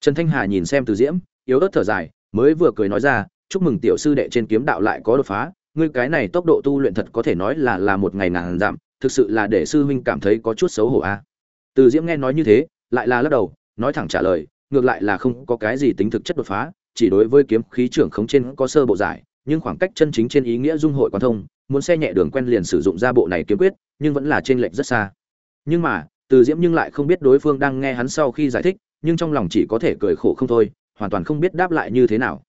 Trần thanh hà nhìn xem từ diễm, yếu ớt thở dài, mới vừa cười nói ra, chúc mừng tiểu sư đệ trên kiếm đạo lại có đột phá, ngươi cái này tốc độ tu luyện thật có thể nói là là một ngày nàng giảm, thực sự là để sư huynh cảm thấy có chút xấu hổ a. Từ diễm nghe nói như thế, lại là lắc đầu, nói thẳng trả lời, ngược lại là không có cái gì tính thực chất đột phá, chỉ đối với kiếm khí trưởng khống trên có sơ bộ giải, nhưng khoảng cách chân chính trên ý nghĩa dung hội quan thông, muốn xe nhẹ đường quen liền sử dụng ra bộ này kiếm quyết, nhưng vẫn là trên lệch rất xa. Nhưng mà từ diễm nhưng lại không biết đối phương đang nghe hắn sau khi giải thích, nhưng trong lòng chỉ có thể cười khổ không thôi, hoàn toàn không biết đáp lại như thế nào.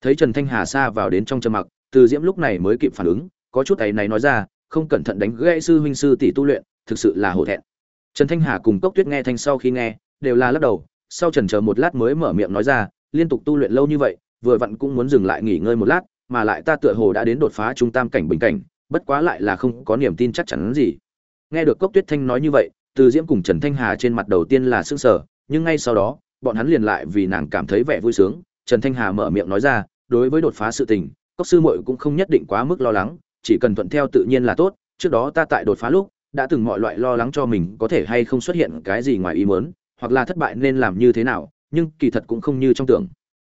Thấy trần thanh hà xa vào đến trong trầm mặc, từ diễm lúc này mới kịp phản ứng, có chút ấy này nói ra, không cẩn thận đánh gãy sư huynh sư tỷ tu luyện, thực sự là hổ thẹn. Trần thanh hà cùng cốc tuyết nghe thanh sau khi nghe, đều là lắc đầu, sau trần chờ một lát mới mở miệng nói ra, liên tục tu luyện lâu như vậy, vừa vặn cũng muốn dừng lại nghỉ ngơi một lát, mà lại ta tựa hồ đã đến đột phá trung tam cảnh bình cảnh, bất quá lại là không có niềm tin chắc chắn gì. Nghe được cốc tuyết thanh nói như vậy từ diễm cùng trần thanh hà trên mặt đầu tiên là sững sờ, nhưng ngay sau đó, bọn hắn liền lại vì nàng cảm thấy vẻ vui sướng. Trần thanh hà mở miệng nói ra, đối với đột phá sự tình, cốc sư muội cũng không nhất định quá mức lo lắng, chỉ cần thuận theo tự nhiên là tốt. Trước đó ta tại đột phá lúc, đã từng mọi loại lo lắng cho mình có thể hay không xuất hiện cái gì ngoài ý muốn, hoặc là thất bại nên làm như thế nào, nhưng kỳ thật cũng không như trong tưởng.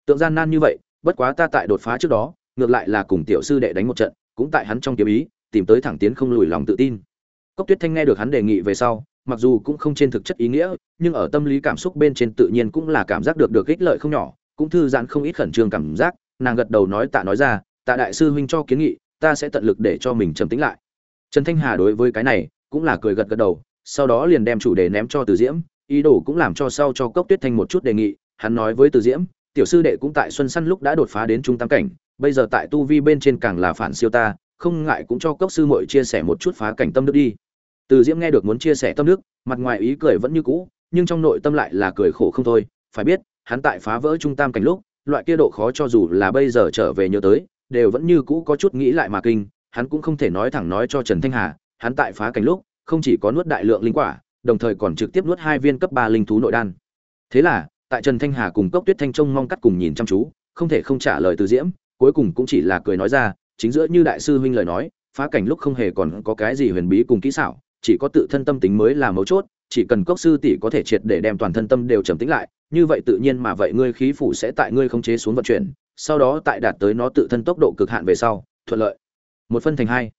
Tượng gian nan như vậy, bất quá ta tại đột phá trước đó, ngược lại là cùng tiểu sư đệ đánh một trận, cũng tại hắn trong kiếm ý, tìm tới thẳng tiến không lùi lòng tự tin. Cốc tuyết thanh nghe được hắn đề nghị về sau mặc dù cũng không trên thực chất ý nghĩa, nhưng ở tâm lý cảm xúc bên trên tự nhiên cũng là cảm giác được được ích lợi không nhỏ, cũng thư giãn không ít khẩn trương cảm giác, nàng gật đầu nói tạ nói ra, tạ đại sư huynh cho kiến nghị, ta sẽ tận lực để cho mình trầm tĩnh lại. Trần thanh hà đối với cái này cũng là cười gật gật đầu, sau đó liền đem chủ đề ném cho từ diễm, ý đồ cũng làm cho sau cho cốc tuyết thanh một chút đề nghị, hắn nói với từ diễm, tiểu sư đệ cũng tại xuân săn lúc đã đột phá đến trung tam cảnh, bây giờ tại tu vi bên trên càng là phản siêu ta, không ngại cũng cho cốc sư muội chia sẻ một chút phá cảnh tâm đức đi từ diễm nghe được muốn chia sẻ tâm đức, mặt ngoài ý cười vẫn như cũ, nhưng trong nội tâm lại là cười khổ không thôi. Phải biết, hắn tại phá vỡ trung tam cảnh lúc, loại kia độ khó cho dù là bây giờ trở về nhớ tới, đều vẫn như cũ có chút nghĩ lại mà kinh. Hắn cũng không thể nói thẳng nói cho trần thanh hà, hắn tại phá cảnh lúc, không chỉ có nuốt đại lượng linh quả, đồng thời còn trực tiếp nuốt hai viên cấp ba linh thú nội đan. Thế là, tại trần thanh hà cùng cốc tuyết thanh trông mong cắt cùng nhìn chăm chú, không thể không trả lời từ diễm, cuối cùng cũng chỉ là cười nói ra, chính giữa như đại sư huynh lời nói, phá cảnh lúc không hề còn có cái gì huyền bí cùng kỹ xảo chỉ có tự thân tâm tính mới là mấu chốt, chỉ cần cốc sư tỷ có thể triệt để đem toàn thân tâm đều trầm tĩnh lại, như vậy tự nhiên mà vậy ngươi khí phủ sẽ tại ngươi không chế xuống vận chuyển, sau đó tại đạt tới nó tự thân tốc độ cực hạn về sau, thuận lợi. Một phân thành hai.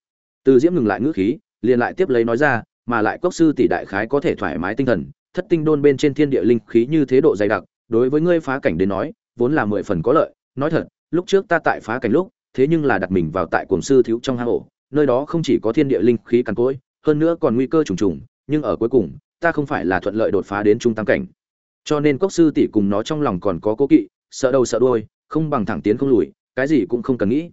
Từ diễm ngừng lại ngữ khí, liền lại tiếp lấy nói ra, mà lại cốc sư tỷ đại khái có thể thoải mái tinh thần, thất tinh đôn bên trên thiên địa linh khí như thế độ dày đặc, đối với ngươi phá cảnh đến nói, vốn là mười phần có lợi. Nói thật, lúc trước ta tại phá cảnh lúc, thế nhưng là đặt mình vào tại cuồng sư thiếu trong hang ổ, nơi đó không chỉ có thiên địa linh khí cằn cỗi hơn nữa còn nguy cơ trùng trùng, nhưng ở cuối cùng, ta không phải là thuận lợi đột phá đến trung tam cảnh. Cho nên cốc sư tỷ cùng nó trong lòng còn có cố kỵ, sợ đầu sợ đuôi, không bằng thẳng tiến không lùi, cái gì cũng không cần nghĩ.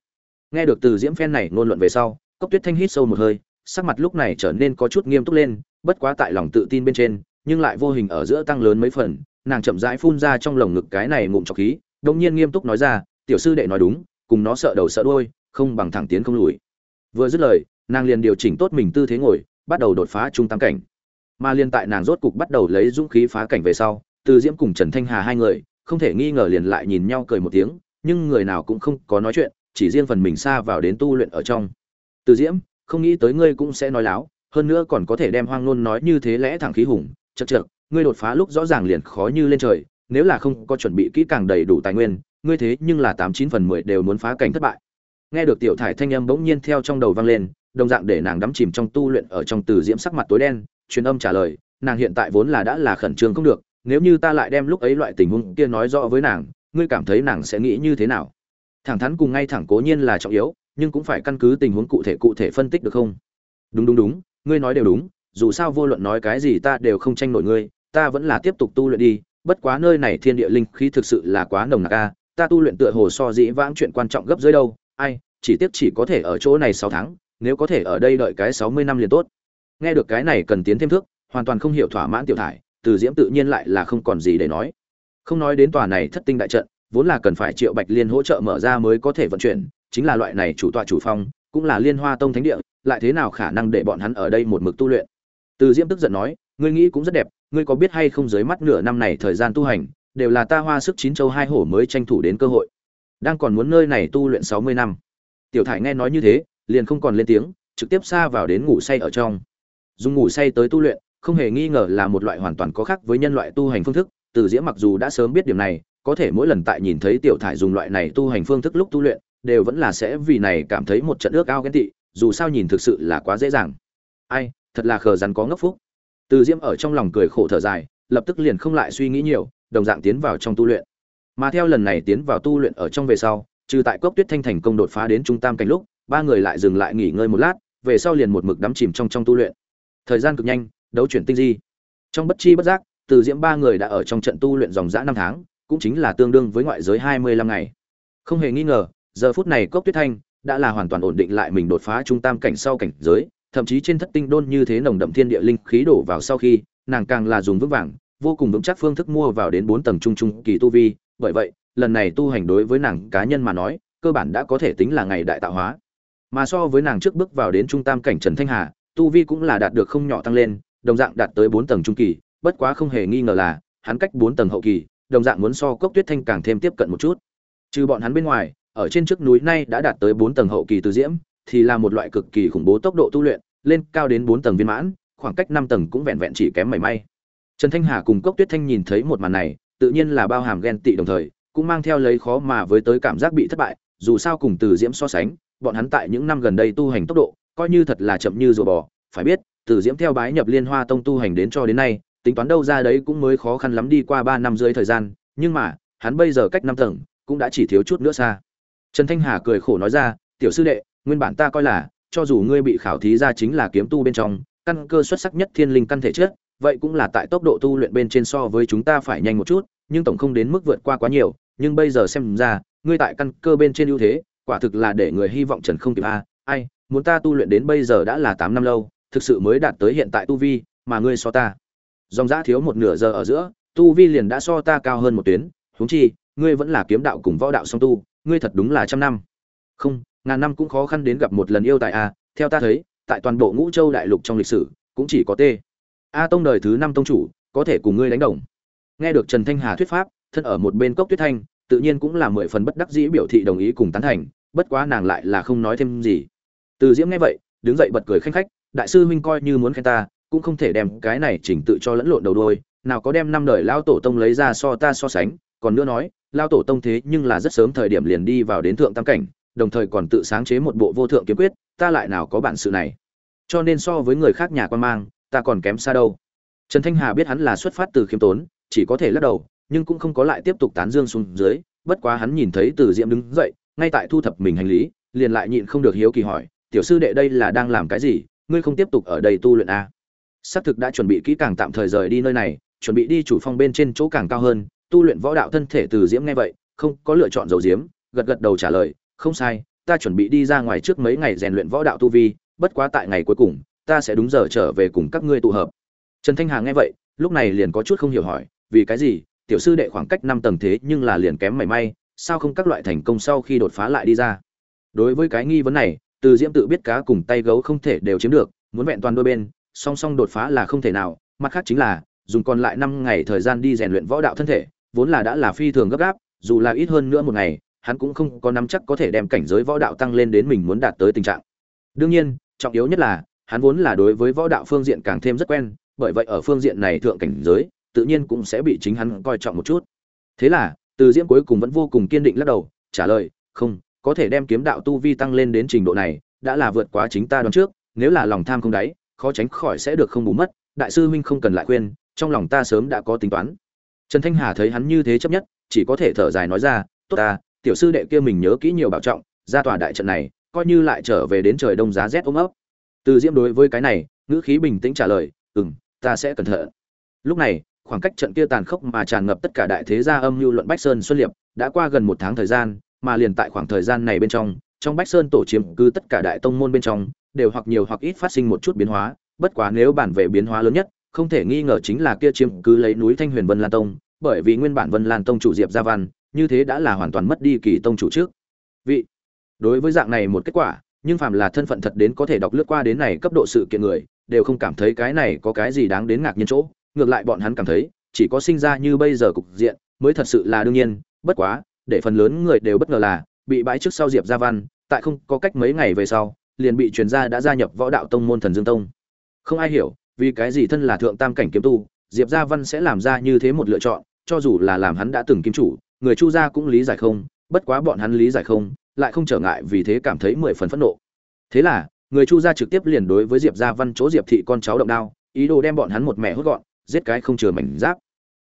Nghe được từ diễm phen này ngôn luận về sau, cốc tuyết thanh hít sâu một hơi, sắc mặt lúc này trở nên có chút nghiêm túc lên, bất quá tại lòng tự tin bên trên, nhưng lại vô hình ở giữa tăng lớn mấy phần, nàng chậm rãi phun ra trong lồng ngực cái này ngụm trọc khí đông nhiên nghiêm túc nói ra, tiểu sư đệ nói đúng, cùng nó sợ đầu sợ đuôi, không bằng thẳng tiến không lùi. Vừa dứt lời nàng liền điều chỉnh tốt mình tư thế ngồi, bắt đầu đột phá trung tam cảnh. Mà liên tại nàng rốt cục bắt đầu lấy dũng khí phá cảnh về sau, từ diễm cùng trần thanh hà hai người, không thể nghi ngờ liền lại nhìn nhau cười một tiếng, nhưng người nào cũng không có nói chuyện, chỉ riêng phần mình xa vào đến tu luyện ở trong. Từ diễm, không nghĩ tới ngươi cũng sẽ nói láo, hơn nữa còn có thể đem hoang nôn nói như thế lẽ thẳng khí hùng chật chật ngươi đột phá lúc rõ ràng liền khó như lên trời, nếu là không có chuẩn bị kỹ càng đầy đủ tài nguyên, ngươi thế nhưng là tám chín phần mười đều muốn phá cảnh thất bại. Nghe được tiểu thải thanh âm bỗng nhiên theo trong đầu vang lên đồng dạng để nàng đắm chìm trong tu luyện ở trong từ diễm sắc mặt tối đen, truyền âm trả lời, nàng hiện tại vốn là đã là khẩn trương không được, nếu như ta lại đem lúc ấy loại tình huống kia nói rõ với nàng, ngươi cảm thấy nàng sẽ nghĩ như thế nào? Thẳng thắn cùng ngay thẳng cố nhiên là trọng yếu, nhưng cũng phải căn cứ tình huống cụ thể cụ thể phân tích được không? Đúng đúng đúng, ngươi nói đều đúng, dù sao vô luận nói cái gì ta đều không tranh nổi ngươi, ta vẫn là tiếp tục tu luyện đi, bất quá nơi này thiên địa linh khí thực sự là quá nồng nặc a, ta tu luyện tựa hồ so dĩ vãng chuyện quan trọng gấp dưới đâu, ai, chỉ tiếc chỉ có thể ở chỗ này sáu tháng nếu có thể ở đây đợi cái sáu mươi năm liền tốt. Nghe được cái này cần tiến thêm thước, hoàn toàn không hiểu thỏa mãn tiểu thải, từ diễm tự nhiên lại là không còn gì để nói. Không nói đến tòa này thất tinh đại trận, vốn là cần phải triệu bạch liên hỗ trợ mở ra mới có thể vận chuyển, chính là loại này chủ tọa chủ phong, cũng là liên hoa tông thánh địa, lại thế nào khả năng để bọn hắn ở đây một mực tu luyện? Từ diễm tức giận nói, ngươi nghĩ cũng rất đẹp, ngươi có biết hay không dưới mắt nửa năm này thời gian tu hành, đều là ta hoa sức chín châu hai hổ mới tranh thủ đến cơ hội. Đang còn muốn nơi này tu luyện sáu mươi năm. Tiểu thải nghe nói như thế liền không còn lên tiếng, trực tiếp xa vào đến ngủ say ở trong. Dùng ngủ say tới tu luyện, không hề nghi ngờ là một loại hoàn toàn có khác với nhân loại tu hành phương thức. Từ diễm mặc dù đã sớm biết điểm này, có thể mỗi lần tại nhìn thấy tiểu thải dùng loại này tu hành phương thức lúc tu luyện, đều vẫn là sẽ vì này cảm thấy một trận ước ao ghen tị, dù sao nhìn thực sự là quá dễ dàng. Ai, thật là khờ rắn có ngốc phúc. Từ diễm ở trong lòng cười khổ thở dài, lập tức liền không lại suy nghĩ nhiều, đồng dạng tiến vào trong tu luyện. Mà theo lần này tiến vào tu luyện ở trong về sau, trừ tại cốc tuyết thanh thành công đột phá đến trung tam cảnh lúc ba người lại dừng lại nghỉ ngơi một lát, về sau liền một mực đắm chìm trong trong tu luyện. Thời gian cực nhanh, đấu chuyển tinh di. Trong bất chi bất giác, từ diễm ba người đã ở trong trận tu luyện dòng dã năm tháng, cũng chính là tương đương với ngoại giới hai mươi lăm ngày. Không hề nghi ngờ, giờ phút này cốc tuyết thanh đã là hoàn toàn ổn định lại mình đột phá trung tam cảnh sau cảnh giới, thậm chí trên thất tinh đôn như thế nồng đậm thiên địa linh khí đổ vào sau khi, nàng càng là dùng vững vàng, vô cùng vững chắc phương thức mua vào đến bốn tầng trung trung kỳ tu vi. Bởi vậy, lần này tu hành đối với nàng cá nhân mà nói, cơ bản đã có thể tính là ngày đại tạo hóa mà so với nàng trước bước vào đến trung tam cảnh trần thanh hà, tu vi cũng là đạt được không nhỏ tăng lên, đồng dạng đạt tới bốn tầng trung kỳ, bất quá không hề nghi ngờ là, hắn cách bốn tầng hậu kỳ, đồng dạng muốn so cốc tuyết thanh càng thêm tiếp cận một chút. Trừ bọn hắn bên ngoài, ở trên trước núi nay đã đạt tới bốn tầng hậu kỳ từ diễm, thì là một loại cực kỳ khủng bố tốc độ tu luyện, lên cao đến bốn tầng viên mãn, khoảng cách năm tầng cũng vẹn vẹn chỉ kém mảy may. Trần thanh hà cùng cốc tuyết thanh nhìn thấy một màn này, tự nhiên là bao hàm ghen tị đồng thời, cũng mang theo lấy khó mà với tới cảm giác bị thất bại, dù sao cùng từ diễm so sánh bọn hắn tại những năm gần đây tu hành tốc độ, coi như thật là chậm như rùa bò, phải biết, từ diễm theo bái nhập liên hoa tông tu hành đến cho đến nay, tính toán đâu ra đấy cũng mới khó khăn lắm đi qua ba năm dưới thời gian, nhưng mà, hắn bây giờ cách năm tầng, cũng đã chỉ thiếu chút nữa xa. Trần thanh hà cười khổ nói ra, tiểu sư đệ, nguyên bản ta coi là, cho dù ngươi bị khảo thí ra chính là kiếm tu bên trong, căn cơ xuất sắc nhất thiên linh căn thể chất, vậy cũng là tại tốc độ tu luyện bên trên so với chúng ta phải nhanh một chút, nhưng tổng không đến mức vượt qua quá nhiều, nhưng bây giờ xem ra, ngươi tại căn cơ bên trên ưu thế quả thực là để người hy vọng trần không kịp a, ai, muốn ta tu luyện đến bây giờ đã là tám năm lâu, thực sự mới đạt tới hiện tại tu vi, mà ngươi so ta. Dòng giã thiếu một nửa giờ ở giữa, tu vi liền đã so ta cao hơn một tuyến, huống chi, ngươi vẫn là kiếm đạo cùng võ đạo song tu, ngươi thật đúng là trăm năm. Không, ngàn năm cũng khó khăn đến gặp một lần yêu tại a, theo ta thấy, tại toàn bộ ngũ châu đại lục trong lịch sử, cũng chỉ có t. A tông đời thứ năm tông chủ, có thể cùng ngươi đánh đồng. Nghe được trần thanh hà thuyết pháp, thân ở một bên cốc tuyết thanh tự nhiên cũng là mười phần bất đắc dĩ biểu thị đồng ý cùng tán thành, bất quá nàng lại là không nói thêm gì. Từ diễm nghe vậy, đứng dậy bật cười khanh khách, đại sư huynh coi như muốn khen ta, cũng không thể đem cái này chỉnh tự cho lẫn lộn đầu đôi, nào có đem năm đời lao tổ tông lấy ra so ta so sánh, còn nữa nói lao tổ tông thế nhưng là rất sớm thời điểm liền đi vào đến thượng tam cảnh, đồng thời còn tự sáng chế một bộ vô thượng kiếm quyết, ta lại nào có bản sự này. Cho nên so với người khác nhà quan mang, ta còn kém xa đâu. Trần thanh hà biết hắn là xuất phát từ khiêm tốn, chỉ có thể lắc đầu nhưng cũng không có lại tiếp tục tán dương xuống dưới bất quá hắn nhìn thấy từ diễm đứng dậy ngay tại thu thập mình hành lý liền lại nhịn không được hiếu kỳ hỏi tiểu sư đệ đây là đang làm cái gì? Ngươi không tiếp tục ở đây tu luyện a à? xác thực đã chuẩn bị kỹ càng tạm thời rời đi nơi này chuẩn bị đi chủ phong bên trên chỗ càng cao hơn tu luyện võ đạo thân thể từ diễm nghe vậy không có lựa chọn dầu diếm, gật gật đầu trả lời không sai ta chuẩn bị đi ra ngoài trước mấy ngày rèn luyện võ đạo tu vi bất quá tại ngày cuối cùng ta sẽ đúng giờ trở về cùng các ngươi tụ hợp. Trần thanh hà nghe vậy lúc này liền có chút không hiểu hỏi vì cái gì? Tiểu sư đệ khoảng cách năm tầng thế nhưng là liền kém mảy may, sao không các loại thành công sau khi đột phá lại đi ra? Đối với cái nghi vấn này, từ diễm tự biết cá cùng tay gấu không thể đều chiếm được, muốn vẹn toàn đôi bên, song song đột phá là không thể nào, mặt khác chính là, dùng còn lại năm ngày thời gian đi rèn luyện võ đạo thân thể, vốn là đã là phi thường gấp gáp, dù là ít hơn nữa một ngày, hắn cũng không có nắm chắc có thể đem cảnh giới võ đạo tăng lên đến mình muốn đạt tới tình trạng. Đương nhiên, trọng yếu nhất là, hắn vốn là đối với võ đạo phương diện càng thêm rất quen, bởi vậy ở phương diện này thượng cảnh giới tự nhiên cũng sẽ bị chính hắn coi trọng một chút. Thế là, từ diễm cuối cùng vẫn vô cùng kiên định lắc đầu, trả lời, không, có thể đem kiếm đạo tu vi tăng lên đến trình độ này, đã là vượt quá chính ta đoán trước, nếu là lòng tham không đáy, khó tránh khỏi sẽ được không bù mất, đại sư huynh không cần lại khuyên, trong lòng ta sớm đã có tính toán. Trần thanh hà thấy hắn như thế chấp nhất, chỉ có thể thở dài nói ra, tốt ta, tiểu sư đệ kia mình nhớ kỹ nhiều bảo trọng, ra tòa đại trận này, coi như lại trở về đến trời đông giá rét ôm ấp. Từ diễm đối với cái này, ngữ khí bình tĩnh trả lời ừ m ta sẽ cẩn thận. Lúc này khoảng cách trận kia tàn khốc mà tràn ngập tất cả đại thế gia âm mưu luận bách sơn xuân liệp, đã qua gần một tháng thời gian, mà liền tại khoảng thời gian này bên trong trong bách sơn tổ chiếm cứ tất cả đại tông môn bên trong, đều hoặc nhiều hoặc ít phát sinh một chút biến hóa, bất quá nếu bản về biến hóa lớn nhất, không thể nghi ngờ chính là kia chiếm cứ lấy núi thanh huyền vân lan tông, bởi vì nguyên bản vân lan tông chủ diệp gia văn, như thế đã là hoàn toàn mất đi kỳ tông chủ trước. Vị, đối với dạng này một kết quả, nhưng phàm là thân phận thật đến có thể đọc lướt qua đến này cấp độ sự kiện người, đều không cảm thấy cái này có cái gì đáng đến ngạc nhiên chỗ ngược lại bọn hắn cảm thấy, chỉ có sinh ra như bây giờ cục diện mới thật sự là đương nhiên, bất quá, để phần lớn người đều bất ngờ là, bị bãi trước sau diệp gia văn, tại không có cách mấy ngày về sau, liền bị truyền ra đã gia nhập võ đạo tông môn thần dương tông. Không ai hiểu, vì cái gì thân là thượng tam cảnh kiếm tu, diệp gia văn sẽ làm ra như thế một lựa chọn, cho dù là làm hắn đã từng kim chủ, người chu gia cũng lý giải không, bất quá bọn hắn lý giải không, lại không trở ngại vì thế cảm thấy mười phần phẫn nộ. Thế là, người chu gia trực tiếp liền đối với diệp gia văn chỗ diệp thị con cháu động đao, ý đồ đem bọn hắn một mẹ hốt gọn giết cái không chừa mảnh giáp.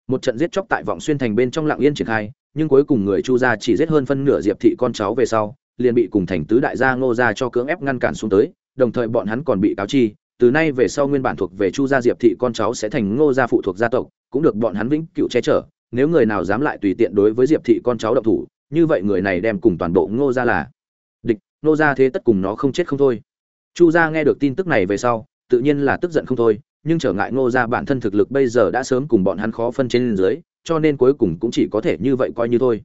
Một trận giết chóc tại vọng xuyên thành bên trong lạng yên triển khai, nhưng cuối cùng người chu gia chỉ giết hơn phân nửa diệp thị con cháu về sau, liền bị cùng thành tứ đại gia ngô gia cho cưỡng ép ngăn cản xuống tới, đồng thời bọn hắn còn bị cáo chi, từ nay về sau nguyên bản thuộc về chu gia diệp thị con cháu sẽ thành ngô gia phụ thuộc gia tộc, cũng được bọn hắn vĩnh cựu che chở, nếu người nào dám lại tùy tiện đối với diệp thị con cháu động thủ, như vậy người này đem cùng toàn bộ ngô gia là địch, ngô gia thế tất cùng nó không chết không thôi. Chu gia nghe được tin tức này về sau, tự nhiên là tức giận không thôi nhưng trở ngại ngô gia bản thân thực lực bây giờ đã sớm cùng bọn hắn khó phân trên dưới, cho nên cuối cùng cũng chỉ có thể như vậy coi như thôi.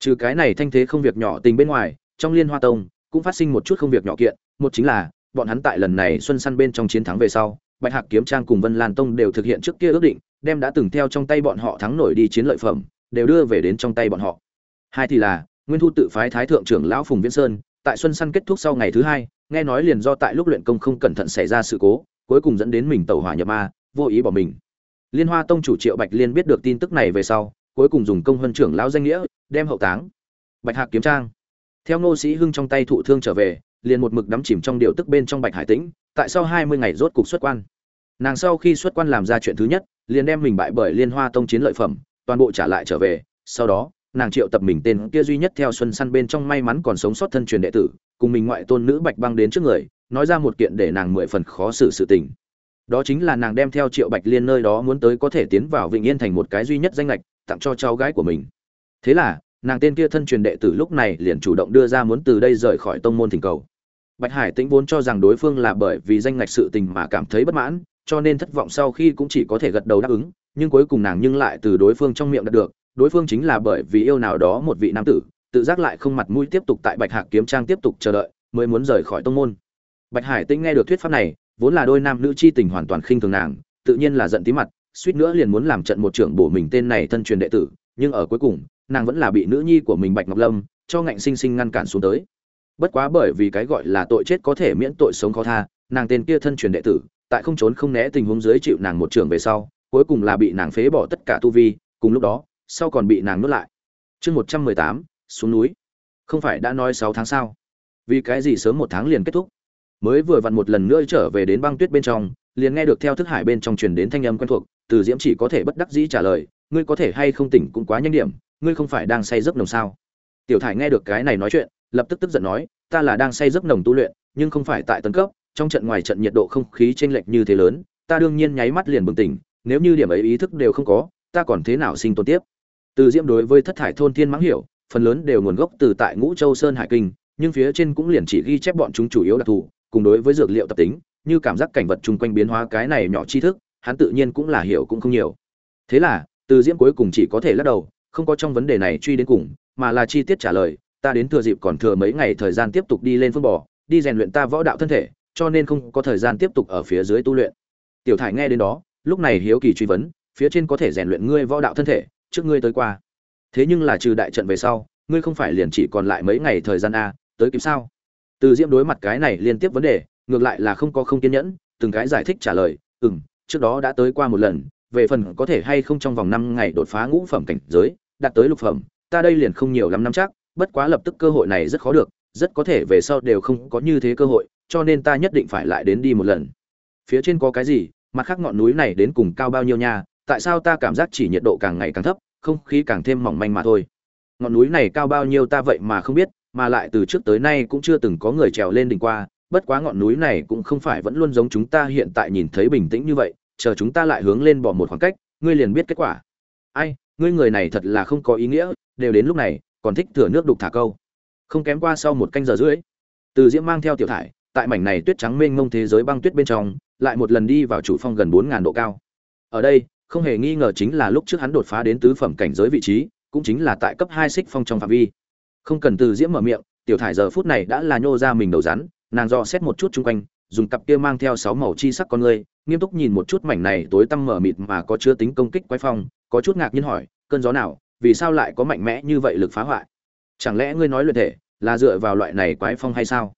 Trừ cái này thanh thế không việc nhỏ tình bên ngoài, trong liên hoa tông cũng phát sinh một chút không việc nhỏ kiện, một chính là, bọn hắn tại lần này xuân săn bên trong chiến thắng về sau, bạch hạc kiếm trang cùng vân lan tông đều thực hiện trước kia ước định, đem đã từng theo trong tay bọn họ thắng nổi đi chiến lợi phẩm, đều đưa về đến trong tay bọn họ. Hai thì là, nguyên thu tự phái thái thượng trưởng lão phùng viễn sơn, tại xuân săn kết thúc sau ngày thứ hai, nghe nói liền do tại lúc luyện công không cẩn thận xảy ra sự cố cuối cùng dẫn đến mình tẩu hỏa nhập ma, vô ý bỏ mình. Liên hoa tông chủ triệu bạch liên biết được tin tức này về sau, cuối cùng dùng công huân trưởng lão danh nghĩa, đem hậu táng. Bạch hạc kiếm trang. Theo ngô sĩ hưng trong tay thụ thương trở về, liền một mực đắm chìm trong điều tức bên trong bạch hải tĩnh, tại sau hai mươi ngày rốt cục xuất quan. Nàng sau khi xuất quan làm ra chuyện thứ nhất, liền đem mình bại bởi liên hoa tông chiến lợi phẩm, toàn bộ trả lại trở về, sau đó, nàng triệu tập mình tên kia duy nhất theo xuân săn bên trong may mắn còn sống sót thân truyền đệ tử, cùng mình ngoại tôn nữ bạch băng đến trước người nói ra một kiện để nàng mười phần khó xử sự tình. Đó chính là nàng đem theo triệu bạch liên nơi đó muốn tới có thể tiến vào vịnh yên thành một cái duy nhất danh lệch tặng cho cháu gái của mình. Thế là, nàng tên kia thân truyền đệ tử lúc này liền chủ động đưa ra muốn từ đây rời khỏi tông môn thỉnh cầu. Bạch hải tĩnh vốn cho rằng đối phương là bởi vì danh lệch sự tình mà cảm thấy bất mãn, cho nên thất vọng sau khi cũng chỉ có thể gật đầu đáp ứng, nhưng cuối cùng nàng nhưng lại từ đối phương trong miệng đạt được, đối phương chính là bởi vì yêu nào đó một vị nam tử, tự giác lại không mặt mũi tiếp tục tại bạch hạc kiếm trang tiếp tục chờ đợi, mới muốn rời khỏi tông môn bạch hải tĩnh nghe được thuyết pháp này, vốn là đôi nam nữ chi tình hoàn toàn khinh thường nàng, tự nhiên là giận tí mặt, suýt nữa liền muốn làm trận một trưởng bổ mình tên này thân truyền đệ tử, nhưng ở cuối cùng, nàng vẫn là bị nữ nhi của mình bạch ngọc lâm, cho ngạnh sinh sinh ngăn cản xuống tới. Bất quá bởi vì cái gọi là tội chết có thể miễn tội sống khó tha, nàng tên kia thân truyền đệ tử, tại không trốn không né tình huống dưới chịu nàng một trường về sau, cuối cùng là bị nàng phế bỏ tất cả tu vi, cùng lúc đó, sau còn bị nàng nuốt lại. Chương một trăm mười tám, xuống núi. Không phải đã nói sáu tháng sao? Vì cái gì sớm một tháng liền kết thúc? Mới vừa vặn một lần nữa trở về đến băng tuyết bên trong, liền nghe được theo thức hải bên trong truyền đến thanh âm quen thuộc, từ diễm chỉ có thể bất đắc dĩ trả lời, ngươi có thể hay không tỉnh cũng quá nhanh điểm, ngươi không phải đang say giấc nồng sao? Tiểu thải nghe được cái này nói chuyện, lập tức tức giận nói, ta là đang say giấc nồng tu luyện, nhưng không phải tại tấn cấp, trong trận ngoài trận nhiệt độ không khí chênh lệch như thế lớn, ta đương nhiên nháy mắt liền bừng tỉnh, nếu như điểm ấy ý thức đều không có, ta còn thế nào sinh tồn tiếp? Từ diễm đối với thất thải thôn thiên mãng hiểu, phần lớn đều nguồn gốc từ tại ngũ châu sơn hải kinh, nhưng phía trên cũng liền chỉ ghi chép bọn chúng chủ yếu đặc thù cùng đối với dược liệu tập tính, như cảm giác cảnh vật chung quanh biến hóa cái này nhỏ tri thức, hắn tự nhiên cũng là hiểu cũng không nhiều. Thế là, từ diễm cuối cùng chỉ có thể lắc đầu, không có trong vấn đề này truy đến cùng, mà là chi tiết trả lời, ta đến thừa dịp còn thừa mấy ngày thời gian tiếp tục đi lên phương bò, đi rèn luyện ta võ đạo thân thể, cho nên không có thời gian tiếp tục ở phía dưới tu luyện. Tiểu thải nghe đến đó, lúc này hiếu kỳ truy vấn, phía trên có thể rèn luyện ngươi võ đạo thân thể, trước ngươi tới qua. Thế nhưng là trừ đại trận về sau, ngươi không phải liền chỉ còn lại mấy ngày thời gian a, tới kịp sao? Từ diễm đối mặt cái này liên tiếp vấn đề, ngược lại là không có không kiên nhẫn, từng cái giải thích trả lời, ừm, trước đó đã tới qua một lần, về phần có thể hay không trong vòng năm ngày đột phá ngũ phẩm cảnh giới, đạt tới lục phẩm, ta đây liền không nhiều lắm năm chắc, bất quá lập tức cơ hội này rất khó được, rất có thể về sau đều không có như thế cơ hội, cho nên ta nhất định phải lại đến đi một lần. Phía trên có cái gì, mặt khác ngọn núi này đến cùng cao bao nhiêu nha, tại sao ta cảm giác chỉ nhiệt độ càng ngày càng thấp, không khí càng thêm mỏng manh mà thôi. Ngọn núi này cao bao nhiêu ta vậy mà không biết mà lại từ trước tới nay cũng chưa từng có người trèo lên đỉnh qua, bất quá ngọn núi này cũng không phải vẫn luôn giống chúng ta hiện tại nhìn thấy bình tĩnh như vậy, chờ chúng ta lại hướng lên bỏ một khoảng cách, ngươi liền biết kết quả. Ai, ngươi người này thật là không có ý nghĩa, đều đến lúc này, còn thích thừa nước đục thả câu. Không kém qua sau một canh giờ rưỡi, từ diễm mang theo tiểu thải, tại mảnh này tuyết trắng mênh mông thế giới băng tuyết bên trong, lại một lần đi vào chủ phong gần bốn ngàn độ cao. Ở đây, không hề nghi ngờ chính là lúc trước hắn đột phá đến tứ phẩm cảnh giới vị trí, cũng chính là tại cấp hai xích phong trong phạm vi không cần từ diễm mở miệng, tiểu thải giờ phút này đã là nhô ra mình đầu rắn, nàng dò xét một chút chung quanh, dùng cặp kia mang theo sáu màu chi sắc con người, nghiêm túc nhìn một chút mảnh này tối tăm mở mịt mà có chứa tính công kích quái phong, có chút ngạc nhiên hỏi, cơn gió nào, vì sao lại có mạnh mẽ như vậy lực phá hoại? Chẳng lẽ ngươi nói luyện thể là dựa vào loại này quái phong hay sao?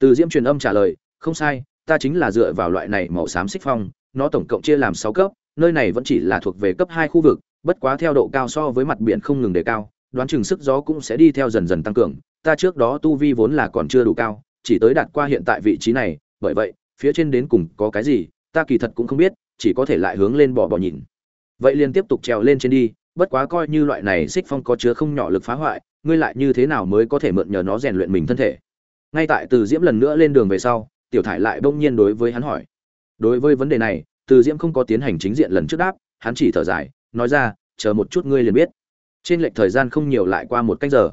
Từ diễm truyền âm trả lời, không sai, ta chính là dựa vào loại này màu xám xích phong, nó tổng cộng chia làm sáu cấp, nơi này vẫn chỉ là thuộc về cấp hai khu vực, bất quá theo độ cao so với mặt biển không ngừng đề cao đoán chừng sức gió cũng sẽ đi theo dần dần tăng cường. Ta trước đó tu vi vốn là còn chưa đủ cao, chỉ tới đạt qua hiện tại vị trí này, bởi vậy, phía trên đến cùng có cái gì, ta kỳ thật cũng không biết, chỉ có thể lại hướng lên bỏ bỏ nhìn. Vậy liền tiếp tục trèo lên trên đi, bất quá coi như loại này xích phong có chứa không nhỏ lực phá hoại, ngươi lại như thế nào mới có thể mượn nhờ nó rèn luyện mình thân thể? Ngay tại từ diễm lần nữa lên đường về sau, tiểu thải lại bỗng nhiên đối với hắn hỏi. Đối với vấn đề này, từ diễm không có tiến hành chính diện lần trước đáp, hắn chỉ thở dài, nói ra, chờ một chút ngươi liền biết trên lệch thời gian không nhiều lại qua một cách giờ.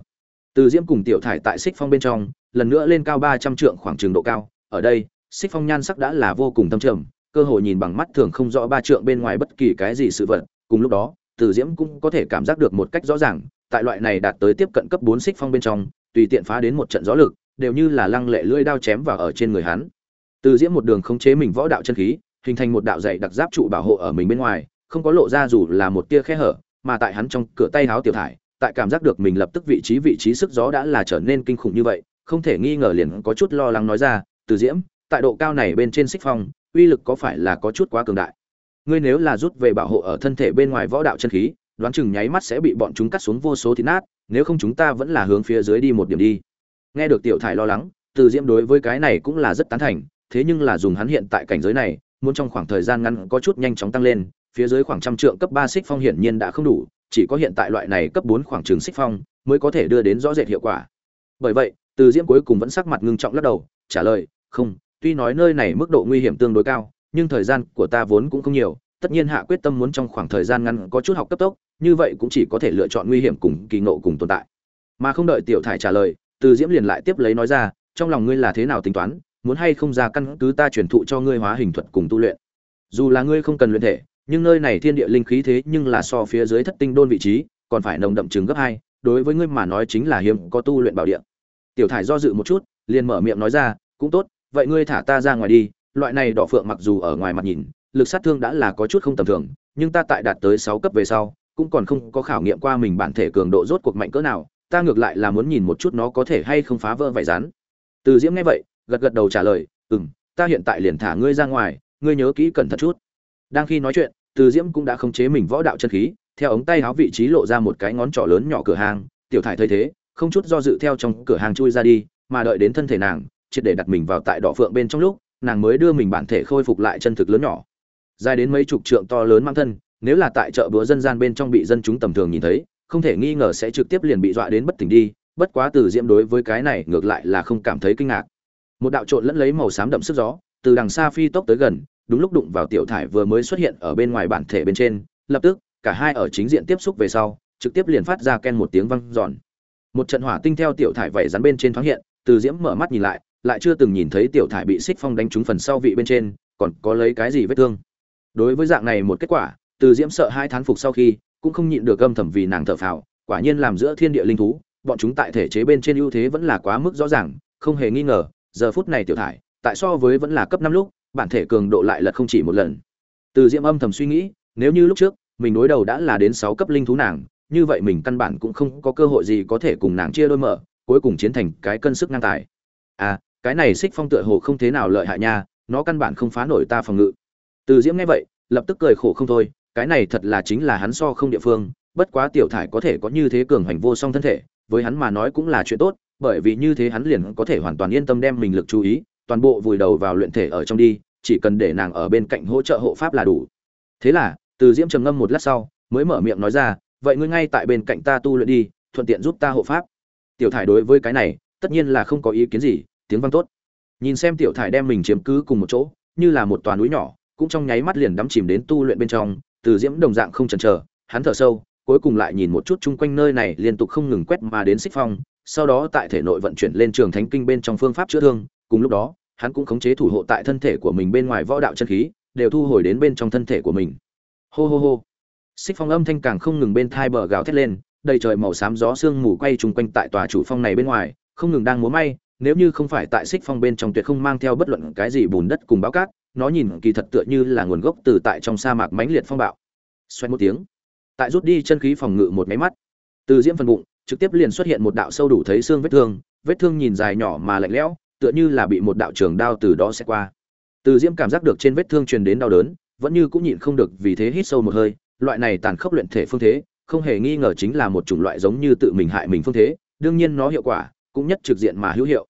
Từ diễm cùng tiểu thải tại xích phong bên trong, lần nữa lên cao ba trăm trượng khoảng trường độ cao. Ở đây xích phong nhan sắc đã là vô cùng thâm trầm, cơ hội nhìn bằng mắt thường không rõ ba trượng bên ngoài bất kỳ cái gì sự vật. Cùng lúc đó, từ diễm cũng có thể cảm giác được một cách rõ ràng, tại loại này đạt tới tiếp cận cấp bốn xích phong bên trong, tùy tiện phá đến một trận gió lực, đều như là lăng lệ lưỡi đao chém vào ở trên người hắn. Từ diễm một đường khống chế mình võ đạo chân khí, hình thành một đạo dày đặc giáp trụ bảo hộ ở mình bên ngoài, không có lộ ra dù là một tia khe hở mà tại hắn trong cửa tay háo tiểu thải, tại cảm giác được mình lập tức vị trí vị trí sức gió đã là trở nên kinh khủng như vậy, không thể nghi ngờ liền có chút lo lắng nói ra, từ diễm, tại độ cao này bên trên xích phong, uy lực có phải là có chút quá cường đại? Ngươi nếu là rút về bảo hộ ở thân thể bên ngoài võ đạo chân khí, đoán chừng nháy mắt sẽ bị bọn chúng cắt xuống vô số thịt nát, nếu không chúng ta vẫn là hướng phía dưới đi một điểm đi. Nghe được tiểu thải lo lắng, từ diễm đối với cái này cũng là rất tán thành, thế nhưng là dùng hắn hiện tại cảnh giới này, muốn trong khoảng thời gian ngắn có chút nhanh chóng tăng lên phía dưới khoảng trăm trượng cấp ba xích phong hiển nhiên đã không đủ, chỉ có hiện tại loại này cấp bốn khoảng trường xích phong mới có thể đưa đến rõ rệt hiệu quả. Bởi vậy, từ diễm cuối cùng vẫn sắc mặt ngưng trọng lắc đầu, trả lời, không, tuy nói nơi này mức độ nguy hiểm tương đối cao, nhưng thời gian của ta vốn cũng không nhiều, tất nhiên hạ quyết tâm muốn trong khoảng thời gian ngắn có chút học cấp tốc, như vậy cũng chỉ có thể lựa chọn nguy hiểm cùng kỳ ngộ cùng tồn tại. Mà không đợi tiểu thải trả lời, từ diễm liền lại tiếp lấy nói ra, trong lòng ngươi là thế nào tính toán, muốn hay không ra căn cứ ta truyền thụ cho ngươi hóa hình thuật cùng tu luyện? Dù là ngươi không cần luyện thể nhưng nơi này thiên địa linh khí thế nhưng là so phía dưới thất tinh đôn vị trí, còn phải nồng đậm chừng gấp hai, đối với ngươi mà nói chính là hiếm có tu luyện bảo địa. Tiểu thải do dự một chút, liền mở miệng nói ra, cũng tốt, vậy ngươi thả ta ra ngoài đi, loại này đỏ phượng mặc dù ở ngoài mặt nhìn, lực sát thương đã là có chút không tầm thường, nhưng ta tại đạt tới sáu cấp về sau, cũng còn không có khảo nghiệm qua mình bản thể cường độ rốt cuộc mạnh cỡ nào, ta ngược lại là muốn nhìn một chút nó có thể hay không phá vỡ vải rán từ diễm nghe vậy, gật gật đầu trả lời ừ m ta hiện tại liền thả ngươi ra ngoài, ngươi nhớ kỹ cẩn thận chút đang khi nói chuyện, từ diễm cũng đã khống chế mình võ đạo chân khí, theo ống tay áo vị trí lộ ra một cái ngón trỏ lớn nhỏ cửa hàng, tiểu thải thấy thế, không chút do dự theo trong cửa hàng chui ra đi, mà đợi đến thân thể nàng, triệt để đặt mình vào tại đỏ phượng bên trong lúc, nàng mới đưa mình bản thể khôi phục lại chân thực lớn nhỏ. Dài đến mấy chục trượng to lớn mang thân, nếu là tại chợ búa dân gian bên trong bị dân chúng tầm thường nhìn thấy, không thể nghi ngờ sẽ trực tiếp liền bị dọa đến bất tỉnh đi, bất quá từ diễm đối với cái này ngược lại là không cảm thấy kinh ngạc. Một đạo trộn lẫn lấy màu xám đậm sức gió, từ đằng xa phi tốc tới gần đúng lúc đụng vào tiểu thải vừa mới xuất hiện ở bên ngoài bản thể bên trên, lập tức, cả hai ở chính diện tiếp xúc về sau, trực tiếp liền phát ra ken một tiếng vang giòn một trận hỏa tinh theo tiểu thải vẩy rắn bên trên thoáng hiện, từ diễm mở mắt nhìn lại lại chưa từng nhìn thấy tiểu thải bị xích phong đánh trúng phần sau vị bên trên, còn có lấy cái gì vết thương. Đối với dạng này một kết quả, từ diễm sợ hai thán phục sau khi, cũng không nhịn được âm thầm vì nàng thở phào, quả nhiên làm giữa thiên địa linh thú, bọn chúng tại thể chế bên trên ưu thế vẫn là quá mức rõ ràng, không hề nghi ngờ, giờ phút này tiểu thải, tại so với vẫn là cấp năm lúc bản thể cường độ lại lật không chỉ một lần. Từ diễm âm thầm suy nghĩ, nếu như lúc trước, mình đối đầu đã là đến sáu cấp linh thú nàng, như vậy mình căn bản cũng không có cơ hội gì có thể cùng nàng chia đôi mở, cuối cùng chiến thành cái cân sức ngang tài. À cái này xích phong tựa hồ không thế nào lợi hại nha, nó căn bản không phá nổi ta phòng ngự. Từ diễm nghe vậy, lập tức cười khổ không thôi, cái này thật là chính là hắn so không địa phương, bất quá tiểu thải có thể có như thế cường hành vô song thân thể, với hắn mà nói cũng là chuyện tốt, bởi vì như thế hắn liền có thể hoàn toàn yên tâm đem mình lực chú ý toàn bộ vùi đầu vào luyện thể ở trong đi, chỉ cần để nàng ở bên cạnh hỗ trợ hộ pháp là đủ. Thế là, từ diễm trầm ngâm một lát sau, mới mở miệng nói ra, vậy ngươi ngay tại bên cạnh ta tu luyện đi, thuận tiện giúp ta hộ pháp. Tiểu thải đối với cái này, tất nhiên là không có ý kiến gì, tiếng vang tốt. Nhìn xem tiểu thải đem mình chiếm cứ cùng một chỗ, như là một toàn núi nhỏ, cũng trong nháy mắt liền đắm chìm đến tu luyện bên trong, từ diễm đồng dạng không chần chờ, hắn thở sâu, cuối cùng lại nhìn một chút chung quanh nơi này, liên tục không ngừng quét mà đến xích phong, sau đó tại thể nội vận chuyển lên trường thánh kinh bên trong phương pháp chữa thương cùng lúc đó, hắn cũng khống chế thủ hộ tại thân thể của mình bên ngoài võ đạo chân khí, đều thu hồi đến bên trong thân thể của mình. Hô hô hô. Xích phong âm thanh càng không ngừng bên thai bờ gào thét lên, đầy trời màu xám gió sương mù quay chung quanh tại tòa chủ phong này bên ngoài, không ngừng đang múa may, nếu như không phải tại xích phong bên trong tuyệt không mang theo bất luận cái gì bùn đất cùng báo cát, nó nhìn kỳ thật tựa như là nguồn gốc từ tại trong sa mạc mãnh liệt phong bạo. Xoay một tiếng, tại rút đi chân khí phòng ngự một máy mắt, từ diễm phần bụng, trực tiếp liền xuất hiện một đạo sâu đủ thấy xương vết thương vết thương nhìn dài nhỏ mà lạnh lẽo tựa như là bị một đạo trường đao từ đó sẽ qua. Từ diễm cảm giác được trên vết thương truyền đến đau đớn, vẫn như cũng nhịn không được vì thế hít sâu một hơi, loại này tàn khốc luyện thể phương thế, không hề nghi ngờ chính là một chủng loại giống như tự mình hại mình phương thế, đương nhiên nó hiệu quả cũng nhất trực diện mà hữu hiệu.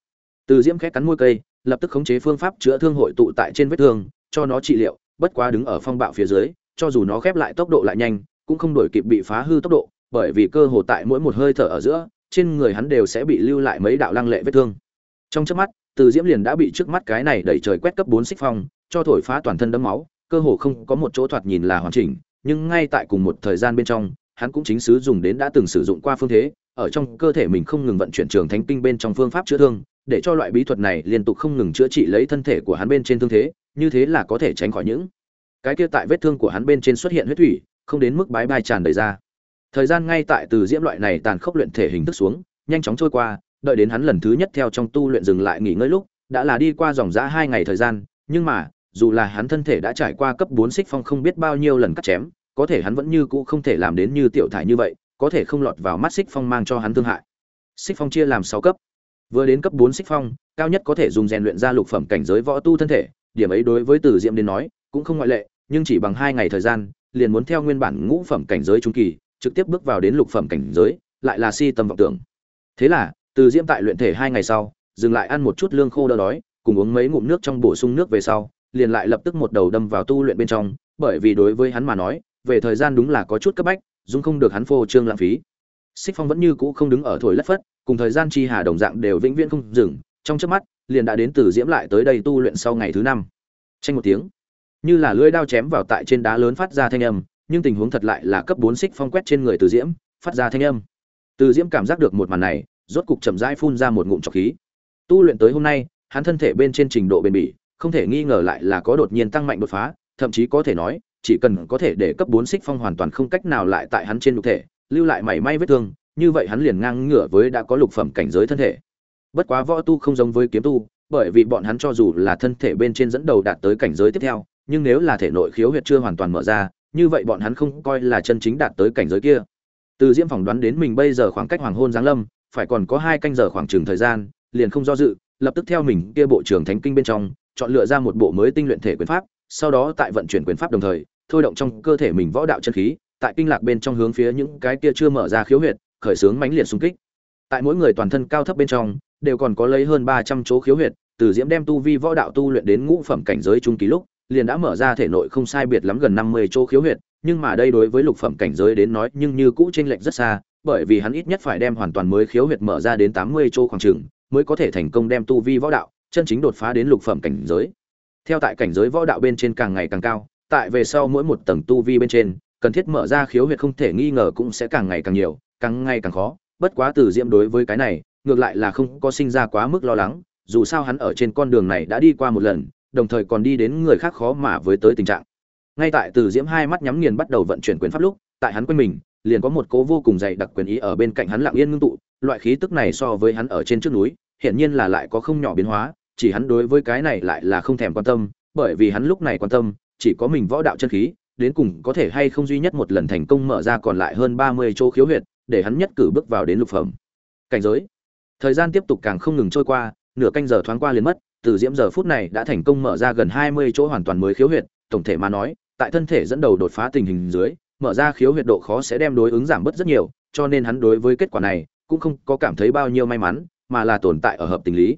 Từ diễm khẽ cắn môi cây, lập tức khống chế phương pháp chữa thương hội tụ tại trên vết thương, cho nó trị liệu, bất quá đứng ở phong bạo phía dưới, cho dù nó khép lại tốc độ lại nhanh, cũng không đổi kịp bị phá hư tốc độ, bởi vì cơ hồ tại mỗi một hơi thở ở giữa, trên người hắn đều sẽ bị lưu lại mấy đạo lăng lệ vết thương. Trong chớp mắt từ diễm liền đã bị trước mắt cái này đẩy trời quét cấp bốn xích phong, cho thổi phá toàn thân đấm máu, cơ hồ không có một chỗ thoạt nhìn là hoàn chỉnh, nhưng ngay tại cùng một thời gian bên trong, hắn cũng chính xứ dùng đến đã từng sử dụng qua phương thế, ở trong cơ thể mình không ngừng vận chuyển trường thánh kinh bên trong phương pháp chữa thương, để cho loại bí thuật này liên tục không ngừng chữa trị lấy thân thể của hắn bên trên thương thế, như thế là có thể tránh khỏi những cái kia tại vết thương của hắn bên trên xuất hiện huyết thủy, không đến mức bái bai tràn đầy ra. Thời gian ngay tại từ diễm loại này tàn khốc luyện thể hình thức xuống, nhanh chóng trôi qua đợi đến hắn lần thứ nhất theo trong tu luyện dừng lại nghỉ ngơi lúc, đã là đi qua dòng dã hai ngày thời gian, nhưng mà, dù là hắn thân thể đã trải qua cấp bốn xích phong không biết bao nhiêu lần cắt chém, có thể hắn vẫn như cũ không thể làm đến như tiểu thải như vậy, có thể không lọt vào mắt xích phong mang cho hắn thương hại. Xích phong chia làm sáu cấp. Vừa đến cấp bốn xích phong, cao nhất có thể dùng rèn luyện ra lục phẩm cảnh giới võ tu thân thể, điểm ấy đối với từ diệm đến nói, cũng không ngoại lệ, nhưng chỉ bằng hai ngày thời gian, liền muốn theo nguyên bản ngũ phẩm cảnh giới trung kỳ, trực tiếp bước vào đến lục phẩm cảnh giới, lại là si tâm vọng tưởng. Thế là từ diễm tại luyện thể hai ngày sau, dừng lại ăn một chút lương khô đỡ đói, cùng uống mấy ngụm nước trong bổ sung nước về sau, liền lại lập tức một đầu đâm vào tu luyện bên trong, bởi vì đối với hắn mà nói, về thời gian đúng là có chút cấp bách dung không được hắn phô trương lãng phí. Xích phong vẫn như cũ không đứng ở thổi lất phất, cùng thời gian chi hà đồng dạng đều vĩnh viễn không dừng, trong chớp mắt, liền đã đến từ diễm lại tới đây tu luyện sau ngày thứ năm. Tranh một tiếng, như là lưỡi đao chém vào tại trên đá lớn phát ra thanh âm, nhưng tình huống thật lại là cấp bốn xích phong quét trên người từ diễm, phát ra thanh âm. Từ diễm cảm giác được một màn này rốt cục chậm rãi phun ra một ngụm trọc khí. Tu luyện tới hôm nay, hắn thân thể bên trên trình độ bền bỉ, không thể nghi ngờ lại là có đột nhiên tăng mạnh đột phá, thậm chí có thể nói, chỉ cần có thể để cấp bốn xích phong hoàn toàn không cách nào lại tại hắn trên nhục thể, lưu lại mảy may vết thương, như vậy hắn liền ngang ngửa với đã có lục phẩm cảnh giới thân thể. Bất quá võ tu không giống với kiếm tu, bởi vì bọn hắn cho dù là thân thể bên trên dẫn đầu đạt tới cảnh giới tiếp theo, nhưng nếu là thể nội khiếu huyệt chưa hoàn toàn mở ra, như vậy bọn hắn không coi là chân chính đạt tới cảnh giới kia. Từ diễm phỏng đoán đến mình bây giờ khoảng cách hoàng hôn giáng lâm phải còn có hai canh giờ khoảng chừng thời gian liền không do dự lập tức theo mình kia bộ trưởng thánh kinh bên trong chọn lựa ra một bộ mới tinh luyện thể quyền pháp sau đó tại vận chuyển quyền pháp đồng thời thôi động trong cơ thể mình võ đạo chân khí tại kinh lạc bên trong hướng phía những cái kia chưa mở ra khiếu huyệt khởi xướng mãnh liệt xung kích. Tại mỗi người toàn thân cao thấp bên trong đều còn có lấy hơn ba trăm chỗ khiếu huyệt từ diễm đem tu vi võ đạo tu luyện đến ngũ phẩm cảnh giới trung kỳ lúc liền đã mở ra thể nội không sai biệt lắm gần năm mươi chỗ khiếu huyệt, nhưng mà đây đối với lục phẩm cảnh giới đến nói nhưng như cũ chênh lệch rất xa, bởi vì hắn ít nhất phải đem hoàn toàn mới khiếu huyệt mở ra đến tám mươi chỗ khoảng chừng, mới có thể thành công đem tu vi võ đạo chân chính đột phá đến lục phẩm cảnh giới. Theo tại cảnh giới võ đạo bên trên càng ngày càng cao, tại về sau mỗi một tầng tu vi bên trên, cần thiết mở ra khiếu huyệt không thể nghi ngờ cũng sẽ càng ngày càng nhiều, càng ngày càng khó, bất quá Từ Diễm đối với cái này, ngược lại là không có sinh ra quá mức lo lắng, dù sao hắn ở trên con đường này đã đi qua một lần, đồng thời còn đi đến người khác khó mà với tới tình trạng ngay tại từ diễm hai mắt nhắm nghiền bắt đầu vận chuyển quyền pháp lúc tại hắn quanh mình liền có một cố vô cùng dày đặc quyền ý ở bên cạnh hắn lặng yên ngưng tụ, loại khí tức này so với hắn ở trên trước núi, hiển nhiên là lại có không nhỏ biến hóa, chỉ hắn đối với cái này lại là không thèm quan tâm, bởi vì hắn lúc này quan tâm, chỉ có mình võ đạo chân khí, đến cùng có thể hay không duy nhất một lần thành công mở ra còn lại hơn ba mươi chỗ khiếu huyệt, để hắn nhất cử bước vào đến lục phẩm. Cảnh giới. Thời gian tiếp tục càng không ngừng trôi qua, nửa canh giờ thoáng qua liền mất, từ diễm giờ phút này đã thành công mở ra gần hai mươi chỗ hoàn toàn mới khiếu huyệt, tổng thể mà nói, tại thân thể dẫn đầu đột phá tình hình dưới mở ra khiếu huyệt độ khó sẽ đem đối ứng giảm bớt rất nhiều, cho nên hắn đối với kết quả này cũng không có cảm thấy bao nhiêu may mắn, mà là tồn tại ở hợp tình lý.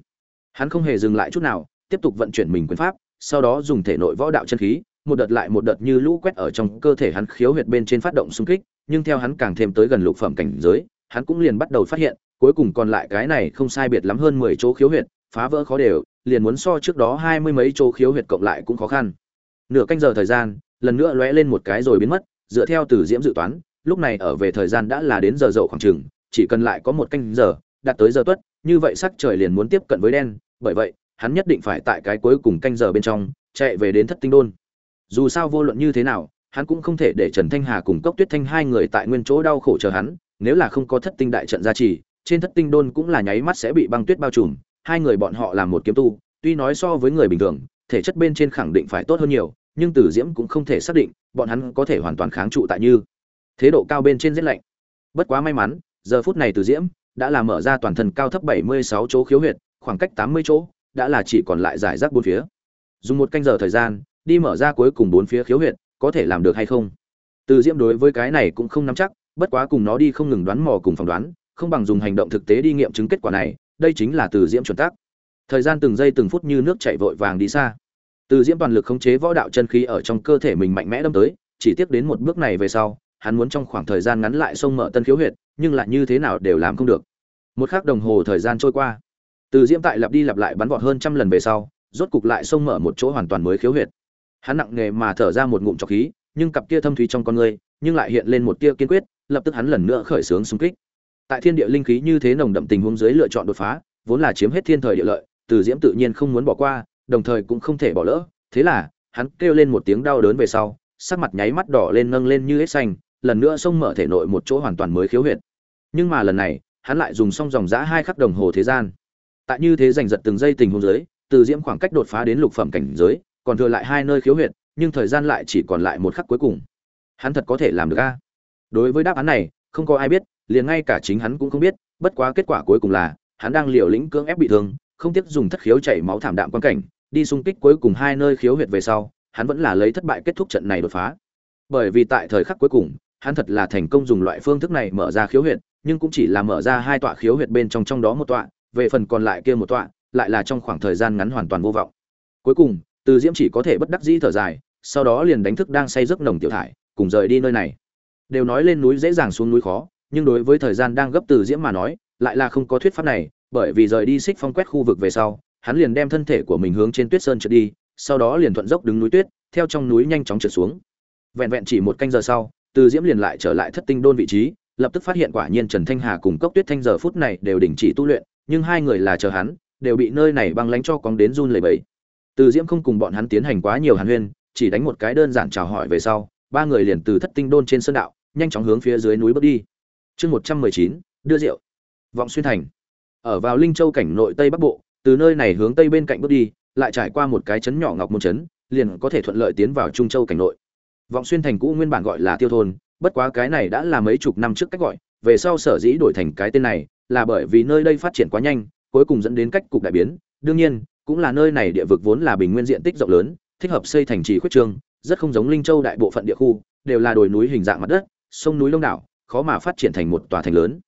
Hắn không hề dừng lại chút nào, tiếp tục vận chuyển mình quyền pháp, sau đó dùng thể nội võ đạo chân khí, một đợt lại một đợt như lũ quét ở trong cơ thể hắn khiếu huyệt bên trên phát động xung kích, nhưng theo hắn càng thêm tới gần lục phẩm cảnh giới, hắn cũng liền bắt đầu phát hiện, cuối cùng còn lại cái này không sai biệt lắm hơn mười chỗ khiếu huyệt, phá vỡ khó đều, liền muốn so trước đó hai mươi mấy chỗ khiếu huyệt cộng lại cũng khó khăn. Nửa canh giờ thời gian, lần nữa lóe lên một cái rồi biến mất dựa theo từ diễm dự toán, lúc này ở về thời gian đã là đến giờ dậu khoảng chừng, chỉ cần lại có một canh giờ, đạt tới giờ tuất, như vậy sắc trời liền muốn tiếp cận với đen, bởi vậy, hắn nhất định phải tại cái cuối cùng canh giờ bên trong, chạy về đến thất tinh đôn. Dù sao vô luận như thế nào, hắn cũng không thể để trần thanh hà cùng cốc tuyết thanh hai người tại nguyên chỗ đau khổ chờ hắn, nếu là không có thất tinh đại trận gia trì, trên thất tinh đôn cũng là nháy mắt sẽ bị băng tuyết bao trùm, hai người bọn họ làm một kiếm tu, tuy nói so với người bình thường, thể chất bên trên khẳng định phải tốt hơn nhiều nhưng tử diễm cũng không thể xác định bọn hắn có thể hoàn toàn kháng trụ tại như thế độ cao bên trên rất lạnh. Bất quá may mắn, giờ phút này tử diễm đã là mở ra toàn thân cao thấp 76 chỗ khiếu huyệt, khoảng cách 80 chỗ đã là chỉ còn lại giải rác bốn phía. Dùng một canh giờ thời gian, đi mở ra cuối cùng bốn phía khiếu huyệt, có thể làm được hay không? Từ diễm đối với cái này cũng không nắm chắc, bất quá cùng nó đi không ngừng đoán mò cùng phỏng đoán, không bằng dùng hành động thực tế đi nghiệm chứng kết quả này, đây chính là từ diễm chuẩn tắc. Thời gian từng giây từng phút như nước chảy vội vàng đi xa từ diễm toàn lực khống chế võ đạo chân khí ở trong cơ thể mình mạnh mẽ đâm tới, chỉ tiếp đến một bước này về sau, hắn muốn trong khoảng thời gian ngắn lại sông mở tân khiếu huyệt, nhưng lại như thế nào đều làm không được. Một khắc đồng hồ thời gian trôi qua, từ diễm tại lặp đi lặp lại bắn vọt hơn trăm lần về sau, rốt cục lại sông mở một chỗ hoàn toàn mới khiếu huyệt. Hắn nặng nghề mà thở ra một ngụm trọc khí, nhưng cặp kia thâm thúy trong con người, nhưng lại hiện lên một tia kiên quyết, lập tức hắn lần nữa khởi xướng xung kích. Tại thiên địa linh khí như thế nồng đậm tình huống dưới lựa chọn đột phá, vốn là chiếm hết thiên thời địa lợi, từ diễm tự nhiên không muốn bỏ qua đồng thời cũng không thể bỏ lỡ. Thế là hắn kêu lên một tiếng đau đớn về sau sắc mặt nháy mắt đỏ lên nâng lên như hết xanh lần nữa xông mở thể nội một chỗ hoàn toàn mới khiếu huyệt. Nhưng mà lần này hắn lại dùng xong dòng giã hai khắc đồng hồ thế gian. Tại như thế giành giật từng giây tình huống giới, từ diễm khoảng cách đột phá đến lục phẩm cảnh giới còn thừa lại hai nơi khiếu huyệt nhưng thời gian lại chỉ còn lại một khắc cuối cùng. Hắn thật có thể làm được a? Đối với đáp án này không có ai biết liền ngay cả chính hắn cũng không biết bất quá kết quả cuối cùng là hắn đang liều lĩnh cưỡng ép bị thương không tiếc dùng thất khiếu chảy máu thảm đạm quan cảnh đi xung kích cuối cùng hai nơi khiếu huyệt về sau, hắn vẫn là lấy thất bại kết thúc trận này đột phá. Bởi vì tại thời khắc cuối cùng, hắn thật là thành công dùng loại phương thức này mở ra khiếu huyệt, nhưng cũng chỉ là mở ra hai tọa khiếu huyệt bên trong trong đó một tọa, về phần còn lại kia một tọa, lại là trong khoảng thời gian ngắn hoàn toàn vô vọng. Cuối cùng, từ diễm chỉ có thể bất đắc dĩ thở dài, sau đó liền đánh thức đang say giấc nồng tiểu thải, cùng rời đi nơi này. Đều nói lên núi dễ dàng xuống núi khó, nhưng đối với thời gian đang gấp từ diễm mà nói, lại là không có thuyết pháp này, bởi vì rời đi xích phong quét khu vực về sau hắn liền đem thân thể của mình hướng trên tuyết sơn trượt đi, sau đó liền thuận dốc đứng núi tuyết, theo trong núi nhanh chóng trượt xuống. Vẹn vẹn chỉ một canh giờ sau, từ diễm liền lại trở lại thất tinh đôn vị trí, lập tức phát hiện quả nhiên trần thanh hà cùng cốc tuyết thanh giờ phút này đều đình chỉ tu luyện, nhưng hai người là chờ hắn, đều bị nơi này băng lánh cho cóng đến run lầy bẫy từ diễm không cùng bọn hắn tiến hành quá nhiều hàn huyên, chỉ đánh một cái đơn giản chào hỏi về sau, ba người liền từ thất tinh đôn trên sơn đạo, nhanh chóng hướng phía dưới núi bước đi. Chương một trăm mười chín, đưa rượu. Vọng xuyên thành. Ở vào linh châu cảnh nội tây bắc bộ từ nơi này hướng tây bên cạnh bước đi, lại trải qua một cái trấn nhỏ ngọc môn trấn, liền có thể thuận lợi tiến vào trung châu cảnh nội. Vọng xuyên thành cũ nguyên bản gọi là tiêu thôn, bất quá cái này đã là mấy chục năm trước cách gọi, về sau sở dĩ đổi thành cái tên này, là bởi vì nơi đây phát triển quá nhanh, cuối cùng dẫn đến cách cục đại biến. Đương nhiên, cũng là nơi này địa vực vốn là bình nguyên diện tích rộng lớn, thích hợp xây thành trì khuyết trương, rất không giống linh châu đại bộ phận địa khu, đều là đồi núi hình dạng mặt đất, sông núi lông đảo, khó mà phát triển thành một tòa thành lớn.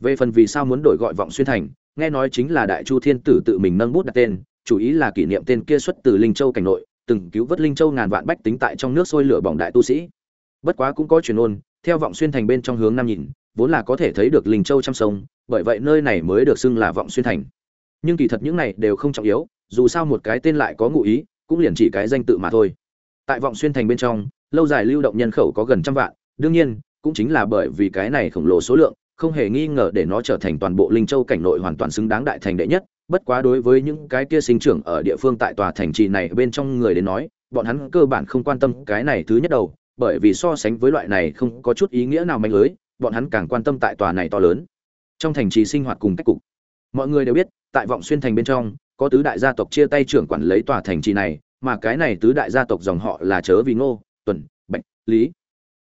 Về phần vì sao muốn đổi gọi vọng xuyên thành nghe nói chính là đại chu thiên tử tự mình nâng bút đặt tên, chủ ý là kỷ niệm tên kia xuất từ linh châu cảnh nội, từng cứu vớt linh châu ngàn vạn bách tính tại trong nước sôi lửa bỏng đại tu sĩ. Bất quá cũng có truyền ôn theo vọng xuyên thành bên trong hướng nam nhìn, vốn là có thể thấy được linh châu trăm sông, bởi vậy nơi này mới được xưng là vọng xuyên thành. Nhưng kỳ thật những này đều không trọng yếu, dù sao một cái tên lại có ngụ ý, cũng liền chỉ cái danh tự mà thôi. Tại vọng xuyên thành bên trong, lâu dài lưu động nhân khẩu có gần trăm vạn, đương nhiên, cũng chính là bởi vì cái này khổng lồ số lượng không hề nghi ngờ để nó trở thành toàn bộ linh châu cảnh nội hoàn toàn xứng đáng đại thành đệ nhất. Bất quá đối với những cái kia sinh trưởng ở địa phương tại tòa thành trì này bên trong người đến nói, bọn hắn cơ bản không quan tâm cái này thứ nhất đầu, bởi vì so sánh với loại này không có chút ý nghĩa nào mạnh lưới, bọn hắn càng quan tâm tại tòa này to lớn. Trong thành trì sinh hoạt cùng cách cục. Mọi người đều biết, tại vọng xuyên thành bên trong, có tứ đại gia tộc chia tay trưởng quản lấy tòa thành trì này, mà cái này tứ đại gia tộc dòng họ là chớ vì ngô, tuần, bạch, lý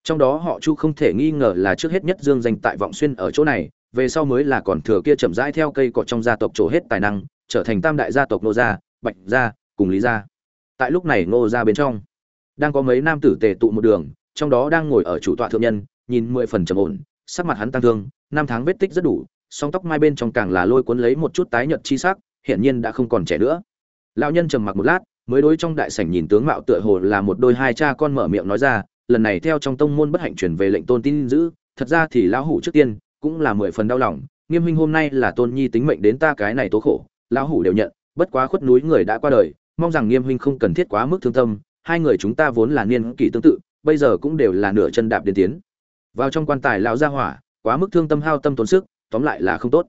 trong đó họ chu không thể nghi ngờ là trước hết nhất dương danh tại vọng xuyên ở chỗ này, về sau mới là còn thừa kia chậm rãi theo cây cọ trong gia tộc trổ hết tài năng, trở thành tam đại gia tộc nô gia, bạch gia cùng lý gia. Tại lúc này nô gia bên trong, đang có mấy nam tử tề tụ một đường, trong đó đang ngồi ở chủ tọa thượng nhân, nhìn mười phần trầm ổn, sắc mặt hắn tăng thương, năm tháng vết tích rất đủ, song tóc mai bên trong càng là lôi cuốn lấy một chút tái nhợt chi sắc, hiển nhiên đã không còn trẻ nữa. Lão nhân trầm mặc một lát, mới đối trong đại sảnh nhìn tướng mạo tựa hồ là một đôi hai cha con mở miệng nói ra lần này theo trong tông môn bất hạnh truyền về lệnh tôn tin giữ, thật ra thì lão hủ trước tiên cũng là mười phần đau lòng, nghiêm huynh hôm nay là tôn nhi tính mệnh đến ta cái này tố khổ, lão hủ đều nhận, bất quá khuất núi người đã qua đời, mong rằng nghiêm huynh không cần thiết quá mức thương tâm, hai người chúng ta vốn là niên kỷ tương tự, bây giờ cũng đều là nửa chân đạp đến tiến. Vào trong quan tài lão gia hỏa, quá mức thương tâm hao tâm tốn sức, tóm lại là không tốt.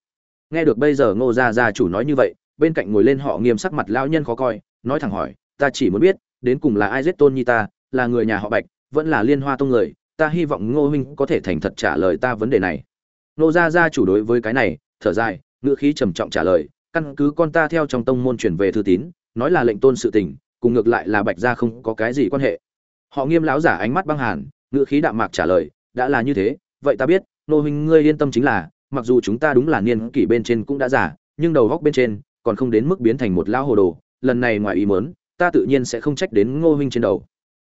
Nghe được bây giờ ngô gia gia chủ nói như vậy, bên cạnh ngồi lên họ nghiêm sắc mặt lão nhân khó coi, nói thẳng hỏi, ta chỉ muốn biết, đến cùng là ai giết tôn nhi ta, là người nhà họ bạch vẫn là liên hoa tông người, ta hy vọng ngô huynh có thể thành thật trả lời ta vấn đề này. Ngô gia gia chủ đối với cái này, thở dài, ngữ khí trầm trọng trả lời, căn cứ con ta theo trong tông môn truyền về thư tín, nói là lệnh tôn sự tình, cùng ngược lại là bạch gia không có cái gì quan hệ. Họ nghiêm lão giả ánh mắt băng hàn, ngữ khí đạm mạc trả lời, đã là như thế, vậy ta biết nô huynh ngươi yên tâm chính là, mặc dù chúng ta đúng là niên kỷ bên trên cũng đã giả nhưng đầu góc bên trên, còn không đến mức biến thành một lão hồ đồ, lần này ngoài ý mớn ta tự nhiên sẽ không trách đến ngô huynh trên đầu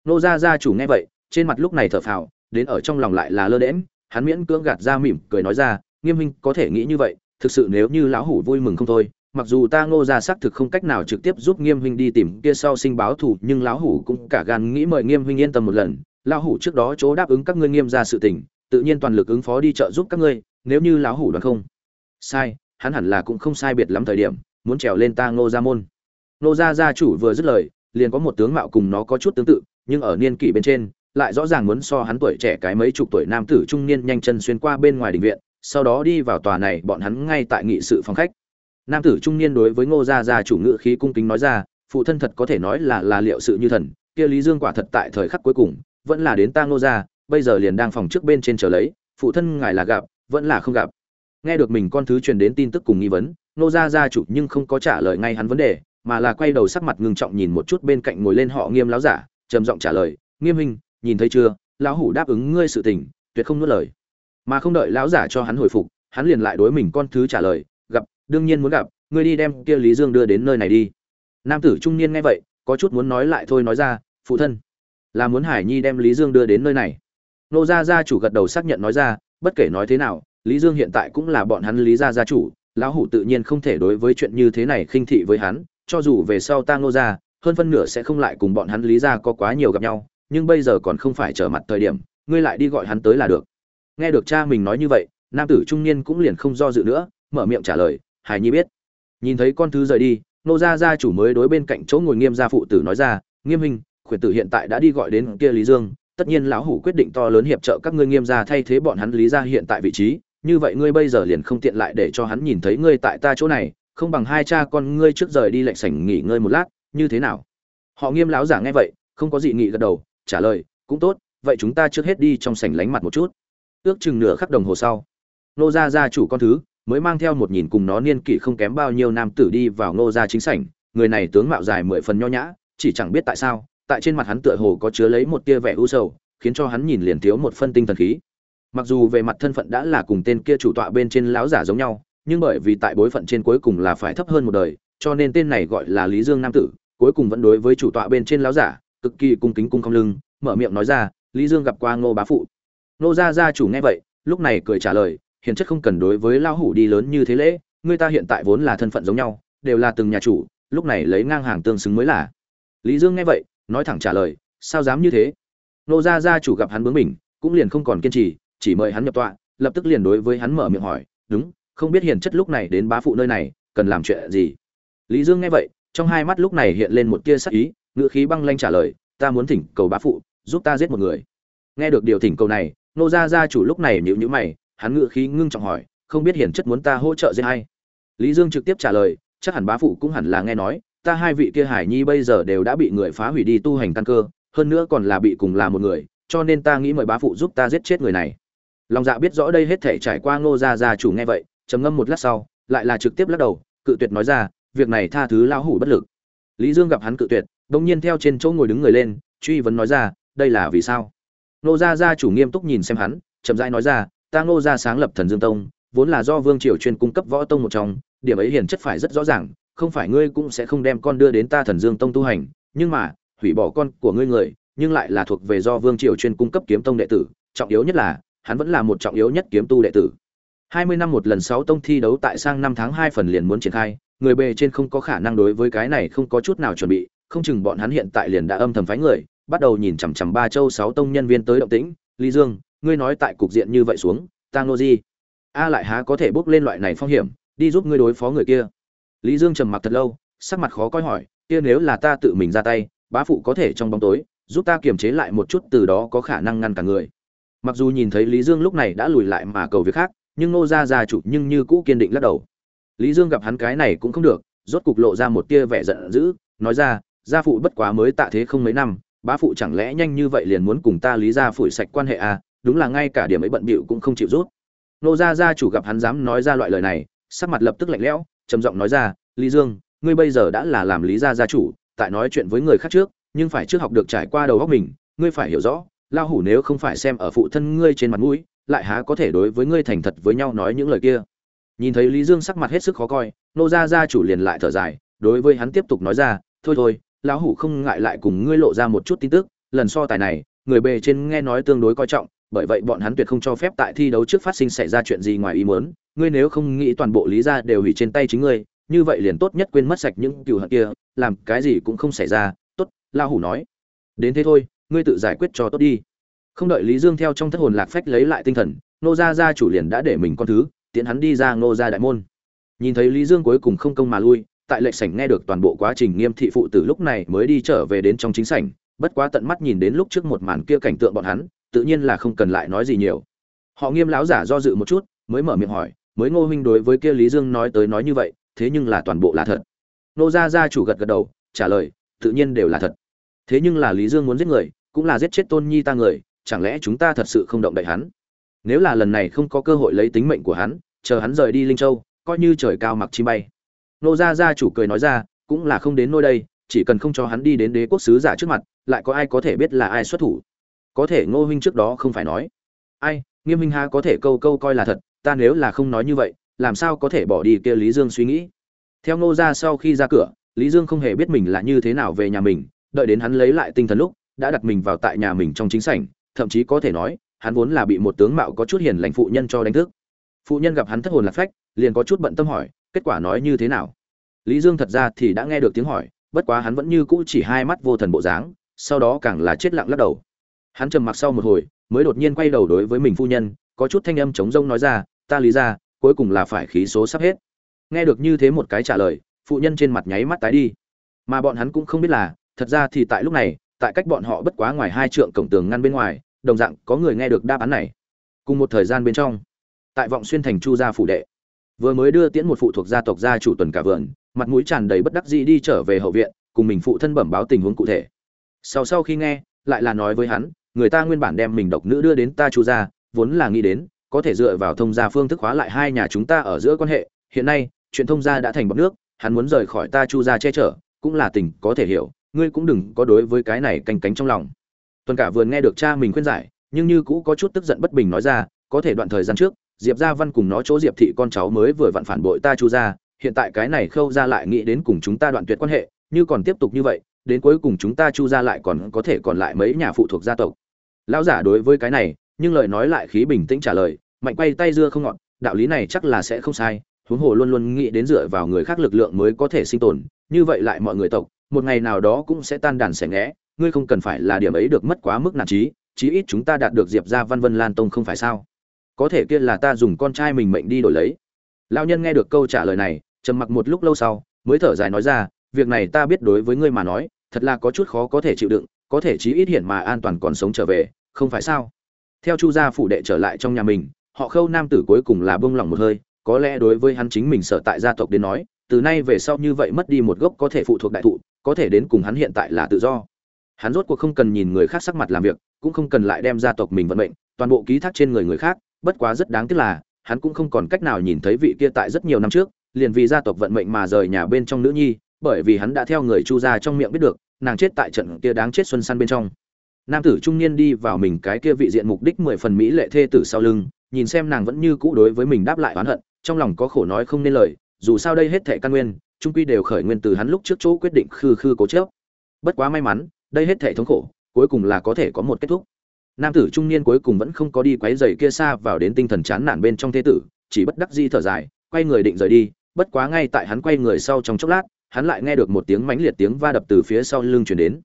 nô gia gia chủ nghe vậy, trên mặt lúc này thở phào, đến ở trong lòng lại là lơ đễm hắn miễn cưỡng gạt ra mỉm cười nói ra, nghiêm huynh, có thể nghĩ như vậy, thực sự nếu như lão hủ vui mừng không thôi, mặc dù ta ngô gia xác thực không cách nào trực tiếp giúp nghiêm huynh đi tìm kia sau sinh báo thù, nhưng lão hủ cũng cả gan nghĩ mời nghiêm huynh yên tâm một lần, lão hủ trước đó chỗ đáp ứng các ngươi nghiêm ra sự tình, tự nhiên toàn lực ứng phó đi trợ giúp các ngươi, nếu như lão hủ đoán không sai, hắn hẳn là cũng không sai biệt lắm thời điểm, muốn trèo lên ta ngô gia môn. Ngô gia gia chủ vừa dứt lời, liền có một tướng mạo cùng nó có chút tương tự nhưng ở niên kỷ bên trên, lại rõ ràng muốn so hắn tuổi trẻ cái mấy chục tuổi nam tử trung niên nhanh chân xuyên qua bên ngoài đình viện, sau đó đi vào tòa này bọn hắn ngay tại nghị sự phòng khách. Nam tử trung niên đối với ngô gia gia chủ ngự khí cung kính nói ra, phụ thân thật có thể nói là là liệu sự như thần, kia lý dương quả thật tại thời khắc cuối cùng, vẫn là đến ta ngô gia, bây giờ liền đang phòng trước bên trên chờ lấy, phụ thân ngài là gặp, vẫn là không gặp. Nghe được mình con thứ truyền đến tin tức cùng nghi vấn, ngô gia gia chủ nhưng không có trả lời ngay hắn vấn đề, mà là quay đầu sắc mặt ngưng trọng nhìn một chút bên cạnh ngồi lên họ nghiêm láo giả trầm giọng trả lời, nghiêm hình nhìn thấy chưa? Lão hủ đáp ứng ngươi sự tình, tuyệt không nuốt lời. Mà không đợi lão giả cho hắn hồi phục, hắn liền lại đối mình con thứ trả lời, gặp, đương nhiên muốn gặp, ngươi đi đem kia lý dương đưa đến nơi này đi. Nam tử trung niên nghe vậy, có chút muốn nói lại thôi nói ra, phụ thân, là muốn hải nhi đem lý dương đưa đến nơi này. Nô gia gia chủ gật đầu xác nhận nói ra, bất kể nói thế nào, lý dương hiện tại cũng là bọn hắn lý gia gia chủ, lão hủ tự nhiên không thể đối với chuyện như thế này khinh thị với hắn, cho dù về sau ta nô gia hơn phân nửa sẽ không lại cùng bọn hắn lý gia có quá nhiều gặp nhau, nhưng bây giờ còn không phải trở mặt thời điểm, ngươi lại đi gọi hắn tới là được. Nghe được cha mình nói như vậy, nam tử trung niên cũng liền không do dự nữa, mở miệng trả lời, hải nhi biết. Nhìn thấy con thứ rời đi, nô gia gia chủ mới đối bên cạnh chỗ ngồi nghiêm gia phụ tử nói ra, nghiêm hình khuyển tử hiện tại đã đi gọi đến kia lý dương, tất nhiên lão hủ quyết định to lớn hiệp trợ các ngươi nghiêm gia thay thế bọn hắn lý gia hiện tại vị trí, như vậy ngươi bây giờ liền không tiện lại để cho hắn nhìn thấy ngươi tại ta chỗ này, không bằng hai cha con ngươi trước rời đi lệnh sảnh nghỉ ngơi một lát như thế nào? Họ nghiêm láo giả nghe vậy, không có gì nghị gật đầu, trả lời, cũng tốt, vậy chúng ta trước hết đi trong sảnh lánh mặt một chút. Ước chừng nửa khắc đồng hồ sau nô gia gia chủ con thứ, mới mang theo một nhìn cùng nó niên kỷ không kém bao nhiêu nam tử đi vào nô gia chính sảnh. Người này tướng mạo dài mười phần nho nhã, chỉ chẳng biết tại sao, tại trên mặt hắn tựa hồ có chứa lấy một tia vẻ u sầu, khiến cho hắn nhìn liền thiếu một phân tinh thần khí. Mặc dù về mặt thân phận đã là cùng tên kia chủ tọa bên trên lão giả giống nhau, nhưng bởi vì tại bối phận trên cuối cùng là phải thấp hơn một đời cho nên tên này gọi là lý dương nam tử, cuối cùng vẫn đối với chủ tọa bên trên lão giả, cực kỳ cung kính cung không lưng, mở miệng nói ra, lý dương gặp qua ngô bá phụ. Nô gia gia chủ nghe vậy, lúc này cười trả lời, hiền chất không cần đối với lão hủ đi lớn như thế lễ, người ta hiện tại vốn là thân phận giống nhau, đều là từng nhà chủ, lúc này lấy ngang hàng tương xứng mới là. Lý dương nghe vậy, nói thẳng trả lời, sao dám như thế? Nô gia gia chủ gặp hắn bướng mình cũng liền không còn kiên trì, chỉ mời hắn nhập tọa, lập tức liền đối với hắn mở miệng hỏi, đúng, không biết hiền chất lúc này đến bá phụ nơi này, cần làm chuyện gì? Lý dương nghe vậy, trong hai mắt lúc này hiện lên một tia sắc ý, ngữ khí băng lanh trả lời, ta muốn thỉnh cầu bá phụ, giúp ta giết một người. Nghe được điều thỉnh cầu này, nô gia gia chủ lúc này nhíu nhíu mày, hắn ngữ khí ngưng trọng hỏi, không biết hiển chất muốn ta hỗ trợ giết hay lý dương trực tiếp trả lời, chắc hẳn bá phụ cũng hẳn là nghe nói, ta hai vị kia hải nhi bây giờ đều đã bị người phá hủy đi tu hành căn cơ, hơn nữa còn là bị cùng là một người, cho nên ta nghĩ mời bá phụ giúp ta giết chết người này. Lòng dạ biết rõ đây hết thể trải qua ngô gia gia chủ nghe vậy, trầm ngâm một lát sau, lại là trực tiếp lắc đầu, cự tuyệt nói ra việc này tha thứ lão hủ bất lực. Lý dương gặp hắn cự tuyệt, bỗng nhiên theo trên chỗ ngồi đứng người lên, truy vấn nói ra, đây là vì sao? Nô gia gia chủ nghiêm túc nhìn xem hắn, chậm rãi nói ra, ta ngô gia sáng lập thần dương tông, vốn là do vương triều chuyên cung cấp võ tông một trong, điểm ấy hiển chất phải rất rõ ràng, không phải ngươi cũng sẽ không đem con đưa đến ta thần dương tông tu hành, nhưng mà, hủy bỏ con của ngươi người, nhưng lại là thuộc về do vương triều chuyên cung cấp kiếm tông đệ tử, trọng yếu nhất là, hắn vẫn là một trọng yếu nhất kiếm tu đệ tử. 20 năm một lần 6 tông thi đấu tại sang năm tháng 2 phần liền muốn triển khai người bề trên không có khả năng đối với cái này không có chút nào chuẩn bị, không chừng bọn hắn hiện tại liền đã âm thầm phái người, bắt đầu nhìn chằm chằm ba châu sáu tông nhân viên tới động tĩnh. Lý dương, ngươi nói tại cục diện như vậy xuống tang nô di a lại há có thể bước lên loại này phong hiểm, đi giúp ngươi đối phó người kia. Lý dương trầm mặc thật lâu, sắc mặt khó coi hỏi, kia nếu là ta tự mình ra tay, bá phụ có thể trong bóng tối, giúp ta kiềm chế lại một chút từ đó có khả năng ngăn cả người. Mặc dù nhìn thấy lý dương lúc này đã lùi lại mà cầu việc khác, nhưng nô Gia gia chủ nhưng như cũ kiên định lắc đầu lý dương gặp hắn cái này cũng không được, rốt cục lộ ra một tia vẻ giận dữ, nói ra, gia phụ bất quá mới tạ thế không mấy năm, bá phụ chẳng lẽ nhanh như vậy liền muốn cùng ta lý gia phủi sạch quan hệ à? Đúng là ngay cả điểm ấy bận bịu cũng không chịu rút. Nô gia gia chủ gặp hắn dám nói ra loại lời này, sắc mặt lập tức lạnh lẽo, trầm giọng nói ra, lý dương, ngươi bây giờ đã là làm lý gia gia chủ, tại nói chuyện với người khác trước, nhưng phải trước học được trải qua đầu óc mình, ngươi phải hiểu rõ lao hủ nếu không phải xem ở phụ thân ngươi trên mặt mũi, lại há có thể đối với ngươi thành thật với nhau nói những lời kia? Nhìn thấy lý dương sắc mặt hết sức khó coi, nô gia gia chủ liền lại thở dài, đối với hắn tiếp tục nói ra, thôi thôi, lão hủ không ngại lại cùng ngươi lộ ra một chút tin tức, lần so tài này, người bề trên nghe nói tương đối coi trọng, bởi vậy bọn hắn tuyệt không cho phép tại thi đấu trước phát sinh xảy ra chuyện gì ngoài ý muốn, ngươi nếu không nghĩ toàn bộ lý gia đều hủy trên tay chính ngươi, như vậy liền tốt nhất quên mất sạch những cừu hận kia, làm cái gì cũng không xảy ra, tốt, lão hủ nói. Đến thế thôi, ngươi tự giải quyết cho tốt đi. Không đợi lý dương theo trong thất hồn lạc phách lấy lại tinh thần, nô gia gia chủ liền đã để mình con thứ tiện hắn đi ra Ngô gia đại môn. Nhìn thấy lý dương cuối cùng không công mà lui, tại lệnh sảnh nghe được toàn bộ quá trình nghiêm thị phụ tử lúc này mới đi trở về đến trong chính sảnh, bất quá tận mắt nhìn đến lúc trước một màn kia cảnh tượng bọn hắn, tự nhiên là không cần lại nói gì nhiều. Họ nghiêm láo giả do dự một chút, mới mở miệng hỏi, mới ngô huynh đối với kia lý dương nói tới nói như vậy, thế nhưng là toàn bộ là thật? Nô gia gia chủ gật gật đầu, trả lời, tự nhiên đều là thật. Thế nhưng là lý dương muốn giết người, cũng là giết chết tôn nhi ta người, chẳng lẽ chúng ta thật sự không động đậy hắn? Nếu là lần này không có cơ hội lấy tính mệnh của hắn, chờ hắn rời đi linh châu, coi như trời cao mặc chim bay. Nô gia gia chủ cười nói ra, cũng là không đến nơi đây, chỉ cần không cho hắn đi đến đế quốc sứ giả trước mặt, lại có ai có thể biết là ai xuất thủ? Có thể ngô huynh trước đó không phải nói. Ai, nghiêm minh ha có thể câu câu coi là thật, ta nếu là không nói như vậy, làm sao có thể bỏ đi kia lý dương suy nghĩ? Theo ngô gia sau khi ra cửa, lý dương không hề biết mình là như thế nào về nhà mình, đợi đến hắn lấy lại tinh thần lúc, đã đặt mình vào tại nhà mình trong chính sảnh, thậm chí có thể nói hắn vốn là bị một tướng mạo có chút hiền lành phụ nhân cho đánh thức. Phụ nhân gặp hắn thất hồn lạc phách, liền có chút bận tâm hỏi, kết quả nói như thế nào? Lý dương thật ra thì đã nghe được tiếng hỏi, bất quá hắn vẫn như cũ chỉ hai mắt vô thần bộ dáng, sau đó càng là chết lặng lắc đầu. Hắn trầm mặc sau một hồi, mới đột nhiên quay đầu đối với mình phu nhân, có chút thanh âm chống rông nói ra, ta lý ra cuối cùng là phải khí số sắp hết. Nghe được như thế một cái trả lời, phụ nhân trên mặt nháy mắt tái đi. Mà bọn hắn cũng không biết là, thật ra thì tại lúc này, tại cách bọn họ bất quá ngoài hai trượng cổng tường ngăn bên ngoài đồng dạng có người nghe được đáp án này. Cùng một thời gian bên trong, tại vọng xuyên thành chu gia phủ đệ, vừa mới đưa tiễn một phụ thuộc gia tộc gia chủ tuần cả vườn, mặt mũi tràn đầy bất đắc dĩ đi trở về hậu viện, cùng mình phụ thân bẩm báo tình huống cụ thể. Sau sau khi nghe, lại là nói với hắn, người ta nguyên bản đem mình độc nữ đưa đến ta chu gia, vốn là nghĩ đến, có thể dựa vào thông gia phương thức hóa lại hai nhà chúng ta ở giữa quan hệ, hiện nay, chuyện thông gia đã thành bọc nước, hắn muốn rời khỏi ta chu gia che chở, cũng là tình có thể hiểu, ngươi cũng đừng có đối với cái này canh cánh trong lòng tuần cả vườn nghe được cha mình khuyên giải, nhưng như cũ có chút tức giận bất bình nói ra, có thể đoạn thời gian trước, diệp gia văn cùng nó chỗ diệp thị con cháu mới vừa vặn phản bội ta chu gia, hiện tại cái này khâu ra lại nghĩ đến cùng chúng ta đoạn tuyệt quan hệ, như còn tiếp tục như vậy, đến cuối cùng chúng ta chu gia lại còn có thể còn lại mấy nhà phụ thuộc gia tộc. Lão giả đối với cái này, nhưng lời nói lại khí bình tĩnh trả lời, mạnh quay tay dưa không ngọn đạo lý này chắc là sẽ không sai, huống hồ luôn luôn nghĩ đến dựa vào người khác lực lượng mới có thể sinh tồn, như vậy lại mọi người tộc, một ngày nào đó cũng sẽ tan đàn xẻ nghẽ ngươi không cần phải là điểm ấy được mất quá mức nản trí, chí ít chúng ta đạt được diệp ra văn vân lan tông không phải sao? Có thể kia là ta dùng con trai mình mệnh đi đổi lấy. Lão nhân nghe được câu trả lời này, trầm mặc một lúc lâu sau, mới thở dài nói ra, việc này ta biết đối với ngươi mà nói, thật là có chút khó có thể chịu đựng, có thể chí ít hiện mà an toàn còn sống trở về, không phải sao? Theo chu gia phủ đệ trở lại trong nhà mình, họ khâu nam tử cuối cùng là bông lòng một hơi, có lẽ đối với hắn chính mình sở tại gia tộc đến nói, từ nay về sau như vậy mất đi một gốc có thể phụ thuộc đại thụ, có thể đến cùng hắn hiện tại là tự do hắn rốt cuộc không cần nhìn người khác sắc mặt làm việc, cũng không cần lại đem gia tộc mình vận mệnh, toàn bộ ký thác trên người người khác, bất quá rất đáng tiếc là, hắn cũng không còn cách nào nhìn thấy vị kia tại rất nhiều năm trước, liền vì gia tộc vận mệnh mà rời nhà bên trong nữ nhi, bởi vì hắn đã theo người chu gia trong miệng biết được, nàng chết tại trận kia đáng chết xuân săn bên trong. Nam tử trung niên đi vào mình cái kia vị diện mục đích mười phần mỹ lệ thê tử sau lưng, nhìn xem nàng vẫn như cũ đối với mình đáp lại oán hận, trong lòng có khổ nói không nên lời, dù sao đây hết thệ căn nguyên, trung quy đều khởi nguyên từ hắn lúc trước chỗ quyết định khư khư cố chớp bất quá may mắn đây hết thể thống khổ, cuối cùng là có thể có một kết thúc. Nam tử trung niên cuối cùng vẫn không có đi quấy rầy kia xa vào đến tinh thần chán nản bên trong thế tử, chỉ bất đắc di thở dài, quay người định rời đi, bất quá ngay tại hắn quay người sau trong chốc lát, hắn lại nghe được một tiếng mãnh liệt tiếng va đập từ phía sau lưng truyền đến.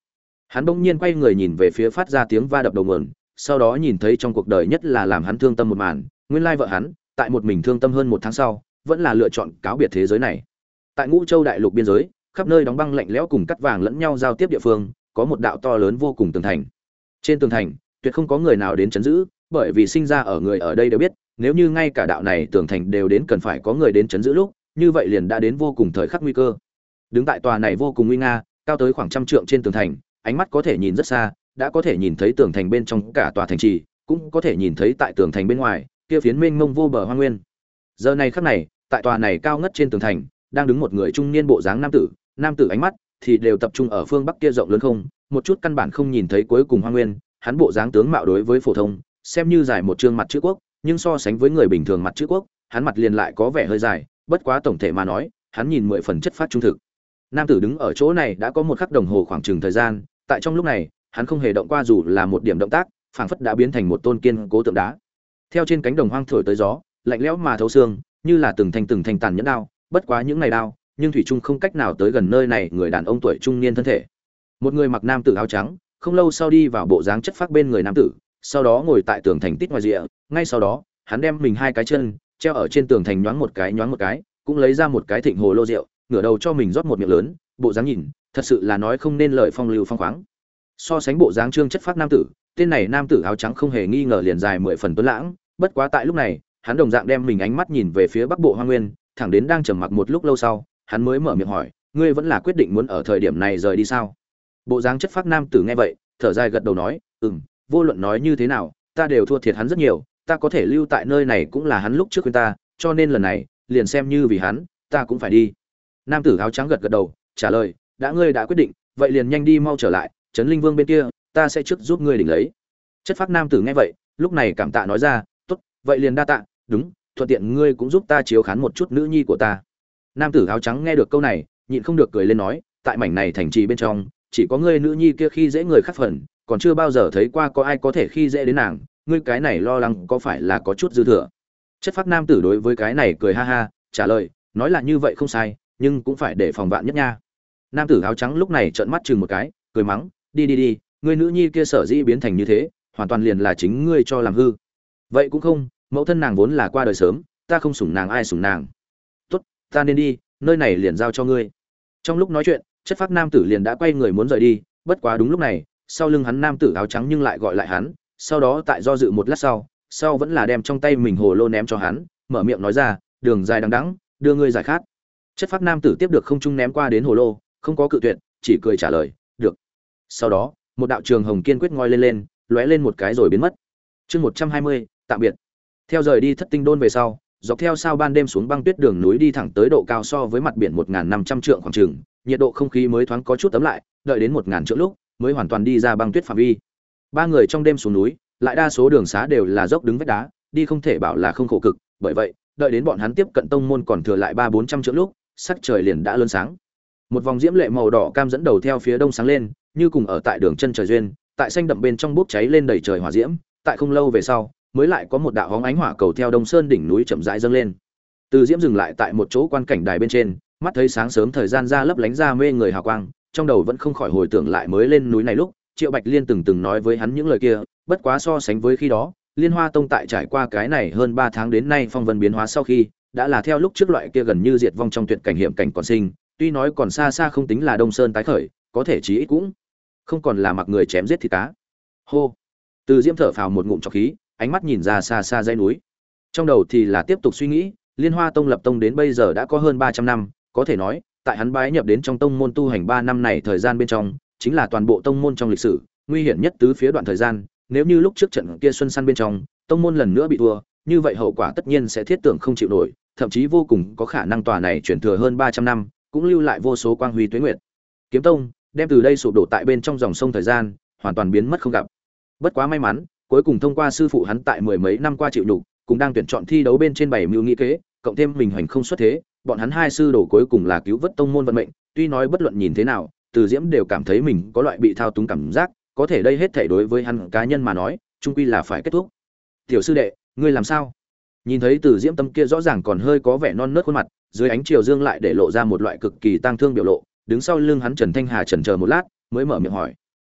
Hắn bỗng nhiên quay người nhìn về phía phát ra tiếng va đập đầu nguồn, sau đó nhìn thấy trong cuộc đời nhất là làm hắn thương tâm một màn, nguyên lai vợ hắn, tại một mình thương tâm hơn một tháng sau, vẫn là lựa chọn cáo biệt thế giới này. Tại ngũ châu đại lục biên giới, khắp nơi đóng băng lạnh lẽo cùng cắt vàng lẫn nhau giao tiếp địa phương có một đạo to lớn vô cùng tường thành. Trên tường thành, tuyệt không có người nào đến chấn giữ, bởi vì sinh ra ở người ở đây đều biết, nếu như ngay cả đạo này tường thành đều đến cần phải có người đến chấn giữ lúc, như vậy liền đã đến vô cùng thời khắc nguy cơ. Đứng tại tòa này vô cùng nguy nga, cao tới khoảng trăm trượng trên tường thành, ánh mắt có thể nhìn rất xa, đã có thể nhìn thấy tường thành bên trong cả tòa thành trì, cũng có thể nhìn thấy tại tường thành bên ngoài, kia phiến mênh mông vô bờ hoa nguyên. Giờ này khắc này, tại tòa này cao ngất trên tường thành, đang đứng một người trung niên bộ dáng nam tử nam tử ánh mắt thì đều tập trung ở phương bắc kia rộng lớn không, một chút căn bản không nhìn thấy cuối cùng hoa nguyên, hắn bộ dáng tướng mạo đối với phổ thông, xem như dài một trương mặt chữ quốc, nhưng so sánh với người bình thường mặt chữ quốc, hắn mặt liền lại có vẻ hơi dài, bất quá tổng thể mà nói, hắn nhìn mười phần chất phát trung thực. Nam tử đứng ở chỗ này đã có một khắc đồng hồ khoảng chừng thời gian, tại trong lúc này, hắn không hề động qua dù là một điểm động tác, phảng phất đã biến thành một tôn kiên cố tượng đá. Theo trên cánh đồng hoang thổi tới gió, lạnh lẽo mà thấu xương, như là từng thành từng thành tàn nhẫn đao, bất quá những ngày đao nhưng thủy trung không cách nào tới gần nơi này, người đàn ông tuổi trung niên thân thể. Một người mặc nam tử áo trắng, không lâu sau đi vào bộ dáng chất phác bên người nam tử, sau đó ngồi tại tường thành tít ngoài rìa, ngay sau đó, hắn đem mình hai cái chân, treo ở trên tường thành nhoáng một cái, nhoáng một cái, cũng lấy ra một cái thịnh hồ lô rượu, ngửa đầu cho mình rót một miệng lớn, bộ dáng nhìn, thật sự là nói không nên lời phong lưu phong khoáng. So sánh bộ dáng trương chất phát nam tử, tên này nam tử áo trắng không hề nghi ngờ liền dài mười phần tuấn lãng, bất quá tại lúc này, hắn đồng dạng đem mình ánh mắt nhìn về phía bắc bộ hoa nguyên, thẳng đến đang trầm mặc một lúc lâu sau hắn mới mở miệng hỏi, ngươi vẫn là quyết định muốn ở thời điểm này rời đi sao? Bộ dáng chất phát nam tử nghe vậy, thở dài gật đầu nói ừ m vô luận nói như thế nào, ta đều thua thiệt hắn rất nhiều, ta có thể lưu tại nơi này cũng là hắn lúc trước khuyên ta, cho nên lần này, liền xem như vì hắn, ta cũng phải đi. Nam tử áo trắng gật gật đầu, trả lời, đã ngươi đã quyết định, vậy liền nhanh đi mau trở lại, trấn linh vương bên kia, ta sẽ trước giúp ngươi đỉnh lấy. Chất phác nam tử nghe vậy, lúc này cảm tạ nói ra, tốt, vậy liền đa tạ, đúng, thuận tiện ngươi cũng giúp ta chiếu khán một chút nữ nhi của ta nam tử áo trắng nghe được câu này, nhịn không được cười lên nói, tại mảnh này thành trì bên trong, chỉ có ngươi nữ nhi kia khi dễ người khác phần, còn chưa bao giờ thấy qua có ai có thể khi dễ đến nàng, ngươi cái này lo lắng có phải là có chút dư thừa? Chất phát nam tử đối với cái này cười ha ha, trả lời, nói là như vậy không sai, nhưng cũng phải để phòng vạn nhất nha. Nam tử áo trắng lúc này trợn mắt chừng một cái, cười mắng, đi đi đi, ngươi nữ nhi kia sở dĩ biến thành như thế, hoàn toàn liền là chính ngươi cho làm hư. Vậy cũng không, mẫu thân nàng vốn là qua đời sớm, ta không sủng nàng ai sủng nàng ta nên đi nơi này liền giao cho ngươi. Trong lúc nói chuyện chất phát nam tử liền đã quay người muốn rời đi bất quá đúng lúc này sau lưng hắn nam tử áo trắng nhưng lại gọi lại hắn sau đó tại do dự một lát sau sau vẫn là đem trong tay mình hồ lô ném cho hắn mở miệng nói ra đường dài đằng đắng, đưa ngươi giải khát. Chất phát nam tử tiếp được không trung ném qua đến hồ lô không có cự tuyệt chỉ cười trả lời được. Sau đó một đạo trường hồng kiên quyết ngoi lên lên lóe lên một cái rồi biến mất. Chương một trăm hai mươi tạm biệt. Theo rời đi thất tinh đôn về sau dọc theo sao ban đêm xuống băng tuyết đường núi đi thẳng tới độ cao so với mặt biển một năm trăm trượng khoảng trường nhiệt độ không khí mới thoáng có chút tấm lại, đợi đến 1.000 trượng lúc, mới hoàn toàn đi ra băng tuyết phạm vi. Ba người trong đêm xuống núi, lại đa số đường xá đều là dốc đứng vách đá, đi không thể bảo là không khổ cực, bởi vậy, đợi đến bọn hắn tiếp cận tông môn còn thừa lại ba bốn trăm trượng lúc, sắc trời liền đã lớn sáng. Một vòng diễm lệ màu đỏ cam dẫn đầu theo phía đông sáng lên, như cùng ở tại đường chân trời duyên, tại xanh đậm bên trong bốc cháy lên đầy trời hỏa diễm, tại không lâu về sau mới lại có một đạo hóng ánh hỏa cầu theo đông sơn đỉnh núi chậm rãi dâng lên. Từ diễm dừng lại tại một chỗ quan cảnh đài bên trên, mắt thấy sáng sớm thời gian ra lấp lánh ra mê người hào quang, trong đầu vẫn không khỏi hồi tưởng lại mới lên núi này lúc, triệu bạch liên từng từng nói với hắn những lời kia, bất quá so sánh với khi đó, liên hoa tông tại trải qua cái này hơn ba tháng đến nay phong vân biến hóa sau khi, đã là theo lúc trước loại kia gần như diệt vong trong tuyệt cảnh hiểm cảnh còn sinh, tuy nói còn xa xa không tính là đông sơn tái khởi, có thể chí ít cũng không còn là mặc người chém giết thì cá. Hô. Từ diễm thở phào một ngụm trọc khí ánh mắt nhìn ra xa xa dãy núi. Trong đầu thì là tiếp tục suy nghĩ, liên hoa tông lập tông đến bây giờ đã có hơn ba trăm năm, có thể nói, tại hắn bái nhập đến trong tông môn tu hành ba năm này thời gian bên trong, chính là toàn bộ tông môn trong lịch sử, nguy hiểm nhất tứ phía đoạn thời gian, nếu như lúc trước trận kia xuân săn bên trong, tông môn lần nữa bị thua, như vậy hậu quả tất nhiên sẽ thiết tưởng không chịu nổi, thậm chí vô cùng có khả năng tòa này chuyển thừa hơn ba trăm năm, cũng lưu lại vô số quang huy tuế nguyệt. Kiếm tông, đem từ đây sụp đổ tại bên trong dòng sông thời gian, hoàn toàn biến mất không gặp. Bất quá may mắn cuối cùng thông qua sư phụ hắn tại mười mấy năm qua chịu nhục cũng đang tuyển chọn thi đấu bên trên bảy mưu nghĩ kế, cộng thêm mình hoành không xuất thế, bọn hắn hai sư đồ cuối cùng là cứu vớt tông môn vận mệnh, tuy nói bất luận nhìn thế nào, từ diễm đều cảm thấy mình có loại bị thao túng cảm giác, có thể đây hết thể đối với hắn cá nhân mà nói trung quy là phải kết thúc. Tiểu sư đệ, ngươi làm sao? Nhìn thấy từ diễm tâm kia rõ ràng còn hơi có vẻ non nớt khuôn mặt, dưới ánh chiều dương lại để lộ ra một loại cực kỳ tang thương biểu lộ, đứng sau lưng hắn trần thanh hà trần chờ một lát, mới mở miệng hỏi.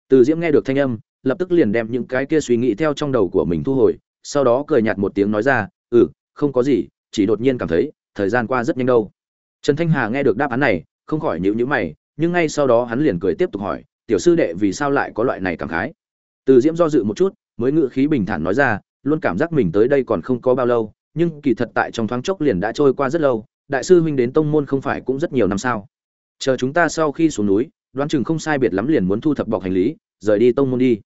Từ diễm nghe được thanh âm lập tức liền đem những cái kia suy nghĩ theo trong đầu của mình thu hồi, sau đó cười nhạt một tiếng nói ra ừ không có gì, chỉ đột nhiên cảm thấy, thời gian qua rất nhanh đâu. Trần thanh hà nghe được đáp án này, không khỏi nhíu nhíu mày, nhưng ngay sau đó hắn liền cười tiếp tục hỏi, tiểu sư đệ vì sao lại có loại này cảm khái? Từ diễm do dự một chút, mới ngự khí bình thản nói ra, luôn cảm giác mình tới đây còn không có bao lâu, nhưng kỳ thật tại trong thoáng chốc liền đã trôi qua rất lâu, đại sư huynh đến tông môn không phải cũng rất nhiều năm sao? Chờ chúng ta sau khi xuống núi, đoán chừng không sai biệt lắm liền muốn thu thập bọc hành lý, rời đi tông môn đi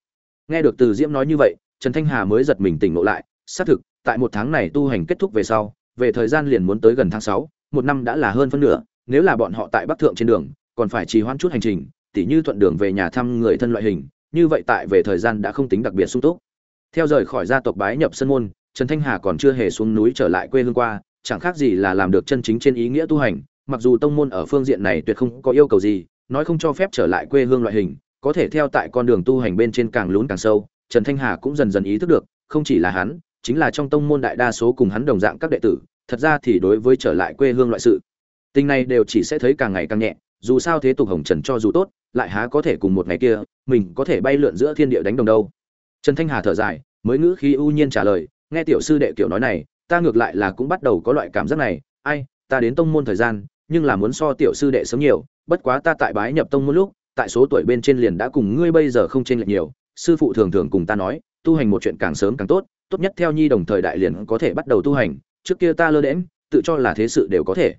nghe được từ diễm nói như vậy, trần thanh hà mới giật mình tỉnh ngộ lại, xác thực, tại một tháng này tu hành kết thúc về sau, về thời gian liền muốn tới gần tháng sáu, một năm đã là hơn phân nửa, nếu là bọn họ tại bắc thượng trên đường, còn phải trì hoãn chút hành trình, tỉ như thuận đường về nhà thăm người thân loại hình, như vậy tại về thời gian đã không tính đặc biệt sung túc. Theo rời khỏi gia tộc bái nhập sân môn, trần thanh hà còn chưa hề xuống núi trở lại quê hương qua, chẳng khác gì là làm được chân chính trên ý nghĩa tu hành, mặc dù tông môn ở phương diện này tuyệt không có yêu cầu gì, nói không cho phép trở lại quê hương loại hình có thể theo tại con đường tu hành bên trên càng lún càng sâu, trần thanh hà cũng dần dần ý thức được, không chỉ là hắn, chính là trong tông môn đại đa số cùng hắn đồng dạng các đệ tử, thật ra thì đối với trở lại quê hương loại sự, tình này đều chỉ sẽ thấy càng ngày càng nhẹ, dù sao thế tục hồng trần cho dù tốt, lại há có thể cùng một ngày kia, mình có thể bay lượn giữa thiên địa đánh đồng đâu. Trần thanh hà thở dài, mới ngữ khí ưu nhiên trả lời, nghe tiểu sư đệ kiểu nói này, ta ngược lại là cũng bắt đầu có loại cảm giác này, ai, ta đến tông môn thời gian, nhưng là muốn so tiểu sư đệ sớm nhiều, bất quá ta tại bái nhập tông môn lúc tại số tuổi bên trên liền đã cùng ngươi bây giờ không chênh lệch nhiều sư phụ thường thường cùng ta nói tu hành một chuyện càng sớm càng tốt tốt nhất theo nhi đồng thời đại liền có thể bắt đầu tu hành trước kia ta lơ đễnh, tự cho là thế sự đều có thể.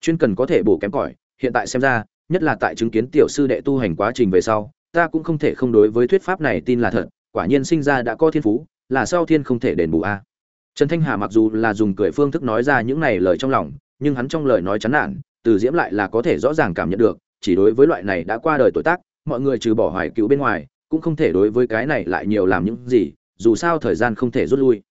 Chuyên cần có thể bổ kém cỏi hiện tại xem ra nhất là tại chứng kiến tiểu sư đệ tu hành quá trình về sau ta cũng không thể không đối với thuyết pháp này tin là thật quả nhiên sinh ra đã có thiên phú là sau thiên không thể đền bù a. Trần thanh hà mặc dù là dùng cười phương thức nói ra những này lời trong lòng nhưng hắn trong lời nói chán nản từ diễm lại là có thể rõ ràng cảm nhận được chỉ đối với loại này đã qua đời tuổi tác, mọi người trừ bỏ hoài cứu bên ngoài, cũng không thể đối với cái này lại nhiều làm những gì, dù sao thời gian không thể rút lui.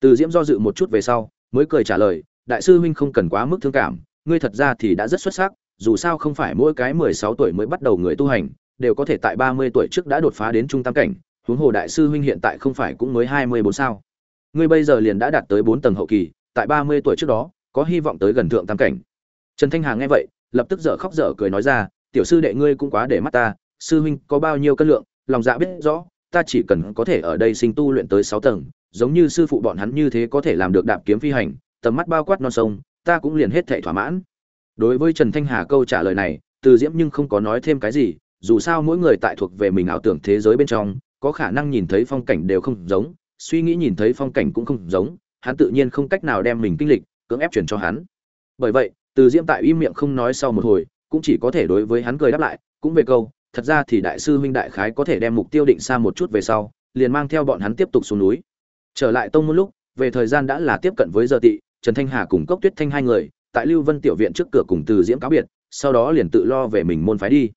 Từ diễm do dự một chút về sau, mới cười trả lời, đại sư huynh không cần quá mức thương cảm, ngươi thật ra thì đã rất xuất sắc, dù sao không phải mỗi cái mười sáu tuổi mới bắt đầu người tu hành, đều có thể tại ba mươi tuổi trước đã đột phá đến trung tam cảnh, huống hồ đại sư huynh hiện tại không phải cũng mới hai mươi bốn sao. Ngươi bây giờ liền đã đạt tới bốn tầng hậu kỳ, tại ba mươi tuổi trước đó, có hy vọng tới gần thượng tam cảnh. Trần thanh hà nghe vậy, lập tức dở khóc dở cười nói ra tiểu sư đệ ngươi cũng quá để mắt ta, sư huynh có bao nhiêu cân lượng, lòng dạ biết rõ, ta chỉ cần có thể ở đây sinh tu luyện tới sáu tầng, giống như sư phụ bọn hắn như thế có thể làm được đạp kiếm phi hành, tầm mắt bao quát non sông, ta cũng liền hết thảy thỏa mãn. Đối với trần thanh hà câu trả lời này, từ diễm nhưng không có nói thêm cái gì, dù sao mỗi người tại thuộc về mình ảo tưởng thế giới bên trong, có khả năng nhìn thấy phong cảnh đều không giống, suy nghĩ nhìn thấy phong cảnh cũng không giống, hắn tự nhiên không cách nào đem mình kinh lịch, cưỡng ép truyền cho hắn. Bởi vậy, từ diễm tại im miệng không nói sau một hồi cũng chỉ có thể đối với hắn cười đáp lại, cũng về câu, thật ra thì đại sư huynh đại khái có thể đem mục tiêu định xa một chút về sau, liền mang theo bọn hắn tiếp tục xuống núi. Trở lại tông môn lúc, về thời gian đã là tiếp cận với giờ tị, trần thanh hà cùng cốc tuyết thanh hai người, tại lưu vân tiểu viện trước cửa cùng từ diễm cáo biệt, sau đó liền tự lo về mình môn phái đi.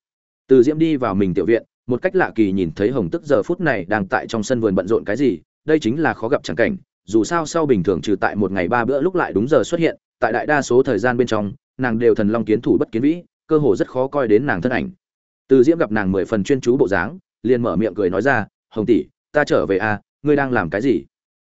Từ diễm đi vào mình tiểu viện, một cách lạ kỳ nhìn thấy hồng tức giờ phút này đang tại trong sân vườn bận rộn cái gì, đây chính là khó gặp chẳng cảnh, dù sao sau bình thường trừ tại một ngày ba bữa lúc lại đúng giờ xuất hiện, tại đại đa số thời gian bên trong, nàng đều thần long kiến thủ bất kiến vĩ cơ hồ rất khó coi đến nàng thân ảnh. Từ diễm gặp nàng mười phần chuyên chú bộ dáng, liền mở miệng cười nói ra, hồng tỷ, ta trở về à ngươi đang làm cái gì?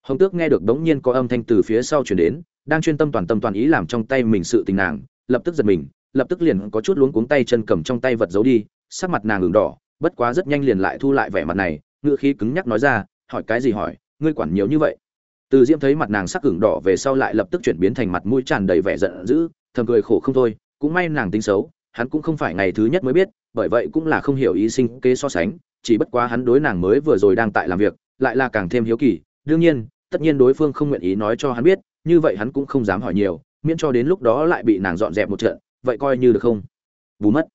Hồng tước nghe được đống nhiên có âm thanh từ phía sau chuyển đến, đang chuyên tâm toàn tâm toàn ý làm trong tay mình sự tình nàng, lập tức giật mình, lập tức liền có chút luống cuống tay chân cầm trong tay vật giấu đi, sắc mặt nàng ửng đỏ, bất quá rất nhanh liền lại thu lại vẻ mặt này ngựa khí cứng nhắc nói ra, hỏi cái gì hỏi, ngươi quản nhiều như vậy? Từ diễm thấy mặt nàng sắc ửng đỏ về sau lại lập tức chuyển biến thành mặt mũi tràn đầy vẻ giận dữ, thầm cười khổ không thôi, cũng may nàng tính xấu hắn cũng không phải ngày thứ nhất mới biết, bởi vậy cũng là không hiểu ý sinh kế so sánh, chỉ bất quá hắn đối nàng mới vừa rồi đang tại làm việc, lại là càng thêm hiếu kỳ. Đương nhiên, tất nhiên đối phương không nguyện ý nói cho hắn biết, như vậy hắn cũng không dám hỏi nhiều, miễn cho đến lúc đó lại bị nàng dọn dẹp một trận, vậy coi như được không? Bù mất.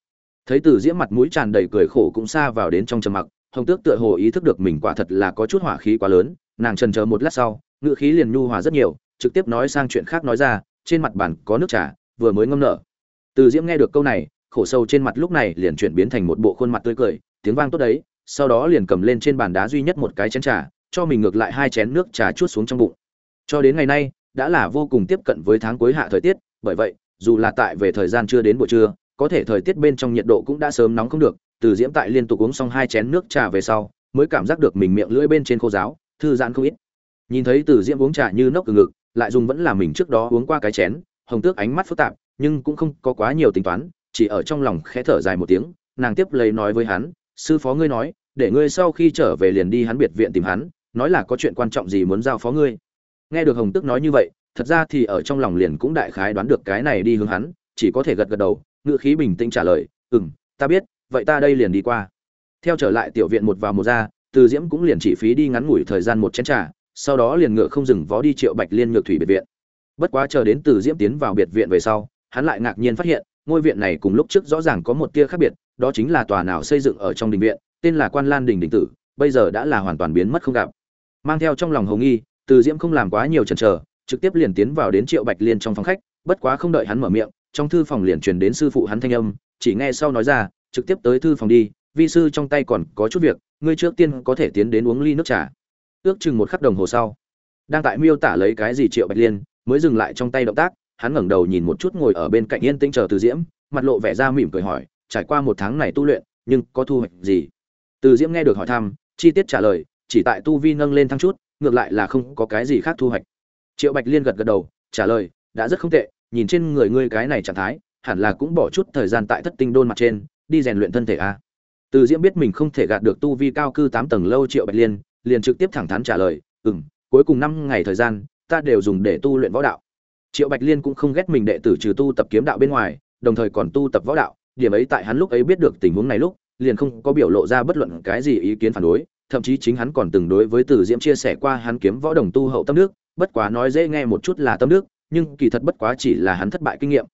Thấy từ diễm mặt mũi tràn đầy cười khổ cũng xa vào đến trong trầm mặc, hồng tước tựa hồ ý thức được mình quả thật là có chút hỏa khí quá lớn, nàng trần chờ một lát sau, ngựa khí liền nhu hòa rất nhiều, trực tiếp nói sang chuyện khác nói ra, trên mặt bàn có nước trà, vừa mới ngâm nở từ diễm nghe được câu này, khổ sâu trên mặt lúc này liền chuyển biến thành một bộ khuôn mặt tươi cười, tiếng vang tốt đấy, sau đó liền cầm lên trên bàn đá duy nhất một cái chén trà, cho mình ngược lại hai chén nước trà chuốt xuống trong bụng. Cho đến ngày nay, đã là vô cùng tiếp cận với tháng cuối hạ thời tiết, bởi vậy, dù là tại về thời gian chưa đến buổi trưa, có thể thời tiết bên trong nhiệt độ cũng đã sớm nóng không được, từ diễm tại liên tục uống xong hai chén nước trà về sau, mới cảm giác được mình miệng lưỡi bên trên khô giáo thư giãn không ít. Nhìn thấy từ diễm uống trà như nốc từ ngực, lại dùng vẫn là mình trước đó uống qua cái chén, hồng tước ánh mắt phức tạp nhưng cũng không có quá nhiều tính toán, chỉ ở trong lòng khẽ thở dài một tiếng, nàng tiếp lấy nói với hắn, sư phó ngươi nói, để ngươi sau khi trở về liền đi hắn biệt viện tìm hắn, nói là có chuyện quan trọng gì muốn giao phó ngươi. Nghe được hồng tức nói như vậy, thật ra thì ở trong lòng liền cũng đại khái đoán được cái này đi hướng hắn, chỉ có thể gật gật đầu ngựa khí bình tĩnh trả lời ừ m ta biết, vậy ta đây liền đi qua. Theo trở lại tiểu viện một vào một ra, từ diễm cũng liền chỉ phí đi ngắn ngủi thời gian một chén t r à sau đó liền ngựa không dừng vó đi triệu bạch liên nhược thủy biệt viện. Bất quá chờ đến từ diễm tiến vào biệt viện về sau hắn lại ngạc nhiên phát hiện, ngôi viện này cùng lúc trước rõ ràng có một tia khác biệt, đó chính là tòa nào xây dựng ở trong đình viện, tên là quan lan đình đình tử, bây giờ đã là hoàn toàn biến mất không gặp. Mang theo trong lòng hồ nghi, từ diễm không làm quá nhiều chần chờ, trực tiếp liền tiến vào đến triệu bạch liên trong phòng khách, bất quá không đợi hắn mở miệng, trong thư phòng liền truyền đến sư phụ hắn thanh âm, chỉ nghe sau nói ra, trực tiếp tới thư phòng đi, vi sư trong tay còn có chút việc, ngươi trước tiên có thể tiến đến uống ly nước trà. Ước chừng một khắc đồng hồ sau, đang tại miêu tả lấy cái gì triệu bạch liên, mới dừng lại trong tay động tác hắn ngẩng đầu nhìn một chút ngồi ở bên cạnh yên tĩnh chờ từ diễm, mặt lộ vẻ ra mỉm cười hỏi, trải qua một tháng này tu luyện, nhưng có thu hoạch gì? Từ diễm nghe được hỏi thăm, chi tiết trả lời, chỉ tại tu vi nâng lên thăng chút, ngược lại là không có cái gì khác thu hoạch. Triệu bạch liên gật gật đầu, trả lời, đã rất không tệ, nhìn trên người ngươi cái này trạng thái, hẳn là cũng bỏ chút thời gian tại thất tinh đôn mặt trên, đi rèn luyện thân thể a. Từ diễm biết mình không thể gạt được tu vi cao cư tám tầng lâu triệu bạch liên, liền trực tiếp thẳng thắn trả lời ừ m cuối cùng năm ngày thời gian, ta đều dùng để tu luyện võ đạo triệu bạch liên cũng không ghét mình đệ tử trừ tu tập kiếm đạo bên ngoài, đồng thời còn tu tập võ đạo. Điểm ấy tại hắn lúc ấy biết được tình huống này lúc, liền không có biểu lộ ra bất luận cái gì ý kiến phản đối. Thậm chí chính hắn còn từng đối với từ diễm chia sẻ qua hắn kiếm võ đồng tu hậu tâm nước bất quá nói dễ nghe một chút là tâm nước nhưng kỳ thật bất quá chỉ là hắn thất bại kinh nghiệm.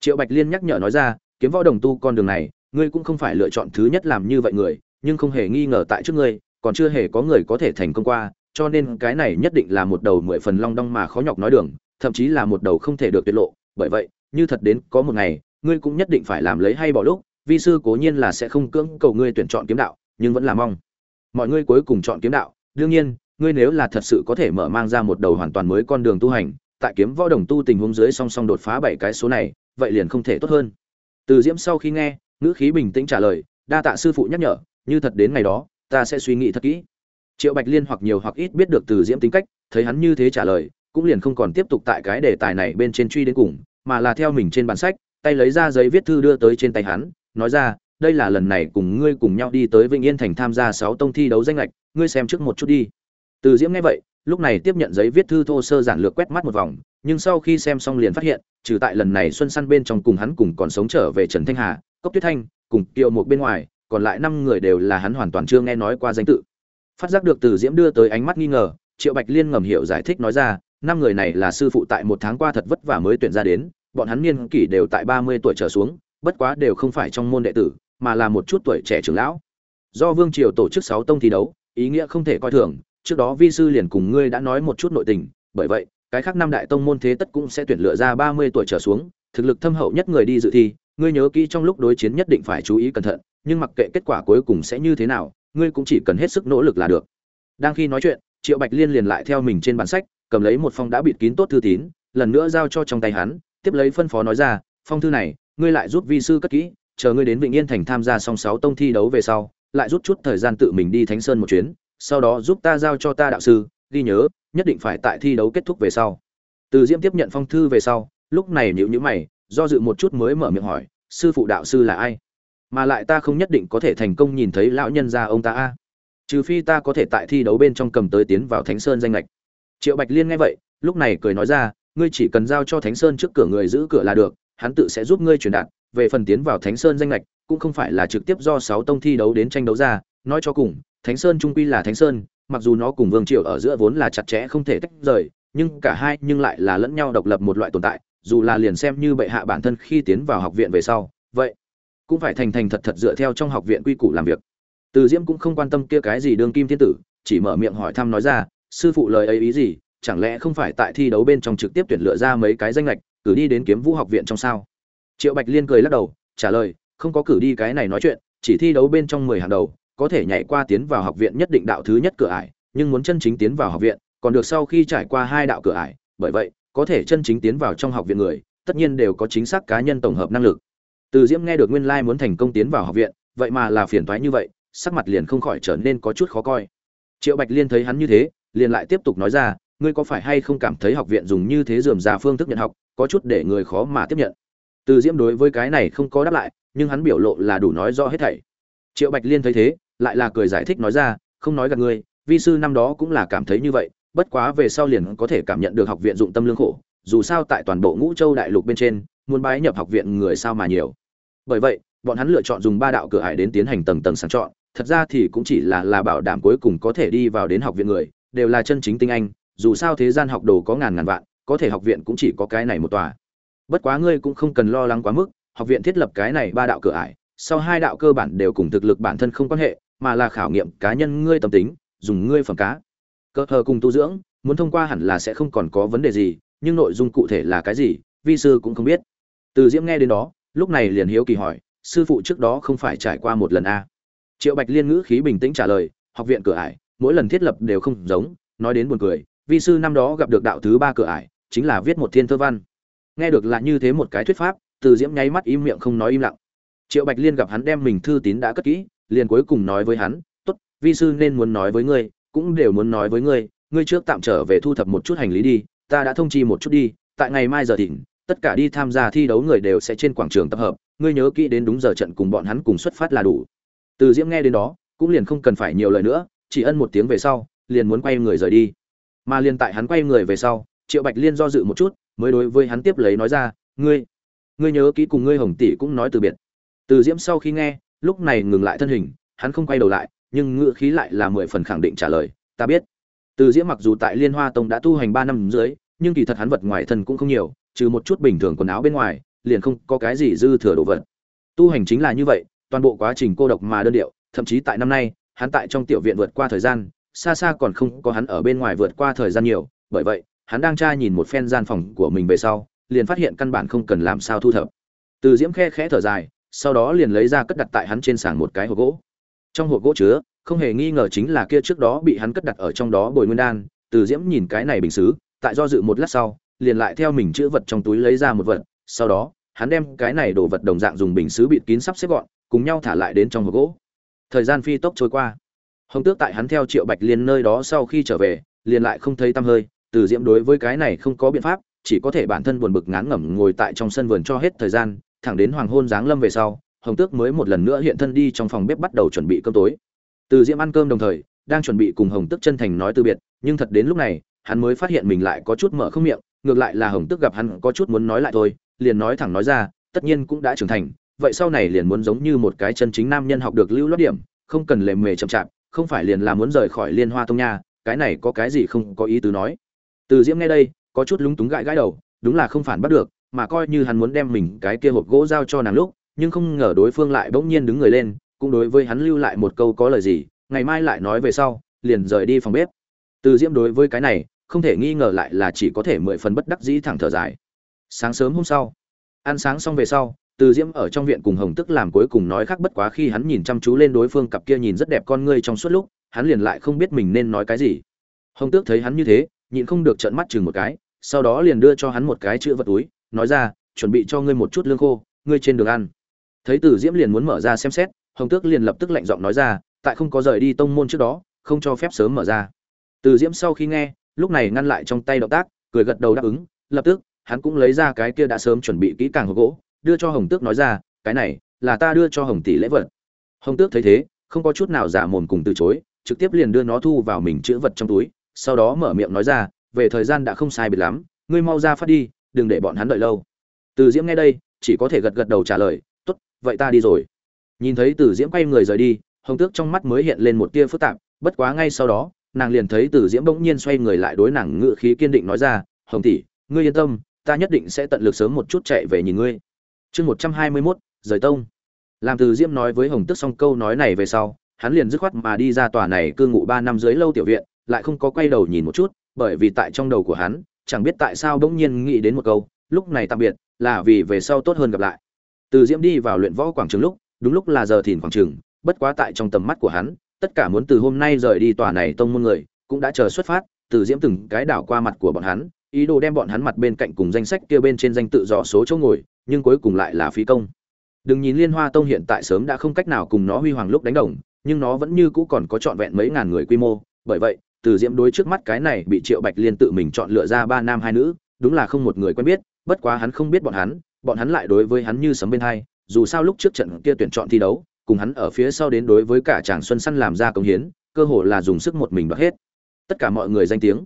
Triệu bạch liên nhắc nhở nói ra, kiếm võ đồng tu con đường này, ngươi cũng không phải lựa chọn thứ nhất làm như vậy người, nhưng không hề nghi ngờ tại trước ngươi, còn chưa hề có người có thể thành công qua, cho nên cái này nhất định là một đầu mười phần long đong mà khó nhọc nói đường thậm chí là một đầu không thể được tiết lộ. Bởi vậy, như thật đến có một ngày, ngươi cũng nhất định phải làm lấy hay bỏ lúc, vi sư cố nhiên là sẽ không cưỡng cầu ngươi tuyển chọn kiếm đạo, nhưng vẫn là mong. Mọi ngươi cuối cùng chọn kiếm đạo. Đương nhiên, ngươi nếu là thật sự có thể mở mang ra một đầu hoàn toàn mới con đường tu hành, tại kiếm võ đồng tu tình huống dưới song song đột phá bảy cái số này, vậy liền không thể tốt hơn. Từ diễm sau khi nghe, ngữ khí bình tĩnh trả lời, đa tạ sư phụ nhắc nhở, như thật đến ngày đó, ta sẽ suy nghĩ thật kỹ. Triệu bạch liên hoặc nhiều hoặc ít biết được từ diễm tính cách, thấy hắn như thế trả lời cũng liền không còn tiếp tục tại cái đề tài này bên trên truy đến cùng, mà là theo mình trên bản sách, tay lấy ra giấy viết thư đưa tới trên tay hắn, nói ra, đây là lần này cùng ngươi cùng nhau đi tới vĩnh yên thành tham gia sáu tông thi đấu danh lệch, ngươi xem trước một chút đi. Từ diễm nghe vậy, lúc này tiếp nhận giấy viết thư thô sơ giản lược quét mắt một vòng, nhưng sau khi xem xong liền phát hiện, trừ tại lần này xuân săn bên trong cùng hắn cùng còn sống trở về trần thanh hà, cốc tuyết thanh, cùng kiều một bên ngoài, còn lại năm người đều là hắn hoàn toàn chưa nghe nói qua danh tự. Phát giác được từ diễm đưa tới ánh mắt nghi ngờ, triệu bạch liên ngầm hiểu giải thích nói ra năm người này là sư phụ tại một tháng qua thật vất vả mới tuyển ra đến, bọn hắn niên kỷ đều tại ba mươi tuổi trở xuống, bất quá đều không phải trong môn đệ tử, mà là một chút tuổi trẻ trưởng lão. Do vương triều tổ chức sáu tông thi đấu, ý nghĩa không thể coi thường, trước đó vi sư liền cùng ngươi đã nói một chút nội tình, bởi vậy, cái khác năm đại tông môn thế tất cũng sẽ tuyển lựa ra ba mươi tuổi trở xuống, thực lực thâm hậu nhất người đi dự thi, ngươi nhớ kỹ trong lúc đối chiến nhất định phải chú ý cẩn thận, nhưng mặc kệ kết quả cuối cùng sẽ như thế nào, ngươi cũng chỉ cần hết sức nỗ lực là được. Đang khi nói chuyện, triệu bạch liên liền lại theo mình trên bản sách cầm lấy một phong đã bịt kín tốt thư tín, lần nữa giao cho trong tay hắn, tiếp lấy phân phó nói ra, phong thư này, ngươi lại giúp vi sư cất kỹ, chờ ngươi đến vịnh yên thành tham gia song sáu tông thi đấu về sau, lại rút chút thời gian tự mình đi thánh sơn một chuyến, sau đó giúp ta giao cho ta đạo sư, ghi nhớ, nhất định phải tại thi đấu kết thúc về sau. Từ diễm tiếp nhận phong thư về sau, lúc này nhịu nhữ mày, do dự một chút mới mở miệng hỏi, sư phụ đạo sư là ai? Mà lại ta không nhất định có thể thành công nhìn thấy lão nhân gia ông ta a. Trừ phi ta có thể tại thi đấu bên trong cầm tới tiến vào thánh sơn danh lệch triệu bạch liên nghe vậy, lúc này cười nói ra, ngươi chỉ cần giao cho thánh sơn trước cửa người giữ cửa là được, hắn tự sẽ giúp ngươi truyền đạt, về phần tiến vào thánh sơn danh lệch, cũng không phải là trực tiếp do sáu tông thi đấu đến tranh đấu ra, nói cho cùng, thánh sơn trung quy là thánh sơn, mặc dù nó cùng vương triều ở giữa vốn là chặt chẽ không thể tách rời, nhưng cả hai nhưng lại là lẫn nhau độc lập một loại tồn tại, dù là liền xem như bệ hạ bản thân khi tiến vào học viện về sau, vậy cũng phải thành thành thật thật dựa theo trong học viện quy củ làm việc. Từ diễm cũng không quan tâm kia cái gì đương kim thiên tử, chỉ mở miệng hỏi thăm nói ra sư phụ lời ấy ý gì, chẳng lẽ không phải tại thi đấu bên trong trực tiếp tuyển lựa ra mấy cái danh lệch cử đi đến kiếm vũ học viện trong sao? Triệu bạch liên cười lắc đầu, trả lời, không có cử đi cái này nói chuyện, chỉ thi đấu bên trong mười hàng đầu, có thể nhảy qua tiến vào học viện nhất định đạo thứ nhất cửa ải, nhưng muốn chân chính tiến vào học viện, còn được sau khi trải qua hai đạo cửa ải, bởi vậy, có thể chân chính tiến vào trong học viện người, tất nhiên đều có chính xác cá nhân tổng hợp năng lực. Từ diễm nghe được nguyên lai muốn thành công tiến vào học viện, vậy mà là phiền thoái như vậy, sắc mặt liền không khỏi trở nên có chút khó coi. Triệu bạch liên thấy hắn như thế liền lại tiếp tục nói ra, ngươi có phải hay không cảm thấy học viện dùng như thế dườm già phương thức nhận học, có chút để người khó mà tiếp nhận? Từ diễm đối với cái này không có đáp lại, nhưng hắn biểu lộ là đủ nói rõ hết thảy. Triệu bạch liên thấy thế, lại là cười giải thích nói ra, không nói gặp ngươi, vi sư năm đó cũng là cảm thấy như vậy, bất quá về sau liền có thể cảm nhận được học viện dụng tâm lương khổ, dù sao tại toàn bộ ngũ châu đại lục bên trên, muốn bái nhập học viện người sao mà nhiều. Bởi vậy, bọn hắn lựa chọn dùng ba đạo cửa ải đến tiến hành tầng tầng sàng chọn, thật ra thì cũng chỉ là là bảo đảm cuối cùng có thể đi vào đến học viện người đều là chân chính tinh anh, dù sao thế gian học đồ có ngàn ngàn vạn, có thể học viện cũng chỉ có cái này một tòa. Bất quá ngươi cũng không cần lo lắng quá mức, học viện thiết lập cái này ba đạo cửa ải, sau hai đạo cơ bản đều cùng thực lực bản thân không quan hệ, mà là khảo nghiệm cá nhân ngươi tâm tính, dùng ngươi phẩm cá. Cơ hờ cùng tu dưỡng, muốn thông qua hẳn là sẽ không còn có vấn đề gì, nhưng nội dung cụ thể là cái gì, vi sư cũng không biết. Từ diễm nghe đến đó, lúc này liền hiếu kỳ hỏi, sư phụ trước đó không phải trải qua một lần a à? triệu bạch liên ngữ khí bình tĩnh trả lời, học viện cửa ải mỗi lần thiết lập đều không giống, nói đến buồn cười, vi sư năm đó gặp được đạo thứ ba cửa ải, chính là viết một thiên thơ văn. Nghe được là như thế một cái thuyết pháp, từ diễm nháy mắt im miệng không nói im lặng. Triệu bạch liên gặp hắn đem mình thư tín đã cất kỹ, liền cuối cùng nói với hắn, tốt, vi sư nên muốn nói với ngươi, cũng đều muốn nói với ngươi ngươi trước tạm trở về thu thập một chút hành lý đi, ta đã thông chi một chút đi, tại ngày mai giờ thỉnh tất cả đi tham gia thi đấu người đều sẽ trên quảng trường tập hợp, ngươi nhớ kỹ đến đúng giờ trận cùng bọn hắn cùng xuất phát là đủ. Từ diễm nghe đến đó, cũng liền không cần phải nhiều lời nữa chỉ ân một tiếng về sau, liền muốn quay người rời đi. Mà liền tại hắn quay người về sau, triệu bạch liên do dự một chút, mới đối với hắn tiếp lấy nói ra, ngươi ngươi nhớ kỹ cùng ngươi hồng tỷ cũng nói từ biệt. Từ diễm sau khi nghe, lúc này ngừng lại thân hình, hắn không quay đầu lại, nhưng ngữ khí lại là mười phần khẳng định trả lời, ta biết. Từ diễm mặc dù tại liên hoa tông đã tu hành ba năm dưới, nhưng kỳ thật hắn vật ngoài thân cũng không nhiều, trừ một chút bình thường quần áo bên ngoài, liền không có cái gì dư thừa đồ vật. Tu hành chính là như vậy, toàn bộ quá trình cô độc mà đơn điệu, thậm chí tại năm nay hắn tại trong tiểu viện vượt qua thời gian, xa xa còn không có hắn ở bên ngoài vượt qua thời gian nhiều, bởi vậy, hắn đang tra nhìn một phen gian phòng của mình về sau, liền phát hiện căn bản không cần làm sao thu thập. Từ diễm khe khẽ thở dài, sau đó liền lấy ra cất đặt tại hắn trên sàn một cái hộp gỗ. Trong hộp gỗ chứa, không hề nghi ngờ chính là kia trước đó bị hắn cất đặt ở trong đó bồi nguyên đan. Từ diễm nhìn cái này bình xứ, tại do dự một lát sau, liền lại theo mình chữ vật trong túi lấy ra một vật. Sau đó, hắn đem cái này đồ vật đồng dạng dùng bình xứ bịt kín sắp xếp gọn, cùng nhau thả lại đến trong hộp gỗ thời gian phi tốc trôi qua. Hồng tước tại hắn theo triệu bạch liên nơi đó sau khi trở về, liền lại không thấy tăm hơi, từ diễm đối với cái này không có biện pháp, chỉ có thể bản thân buồn bực ngán ngẩm ngồi tại trong sân vườn cho hết thời gian, thẳng đến hoàng hôn giáng lâm về sau, hồng tước mới một lần nữa hiện thân đi trong phòng bếp bắt đầu chuẩn bị cơm tối. Từ diễm ăn cơm đồng thời, đang chuẩn bị cùng hồng tước chân thành nói từ biệt, nhưng thật đến lúc này, hắn mới phát hiện mình lại có chút mở không miệng, ngược lại là hồng tước gặp hắn có chút muốn nói lại thôi, liền nói thẳng nói ra, tất nhiên cũng đã trưởng thành vậy sau này liền muốn giống như một cái chân chính nam nhân học được lưu loát điểm, không cần lề mề chậm chạp, không phải liền là muốn rời khỏi liên hoa tông nha, cái này có cái gì không có ý tứ nói. Từ diễm nghe đây, có chút lúng túng gãi gãi đầu, đúng là không phản bắt được, mà coi như hắn muốn đem mình cái kia hộp gỗ giao cho nàng lúc, nhưng không ngờ đối phương lại bỗng nhiên đứng người lên, cũng đối với hắn lưu lại một câu có lời gì, ngày mai lại nói về sau, liền rời đi phòng bếp. Từ diễm đối với cái này, không thể nghi ngờ lại là chỉ có thể mười phần bất đắc dĩ thẳng thở dài. Sáng sớm hôm sau, ăn sáng xong về sau từ diễm ở trong viện cùng hồng tức làm cuối cùng nói khác bất quá khi hắn nhìn chăm chú lên đối phương cặp kia nhìn rất đẹp con ngươi trong suốt lúc, hắn liền lại không biết mình nên nói cái gì. Hồng tước thấy hắn như thế, nhịn không được trợn mắt chừng một cái, sau đó liền đưa cho hắn một cái chữ vật túi, nói ra, chuẩn bị cho ngươi một chút lương khô, ngươi trên đường ăn. Thấy từ diễm liền muốn mở ra xem xét, hồng tước liền lập tức lạnh giọng nói ra, tại không có rời đi tông môn trước đó, không cho phép sớm mở ra. Từ diễm sau khi nghe, lúc này ngăn lại trong tay động tác, cười gật đầu đáp ứng, lập tức, hắn cũng lấy ra cái kia đã sớm chuẩn bị kỹ càng hộp gỗ đưa cho hồng tước nói ra, cái này là ta đưa cho hồng tỷ lễ vật. Hồng tước thấy thế, không có chút nào giả mồm cùng từ chối, trực tiếp liền đưa nó thu vào mình chữ vật trong túi, sau đó mở miệng nói ra, về thời gian đã không sai biệt lắm, ngươi mau ra phát đi, đừng để bọn hắn đợi lâu. Từ diễm nghe đây, chỉ có thể gật gật đầu trả lời, tốt, vậy ta đi rồi. Nhìn thấy từ diễm quay người rời đi, hồng tước trong mắt mới hiện lên một tia phức tạp, bất quá ngay sau đó, nàng liền thấy từ diễm bỗng nhiên xoay người lại đối nàng ngự khí kiên định nói ra, hồng tỷ, ngươi yên tâm, ta nhất định sẽ tận lực sớm một chút chạy về nhìn ngươi chương một trăm hai mươi mốt, rời tông. Làm từ diễm nói với hồng tức xong câu nói này về sau, hắn liền dứt khoát mà đi ra tòa này cư ngụ ba năm dưới lâu tiểu viện, lại không có quay đầu nhìn một chút, bởi vì tại trong đầu của hắn, chẳng biết tại sao bỗng nhiên nghĩ đến một câu, lúc này tạm biệt, là vì về sau tốt hơn gặp lại. Từ diễm đi vào luyện võ quảng trường lúc, đúng lúc là giờ thìn quảng trường, bất quá tại trong tầm mắt của hắn, tất cả muốn từ hôm nay rời đi tòa này tông môn người, cũng đã chờ xuất phát, từ diễm từng cái đảo qua mặt của bọn hắn, ý đồ đem bọn hắn mặt bên cạnh cùng danh sách kia bên trên danh tự dò số chỗ ngồi nhưng cuối cùng lại là phí công. Đừng nhìn liên hoa tông hiện tại sớm đã không cách nào cùng nó huy hoàng lúc đánh đồng, nhưng nó vẫn như cũ còn có trọn vẹn mấy ngàn người quy mô. Bởi vậy, từ diễm đối trước mắt cái này bị triệu bạch liên tự mình chọn lựa ra ba nam hai nữ, đúng là không một người quen biết, bất quá hắn không biết bọn hắn bọn hắn lại đối với hắn như sấm bên hai, dù sao lúc trước trận kia tuyển chọn thi đấu, cùng hắn ở phía sau đến đối với cả chàng xuân săn làm ra công hiến, cơ hồ là dùng sức một mình đoạt hết. Tất cả mọi người danh tiếng.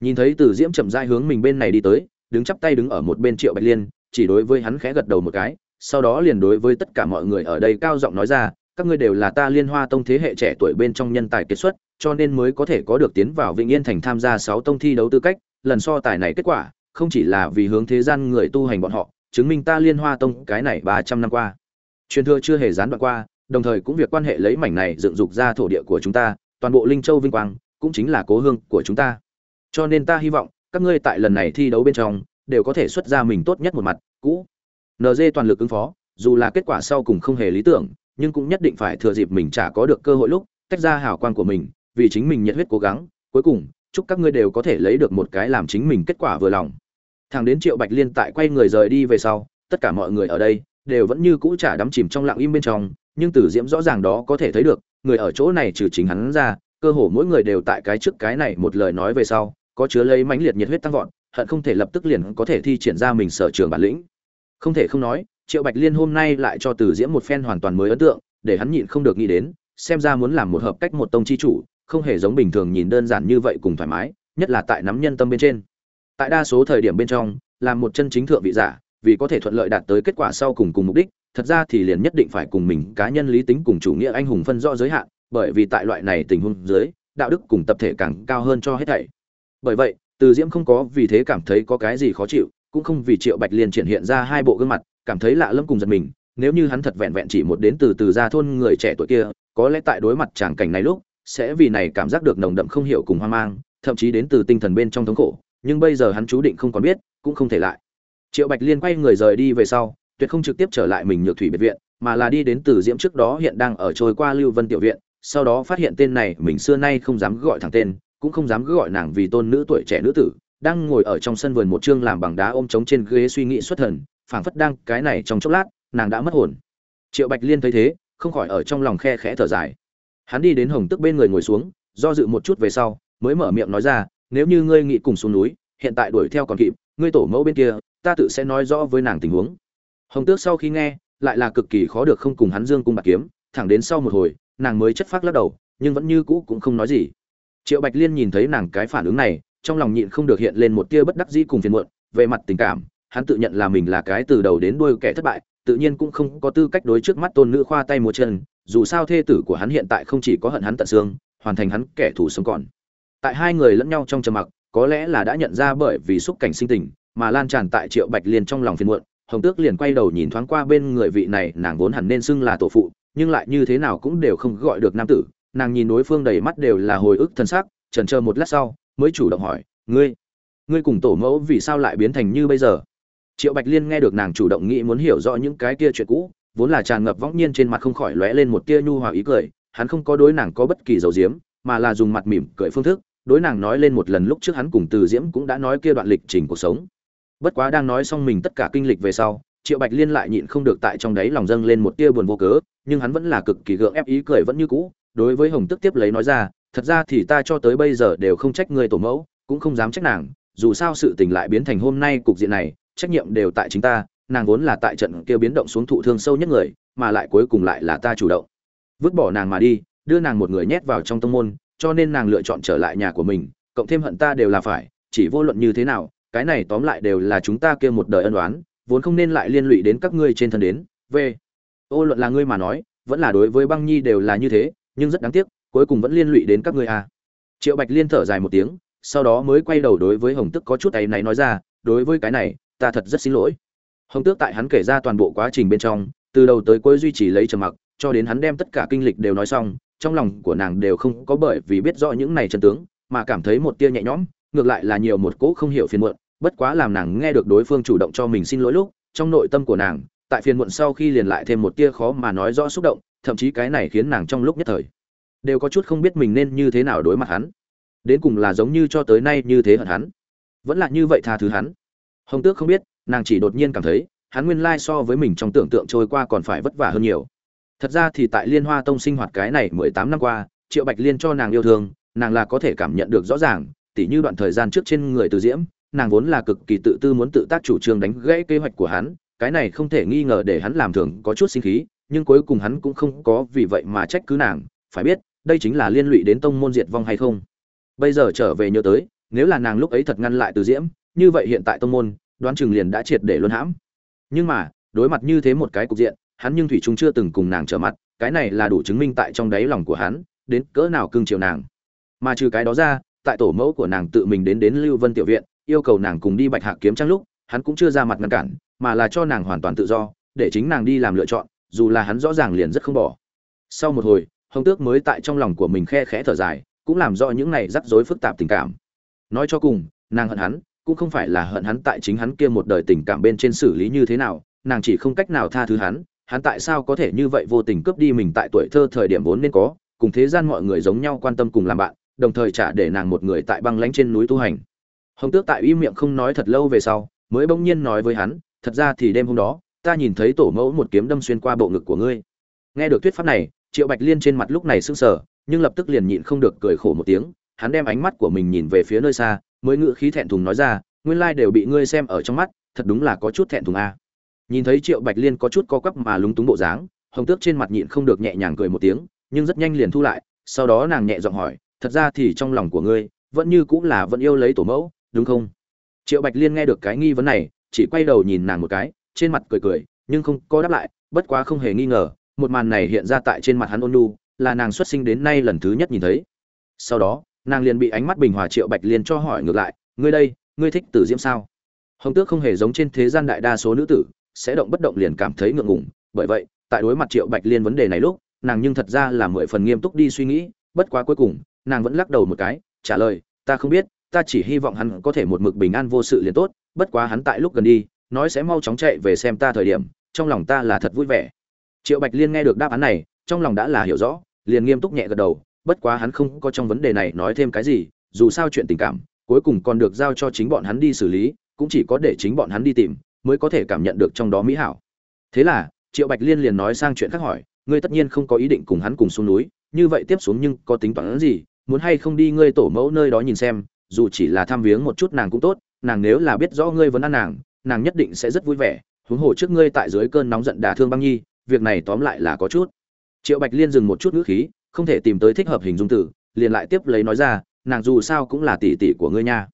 Nhìn thấy từ diễm chậm rãi hướng mình bên này đi tới, đứng chắp tay đứng ở một bên triệu bạch liên chỉ đối với hắn khẽ gật đầu một cái, sau đó liền đối với tất cả mọi người ở đây cao giọng nói ra, các ngươi đều là ta liên hoa tông thế hệ trẻ tuổi bên trong nhân tài kết xuất, cho nên mới có thể có được tiến vào vĩnh yên thành tham gia sáu tông thi đấu tư cách, lần so tài này kết quả, không chỉ là vì hướng thế gian người tu hành bọn họ, chứng minh ta liên hoa tông cái này ba trăm năm qua. Truyền thừa chưa hề gián đoạn qua, đồng thời cũng việc quan hệ lấy mảnh này dựng dục ra thổ địa của chúng ta, toàn bộ linh châu vinh quang, cũng chính là cố hương của chúng ta. Cho nên ta hy vọng, các ngươi tại lần này thi đấu bên trong đều có thể xuất ra mình tốt nhất một mặt, cũ. Nd toàn lực ứng phó, dù là kết quả sau cùng không hề lý tưởng, nhưng cũng nhất định phải thừa dịp mình chả có được cơ hội lúc, tách ra hào quang của mình, vì chính mình nhiệt huyết cố gắng. Cuối cùng, chúc các ngươi đều có thể lấy được một cái làm chính mình kết quả vừa lòng. Thằng đến triệu bạch liên tại quay người rời đi về sau, tất cả mọi người ở đây đều vẫn như cũ chả đắm chìm trong lặng im bên trong, nhưng tử diễm rõ ràng đó có thể thấy được, người ở chỗ này trừ chính hắn ra, cơ hồ mỗi người đều tại cái trước cái này một lời nói về sau có chứa lấy mãnh liệt nhiệt huyết tăng vọt, hận không thể lập tức liền có thể thi triển ra mình sở trường bản lĩnh. Không thể không nói, triệu bạch liên hôm nay lại cho từ diễm một phen hoàn toàn mới ấn tượng, để hắn nhịn không được nghĩ đến, xem ra muốn làm một hợp cách một tông chi chủ, không hề giống bình thường nhìn đơn giản như vậy cùng thoải mái, nhất là tại nắm nhân tâm bên trên. Tại đa số thời điểm bên trong, làm một chân chính thượng vị giả, vì có thể thuận lợi đạt tới kết quả sau cùng cùng mục đích, thật ra thì liền nhất định phải cùng mình cá nhân lý tính cùng chủ nghĩa anh hùng phân rõ giới hạn, bởi vì tại loại này tình huống dưới, đạo đức cùng tập thể càng cao hơn cho hết thảy bởi vậy, từ diễm không có vì thế cảm thấy có cái gì khó chịu, cũng không vì triệu bạch liên triển hiện ra hai bộ gương mặt, cảm thấy lạ lẫm cùng giật mình. Nếu như hắn thật vẹn vẹn chỉ một đến từ từ ra thôn người trẻ tuổi kia, có lẽ tại đối mặt tràng cảnh này lúc, sẽ vì này cảm giác được nồng đậm không hiểu cùng hoang mang, thậm chí đến từ tinh thần bên trong thống khổ. Nhưng bây giờ hắn chú định không còn biết, cũng không thể lại. Triệu bạch liên quay người rời đi về sau, tuyệt không trực tiếp trở lại mình nhược thủy biệt viện, mà là đi đến từ diễm trước đó hiện đang ở trôi qua lưu vân tiểu viện, sau đó phát hiện tên này mình xưa nay không dám gọi thẳng tên cũng không dám cứ gọi nàng vì tôn nữ tuổi trẻ nữ tử, đang ngồi ở trong sân vườn một chương làm bằng đá ôm trống trên ghế suy nghĩ xuất thần, phảng phất đang cái này trong chốc lát, nàng đã mất hồn. Triệu bạch liên thấy thế, không khỏi ở trong lòng khe khẽ thở dài. Hắn đi đến hồng tức bên người ngồi xuống, do dự một chút về sau, mới mở miệng nói ra, nếu như ngươi nghĩ cùng xuống núi, hiện tại đuổi theo còn kịp, ngươi tổ mẫu bên kia, ta tự sẽ nói rõ với nàng tình huống. Hồng tước sau khi nghe, lại là cực kỳ khó được không cùng hắn dương cung bạc kiếm, thẳng đến sau một hồi, nàng mới chất phát lắc đầu, nhưng vẫn như cũ cũng không nói gì triệu bạch liên nhìn thấy nàng cái phản ứng này, trong lòng nhịn không được hiện lên một tia bất đắc dĩ cùng phiền muộn, về mặt tình cảm, hắn tự nhận là mình là cái từ đầu đến đuôi kẻ thất bại, tự nhiên cũng không có tư cách đối trước mắt tôn nữ khoa tay múa chân, dù sao thê tử của hắn hiện tại không chỉ có hận hắn tận xương, hoàn thành hắn kẻ thù sống còn. Tại hai người lẫn nhau trong trầm mặc, có lẽ là đã nhận ra bởi vì xúc cảnh sinh tình, mà lan tràn tại triệu bạch liên trong lòng phiền muộn, hồng tước liền quay đầu nhìn thoáng qua bên người vị này, nàng vốn hẳn nên xưng là tổ phụ, nhưng lại như thế nào cũng đều không gọi được nam tử nàng nhìn đối phương đầy mắt đều là hồi ức thân xác trần chờ một lát sau, mới chủ động hỏi, ngươi ngươi cùng tổ mẫu vì sao lại biến thành như bây giờ? Triệu bạch liên nghe được nàng chủ động nghĩ muốn hiểu rõ những cái kia chuyện cũ, vốn là tràn ngập võng nhiên trên mặt không khỏi lóe lên một tia nhu hòa ý cười, hắn không có đối nàng có bất kỳ dầu diếm, mà là dùng mặt mỉm cười phương thức, đối nàng nói lên một lần lúc trước hắn cùng từ diễm cũng đã nói kia đoạn lịch trình cuộc sống. Bất quá đang nói xong mình tất cả kinh lịch về sau, triệu bạch liên lại nhịn không được tại trong đấy lòng dâng lên một tia buồn vô cớ, nhưng hắn vẫn là cực kỳ gượng ép ý cười vẫn như cũ đối với hồng tức tiếp lấy nói ra, thật ra thì ta cho tới bây giờ đều không trách người tổ mẫu, cũng không dám trách nàng, dù sao sự tình lại biến thành hôm nay cục diện này, trách nhiệm đều tại chính ta, nàng vốn là tại trận kia biến động xuống thụ thương sâu nhất người, mà lại cuối cùng lại là ta chủ động. Vứt bỏ nàng mà đi, đưa nàng một người nhét vào trong tông môn, cho nên nàng lựa chọn trở lại nhà của mình, cộng thêm hận ta đều là phải, chỉ vô luận như thế nào, cái này tóm lại đều là chúng ta kia một đời ân oán, vốn không nên lại liên lụy đến các ngươi trên thân đến. V ô luận là ngươi mà nói, vẫn là đối với băng nhi đều là như thế nhưng rất đáng tiếc, cuối cùng vẫn liên lụy đến các ngươi à. triệu bạch liên thở dài một tiếng, sau đó mới quay đầu đối với hồng tức có chút áy náy nói ra, đối với cái này, ta thật rất xin lỗi hồng tước tại hắn kể ra toàn bộ quá trình bên trong, từ đầu tới cuối duy trì lấy trầm mặc, cho đến hắn đem tất cả kinh lịch đều nói xong, trong lòng của nàng đều không có bởi vì biết rõ những này chân tướng, mà cảm thấy một tia nhẹ nhõm, ngược lại là nhiều một cỗ không hiểu phiền muộn, bất quá làm nàng nghe được đối phương chủ động cho mình xin lỗi lúc, trong nội tâm của nàng, tại phiền muộn sau khi liền lại thêm một tia khó mà nói rõ xúc động thậm chí cái này khiến nàng trong lúc nhất thời đều có chút không biết mình nên như thế nào đối mặt hắn. Đến cùng là giống như cho tới nay như thế hận hắn. Vẫn là như vậy tha thứ hắn. Hồng tước không biết, nàng chỉ đột nhiên cảm thấy, hắn nguyên lai so với mình trong tưởng tượng trôi qua còn phải vất vả hơn nhiều. Thật ra thì tại liên hoa tông sinh hoạt cái này mười tám năm qua, triệu bạch liên cho nàng yêu thương, nàng là có thể cảm nhận được rõ ràng, tỉ như đoạn thời gian trước trên người từ diễm, nàng vốn là cực kỳ tự tư muốn tự tác chủ trương đánh gãy kế hoạch của hắn, cái này không thể nghi ngờ để hắn làm thường có chút sinh khí nhưng cuối cùng hắn cũng không có vì vậy mà trách cứ nàng, phải biết, đây chính là liên lụy đến tông môn diệt vong hay không. Bây giờ trở về nhớ tới, nếu là nàng lúc ấy thật ngăn lại từ diễm, như vậy hiện tại tông môn, đoán chừng liền đã triệt để luân hãm. Nhưng mà, đối mặt như thế một cái cục diện, hắn nhưng thủy trung chưa từng cùng nàng trở mặt, cái này là đủ chứng minh tại trong đáy lòng của hắn, đến cỡ nào cưng chiều nàng. Mà trừ cái đó ra, tại tổ mẫu của nàng tự mình đến đến lưu vân tiểu viện, yêu cầu nàng cùng đi bạch hạc kiếm trang lúc, hắn cũng chưa ra mặt ngăn cản, mà là cho nàng hoàn toàn tự do, để chính nàng đi làm lựa chọn dù là hắn rõ ràng liền rất không bỏ. Sau một hồi, hồng tước mới tại trong lòng của mình khe khẽ thở dài, cũng làm rõ những này rắc rối phức tạp tình cảm. Nói cho cùng, nàng hận hắn, cũng không phải là hận hắn tại chính hắn kia một đời tình cảm bên trên xử lý như thế nào, nàng chỉ không cách nào tha thứ hắn hắn tại sao có thể như vậy vô tình cướp đi mình tại tuổi thơ thời điểm vốn nên có, cùng thế gian mọi người giống nhau quan tâm cùng làm bạn, đồng thời trả để nàng một người tại băng lánh trên núi tu hành. Hồng tước tại uy miệng không nói thật lâu về sau, mới bỗng nhiên nói với hắn, thật ra thì đêm hôm đó ta nhìn thấy tổ mẫu một kiếm đâm xuyên qua bộ ngực của ngươi. Nghe được thuyết pháp này, triệu bạch liên trên mặt lúc này sưng sờ, nhưng lập tức liền nhịn không được cười khổ một tiếng, hắn đem ánh mắt của mình nhìn về phía nơi xa, mới ngự khí thẹn thùng nói ra, nguyên lai đều bị ngươi xem ở trong mắt, thật đúng là có chút thẹn thùng a. Nhìn thấy triệu bạch liên có chút co quắp mà lúng túng bộ dáng, hồng tước trên mặt nhịn không được nhẹ nhàng cười một tiếng, nhưng rất nhanh liền thu lại, sau đó nàng nhẹ giọng hỏi, thật ra thì trong lòng của ngươi, vẫn như cũng là vẫn yêu lấy tổ mẫu, đúng không? Triệu bạch liên nghe được cái nghi vấn này, chỉ quay đầu nhìn nàng một cái trên mặt cười cười, nhưng không có đáp lại, bất quá không hề nghi ngờ, một màn này hiện ra tại trên mặt hắn ôn nu là nàng xuất sinh đến nay lần thứ nhất nhìn thấy. Sau đó, nàng liền bị ánh mắt bình hòa triệu bạch liên cho hỏi ngược lại, ngươi đây, ngươi thích tử diễm sao? Hồng tước không hề giống trên thế gian đại đa số nữ tử, sẽ động bất động liền cảm thấy ngượng ngùng, bởi vậy, tại đối mặt triệu bạch liên vấn đề này lúc, nàng nhưng thật ra là mười phần nghiêm túc đi suy nghĩ, bất quá cuối cùng, nàng vẫn lắc đầu một cái, trả lời, ta không biết, ta chỉ hy vọng hắn có thể một mực bình an vô sự liền tốt, bất quá hắn tại lúc gần đi nói sẽ mau chóng chạy về xem ta thời điểm, trong lòng ta là thật vui vẻ. Triệu bạch liên nghe được đáp án này, trong lòng đã là hiểu rõ, liền nghiêm túc nhẹ gật đầu, bất quá hắn không có trong vấn đề này nói thêm cái gì, dù sao chuyện tình cảm, cuối cùng còn được giao cho chính bọn hắn đi xử lý, cũng chỉ có để chính bọn hắn đi tìm, mới có thể cảm nhận được trong đó mỹ hảo. Thế là, triệu bạch liên liền nói sang chuyện khác hỏi, ngươi tất nhiên không có ý định cùng hắn cùng xuống núi, như vậy tiếp xuống nhưng có tính toán gì, muốn hay không đi ngươi tổ mẫu nơi đó nhìn xem, dù chỉ là thăm viếng một chút nàng cũng tốt, nàng nếu là biết rõ ngươi vẫn ăn nàng nàng nhất định sẽ rất vui vẻ, huống hồ trước ngươi tại dưới cơn nóng giận đả thương băng nhi, việc này tóm lại là có chút. Triệu bạch liên dừng một chút ngữ khí, không thể tìm tới thích hợp hình dung tử liền lại tiếp lấy nói ra, nàng dù sao cũng là tỷ tỷ của ngươi nha.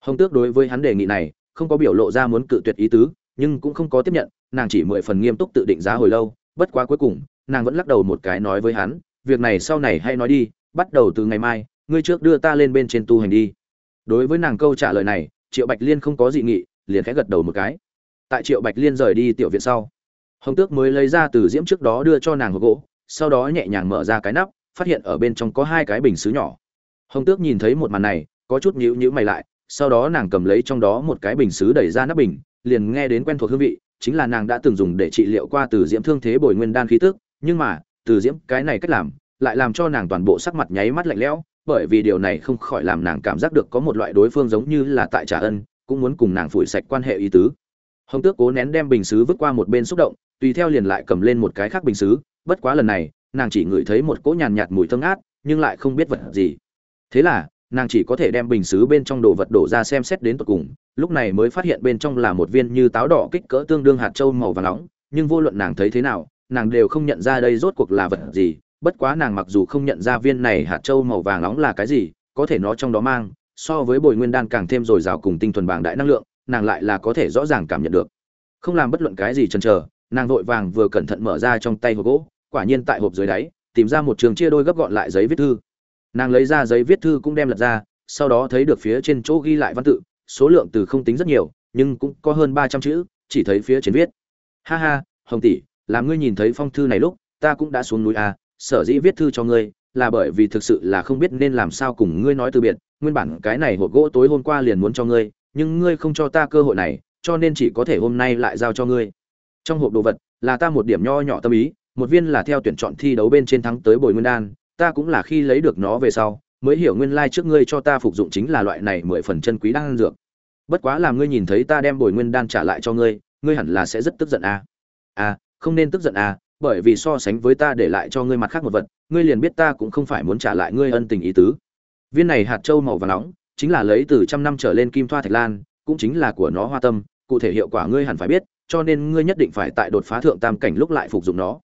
Hồng tước đối với hắn đề nghị này, không có biểu lộ ra muốn cự tuyệt ý tứ, nhưng cũng không có tiếp nhận, nàng chỉ mười phần nghiêm túc tự định giá hồi lâu, bất quá cuối cùng, nàng vẫn lắc đầu một cái nói với hắn, việc này sau này hay nói đi, bắt đầu từ ngày mai, ngươi trước đưa ta lên bên trên tu hành đi. Đối với nàng câu trả lời này, triệu bạch liên không có dị nghị liền khẽ gật đầu một cái. Tại triệu bạch liên rời đi tiểu viện sau, hồng tước mới lấy ra từ diễm trước đó đưa cho nàng hộp gỗ, sau đó nhẹ nhàng mở ra cái nắp, phát hiện ở bên trong có hai cái bình xứ nhỏ. Hồng tước nhìn thấy một màn này, có chút nhíu nhíu mày lại, sau đó nàng cầm lấy trong đó một cái bình xứ đẩy ra nắp bình, liền nghe đến quen thuộc hương vị, chính là nàng đã từng dùng để trị liệu qua từ diễm thương thế bồi nguyên đan khí tức, nhưng mà, từ diễm cái này cách làm, lại làm cho nàng toàn bộ sắc mặt nháy mắt lạnh lẽo, bởi vì điều này không khỏi làm nàng cảm giác được có một loại đối phương giống như là tại trả ân cũng muốn cùng nàng phủi sạch quan hệ ý tứ. Hồng tước cố nén đem bình xứ vứt qua một bên xúc động, tùy theo liền lại cầm lên một cái khác bình xứ, bất quá lần này, nàng chỉ ngửi thấy một cỗ nhàn nhạt mùi thơm ngát, nhưng lại không biết vật gì. Thế là, nàng chỉ có thể đem bình xứ bên trong đồ vật đổ ra xem xét đến tận cùng, lúc này mới phát hiện bên trong là một viên như táo đỏ kích cỡ tương đương hạt châu màu vàng nóng, nhưng vô luận nàng thấy thế nào, nàng đều không nhận ra đây rốt cuộc là vật gì, bất quá nàng mặc dù không nhận ra viên này hạt châu màu vàng nóng là cái gì, có thể nó trong đó mang so với bồi nguyên đan càng thêm dồi dào cùng tinh thuần bảng đại năng lượng nàng lại là có thể rõ ràng cảm nhận được. Không làm bất luận cái gì chần chờ nàng vội vàng vừa cẩn thận mở ra trong tay hộp gỗ quả nhiên tại hộp dưới đáy tìm ra một trường chia đôi gấp gọn lại giấy viết thư. Nàng lấy ra giấy viết thư cũng đem lật ra sau đó thấy được phía trên chỗ ghi lại văn tự số lượng từ không tính rất nhiều nhưng cũng có hơn ba trăm chữ chỉ thấy phía trên viết. Ha ha hồng tỷ làm ngươi nhìn thấy phong thư này lúc ta cũng đã xuống núi a à, sở dĩ viết thư cho ngươi là bởi vì thực sự là không biết nên làm sao cùng ngươi nói từ biệt nguyên bản cái này hộp gỗ tối hôm qua liền muốn cho ngươi, nhưng ngươi không cho ta cơ hội này, cho nên chỉ có thể hôm nay lại giao cho ngươi. Trong hộp đồ vật là ta một điểm nho nhỏ tâm ý, một viên là theo tuyển chọn thi đấu bên trên thắng tới bồi nguyên đan, ta cũng là khi lấy được nó về sau, mới hiểu nguyên lai trước ngươi cho ta phục dụng chính là loại này mười phần chân quý đan dược. Bất quá làm ngươi nhìn thấy ta đem bồi nguyên đan trả lại cho ngươi ngươi hẳn là sẽ rất tức giận à. à không nên tức giận à bởi vì so sánh với ta để lại cho ngươi mặt khác một vật, ngươi liền biết ta cũng không phải muốn trả lại ngươi ân tình ý tứ viên này hạt châu màu vàng nóng, chính là lấy từ trăm năm trở lên kim thoa thạch lan, cũng chính là của nó hoa tâm, cụ thể hiệu quả ngươi hẳn phải biết, cho nên ngươi nhất định phải tại đột phá thượng tam cảnh lúc lại phục dụng nó.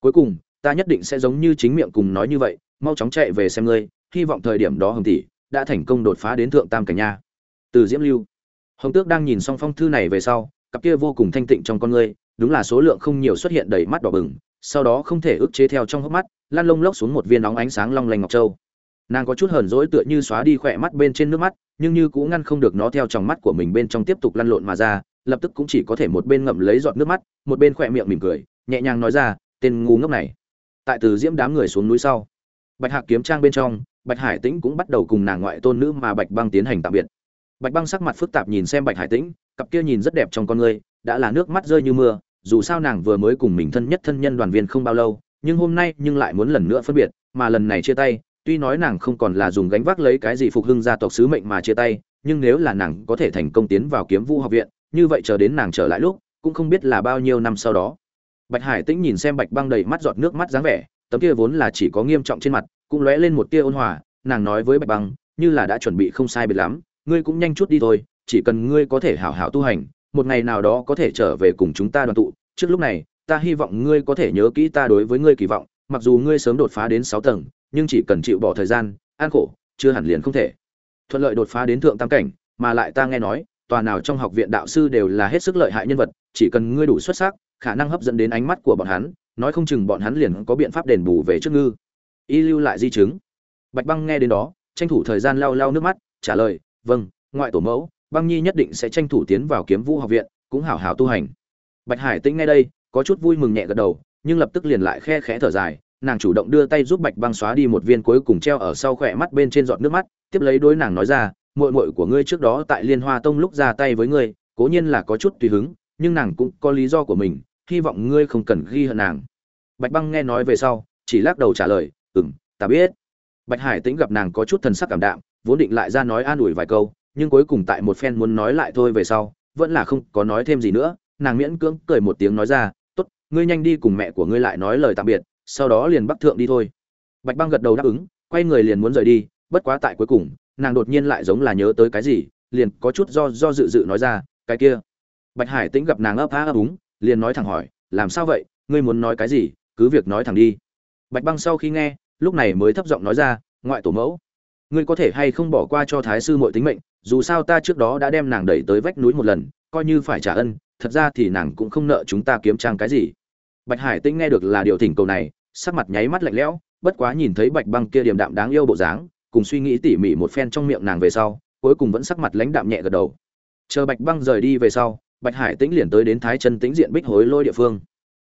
Cuối cùng, ta nhất định sẽ giống như chính miệng cùng nói như vậy, mau chóng chạy về xem ngươi, hy vọng thời điểm đó hồng tỷ đã thành công đột phá đến thượng tam cảnh nha. Từ diễm lưu. Hồng tước đang nhìn xong phong thư này về sau, cặp kia vô cùng thanh tịnh trong con ngươi, đúng là số lượng không nhiều xuất hiện đầy mắt đỏ bừng, sau đó không thể ức chế theo trong hốc mắt lan lông lốc xuống một viên nóng ánh sáng long lanh ngọc châu nàng có chút hờn dỗi tựa như xóa đi khỏe mắt bên trên nước mắt, nhưng như cũng ngăn không được nó theo trong mắt của mình bên trong tiếp tục lăn lộn mà ra, lập tức cũng chỉ có thể một bên ngậm lấy giọt nước mắt, một bên khỏe miệng mỉm cười, nhẹ nhàng nói ra, tên ngu ngốc này. Tại từ diễm đám người xuống núi sau, bạch hạc kiếm trang bên trong, bạch hải tĩnh cũng bắt đầu cùng nàng ngoại tôn nữ mà bạch băng tiến hành tạm biệt. Bạch băng sắc mặt phức tạp nhìn xem bạch hải tĩnh, cặp kia nhìn rất đẹp trong con người, đã là nước mắt rơi như mưa, dù sao nàng vừa mới cùng mình thân nhất thân nhân đoàn viên không bao lâu, nhưng hôm nay nhưng lại muốn lần nữa phân biệt, mà lần này chia tay tuy nói nàng không còn là dùng gánh vác lấy cái gì phục hưng gia tộc sứ mệnh mà chia tay, nhưng nếu là nàng có thể thành công tiến vào kiếm vũ học viện, như vậy chờ đến nàng trở lại lúc, cũng không biết là bao nhiêu năm sau đó. Bạch hải tĩnh nhìn xem bạch băng đầy mắt giọt nước mắt dáng vẻ, tấm kia vốn là chỉ có nghiêm trọng trên mặt, cũng lóe lên một tia ôn hòa, nàng nói với bạch băng, như là đã chuẩn bị không sai biệt lắm, ngươi cũng nhanh chút đi thôi, chỉ cần ngươi có thể hảo hảo tu hành, một ngày nào đó có thể trở về cùng chúng ta đoàn tụ. Trước lúc này, ta hy vọng ngươi có thể nhớ kỹ ta đối với ngươi kỳ vọng, mặc dù ngươi sớm đột phá đến sáu tầng nhưng chỉ cần chịu bỏ thời gian, an khổ, chưa hẳn liền không thể. Thuận lợi đột phá đến thượng tam cảnh, mà lại ta nghe nói, tòa nào trong học viện đạo sư đều là hết sức lợi hại nhân vật, chỉ cần ngươi đủ xuất sắc, khả năng hấp dẫn đến ánh mắt của bọn hắn, nói không chừng bọn hắn liền có biện pháp đền bù về trước ngư. Y lưu lại di chứng. Bạch băng nghe đến đó, tranh thủ thời gian lau lau nước mắt, trả lời vâng ngoại tổ mẫu, băng nhi nhất định sẽ tranh thủ tiến vào kiếm vũ học viện, cũng hảo hảo tu hành. Bạch hải tĩnh nghe đây, có chút vui mừng nhẹ gật đầu, nhưng lập tức liền lại khe khẽ thở dài nàng chủ động đưa tay giúp bạch băng xóa đi một viên cuối cùng treo ở sau khỏe mắt bên trên giọt nước mắt, tiếp lấy đối nàng nói ra, muội muội của ngươi trước đó tại liên hoa tông lúc ra tay với ngươi, cố nhiên là có chút tùy hứng, nhưng nàng cũng có lý do của mình, hy vọng ngươi không cần ghi hận nàng. Bạch băng nghe nói về sau, chỉ lắc đầu trả lời ừ m ta biết. Bạch hải tĩnh gặp nàng có chút thần sắc cảm đạm, vốn định lại ra nói an ủi vài câu, nhưng cuối cùng tại một phen muốn nói lại thôi về sau, vẫn là không có nói thêm gì nữa, nàng miễn cưỡng cười một tiếng nói ra, tốt, ngươi nhanh đi cùng mẹ của ngươi lại nói lời tạm biệt sau đó liền bắc thượng đi thôi. Bạch băng gật đầu đáp ứng, quay người liền muốn rời đi, bất quá tại cuối cùng, nàng đột nhiên lại giống là nhớ tới cái gì, liền có chút do do dự dự nói ra, cái kia. Bạch hải tĩnh gặp nàng ấp á ấp úng, liền nói thẳng hỏi, làm sao vậy? Ngươi muốn nói cái gì? Cứ việc nói thẳng đi. Bạch băng sau khi nghe, lúc này mới thấp giọng nói ra, ngoại tổ mẫu, ngươi có thể hay không bỏ qua cho thái sư mọi tính mệnh, dù sao ta trước đó đã đem nàng đẩy tới vách núi một lần, coi như phải trả ân, thật ra thì nàng cũng không nợ chúng ta kiếm trang cái gì. Bạch hải tĩnh nghe được là điều thỉnh cầu này sắc mặt nháy mắt lạnh lẽo, bất quá nhìn thấy bạch băng kia điềm đạm đáng yêu bộ dáng, cùng suy nghĩ tỉ mỉ một phen trong miệng nàng về sau, cuối cùng vẫn sắc mặt lãnh đạm nhẹ gật đầu. Chờ bạch băng rời đi về sau, bạch hải tĩnh liền tới đến thái chân tĩnh diện bích hối lôi địa phương.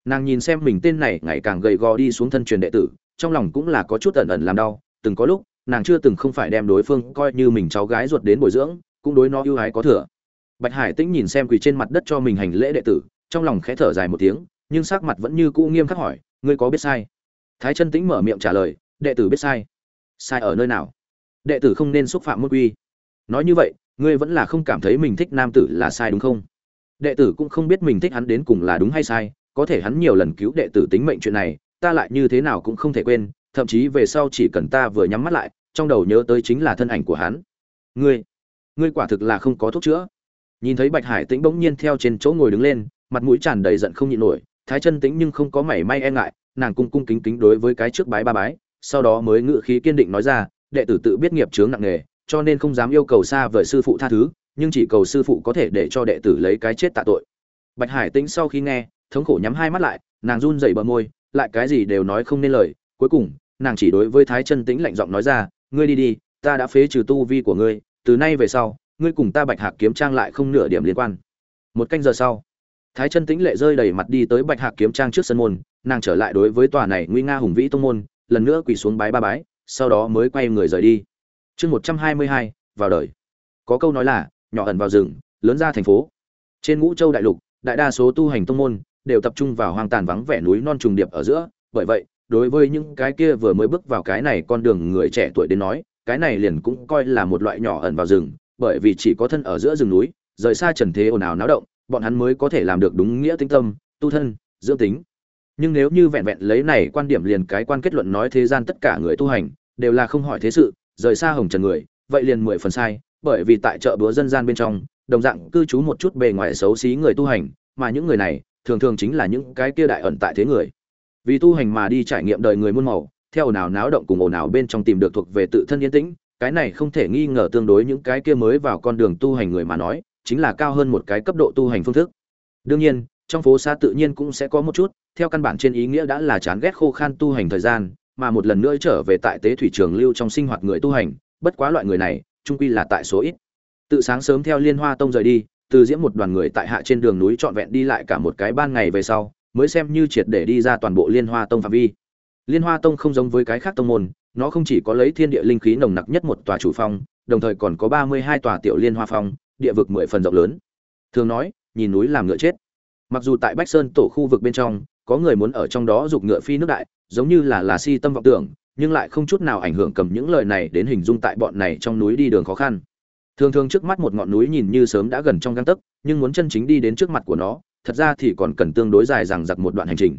Nàng nhìn xem mình tên này ngày càng gầy gò đi xuống thân truyền đệ tử, trong lòng cũng là có chút ẩn ẩn làm đau, từng có lúc, nàng chưa từng không phải đem đối phương coi như mình cháu gái ruột đến bồi dưỡng, cũng đối nó ưu ái có thừa. Bạch hải tĩnh nhìn xem quỳ trên mặt đất cho mình hành lễ đệ tử, trong lòng khẽ thở dài một tiếng, nhưng sắc mặt vẫn như cũ nghiêm khắc hỏi, ngươi có biết sai? Thái chân tĩnh mở miệng trả lời, đệ tử biết sai. Sai ở nơi nào? Đệ tử không nên xúc phạm môn quy. Nói như vậy, ngươi vẫn là không cảm thấy mình thích nam tử là sai đúng không? Đệ tử cũng không biết mình thích hắn đến cùng là đúng hay sai, có thể hắn nhiều lần cứu đệ tử tính mệnh chuyện này, ta lại như thế nào cũng không thể quên, thậm chí về sau chỉ cần ta vừa nhắm mắt lại, trong đầu nhớ tới chính là thân ảnh của hắn. Ngươi ngươi quả thực là không có thuốc chữa. Nhìn thấy bạch hải tĩnh bỗng nhiên theo trên chỗ ngồi đứng lên, mặt mũi tràn đầy giận không nhịn nổi, thái chân tĩnh nhưng không có mảy may e ngại nàng cung cung kính kính đối với cái trước bái ba bái, sau đó mới ngự khí kiên định nói ra, đệ tử tự biết nghiệp chướng nặng nghề cho nên không dám yêu cầu xa vời sư phụ tha thứ, nhưng chỉ cầu sư phụ có thể để cho đệ tử lấy cái chết tạ tội. Bạch hải tĩnh sau khi nghe, thống khổ nhắm hai mắt lại, nàng run rẩy bờ môi, lại cái gì đều nói không nên lời. Cuối cùng, nàng chỉ đối với thái chân tĩnh lạnh giọng nói ra, ngươi đi đi, ta đã phế trừ tu vi của ngươi, từ nay về sau, ngươi cùng ta bạch hạc kiếm trang lại không nửa điểm liên quan. Một canh giờ sau thái chân tĩnh lệ rơi đầy mặt đi tới bạch hạc kiếm trang trước sân môn, nàng trở lại đối với tòa này nguy nga hùng vĩ tông môn, lần nữa quỳ xuống bái ba bái, sau đó mới quay người rời đi. Chương một trăm hai mươi hai, vào đời. Có câu nói là, nhỏ ẩn vào rừng, lớn ra thành phố. Trên ngũ châu đại lục, đại đa số tu hành tông môn đều tập trung vào hoang tàn vắng vẻ núi non trùng điệp ở giữa, bởi vậy, đối với những cái kia vừa mới bước vào cái này con đường người trẻ tuổi đến nói, cái này liền cũng coi là một loại nhỏ ẩn vào rừng, bởi vì chỉ có thân ở giữa rừng núi, rời xa trần thế ồn ào náo động bọn hắn mới có thể làm được đúng nghĩa tinh tâm, tu thân, dưỡng tính. Nhưng nếu như vẹn vẹn lấy này quan điểm liền cái quan kết luận nói thế gian tất cả người tu hành đều là không hỏi thế sự, rời xa hồng trần người, vậy liền mười phần sai, bởi vì tại chợ búa dân gian bên trong, đồng dạng cư trú một chút bề ngoài xấu xí người tu hành, mà những người này thường thường chính là những cái kia đại ẩn tại thế người. Vì tu hành mà đi trải nghiệm đời người muôn màu, theo ồn ào náo động cùng ồn ào bên trong tìm được thuộc về tự thân yên tĩnh, cái này không thể nghi ngờ tương đối những cái kia mới vào con đường tu hành người mà nói chính là cao hơn một cái cấp độ tu hành phương thức. Đương nhiên, trong phố xa tự nhiên cũng sẽ có một chút, theo căn bản trên ý nghĩa đã là chán ghét khô khan tu hành thời gian, mà một lần nữa trở về tại tế thủy trường lưu trong sinh hoạt người tu hành, bất quá loại người này trung quy là tại số ít. Tự sáng sớm theo liên hoa tông rời đi, từ diễm một đoàn người tại hạ trên đường núi trọn vẹn đi lại cả một cái ban ngày về sau, mới xem như triệt để đi ra toàn bộ liên hoa tông phạm vi. Liên hoa tông không giống với cái khác tông môn, nó không chỉ có lấy thiên địa linh khí nồng nặc nhất một tòa chủ phong, đồng thời còn có ba mươi hai tòa tiểu liên hoa phong địa vực mười phần rộng lớn. Thường nói, nhìn núi làm ngựa chết. Mặc dù tại bách sơn tổ khu vực bên trong, có người muốn ở trong đó giục ngựa phi nước đại, giống như là là si tâm vọng tưởng, nhưng lại không chút nào ảnh hưởng cầm những lời này đến hình dung tại bọn này trong núi đi đường khó khăn. Thường thường trước mắt một ngọn núi nhìn như sớm đã gần trong găng tấc, nhưng muốn chân chính đi đến trước mặt của nó, thật ra thì còn cần tương đối dài rằng giặc một đoạn hành trình.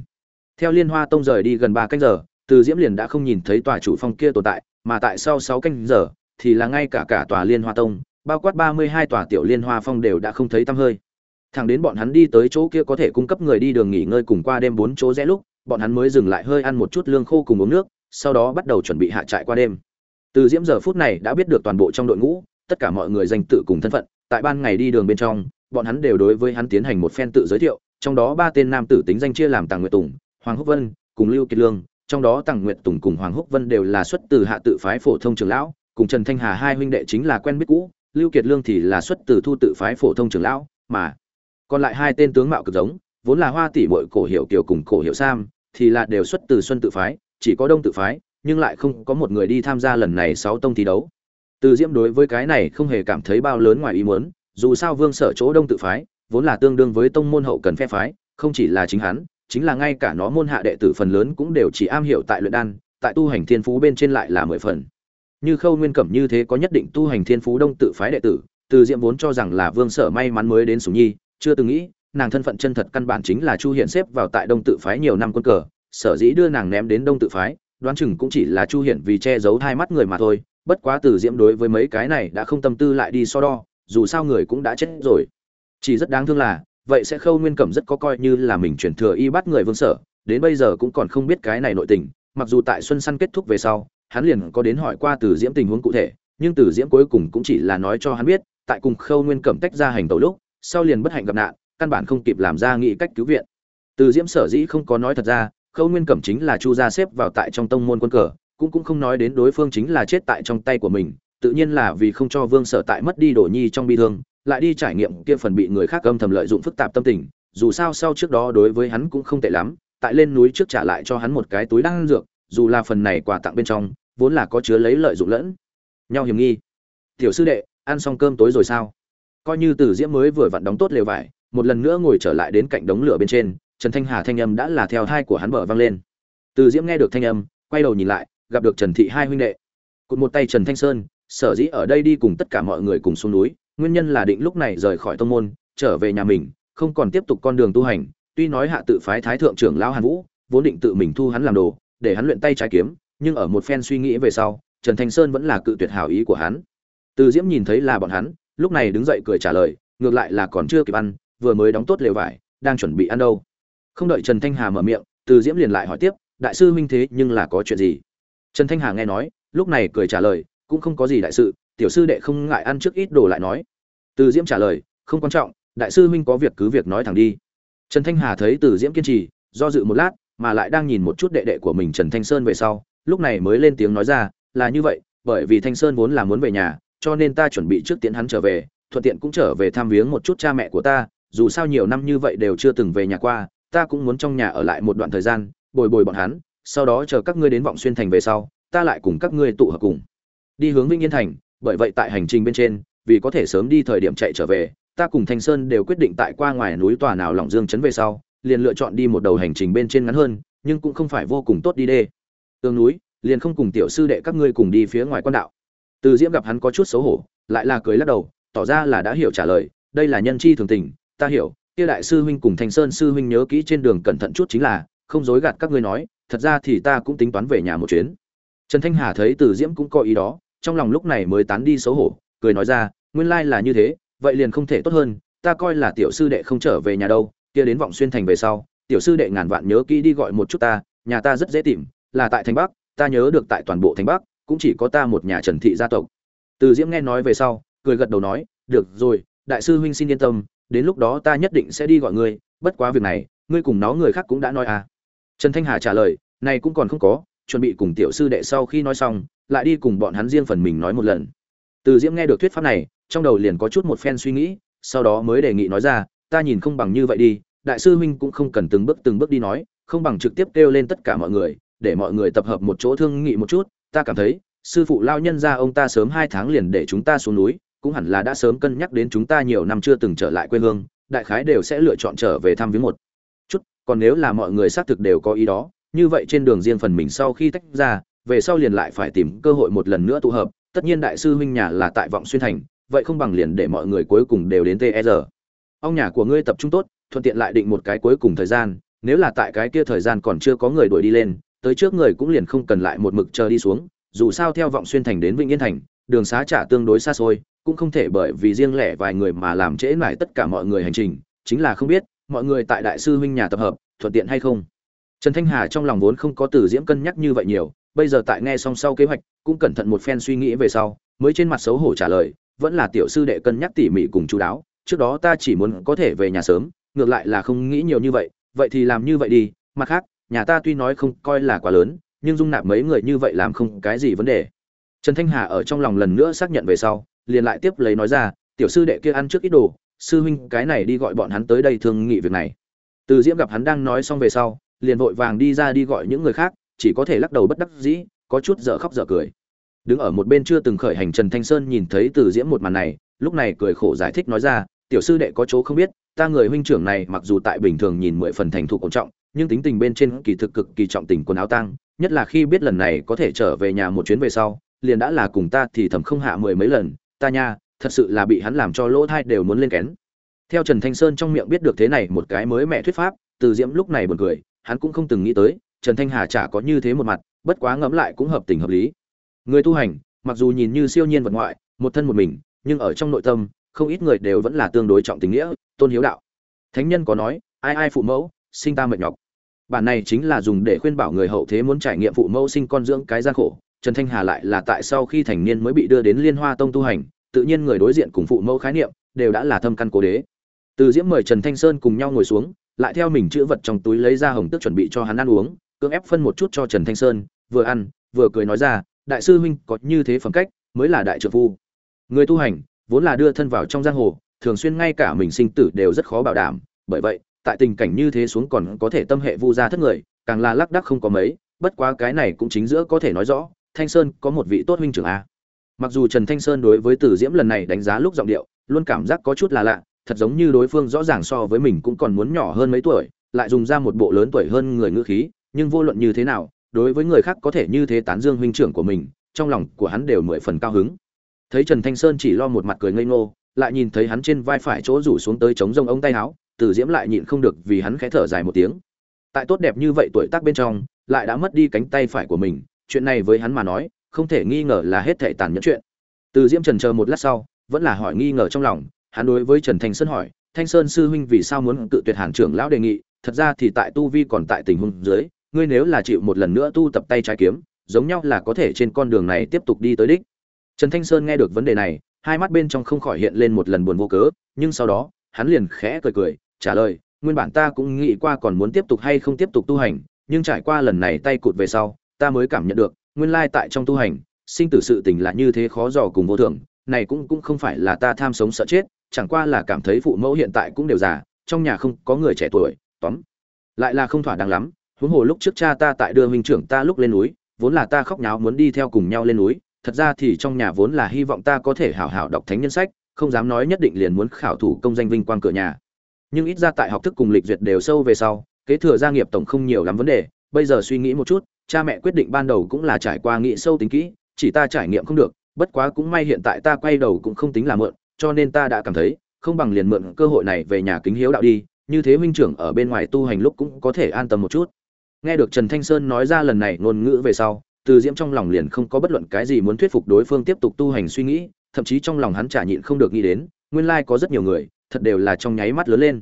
Theo liên hoa tông rời đi gần ba canh giờ, từ diễm liền đã không nhìn thấy tòa chủ phong kia tồn tại, mà tại sau sáu canh giờ, thì là ngay cả cả tòa liên hoa tông bao quát ba mươi hai tòa tiểu liên hoa phong đều đã không thấy tăm hơi. Thẳng đến bọn hắn đi tới chỗ kia có thể cung cấp người đi đường nghỉ ngơi cùng qua đêm bốn chỗ rẽ lúc, bọn hắn mới dừng lại hơi ăn một chút lương khô cùng uống nước, sau đó bắt đầu chuẩn bị hạ trại qua đêm. Từ diễm giờ phút này đã biết được toàn bộ trong đội ngũ, tất cả mọi người danh tự cùng thân phận, tại ban ngày đi đường bên trong, bọn hắn đều đối với hắn tiến hành một phen tự giới thiệu, trong đó ba tên nam tử tính danh chia làm tàng nguyệt tùng, hoàng húc vân, cùng lưu kiệt lương, trong đó tàng nguyệt tùng cùng hoàng húc vân đều là xuất từ hạ tự phái phổ thông trường lão, cùng trần thanh hà hai huynh đệ chính là quen biết cũ lưu kiệt lương thì là xuất từ thu tự phái phổ thông trưởng lão, mà còn lại hai tên tướng mạo cực giống, vốn là hoa tỷ muội, cổ hiệu kiều cùng cổ hiệu sam, thì là đều xuất từ xuân tự phái, chỉ có đông tự phái, nhưng lại không có một người đi tham gia lần này sáu tông thi đấu. Từ diễm đối với cái này không hề cảm thấy bao lớn ngoài ý muốn, dù sao vương sở chỗ đông tự phái, vốn là tương đương với tông môn hậu cần phe phái, không chỉ là chính hắn, chính là ngay cả nó môn hạ đệ tử phần lớn cũng đều chỉ am hiểu tại luyện đan, tại tu hành thiên phú bên trên lại là mười phần như khâu nguyên cẩm như thế có nhất định tu hành thiên phú đông tự phái đệ tử, từ Diệm vốn cho rằng là vương sở may mắn mới đến sùng nhi, chưa từng nghĩ, nàng thân phận chân thật căn bản chính là chu Hiển xếp vào tại đông tự phái nhiều năm quân cờ, sở dĩ đưa nàng ném đến đông tự phái, đoán chừng cũng chỉ là chu Hiển vì che giấu hai mắt người mà thôi, bất quá từ diễm đối với mấy cái này đã không tâm tư lại đi so đo, dù sao người cũng đã chết rồi. Chỉ rất đáng thương là, vậy sẽ khâu nguyên cẩm rất có coi như là mình chuyển thừa y bắt người vương sở, đến bây giờ cũng còn không biết cái này nội tình, mặc dù tại xuân săn kết thúc về sau hắn liền có đến hỏi qua từ diễm tình huống cụ thể, nhưng từ diễm cuối cùng cũng chỉ là nói cho hắn biết, tại cùng khâu nguyên cẩm tách ra hành tẩu lúc, sau liền bất hạnh gặp nạn, căn bản không kịp làm ra nghị cách cứu viện. Từ diễm sở dĩ không có nói thật ra, khâu nguyên cẩm chính là chu gia xếp vào tại trong tông môn quân cờ, cũng cũng không nói đến đối phương chính là chết tại trong tay của mình, tự nhiên là vì không cho vương sở tại mất đi đồ nhi trong bi thương, lại đi trải nghiệm kia phần bị người khác âm thầm lợi dụng phức tạp tâm tình, dù sao sau trước đó đối với hắn cũng không tệ lắm, tại lên núi trước trả lại cho hắn một cái túi đan dược dù là phần này quà tặng bên trong, vốn là có chứa lấy lợi dụng lẫn nhau hiểm nghi. Tiểu sư đệ, ăn xong cơm tối rồi sao? Coi như từ diễm mới vừa vặn đóng tốt lều vải, một lần nữa ngồi trở lại đến cạnh đống lửa bên trên, trần thanh hà thanh âm đã là theo thai của hắn bờ vang lên. Từ diễm nghe được thanh âm, quay đầu nhìn lại, gặp được trần thị hai huynh đệ. Cụt một tay trần thanh sơn, sở dĩ ở đây đi cùng tất cả mọi người cùng xuống núi, nguyên nhân là định lúc này rời khỏi tông môn, trở về nhà mình, không còn tiếp tục con đường tu hành, tuy nói hạ tự phái thái thượng trưởng lão hàn vũ, vốn định tự mình thu hắn làm đồ để hắn luyện tay trái kiếm, nhưng ở một phen suy nghĩ về sau, trần thanh sơn vẫn là cự tuyệt hảo ý của hắn. Từ diễm nhìn thấy là bọn hắn, lúc này đứng dậy cười trả lời, ngược lại là còn chưa kịp ăn, vừa mới đóng tốt lều vải, đang chuẩn bị ăn đâu. Không đợi trần thanh hà mở miệng, từ diễm liền lại hỏi tiếp, đại sư huynh thế nhưng là có chuyện gì? Trần thanh hà nghe nói, lúc này cười trả lời, cũng không có gì đại sự, tiểu sư đệ không ngại ăn trước ít đồ lại nói. Từ diễm trả lời, không quan trọng, đại sư huynh có việc cứ việc nói thẳng đi. Trần thanh hà thấy từ diễm kiên trì, do dự một lát mà lại đang nhìn một chút đệ đệ của mình trần thanh sơn về sau, lúc này mới lên tiếng nói ra, là như vậy, bởi vì thanh sơn vốn là muốn về nhà, cho nên ta chuẩn bị trước tiễn hắn trở về, thuận tiện cũng trở về thăm viếng một chút cha mẹ của ta, dù sao nhiều năm như vậy đều chưa từng về nhà qua, ta cũng muốn trong nhà ở lại một đoạn thời gian, bồi bồi bọn hắn, sau đó chờ các ngươi đến vọng xuyên thành về sau, ta lại cùng các ngươi tụ hợp cùng. Đi hướng vĩnh yên thành, bởi vậy tại hành trình bên trên, vì có thể sớm đi thời điểm chạy trở về, ta cùng thanh sơn đều quyết định tại qua ngoài núi tòa nào lỏng dương chấn về sau liền lựa chọn đi một đầu hành trình bên trên ngắn hơn, nhưng cũng không phải vô cùng tốt đi đê. Tương núi, liền không cùng tiểu sư đệ các ngươi cùng đi phía ngoài quan đạo. Từ diễm gặp hắn có chút xấu hổ, lại là cười lắc đầu, tỏ ra là đã hiểu trả lời, đây là nhân chi thường tình, ta hiểu, kia đại sư huynh cùng thanh sơn sư huynh nhớ kỹ trên đường cẩn thận chút chính là, không dối gạt các ngươi nói, thật ra thì ta cũng tính toán về nhà một chuyến. Trần thanh hà thấy từ diễm cũng có ý đó, trong lòng lúc này mới tán đi xấu hổ, cười nói ra, nguyên lai là như thế, vậy liền không thể tốt hơn, ta coi là tiểu sư đệ không trở về nhà đâu kia đến vọng xuyên thành về sau, tiểu sư đệ ngàn vạn nhớ kỹ đi gọi một chút ta, nhà ta rất dễ tìm, là tại thành bắc, ta nhớ được tại toàn bộ thành bắc, cũng chỉ có ta một nhà trần thị gia tộc. Từ diễm nghe nói về sau, cười gật đầu nói, được rồi, đại sư huynh xin yên tâm, đến lúc đó ta nhất định sẽ đi gọi ngươi, bất quá việc này, ngươi cùng nó người khác cũng đã nói à. Trần thanh hà trả lời, này cũng còn không có, chuẩn bị cùng tiểu sư đệ sau khi nói xong, lại đi cùng bọn hắn riêng phần mình nói một lần. Từ diễm nghe được thuyết pháp này, trong đầu liền có chút một phen suy nghĩ, sau đó mới đề nghị nói ra, ta nhìn không bằng như vậy đi đại sư huynh cũng không cần từng bước từng bước đi nói không bằng trực tiếp kêu lên tất cả mọi người để mọi người tập hợp một chỗ thương nghị một chút. Ta cảm thấy sư phụ lao nhân ra ông ta sớm hai tháng liền để chúng ta xuống núi cũng hẳn là đã sớm cân nhắc đến chúng ta nhiều năm chưa từng trở lại quê hương đại khái đều sẽ lựa chọn trở về thăm viếng một. Chút còn nếu là mọi người xác thực đều có ý đó như vậy trên đường riêng phần mình sau khi tách ra về sau liền lại phải tìm cơ hội một lần nữa tụ hợp. Tất nhiên đại sư huynh nhà là tại vọng xuyên thành vậy không bằng liền để mọi người cuối cùng đều đến TR. E ông nhà của ngươi tập trung tốt, thuận tiện lại định một cái cuối cùng thời gian, nếu là tại cái kia thời gian còn chưa có người đuổi đi lên, tới trước người cũng liền không cần lại một mực chờ đi xuống, dù sao theo vọng xuyên thành đến Vĩnh Yên thành, đường xá trả tương đối xa xôi, cũng không thể bởi vì riêng lẻ vài người mà làm trễ mãi tất cả mọi người hành trình, chính là không biết, mọi người tại đại sư huynh nhà tập hợp, thuận tiện hay không. Trần Thanh Hà trong lòng vốn không có từ diễm cân nhắc như vậy nhiều, bây giờ tại nghe xong sau kế hoạch, cũng cẩn thận một phen suy nghĩ về sau, mới trên mặt xấu hổ trả lời, vẫn là tiểu sư đệ cân nhắc tỉ mỉ cùng chú đáo, trước đó ta chỉ muốn có thể về nhà sớm, ngược lại là không nghĩ nhiều như vậy, vậy thì làm như vậy đi, mặt khác, nhà ta tuy nói không coi là quá lớn, nhưng dung nạp mấy người như vậy làm không cái gì vấn đề. Trần Thanh Hà ở trong lòng lần nữa xác nhận về sau, liền lại tiếp lấy nói ra, tiểu sư đệ kia ăn trước ít đồ, sư huynh cái này đi gọi bọn hắn tới đây thương nghị việc này. Từ Diễm gặp hắn đang nói xong về sau, liền vội vàng đi ra đi gọi những người khác, chỉ có thể lắc đầu bất đắc dĩ, có chút dở khóc dở cười. Đứng ở một bên chưa từng khởi hành Trần Thanh Sơn nhìn thấy Từ Diễm một màn này, lúc này cười khổ giải thích nói ra, tiểu sư đệ có chỗ không biết, ta người huynh trưởng này mặc dù tại bình thường nhìn mười phần thành thục quan trọng, nhưng tính tình bên trên kỳ thực cực kỳ trọng tình quần áo tăng, nhất là khi biết lần này có thể trở về nhà một chuyến về sau, liền đã là cùng ta thì thầm không hạ mười mấy lần, ta nha, thật sự là bị hắn làm cho lỗ thai đều muốn lên kén. Theo Trần Thanh Sơn trong miệng biết được thế này một cái mới mẹ thuyết pháp, Từ Diễm lúc này buồn cười, hắn cũng không từng nghĩ tới, Trần Thanh Hà chả có như thế một mặt, bất quá ngẫm lại cũng hợp tình hợp lý. Người tu hành, mặc dù nhìn như siêu nhiên vật ngoại, một thân một mình, nhưng ở trong nội tâm, không ít người đều vẫn là tương đối trọng tình nghĩa, tôn hiếu đạo. Thánh nhân có nói, ai ai phụ mẫu, sinh ta mệt nhọc. Bản này chính là dùng để khuyên bảo người hậu thế muốn trải nghiệm phụ mẫu sinh con dưỡng cái gian khổ, Trần Thanh Hà lại là tại sau khi thành niên mới bị đưa đến Liên Hoa Tông tu hành, tự nhiên người đối diện cùng phụ mẫu khái niệm đều đã là thâm căn cố đế. Từ Diễm mời Trần Thanh Sơn cùng nhau ngồi xuống, lại theo mình chữ vật trong túi lấy ra hồng tước chuẩn bị cho hắn ăn uống, cưỡng ép phân một chút cho Trần Thanh Sơn, vừa ăn, vừa cười nói ra, đại sư huynh có như thế phẩm cách, mới là đại trợ phu. Người tu hành, vốn là đưa thân vào trong giang hồ, thường xuyên ngay cả mình sinh tử đều rất khó bảo đảm, bởi vậy, tại tình cảnh như thế xuống còn có thể tâm hệ vu gia thất người, càng là lắc đắc không có mấy, bất quá cái này cũng chính giữa có thể nói rõ, Thanh Sơn có một vị tốt huynh trưởng a. Mặc dù Trần Thanh Sơn đối với Tử Diễm lần này đánh giá lúc giọng điệu, luôn cảm giác có chút là lạ, thật giống như đối phương rõ ràng so với mình cũng còn muốn nhỏ hơn mấy tuổi, lại dùng ra một bộ lớn tuổi hơn người ngữ khí, nhưng vô luận như thế nào, đối với người khác có thể như thế tán dương huynh trưởng của mình, trong lòng của hắn đều mười phần cao hứng. Thấy Trần Thanh Sơn chỉ lo một mặt cười ngây ngô, lại nhìn thấy hắn trên vai phải chỗ rủ xuống tới chống rông ống tay áo, Từ Diễm lại nhịn không được vì hắn khẽ thở dài một tiếng. Tại tốt đẹp như vậy tuổi tác bên trong, lại đã mất đi cánh tay phải của mình, chuyện này với hắn mà nói, không thể nghi ngờ là hết thảy tàn nhẫn chuyện. Từ Diễm Trần chờ một lát sau, vẫn là hỏi nghi ngờ trong lòng, hắn đối với Trần Thanh Sơn hỏi, Thanh Sơn sư huynh vì sao muốn tự tuyệt Hàn trưởng lão đề nghị, thật ra thì tại tu vi còn tại tình huống dưới, ngươi nếu là chịu một lần nữa tu tập tay trái kiếm, giống nhau là có thể trên con đường này tiếp tục đi tới đích. Trần Thanh Sơn nghe được vấn đề này, hai mắt bên trong không khỏi hiện lên một lần buồn vô cớ, nhưng sau đó, hắn liền khẽ cười cười, trả lời, nguyên bản ta cũng nghĩ qua còn muốn tiếp tục hay không tiếp tục tu hành, nhưng trải qua lần này tay cụt về sau, ta mới cảm nhận được, nguyên lai tại trong tu hành, sinh tử sự tình là như thế khó dò cùng vô thường, này cũng cũng không phải là ta tham sống sợ chết, chẳng qua là cảm thấy phụ mẫu hiện tại cũng đều già, trong nhà không có người trẻ tuổi, tóm lại là không thỏa đáng lắm. Huống hồ lúc trước cha ta tại đưa huynh trưởng ta lúc lên núi, vốn là ta khóc nháo muốn đi theo cùng nhau lên núi, thật ra thì trong nhà vốn là hy vọng ta có thể hảo hảo đọc thánh nhân sách, không dám nói nhất định liền muốn khảo thủ công danh vinh quang cửa nhà. Nhưng ít ra tại học thức cùng lịch duyệt đều sâu về sau, kế thừa gia nghiệp tổng không nhiều lắm vấn đề, bây giờ suy nghĩ một chút, cha mẹ quyết định ban đầu cũng là trải qua nghĩ sâu tính kỹ, chỉ ta trải nghiệm không được, bất quá cũng may hiện tại ta quay đầu cũng không tính là mượn, cho nên ta đã cảm thấy, không bằng liền mượn cơ hội này về nhà kính hiếu đạo đi, như thế huynh trưởng ở bên ngoài tu hành lúc cũng có thể an tâm một chút. nghe được trần thanh sơn nói ra lần này ngôn ngữ về sau từ diễm trong lòng liền không có bất luận cái gì muốn thuyết phục đối phương tiếp tục tu hành suy nghĩ, thậm chí trong lòng hắn trả nhịn không được nghĩ đến, nguyên lai có rất nhiều người, thật đều là trong nháy mắt lớn lên.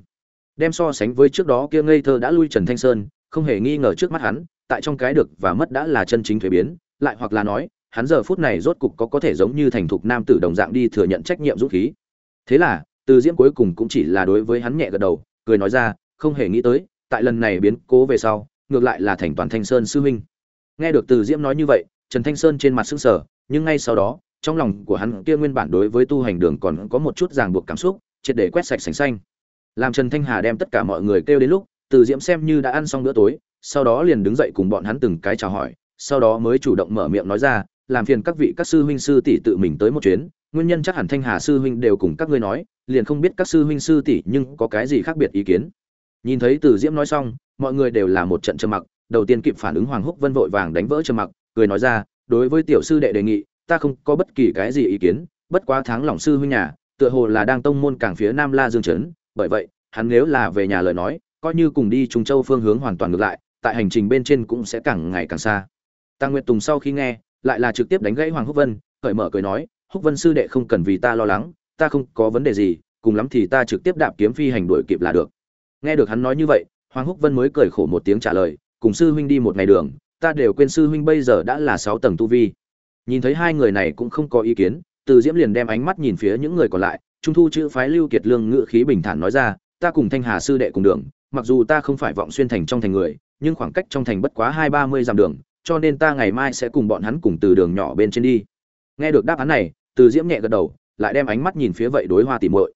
Đem so sánh với trước đó kia ngây thơ đã lui trần thanh sơn, không hề nghi ngờ trước mắt hắn, tại trong cái được và mất đã là chân chính thuế biến, lại hoặc là nói, hắn giờ phút này rốt cục có có thể giống như thành thục nam tử đồng dạng đi thừa nhận trách nhiệm dũng khí. Thế là, từ diễm cuối cùng cũng chỉ là đối với hắn nhẹ gật đầu, cười nói ra, không hề nghĩ tới, tại lần này biến cố về sau, ngược lại là thành toàn thanh sơn sư huynh nghe được từ diễm nói như vậy, trần thanh sơn trên mặt sững sờ, nhưng ngay sau đó, trong lòng của hắn kia nguyên bản đối với tu hành đường còn có một chút ràng buộc cảm xúc, triệt để quét sạch sành xanh. Làm trần thanh hà đem tất cả mọi người kêu đến lúc, từ diễm xem như đã ăn xong bữa tối, sau đó liền đứng dậy cùng bọn hắn từng cái chào hỏi, sau đó mới chủ động mở miệng nói ra, làm phiền các vị các sư huynh sư tỷ tự mình tới một chuyến, nguyên nhân chắc hẳn thanh hà sư huynh đều cùng các ngươi nói, liền không biết các sư huynh sư tỷ nhưng có cái gì khác biệt ý kiến. Nhìn thấy từ diễm nói xong, mọi người đều là một trận trầm mặc đầu tiên kịp phản ứng hoàng húc vân vội vàng đánh vỡ trầm mặc, cười nói ra, đối với tiểu sư đệ đề nghị, ta không có bất kỳ cái gì ý kiến, bất quá tháng lòng sư huynh nhà, tựa hồ là đang tông môn cảng phía nam la dương trấn, bởi vậy, hắn nếu là về nhà lời nói, coi như cùng đi trung châu phương hướng hoàn toàn ngược lại, tại hành trình bên trên cũng sẽ càng ngày càng xa. Tăng nguyệt tùng sau khi nghe, lại là trực tiếp đánh gãy hoàng húc vân, cởi mở cười nói, húc vân sư đệ không cần vì ta lo lắng, ta không có vấn đề gì, cùng lắm thì ta trực tiếp đạp kiếm phi hành đuổi kịp là được. Nghe được hắn nói như vậy, hoàng húc vân mới cười khổ một tiếng trả lời cùng sư huynh đi một ngày đường, ta đều quên sư huynh bây giờ đã là sáu tầng tu vi. Nhìn thấy hai người này cũng không có ý kiến, từ diễm liền đem ánh mắt nhìn phía những người còn lại, trung thu chữ phái lưu kiệt lương ngự khí bình thản nói ra, ta cùng thanh hà sư đệ cùng đường, mặc dù ta không phải vọng xuyên thành trong thành người, nhưng khoảng cách trong thành bất quá hai ba mươi dặm đường, cho nên ta ngày mai sẽ cùng bọn hắn cùng từ đường nhỏ bên trên đi. Nghe được đáp án này, từ diễm nhẹ gật đầu, lại đem ánh mắt nhìn phía vậy đối hoa tỉ muội.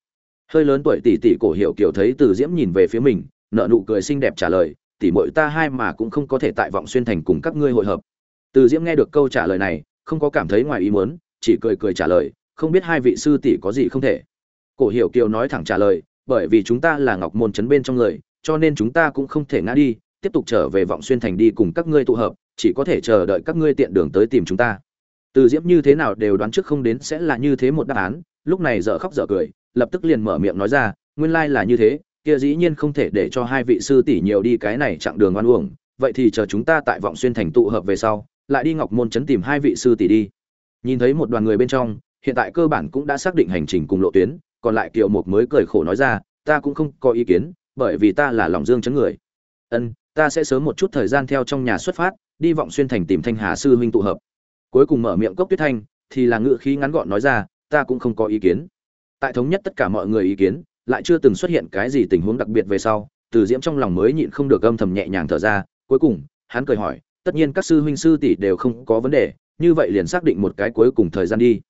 Hơi lớn tuổi tỷ tỷ cổ hiệu kiểu thấy từ diễm nhìn về phía mình nợ nụ cười xinh đẹp trả lời tỷ muội ta hai mà cũng không có thể tại vọng xuyên thành cùng các ngươi hội hợp. Từ diễm nghe được câu trả lời này, không có cảm thấy ngoài ý muốn, chỉ cười cười trả lời, không biết hai vị sư tỷ có gì không thể. Cổ hiểu kiều nói thẳng trả lời, bởi vì chúng ta là ngọc môn chấn bên trong người, cho nên chúng ta cũng không thể ngã đi, tiếp tục trở về vọng xuyên thành đi cùng các ngươi tụ hợp, chỉ có thể chờ đợi các ngươi tiện đường tới tìm chúng ta. Từ diễm như thế nào đều đoán trước không đến sẽ là như thế một đáp án, lúc này dở khóc dở cười, lập tức liền mở miệng nói ra, nguyên lai là như thế kia dĩ nhiên không thể để cho hai vị sư tỷ nhiều đi cái này chặng đường oan uổng, vậy thì chờ chúng ta tại vọng xuyên thành tụ hợp về sau, lại đi ngọc môn trấn tìm hai vị sư tỷ đi. Nhìn thấy một đoàn người bên trong, hiện tại cơ bản cũng đã xác định hành trình cùng lộ tuyến, còn lại kiều mục mới cười khổ nói ra, ta cũng không có ý kiến, bởi vì ta là lòng dương chấn người. Ân, ta sẽ sớm một chút thời gian theo trong nhà xuất phát, đi vọng xuyên thành tìm thanh hà sư huynh tụ hợp. Cuối cùng mở miệng cốc tuyết thanh, thì là ngữ khí ngắn gọn nói ra, ta cũng không có ý kiến. Tại thống nhất tất cả mọi người ý kiến lại chưa từng xuất hiện cái gì tình huống đặc biệt về sau, từ diễm trong lòng mới nhịn không được âm thầm nhẹ nhàng thở ra, cuối cùng, hắn cười hỏi, tất nhiên các sư huynh sư tỷ đều không có vấn đề, như vậy liền xác định một cái cuối cùng thời gian đi.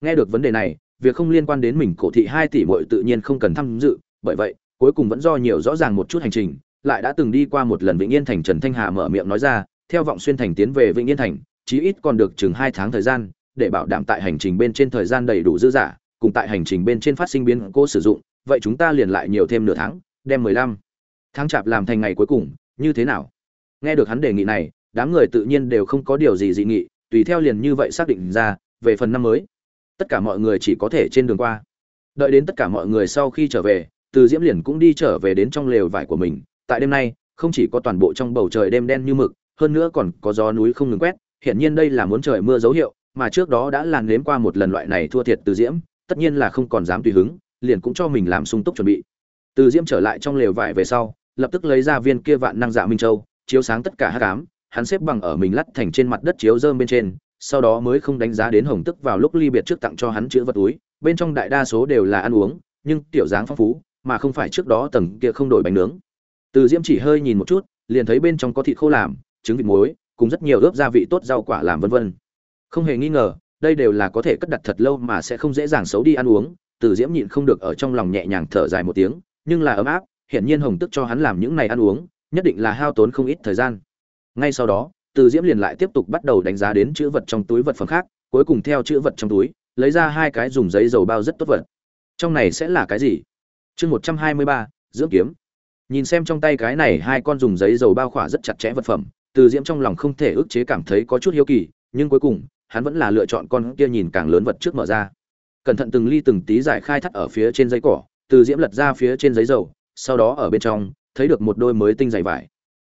Nghe được vấn đề này, việc không liên quan đến mình cổ thị hai tỷ muội tự nhiên không cần tham dự, bởi vậy, cuối cùng vẫn do nhiều rõ ràng một chút hành trình, lại đã từng đi qua một lần vĩnh yên thành trần thanh hà mở miệng nói ra, theo vọng xuyên thành tiến về vĩnh yên thành, chí ít còn được chừng hai tháng thời gian, để bảo đảm tại hành trình bên trên thời gian đầy đủ dư giả cùng tại hành trình bên trên phát sinh biến cố sử dụng vậy chúng ta liền lại nhiều thêm nửa tháng, đem mười lăm tháng chạp làm thành ngày cuối cùng, như thế nào? Nghe được hắn đề nghị này, đám người tự nhiên đều không có điều gì dị nghị, tùy theo liền như vậy xác định ra, về phần năm mới, tất cả mọi người chỉ có thể trên đường qua. Đợi đến tất cả mọi người sau khi trở về, từ diễm liền cũng đi trở về đến trong lều vải của mình. Tại đêm nay, không chỉ có toàn bộ trong bầu trời đêm đen như mực, hơn nữa còn có gió núi không ngừng quét hiện nhiên đây là muốn trời mưa dấu hiệu, mà trước đó đã làn nếm qua một lần loại này thua thiệt từ diễm, tất nhiên là không còn dám tùy hứng liền cũng cho mình làm sung túc chuẩn bị. Từ diễm trở lại trong lều vải về sau, lập tức lấy ra viên kia vạn năng dạ minh châu, chiếu sáng tất cả hắc ám, hắn xếp bằng ở mình lắt thành trên mặt đất chiếu rơm bên trên, sau đó mới không đánh giá đến hồng tức vào lúc ly biệt trước tặng cho hắn chữ vật túi, bên trong đại đa số đều là ăn uống, nhưng tiểu dáng phong phú, mà không phải trước đó tầng kia không đổi bánh nướng. Từ diễm chỉ hơi nhìn một chút, liền thấy bên trong có thịt khô làm, trứng vịt muối, cùng rất nhiều ướp gia vị tốt rau quả làm vân vân. Không hề nghi ngờ, đây đều là có thể cất đặt thật lâu mà sẽ không dễ dàng xấu đi ăn uống từ diễm nhịn không được ở trong lòng nhẹ nhàng thở dài một tiếng, nhưng là ấm áp, hiển nhiên hồng tức cho hắn làm những này ăn uống, nhất định là hao tốn không ít thời gian. Ngay sau đó, từ diễm liền lại tiếp tục bắt đầu đánh giá đến chữ vật trong túi vật phẩm khác, cuối cùng theo chữ vật trong túi, lấy ra hai cái dùng giấy dầu bao rất tốt vật. Trong này sẽ là cái gì? Chương một trăm hai mươi ba, dưỡng kiếm. Nhìn xem trong tay cái này hai con dùng giấy dầu bao khỏa rất chặt chẽ vật phẩm, từ diễm trong lòng không thể ức chế cảm thấy có chút hiếu kỳ, nhưng cuối cùng, hắn vẫn là lựa chọn con kia nhìn càng lớn vật trước mở ra cẩn thận từng ly từng tí giải khai thắt ở phía trên giấy cỏ, từ diễm lật ra phía trên giấy dầu, sau đó ở bên trong, thấy được một đôi mới tinh dày vải.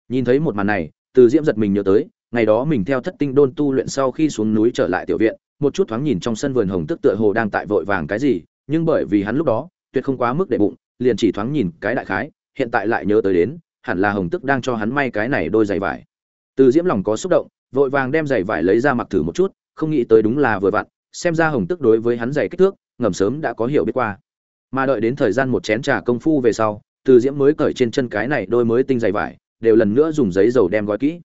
Nhìn thấy một màn này, từ diễm giật mình nhớ tới, ngày đó mình theo thất tinh đôn tu luyện sau khi xuống núi trở lại tiểu viện, một chút thoáng nhìn trong sân vườn hồng tức tựa hồ đang tại vội vàng cái gì, nhưng bởi vì hắn lúc đó, tuyệt không quá mức để bụng, liền chỉ thoáng nhìn cái đại khái, hiện tại lại nhớ tới đến, hẳn là hồng tức đang cho hắn may cái này đôi giày vải. Từ diễm lòng có xúc động, vội vàng đem giày vải lấy ra mặc thử một chút, không nghĩ tới đúng là vừa vặn xem ra hồng tức đối với hắn dày kích thước, ngầm sớm đã có hiểu biết qua. Mà đợi đến thời gian một chén trà công phu về sau, từ diễm mới cởi trên chân cái này đôi mới tinh dày vải, đều lần nữa dùng giấy dầu đem gói kỹ.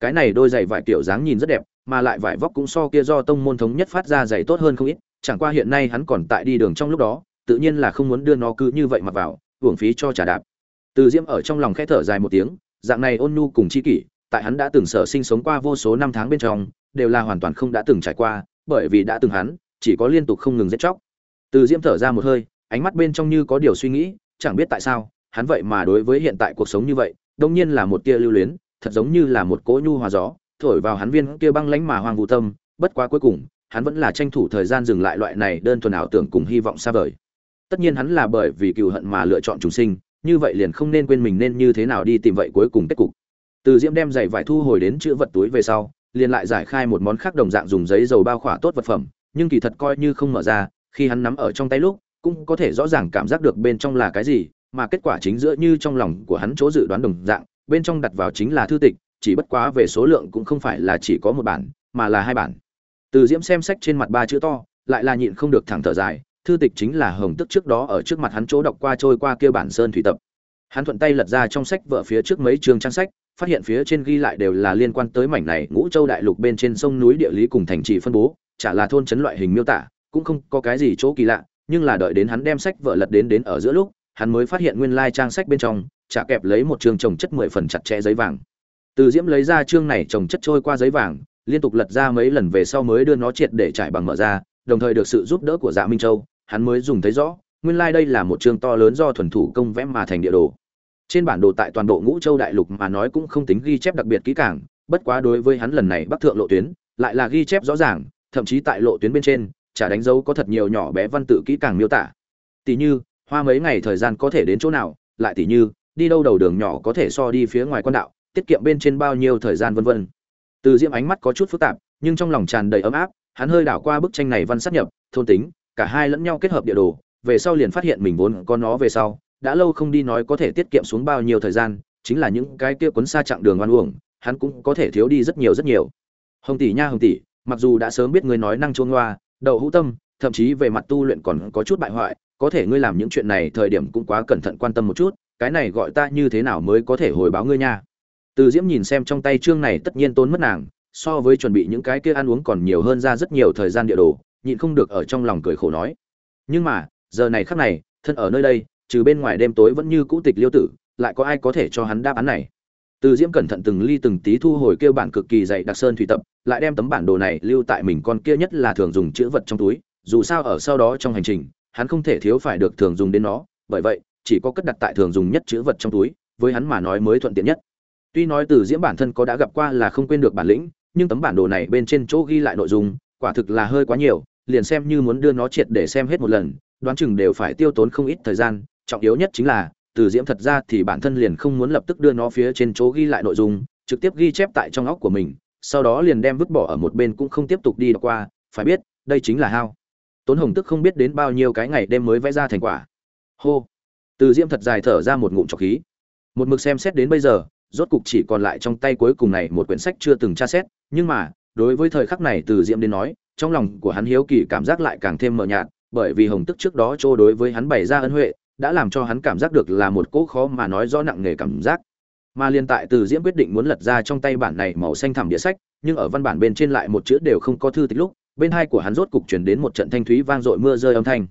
Cái này đôi giày vải kiểu dáng nhìn rất đẹp, mà lại vải vóc cũng so kia do tông môn thống nhất phát ra giày tốt hơn không ít, chẳng qua hiện nay hắn còn tại đi đường trong lúc đó, tự nhiên là không muốn đưa nó cứ như vậy mặc vào uổng phí cho trà đạp. Từ diễm ở trong lòng khẽ thở dài một tiếng, dạng này ôn nhu cùng chi kỷ, tại hắn đã từng sở sinh sống qua vô số năm tháng bên trong, đều là hoàn toàn không đã từng trải qua bởi vì đã từng hắn, chỉ có liên tục không ngừng giết chóc. Từ diễm thở ra một hơi, ánh mắt bên trong như có điều suy nghĩ, chẳng biết tại sao, hắn vậy mà đối với hiện tại cuộc sống như vậy, đông nhiên là một tia lưu luyến, thật giống như là một cỗ nhu hòa gió, thổi vào hắn viên kia băng lánh mà hoang vũ tâm, bất quá cuối cùng, hắn vẫn là tranh thủ thời gian dừng lại loại này đơn thuần ảo tưởng cùng hy vọng xa vời. Tất nhiên hắn là bởi vì cựu hận mà lựa chọn chúng sinh, như vậy liền không nên quên mình nên như thế nào đi tìm vậy cuối cùng kết cục. Từ diễm đem giày vải thu hồi đến chữ vật túi về sau liền lại giải khai một món khác đồng dạng dùng giấy dầu bao khỏa tốt vật phẩm, nhưng kỳ thật coi như không mở ra, khi hắn nắm ở trong tay lúc, cũng có thể rõ ràng cảm giác được bên trong là cái gì, mà kết quả chính giữa như trong lòng của hắn chỗ dự đoán đồng dạng, bên trong đặt vào chính là thư tịch, chỉ bất quá về số lượng cũng không phải là chỉ có một bản, mà là hai bản. Từ diễm xem sách trên mặt ba chữ to, lại là nhịn không được thẳng thở dài, thư tịch chính là hồng tức trước đó ở trước mặt hắn chỗ đọc qua trôi qua kia bản sơn thủy tập. Hắn thuận tay lật ra trong sách vợ phía trước mấy chương trang sách phát hiện phía trên ghi lại đều là liên quan tới mảnh này ngũ châu đại lục bên trên sông núi địa lý cùng thành trì phân bố, chả là thôn trấn loại hình miêu tả, cũng không có cái gì chỗ kỳ lạ, nhưng là đợi đến hắn đem sách vợ lật đến đến ở giữa lúc, hắn mới phát hiện nguyên lai trang sách bên trong, chả kẹp lấy một chương trồng chất mười phần chặt chẽ giấy vàng. Từ diễm lấy ra chương này trồng chất trôi qua giấy vàng, liên tục lật ra mấy lần về sau mới đưa nó triệt để trải bằng mở ra, đồng thời được sự giúp đỡ của dạ minh châu, hắn mới dùng thấy rõ, nguyên lai đây là một chương to lớn do thuần thủ công vẽ mà thành địa đồ trên bản đồ tại toàn bộ ngũ châu đại lục mà nói cũng không tính ghi chép đặc biệt kỹ càng, bất quá đối với hắn lần này bắc thượng lộ tuyến, lại là ghi chép rõ ràng, thậm chí tại lộ tuyến bên trên, chả đánh dấu có thật nhiều nhỏ bé văn tự kỹ càng miêu tả. Tỷ như, hoa mấy ngày thời gian có thể đến chỗ nào, lại tỷ như, đi đâu đầu đường nhỏ có thể so đi phía ngoài quan đạo, tiết kiệm bên trên bao nhiêu thời gian vân vân. Từ diễm ánh mắt có chút phức tạp, nhưng trong lòng tràn đầy ấm áp, hắn hơi đảo qua bức tranh này văn sát nhập, thôn tính, cả hai lẫn nhau kết hợp địa đồ, về sau liền phát hiện mình vốn có nó về sau đã lâu không đi nói có thể tiết kiệm xuống bao nhiêu thời gian, chính là những cái kia cuốn xa chặng đường oan uổng, hắn cũng có thể thiếu đi rất nhiều rất nhiều. Hồng tỷ nha hồng tỷ, mặc dù đã sớm biết ngươi nói năng chuông hoa đậu hữu tâm, thậm chí về mặt tu luyện còn có chút bại hoại, có thể ngươi làm những chuyện này thời điểm cũng quá cẩn thận quan tâm một chút, cái này gọi ta như thế nào mới có thể hồi báo ngươi nha. Từ diễm nhìn xem trong tay chương này tất nhiên tốn mất nàng, so với chuẩn bị những cái kia ăn uống còn nhiều hơn ra rất nhiều thời gian địa đồ, nhịn không được ở trong lòng cười khổ nói. Nhưng mà, giờ này khắc này, thân ở nơi đây trừ bên ngoài đêm tối vẫn như cũ tịch liêu tử, lại có ai có thể cho hắn đáp án này? Từ diễm cẩn thận từng ly từng tí thu hồi kêu bản cực kỳ dày đặc sơn thủy tập, lại đem tấm bản đồ này lưu tại mình con kia nhất là thường dùng chữ vật trong túi, dù sao ở sau đó trong hành trình, hắn không thể thiếu phải được thường dùng đến nó, bởi vậy, chỉ có cất đặt tại thường dùng nhất chữ vật trong túi, với hắn mà nói mới thuận tiện nhất. Tuy nói từ diễm bản thân có đã gặp qua là không quên được bản lĩnh, nhưng tấm bản đồ này bên trên chỗ ghi lại nội dung, quả thực là hơi quá nhiều, liền xem như muốn đưa nó triệt để xem hết một lần, đoán chừng đều phải tiêu tốn không ít thời gian trọng yếu nhất chính là, từ diễm thật ra thì bản thân liền không muốn lập tức đưa nó phía trên chỗ ghi lại nội dung, trực tiếp ghi chép tại trong óc của mình, sau đó liền đem vứt bỏ ở một bên cũng không tiếp tục đi đọc qua, phải biết, đây chính là hao. Tốn hồng tức không biết đến bao nhiêu cái ngày đêm mới vẽ ra thành quả. Hô. Từ diễm thật dài thở ra một ngụm trọc khí. Một mực xem xét đến bây giờ, rốt cục chỉ còn lại trong tay cuối cùng này một quyển sách chưa từng tra xét, nhưng mà, đối với thời khắc này từ diễm đến nói, trong lòng của hắn hiếu kỳ cảm giác lại càng thêm mờ nhạt, bởi vì hồng tức trước đó trô đối với hắn bày ra ân huệ đã làm cho hắn cảm giác được là một cỗ khó mà nói rõ nặng nề cảm giác. Mà liên tại từ diễm quyết định muốn lật ra trong tay bản này màu xanh thẳm địa sách, nhưng ở văn bản bên trên lại một chữ đều không có thư tịch lúc, bên hai của hắn rốt cục chuyển đến một trận thanh thúy vang dội mưa rơi âm thanh.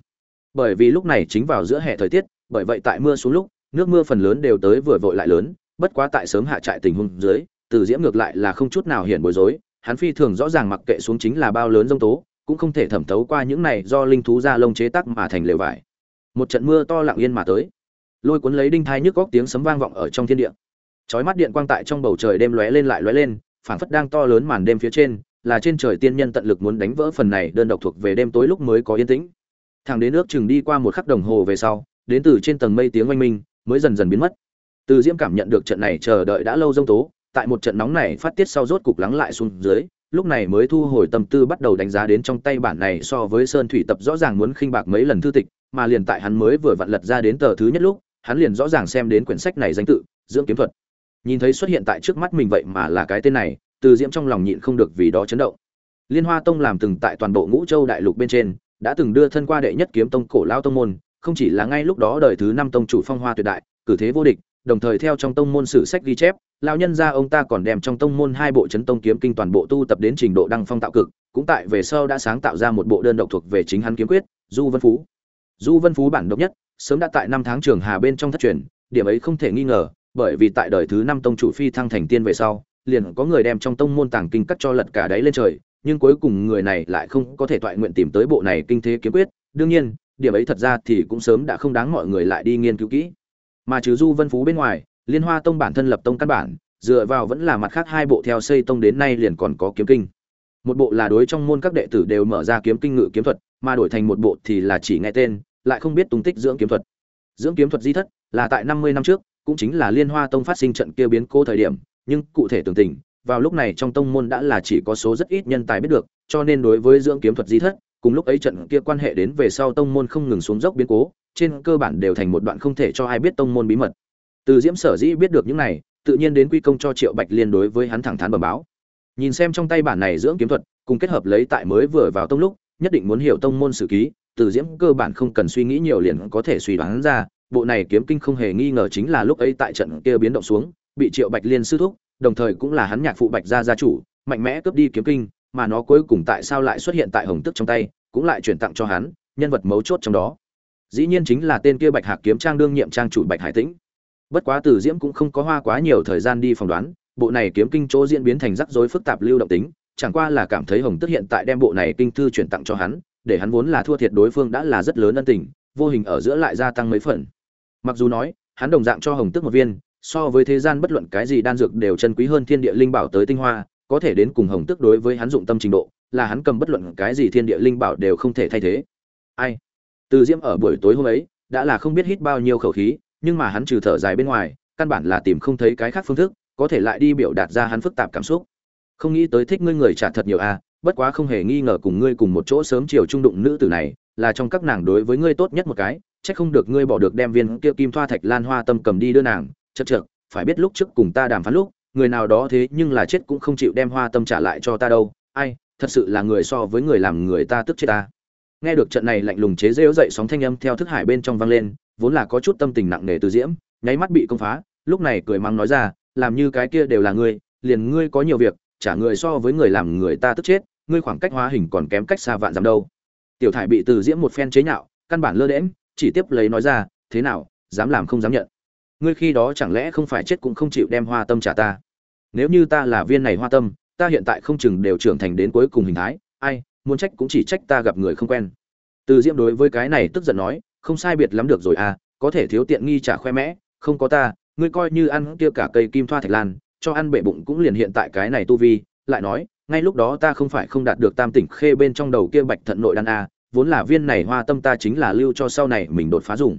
Bởi vì lúc này chính vào giữa hè thời tiết, bởi vậy tại mưa xuống lúc, nước mưa phần lớn đều tới vừa vội lại lớn, bất quá tại sớm hạ trại tình huống dưới, từ diễm ngược lại là không chút nào hiện bối rối, hắn phi thường rõ ràng mặc kệ xuống chính là bao lớn dông tố, cũng không thể thẩm thấu qua những này do linh thú ra lông chế tác mà thành lều vải một trận mưa to lặng yên mà tới. Lôi cuốn lấy đinh thai nhức góc tiếng sấm vang vọng ở trong thiên địa. Chói mắt điện quang tại trong bầu trời đêm lóe lên lại lóe lên, phảng phất đang to lớn màn đêm phía trên, là trên trời tiên nhân tận lực muốn đánh vỡ phần này đơn độc thuộc về đêm tối lúc mới có yên tĩnh. Thằng đến nước chừng đi qua một khắc đồng hồ về sau, đến từ trên tầng mây tiếng oanh minh, mới dần dần biến mất. Từ diễm cảm nhận được trận này chờ đợi đã lâu rông tố, tại một trận nóng này phát tiết sau rốt cục lắng lại xuống dưới, lúc này mới thu hồi tâm tư bắt đầu đánh giá đến trong tay bản này so với sơn thủy tập rõ ràng muốn khinh bạc mấy lần thư tịch mà liền tại hắn mới vừa vặn lật ra đến tờ thứ nhất lúc, hắn liền rõ ràng xem đến quyển sách này danh tự, dưỡng kiếm thuật. Nhìn thấy xuất hiện tại trước mắt mình vậy mà là cái tên này, từ diễm trong lòng nhịn không được vì đó chấn động. Liên hoa tông làm từng tại toàn bộ ngũ châu đại lục bên trên, đã từng đưa thân qua đệ nhất kiếm tông cổ lao tông môn, không chỉ là ngay lúc đó đời thứ năm tông chủ phong hoa tuyệt đại, cử thế vô địch, đồng thời theo trong tông môn sử sách ghi chép, lão nhân gia ông ta còn đem trong tông môn hai bộ chấn tông kiếm kinh toàn bộ tu tập đến trình độ đăng phong tạo cực, cũng tại về sau đã sáng tạo ra một bộ đơn độc thuộc về chính hắn kiếm quyết, du vân phú du vân phú bản độc nhất, sớm đã tại năm tháng trường hà bên trong thất truyền, điểm ấy không thể nghi ngờ, bởi vì tại đời thứ năm tông chủ phi thăng thành tiên về sau, liền có người đem trong tông môn tàng kinh cắt cho lật cả đáy lên trời, nhưng cuối cùng người này lại không có thể thoại nguyện tìm tới bộ này kinh thế kiếm quyết. Đương nhiên, điểm ấy thật ra thì cũng sớm đã không đáng mọi người lại đi nghiên cứu kỹ. Mà trừ du vân phú bên ngoài, liên hoa tông bản thân lập tông căn bản, dựa vào vẫn là mặt khác hai bộ theo xây tông đến nay liền còn có kiếm kinh. Một bộ là đối trong môn các đệ tử đều mở ra kiếm kinh ngự kiếm thuật, mà đổi thành một bộ thì là chỉ nghe tên lại không biết tung tích dưỡng kiếm thuật. Dưỡng kiếm thuật di thất là tại năm mươi năm trước, cũng chính là liên hoa tông phát sinh trận kia biến cố thời điểm, nhưng cụ thể tường tình, vào lúc này trong tông môn đã là chỉ có số rất ít nhân tài biết được, cho nên đối với dưỡng kiếm thuật di thất, cùng lúc ấy trận kia quan hệ đến về sau tông môn không ngừng xuống dốc biến cố, trên cơ bản đều thành một đoạn không thể cho ai biết tông môn bí mật. Từ diễm sở dĩ biết được những này, tự nhiên đến quy công cho triệu bạch liên đối với hắn thẳng thắn bẩm báo. Nhìn xem trong tay bản này dưỡng kiếm thuật, cùng kết hợp lấy tại mới vừa vào tông lúc, nhất định muốn hiểu tông môn sử ký từ diễm cơ bản không cần suy nghĩ nhiều liền có thể suy đoán ra, bộ này kiếm kinh không hề nghi ngờ chính là lúc ấy tại trận kia biến động xuống, bị triệu bạch liên sư thúc, đồng thời cũng là hắn nhạc phụ bạch gia gia chủ, mạnh mẽ cướp đi kiếm kinh, mà nó cuối cùng tại sao lại xuất hiện tại hồng tức trong tay, cũng lại chuyển tặng cho hắn, nhân vật mấu chốt trong đó. Dĩ nhiên chính là tên kia bạch hạc kiếm trang đương nhiệm trang chủ bạch hải tĩnh. Bất quá từ diễm cũng không có hoa quá nhiều thời gian đi phỏng đoán, bộ này kiếm kinh chỗ diễn biến thành rắc rối phức tạp lưu động tính, chẳng qua là cảm thấy hồng tức hiện tại đem bộ này kinh thư chuyển tặng cho hắn để hắn vốn là thua thiệt đối phương đã là rất lớn ân tình, vô hình ở giữa lại gia tăng mấy phần. Mặc dù nói, hắn đồng dạng cho hồng tước một viên, so với thế gian bất luận cái gì đan dược đều chân quý hơn thiên địa linh bảo tới tinh hoa, có thể đến cùng hồng tước đối với hắn dụng tâm trình độ, là hắn cầm bất luận cái gì thiên địa linh bảo đều không thể thay thế. Ai? Từ diễm ở buổi tối hôm ấy, đã là không biết hít bao nhiêu khẩu khí, nhưng mà hắn trừ thở dài bên ngoài, căn bản là tìm không thấy cái khác phương thức, có thể lại đi biểu đạt ra hắn phức tạp cảm xúc. Không nghĩ tới thích ngươi người trả thật nhiều a bất quá không hề nghi ngờ cùng ngươi cùng một chỗ sớm chiều trung đụng nữ tử này, là trong các nàng đối với ngươi tốt nhất một cái, chắc không được ngươi bỏ được đem viên kia kim thoa thạch lan hoa tâm cầm đi đưa nàng, chật chật phải biết lúc trước cùng ta đàm phán lúc, người nào đó thế nhưng là chết cũng không chịu đem hoa tâm trả lại cho ta đâu. Ai, thật sự là người so với người làm người ta tức chết ta. Nghe được trận này lạnh lùng chế rêu dậy sóng thanh âm theo thức hải bên trong vang lên, vốn là có chút tâm tình nặng nề từ diễm, nháy mắt bị công phá, lúc này cười mắng nói ra, làm như cái kia đều là ngươi, liền ngươi có nhiều việc trả người so với người làm người ta tức chết, ngươi khoảng cách hóa hình còn kém cách xa vạn dặm đâu. Tiểu thải bị từ diễm một phen chế nhạo, căn bản lơ đễm chỉ tiếp lấy nói ra, thế nào, dám làm không dám nhận? Ngươi khi đó chẳng lẽ không phải chết cũng không chịu đem hoa tâm trả ta? Nếu như ta là viên này hoa tâm, ta hiện tại không chừng đều trưởng thành đến cuối cùng hình thái, ai, muốn trách cũng chỉ trách ta gặp người không quen. Từ diễm đối với cái này tức giận nói, không sai biệt lắm được rồi à có thể thiếu tiện nghi trả khoe mẽ, không có ta, ngươi coi như ăn kia cả cây kim thoa thạch lan cho ăn bệ bụng cũng liền hiện tại cái này tu vi, lại nói, ngay lúc đó ta không phải không đạt được tam tỉnh khê bên trong đầu kia bạch thận nội đan a, vốn là viên này hoa tâm ta chính là lưu cho sau này mình đột phá dùng.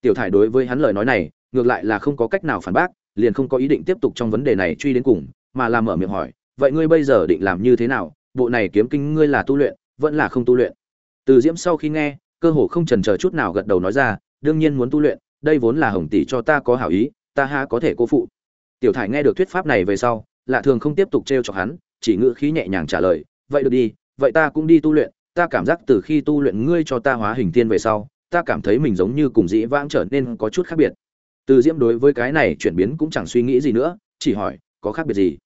Tiểu thải đối với hắn lời nói này, ngược lại là không có cách nào phản bác, liền không có ý định tiếp tục trong vấn đề này truy đến cùng, mà làm mở miệng hỏi, vậy ngươi bây giờ định làm như thế nào? Bộ này kiếm kinh ngươi là tu luyện, vẫn là không tu luyện? Từ diễm sau khi nghe, cơ hồ không chần chờ chút nào gật đầu nói ra, đương nhiên muốn tu luyện, đây vốn là hồng tỷ cho ta có hảo ý, ta ha có thể cố phụ tiểu thải nghe được thuyết pháp này về sau, lạ thường không tiếp tục t r chọc hắn, chỉ ngữ khí nhẹ nhàng trả lời, vậy được đi, vậy ta cũng đi tu luyện, ta cảm giác từ khi tu luyện ngươi cho ta hóa hình tiên về sau, ta cảm thấy mình giống như cùng dĩ vãng trở nên có chút khác biệt. Từ diễm đối với cái này chuyển biến cũng chẳng suy nghĩ gì nữa, chỉ hỏi, có khác biệt gì?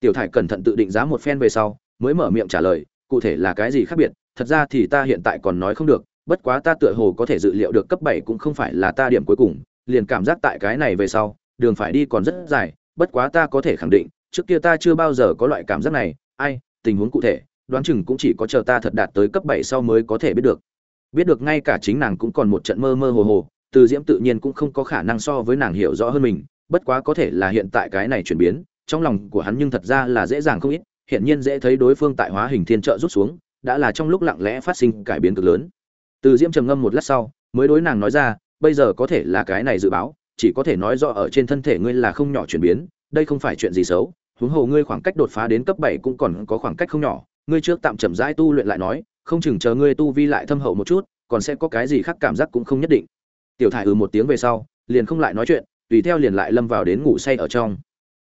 Tiểu thải cẩn thận tự định giá một phen về sau, mới mở miệng trả lời, cụ thể là cái gì khác biệt? Thật ra thì ta hiện tại còn nói không được, bất quá ta tựa hồ có thể dự liệu được cấp bảy cũng không phải là ta điểm cuối cùng, liền cảm giác tại cái này về sau đường phải đi còn rất dài, bất quá ta có thể khẳng định, trước kia ta chưa bao giờ có loại cảm giác này. Ai, tình huống cụ thể, đoán chừng cũng chỉ có chờ ta thật đạt tới cấp bảy sau mới có thể biết được. Biết được ngay cả chính nàng cũng còn một trận mơ mơ hồ hồ, từ diễm tự nhiên cũng không có khả năng so với nàng hiểu rõ hơn mình, bất quá có thể là hiện tại cái này chuyển biến, trong lòng của hắn nhưng thật ra là dễ dàng không ít hiện nhiên dễ thấy đối phương tại hóa hình thiên trợ rút xuống, đã là trong lúc lặng lẽ phát sinh cải biến cực lớn. Từ diễm trầm ngâm một lát sau, mới đối nàng nói ra, bây giờ có thể là cái này dự báo chỉ có thể nói rõ ở trên thân thể ngươi là không nhỏ chuyển biến, đây không phải chuyện gì xấu, huống hồ ngươi khoảng cách đột phá đến cấp bảy cũng còn có khoảng cách không nhỏ, ngươi trước tạm chậm rãi tu luyện lại nói, không chừng chờ ngươi tu vi lại thâm hậu một chút, còn sẽ có cái gì khác cảm giác cũng không nhất định. Tiểu thải ừ một tiếng về sau, liền không lại nói chuyện, tùy theo liền lại lâm vào đến ngủ say ở trong.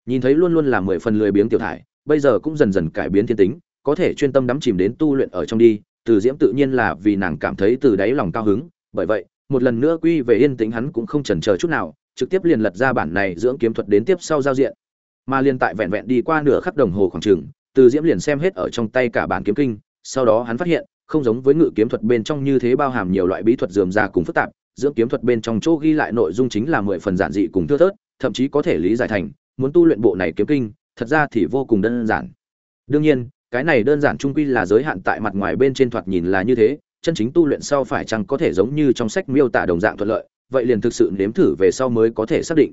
Nhìn thấy luôn luôn là mười phần lười biếng tiểu thải, bây giờ cũng dần dần cải biến thiên tính, có thể chuyên tâm đắm chìm đến tu luyện ở trong đi, từ diễm tự nhiên là vì nàng cảm thấy từ đáy lòng cao hứng, bởi vậy, một lần nữa quy về yên tĩnh hắn cũng không chần chờ chút nào trực tiếp liền lật ra bản này dưỡng kiếm thuật đến tiếp sau giao diện. Mà liên tại vẹn vẹn đi qua nửa khắc đồng hồ khoảng trường, từ diễm liền xem hết ở trong tay cả bản kiếm kinh sau đó hắn phát hiện không giống với ngự kiếm thuật bên trong như thế bao hàm nhiều loại bí thuật dườm ra cùng phức tạp dưỡng kiếm thuật bên trong chỗ ghi lại nội dung chính là mười phần giản dị cùng thưa thớt thậm chí có thể lý giải thành muốn tu luyện bộ này kiếm kinh thật ra thì vô cùng đơn giản. Đương nhiên cái này đơn giản trung quy là giới hạn tại mặt ngoài bên trên thoạt nhìn là như thế chân chính tu luyện sau phải chăng có thể giống như trong sách miêu tả đồng dạng thuận lợi vậy liền thực sự nếm thử về sau mới có thể xác định.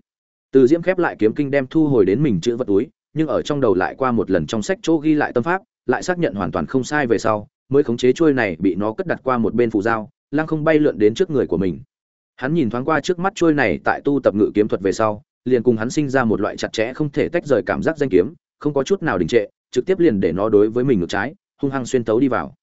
Từ diễm khép lại kiếm kinh đem thu hồi đến mình chữ vật túi, nhưng ở trong đầu lại qua một lần trong sách chỗ ghi lại tâm pháp, lại xác nhận hoàn toàn không sai về sau, mới khống chế trôi này bị nó cất đặt qua một bên phù dao lăng không bay lượn đến trước người của mình. Hắn nhìn thoáng qua trước mắt trôi này tại tu tập ngự kiếm thuật về sau, liền cùng hắn sinh ra một loại chặt chẽ không thể tách rời cảm giác danh kiếm, không có chút nào đình trệ, trực tiếp liền để nó đối với mình ngược trái, hung hăng xuyên tấu đi vào.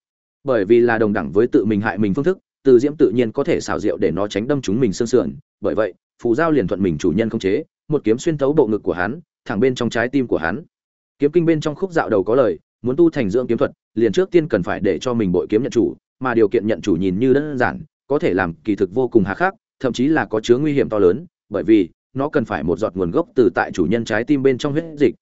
Bởi vì là đồng đẳng với tự mình hại mình phương thức từ diễm tự nhiên có thể xảo diệu để nó tránh đâm chúng mình xương sườn, bởi vậy, phù giao liền thuận mình chủ nhân không chế, một kiếm xuyên thấu bộ ngực của hắn, thẳng bên trong trái tim của hắn. Kiếm kinh bên trong khúc dạo đầu có lời, muốn tu thành dưỡng kiếm thuật, liền trước tiên cần phải để cho mình bội kiếm nhận chủ, mà điều kiện nhận chủ nhìn như đơn giản, có thể làm kỳ thực vô cùng hà khắc, thậm chí là có chứa nguy hiểm to lớn, bởi vì, nó cần phải một giọt nguồn gốc từ tại chủ nhân trái tim bên trong huyết dịch.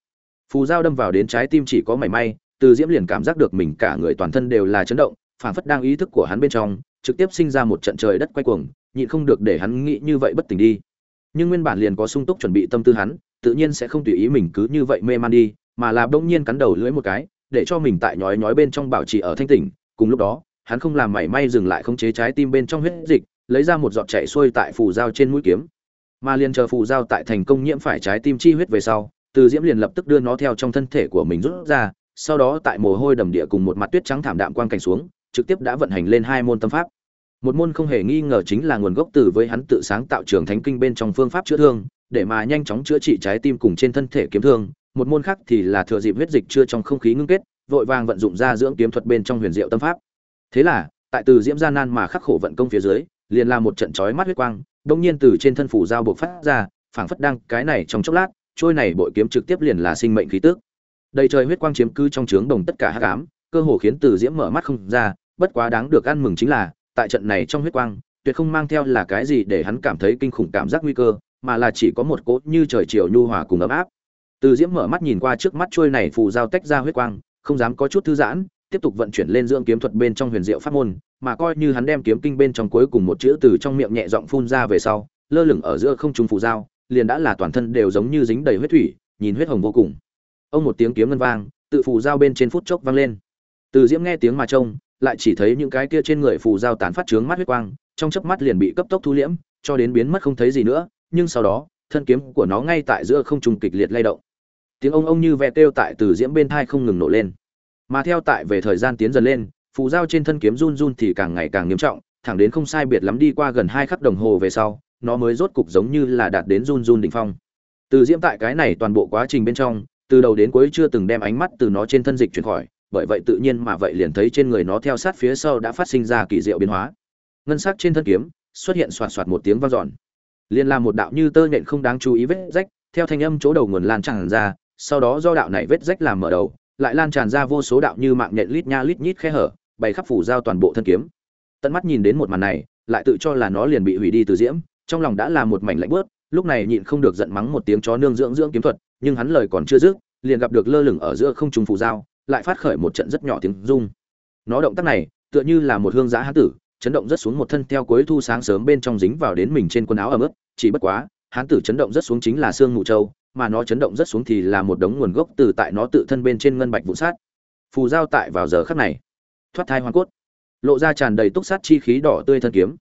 Phù dao đâm vào đến trái tim chỉ có mảy may, từ diễm liền cảm giác được mình cả người toàn thân đều là chấn động phản phất đang ý thức của hắn bên trong trực tiếp sinh ra một trận trời đất quay cuồng, nhịn không được để hắn nghĩ như vậy bất tỉnh đi. Nhưng nguyên bản liền có sung túc chuẩn bị tâm tư hắn, tự nhiên sẽ không tùy ý mình cứ như vậy mê man đi, mà là bỗng nhiên cắn đầu lưỡi một cái, để cho mình tại nhói nhói bên trong bảo trì ở thanh tỉnh. Cùng lúc đó, hắn không làm mảy may dừng lại khống chế trái tim bên trong huyết dịch, lấy ra một giọt chảy xuôi tại phù dao trên mũi kiếm. Mà liền chờ phù dao tại thành công nhiễm phải trái tim chi huyết về sau, từ diễm liền lập tức đưa nó theo trong thân thể của mình rút ra, sau đó tại mồ hôi đầm địa cùng một mặt tuyết trắng thảm đạm quang cảnh xuống trực tiếp đã vận hành lên hai môn tâm pháp. Một môn không hề nghi ngờ chính là nguồn gốc từ với hắn tự sáng tạo trường thánh kinh bên trong phương pháp chữa thương, để mà nhanh chóng chữa trị trái tim cùng trên thân thể kiếm thương. Một môn khác thì là thừa dịp huyết dịch chưa trong không khí ngưng kết, vội vàng vận dụng ra dưỡng kiếm thuật bên trong huyền diệu tâm pháp. Thế là, tại từ diễm gian nan mà khắc khổ vận công phía dưới, liền là một trận chói mắt huyết quang, đông nhiên từ trên thân phủ dao buộc phát ra, phảng phất đang cái này trong chốc lát, trôi này bội kiếm trực tiếp liền là sinh mệnh khí tức. Đầy trời huyết quang chiếm cứ trong trướng đồng tất cả hắc ám cơ hồ khiến từ diễm mở mắt không ra, bất quá đáng được ăn mừng chính là, tại trận này trong huyết quang, tuyệt không mang theo là cái gì để hắn cảm thấy kinh khủng cảm giác nguy cơ, mà là chỉ có một cốt như trời chiều nhu hòa cùng ấm áp. Từ diễm mở mắt nhìn qua trước mắt trôi này phù giao tách ra huyết quang, không dám có chút thư giãn, tiếp tục vận chuyển lên dưỡng kiếm thuật bên trong huyền diệu pháp môn, mà coi như hắn đem kiếm kinh bên trong cuối cùng một chữ từ trong miệng nhẹ giọng phun ra về sau, lơ lửng ở giữa không trung phù giao, liền đã là toàn thân đều giống như dính đầy huyết thủy, nhìn huyết hồng vô cùng. Ông một tiếng kiếm ngân vang, tự phù giao bên trên phút chốc vang lên từ diễm nghe tiếng mà trông, lại chỉ thấy những cái kia trên người phù giao tán phát trướng mắt huyết quang, trong chớp mắt liền bị cấp tốc thu liễm, cho đến biến mất không thấy gì nữa, nhưng sau đó, thân kiếm của nó ngay tại giữa không trung kịch liệt lay động. Tiếng ông ông như ve kêu tại từ diễm bên thai không ngừng nổ lên. Mà theo tại về thời gian tiến dần lên, phù giao trên thân kiếm run run thì càng ngày càng nghiêm trọng, thẳng đến không sai biệt lắm đi qua gần hai khắc đồng hồ về sau, nó mới rốt cục giống như là đạt đến run run đỉnh phong. Từ diễm tại cái này toàn bộ quá trình bên trong, từ đầu đến cuối chưa từng đem ánh mắt từ nó trên thân dịch chuyển khỏi bởi vậy tự nhiên mà vậy liền thấy trên người nó theo sát phía sau đã phát sinh ra kỳ diệu biến hóa. Ngân sắc trên thân kiếm xuất hiện xoạt xoạt một tiếng vang dọn. Liền là một đạo như tơ nhện không đáng chú ý vết rách, theo thanh âm chỗ đầu nguồn lan tràn ra, sau đó do đạo này vết rách làm mở đầu, lại lan tràn ra vô số đạo như mạng nhện lít nha lít nhít khe hở, bày khắp phủ giao toàn bộ thân kiếm. Tận mắt nhìn đến một màn này, lại tự cho là nó liền bị hủy đi từ diễm, trong lòng đã là một mảnh lạnh bớt lúc này nhịn không được giận mắng một tiếng chó nương dưỡng dưỡng kiếm thuật, nhưng hắn lời còn chưa dứt, liền gặp được lơ lửng ở giữa không trung phủ giao lại phát khởi một trận rất nhỏ tiếng rung. Nó động tác này, tựa như là một hương giã hán tử, chấn động rất xuống một thân theo cuối thu sáng sớm bên trong dính vào đến mình trên quần áo ẩm ướt, chỉ bất quá, hán tử chấn động rất xuống chính là xương ngủ châu mà nó chấn động rất xuống thì là một đống nguồn gốc từ tại nó tự thân bên trên ngân bạch vụ sát. Phù giao tại vào giờ khắc này, thoát thai hoàn cốt, lộ ra tràn đầy túc sát chi khí đỏ tươi thân kiếm.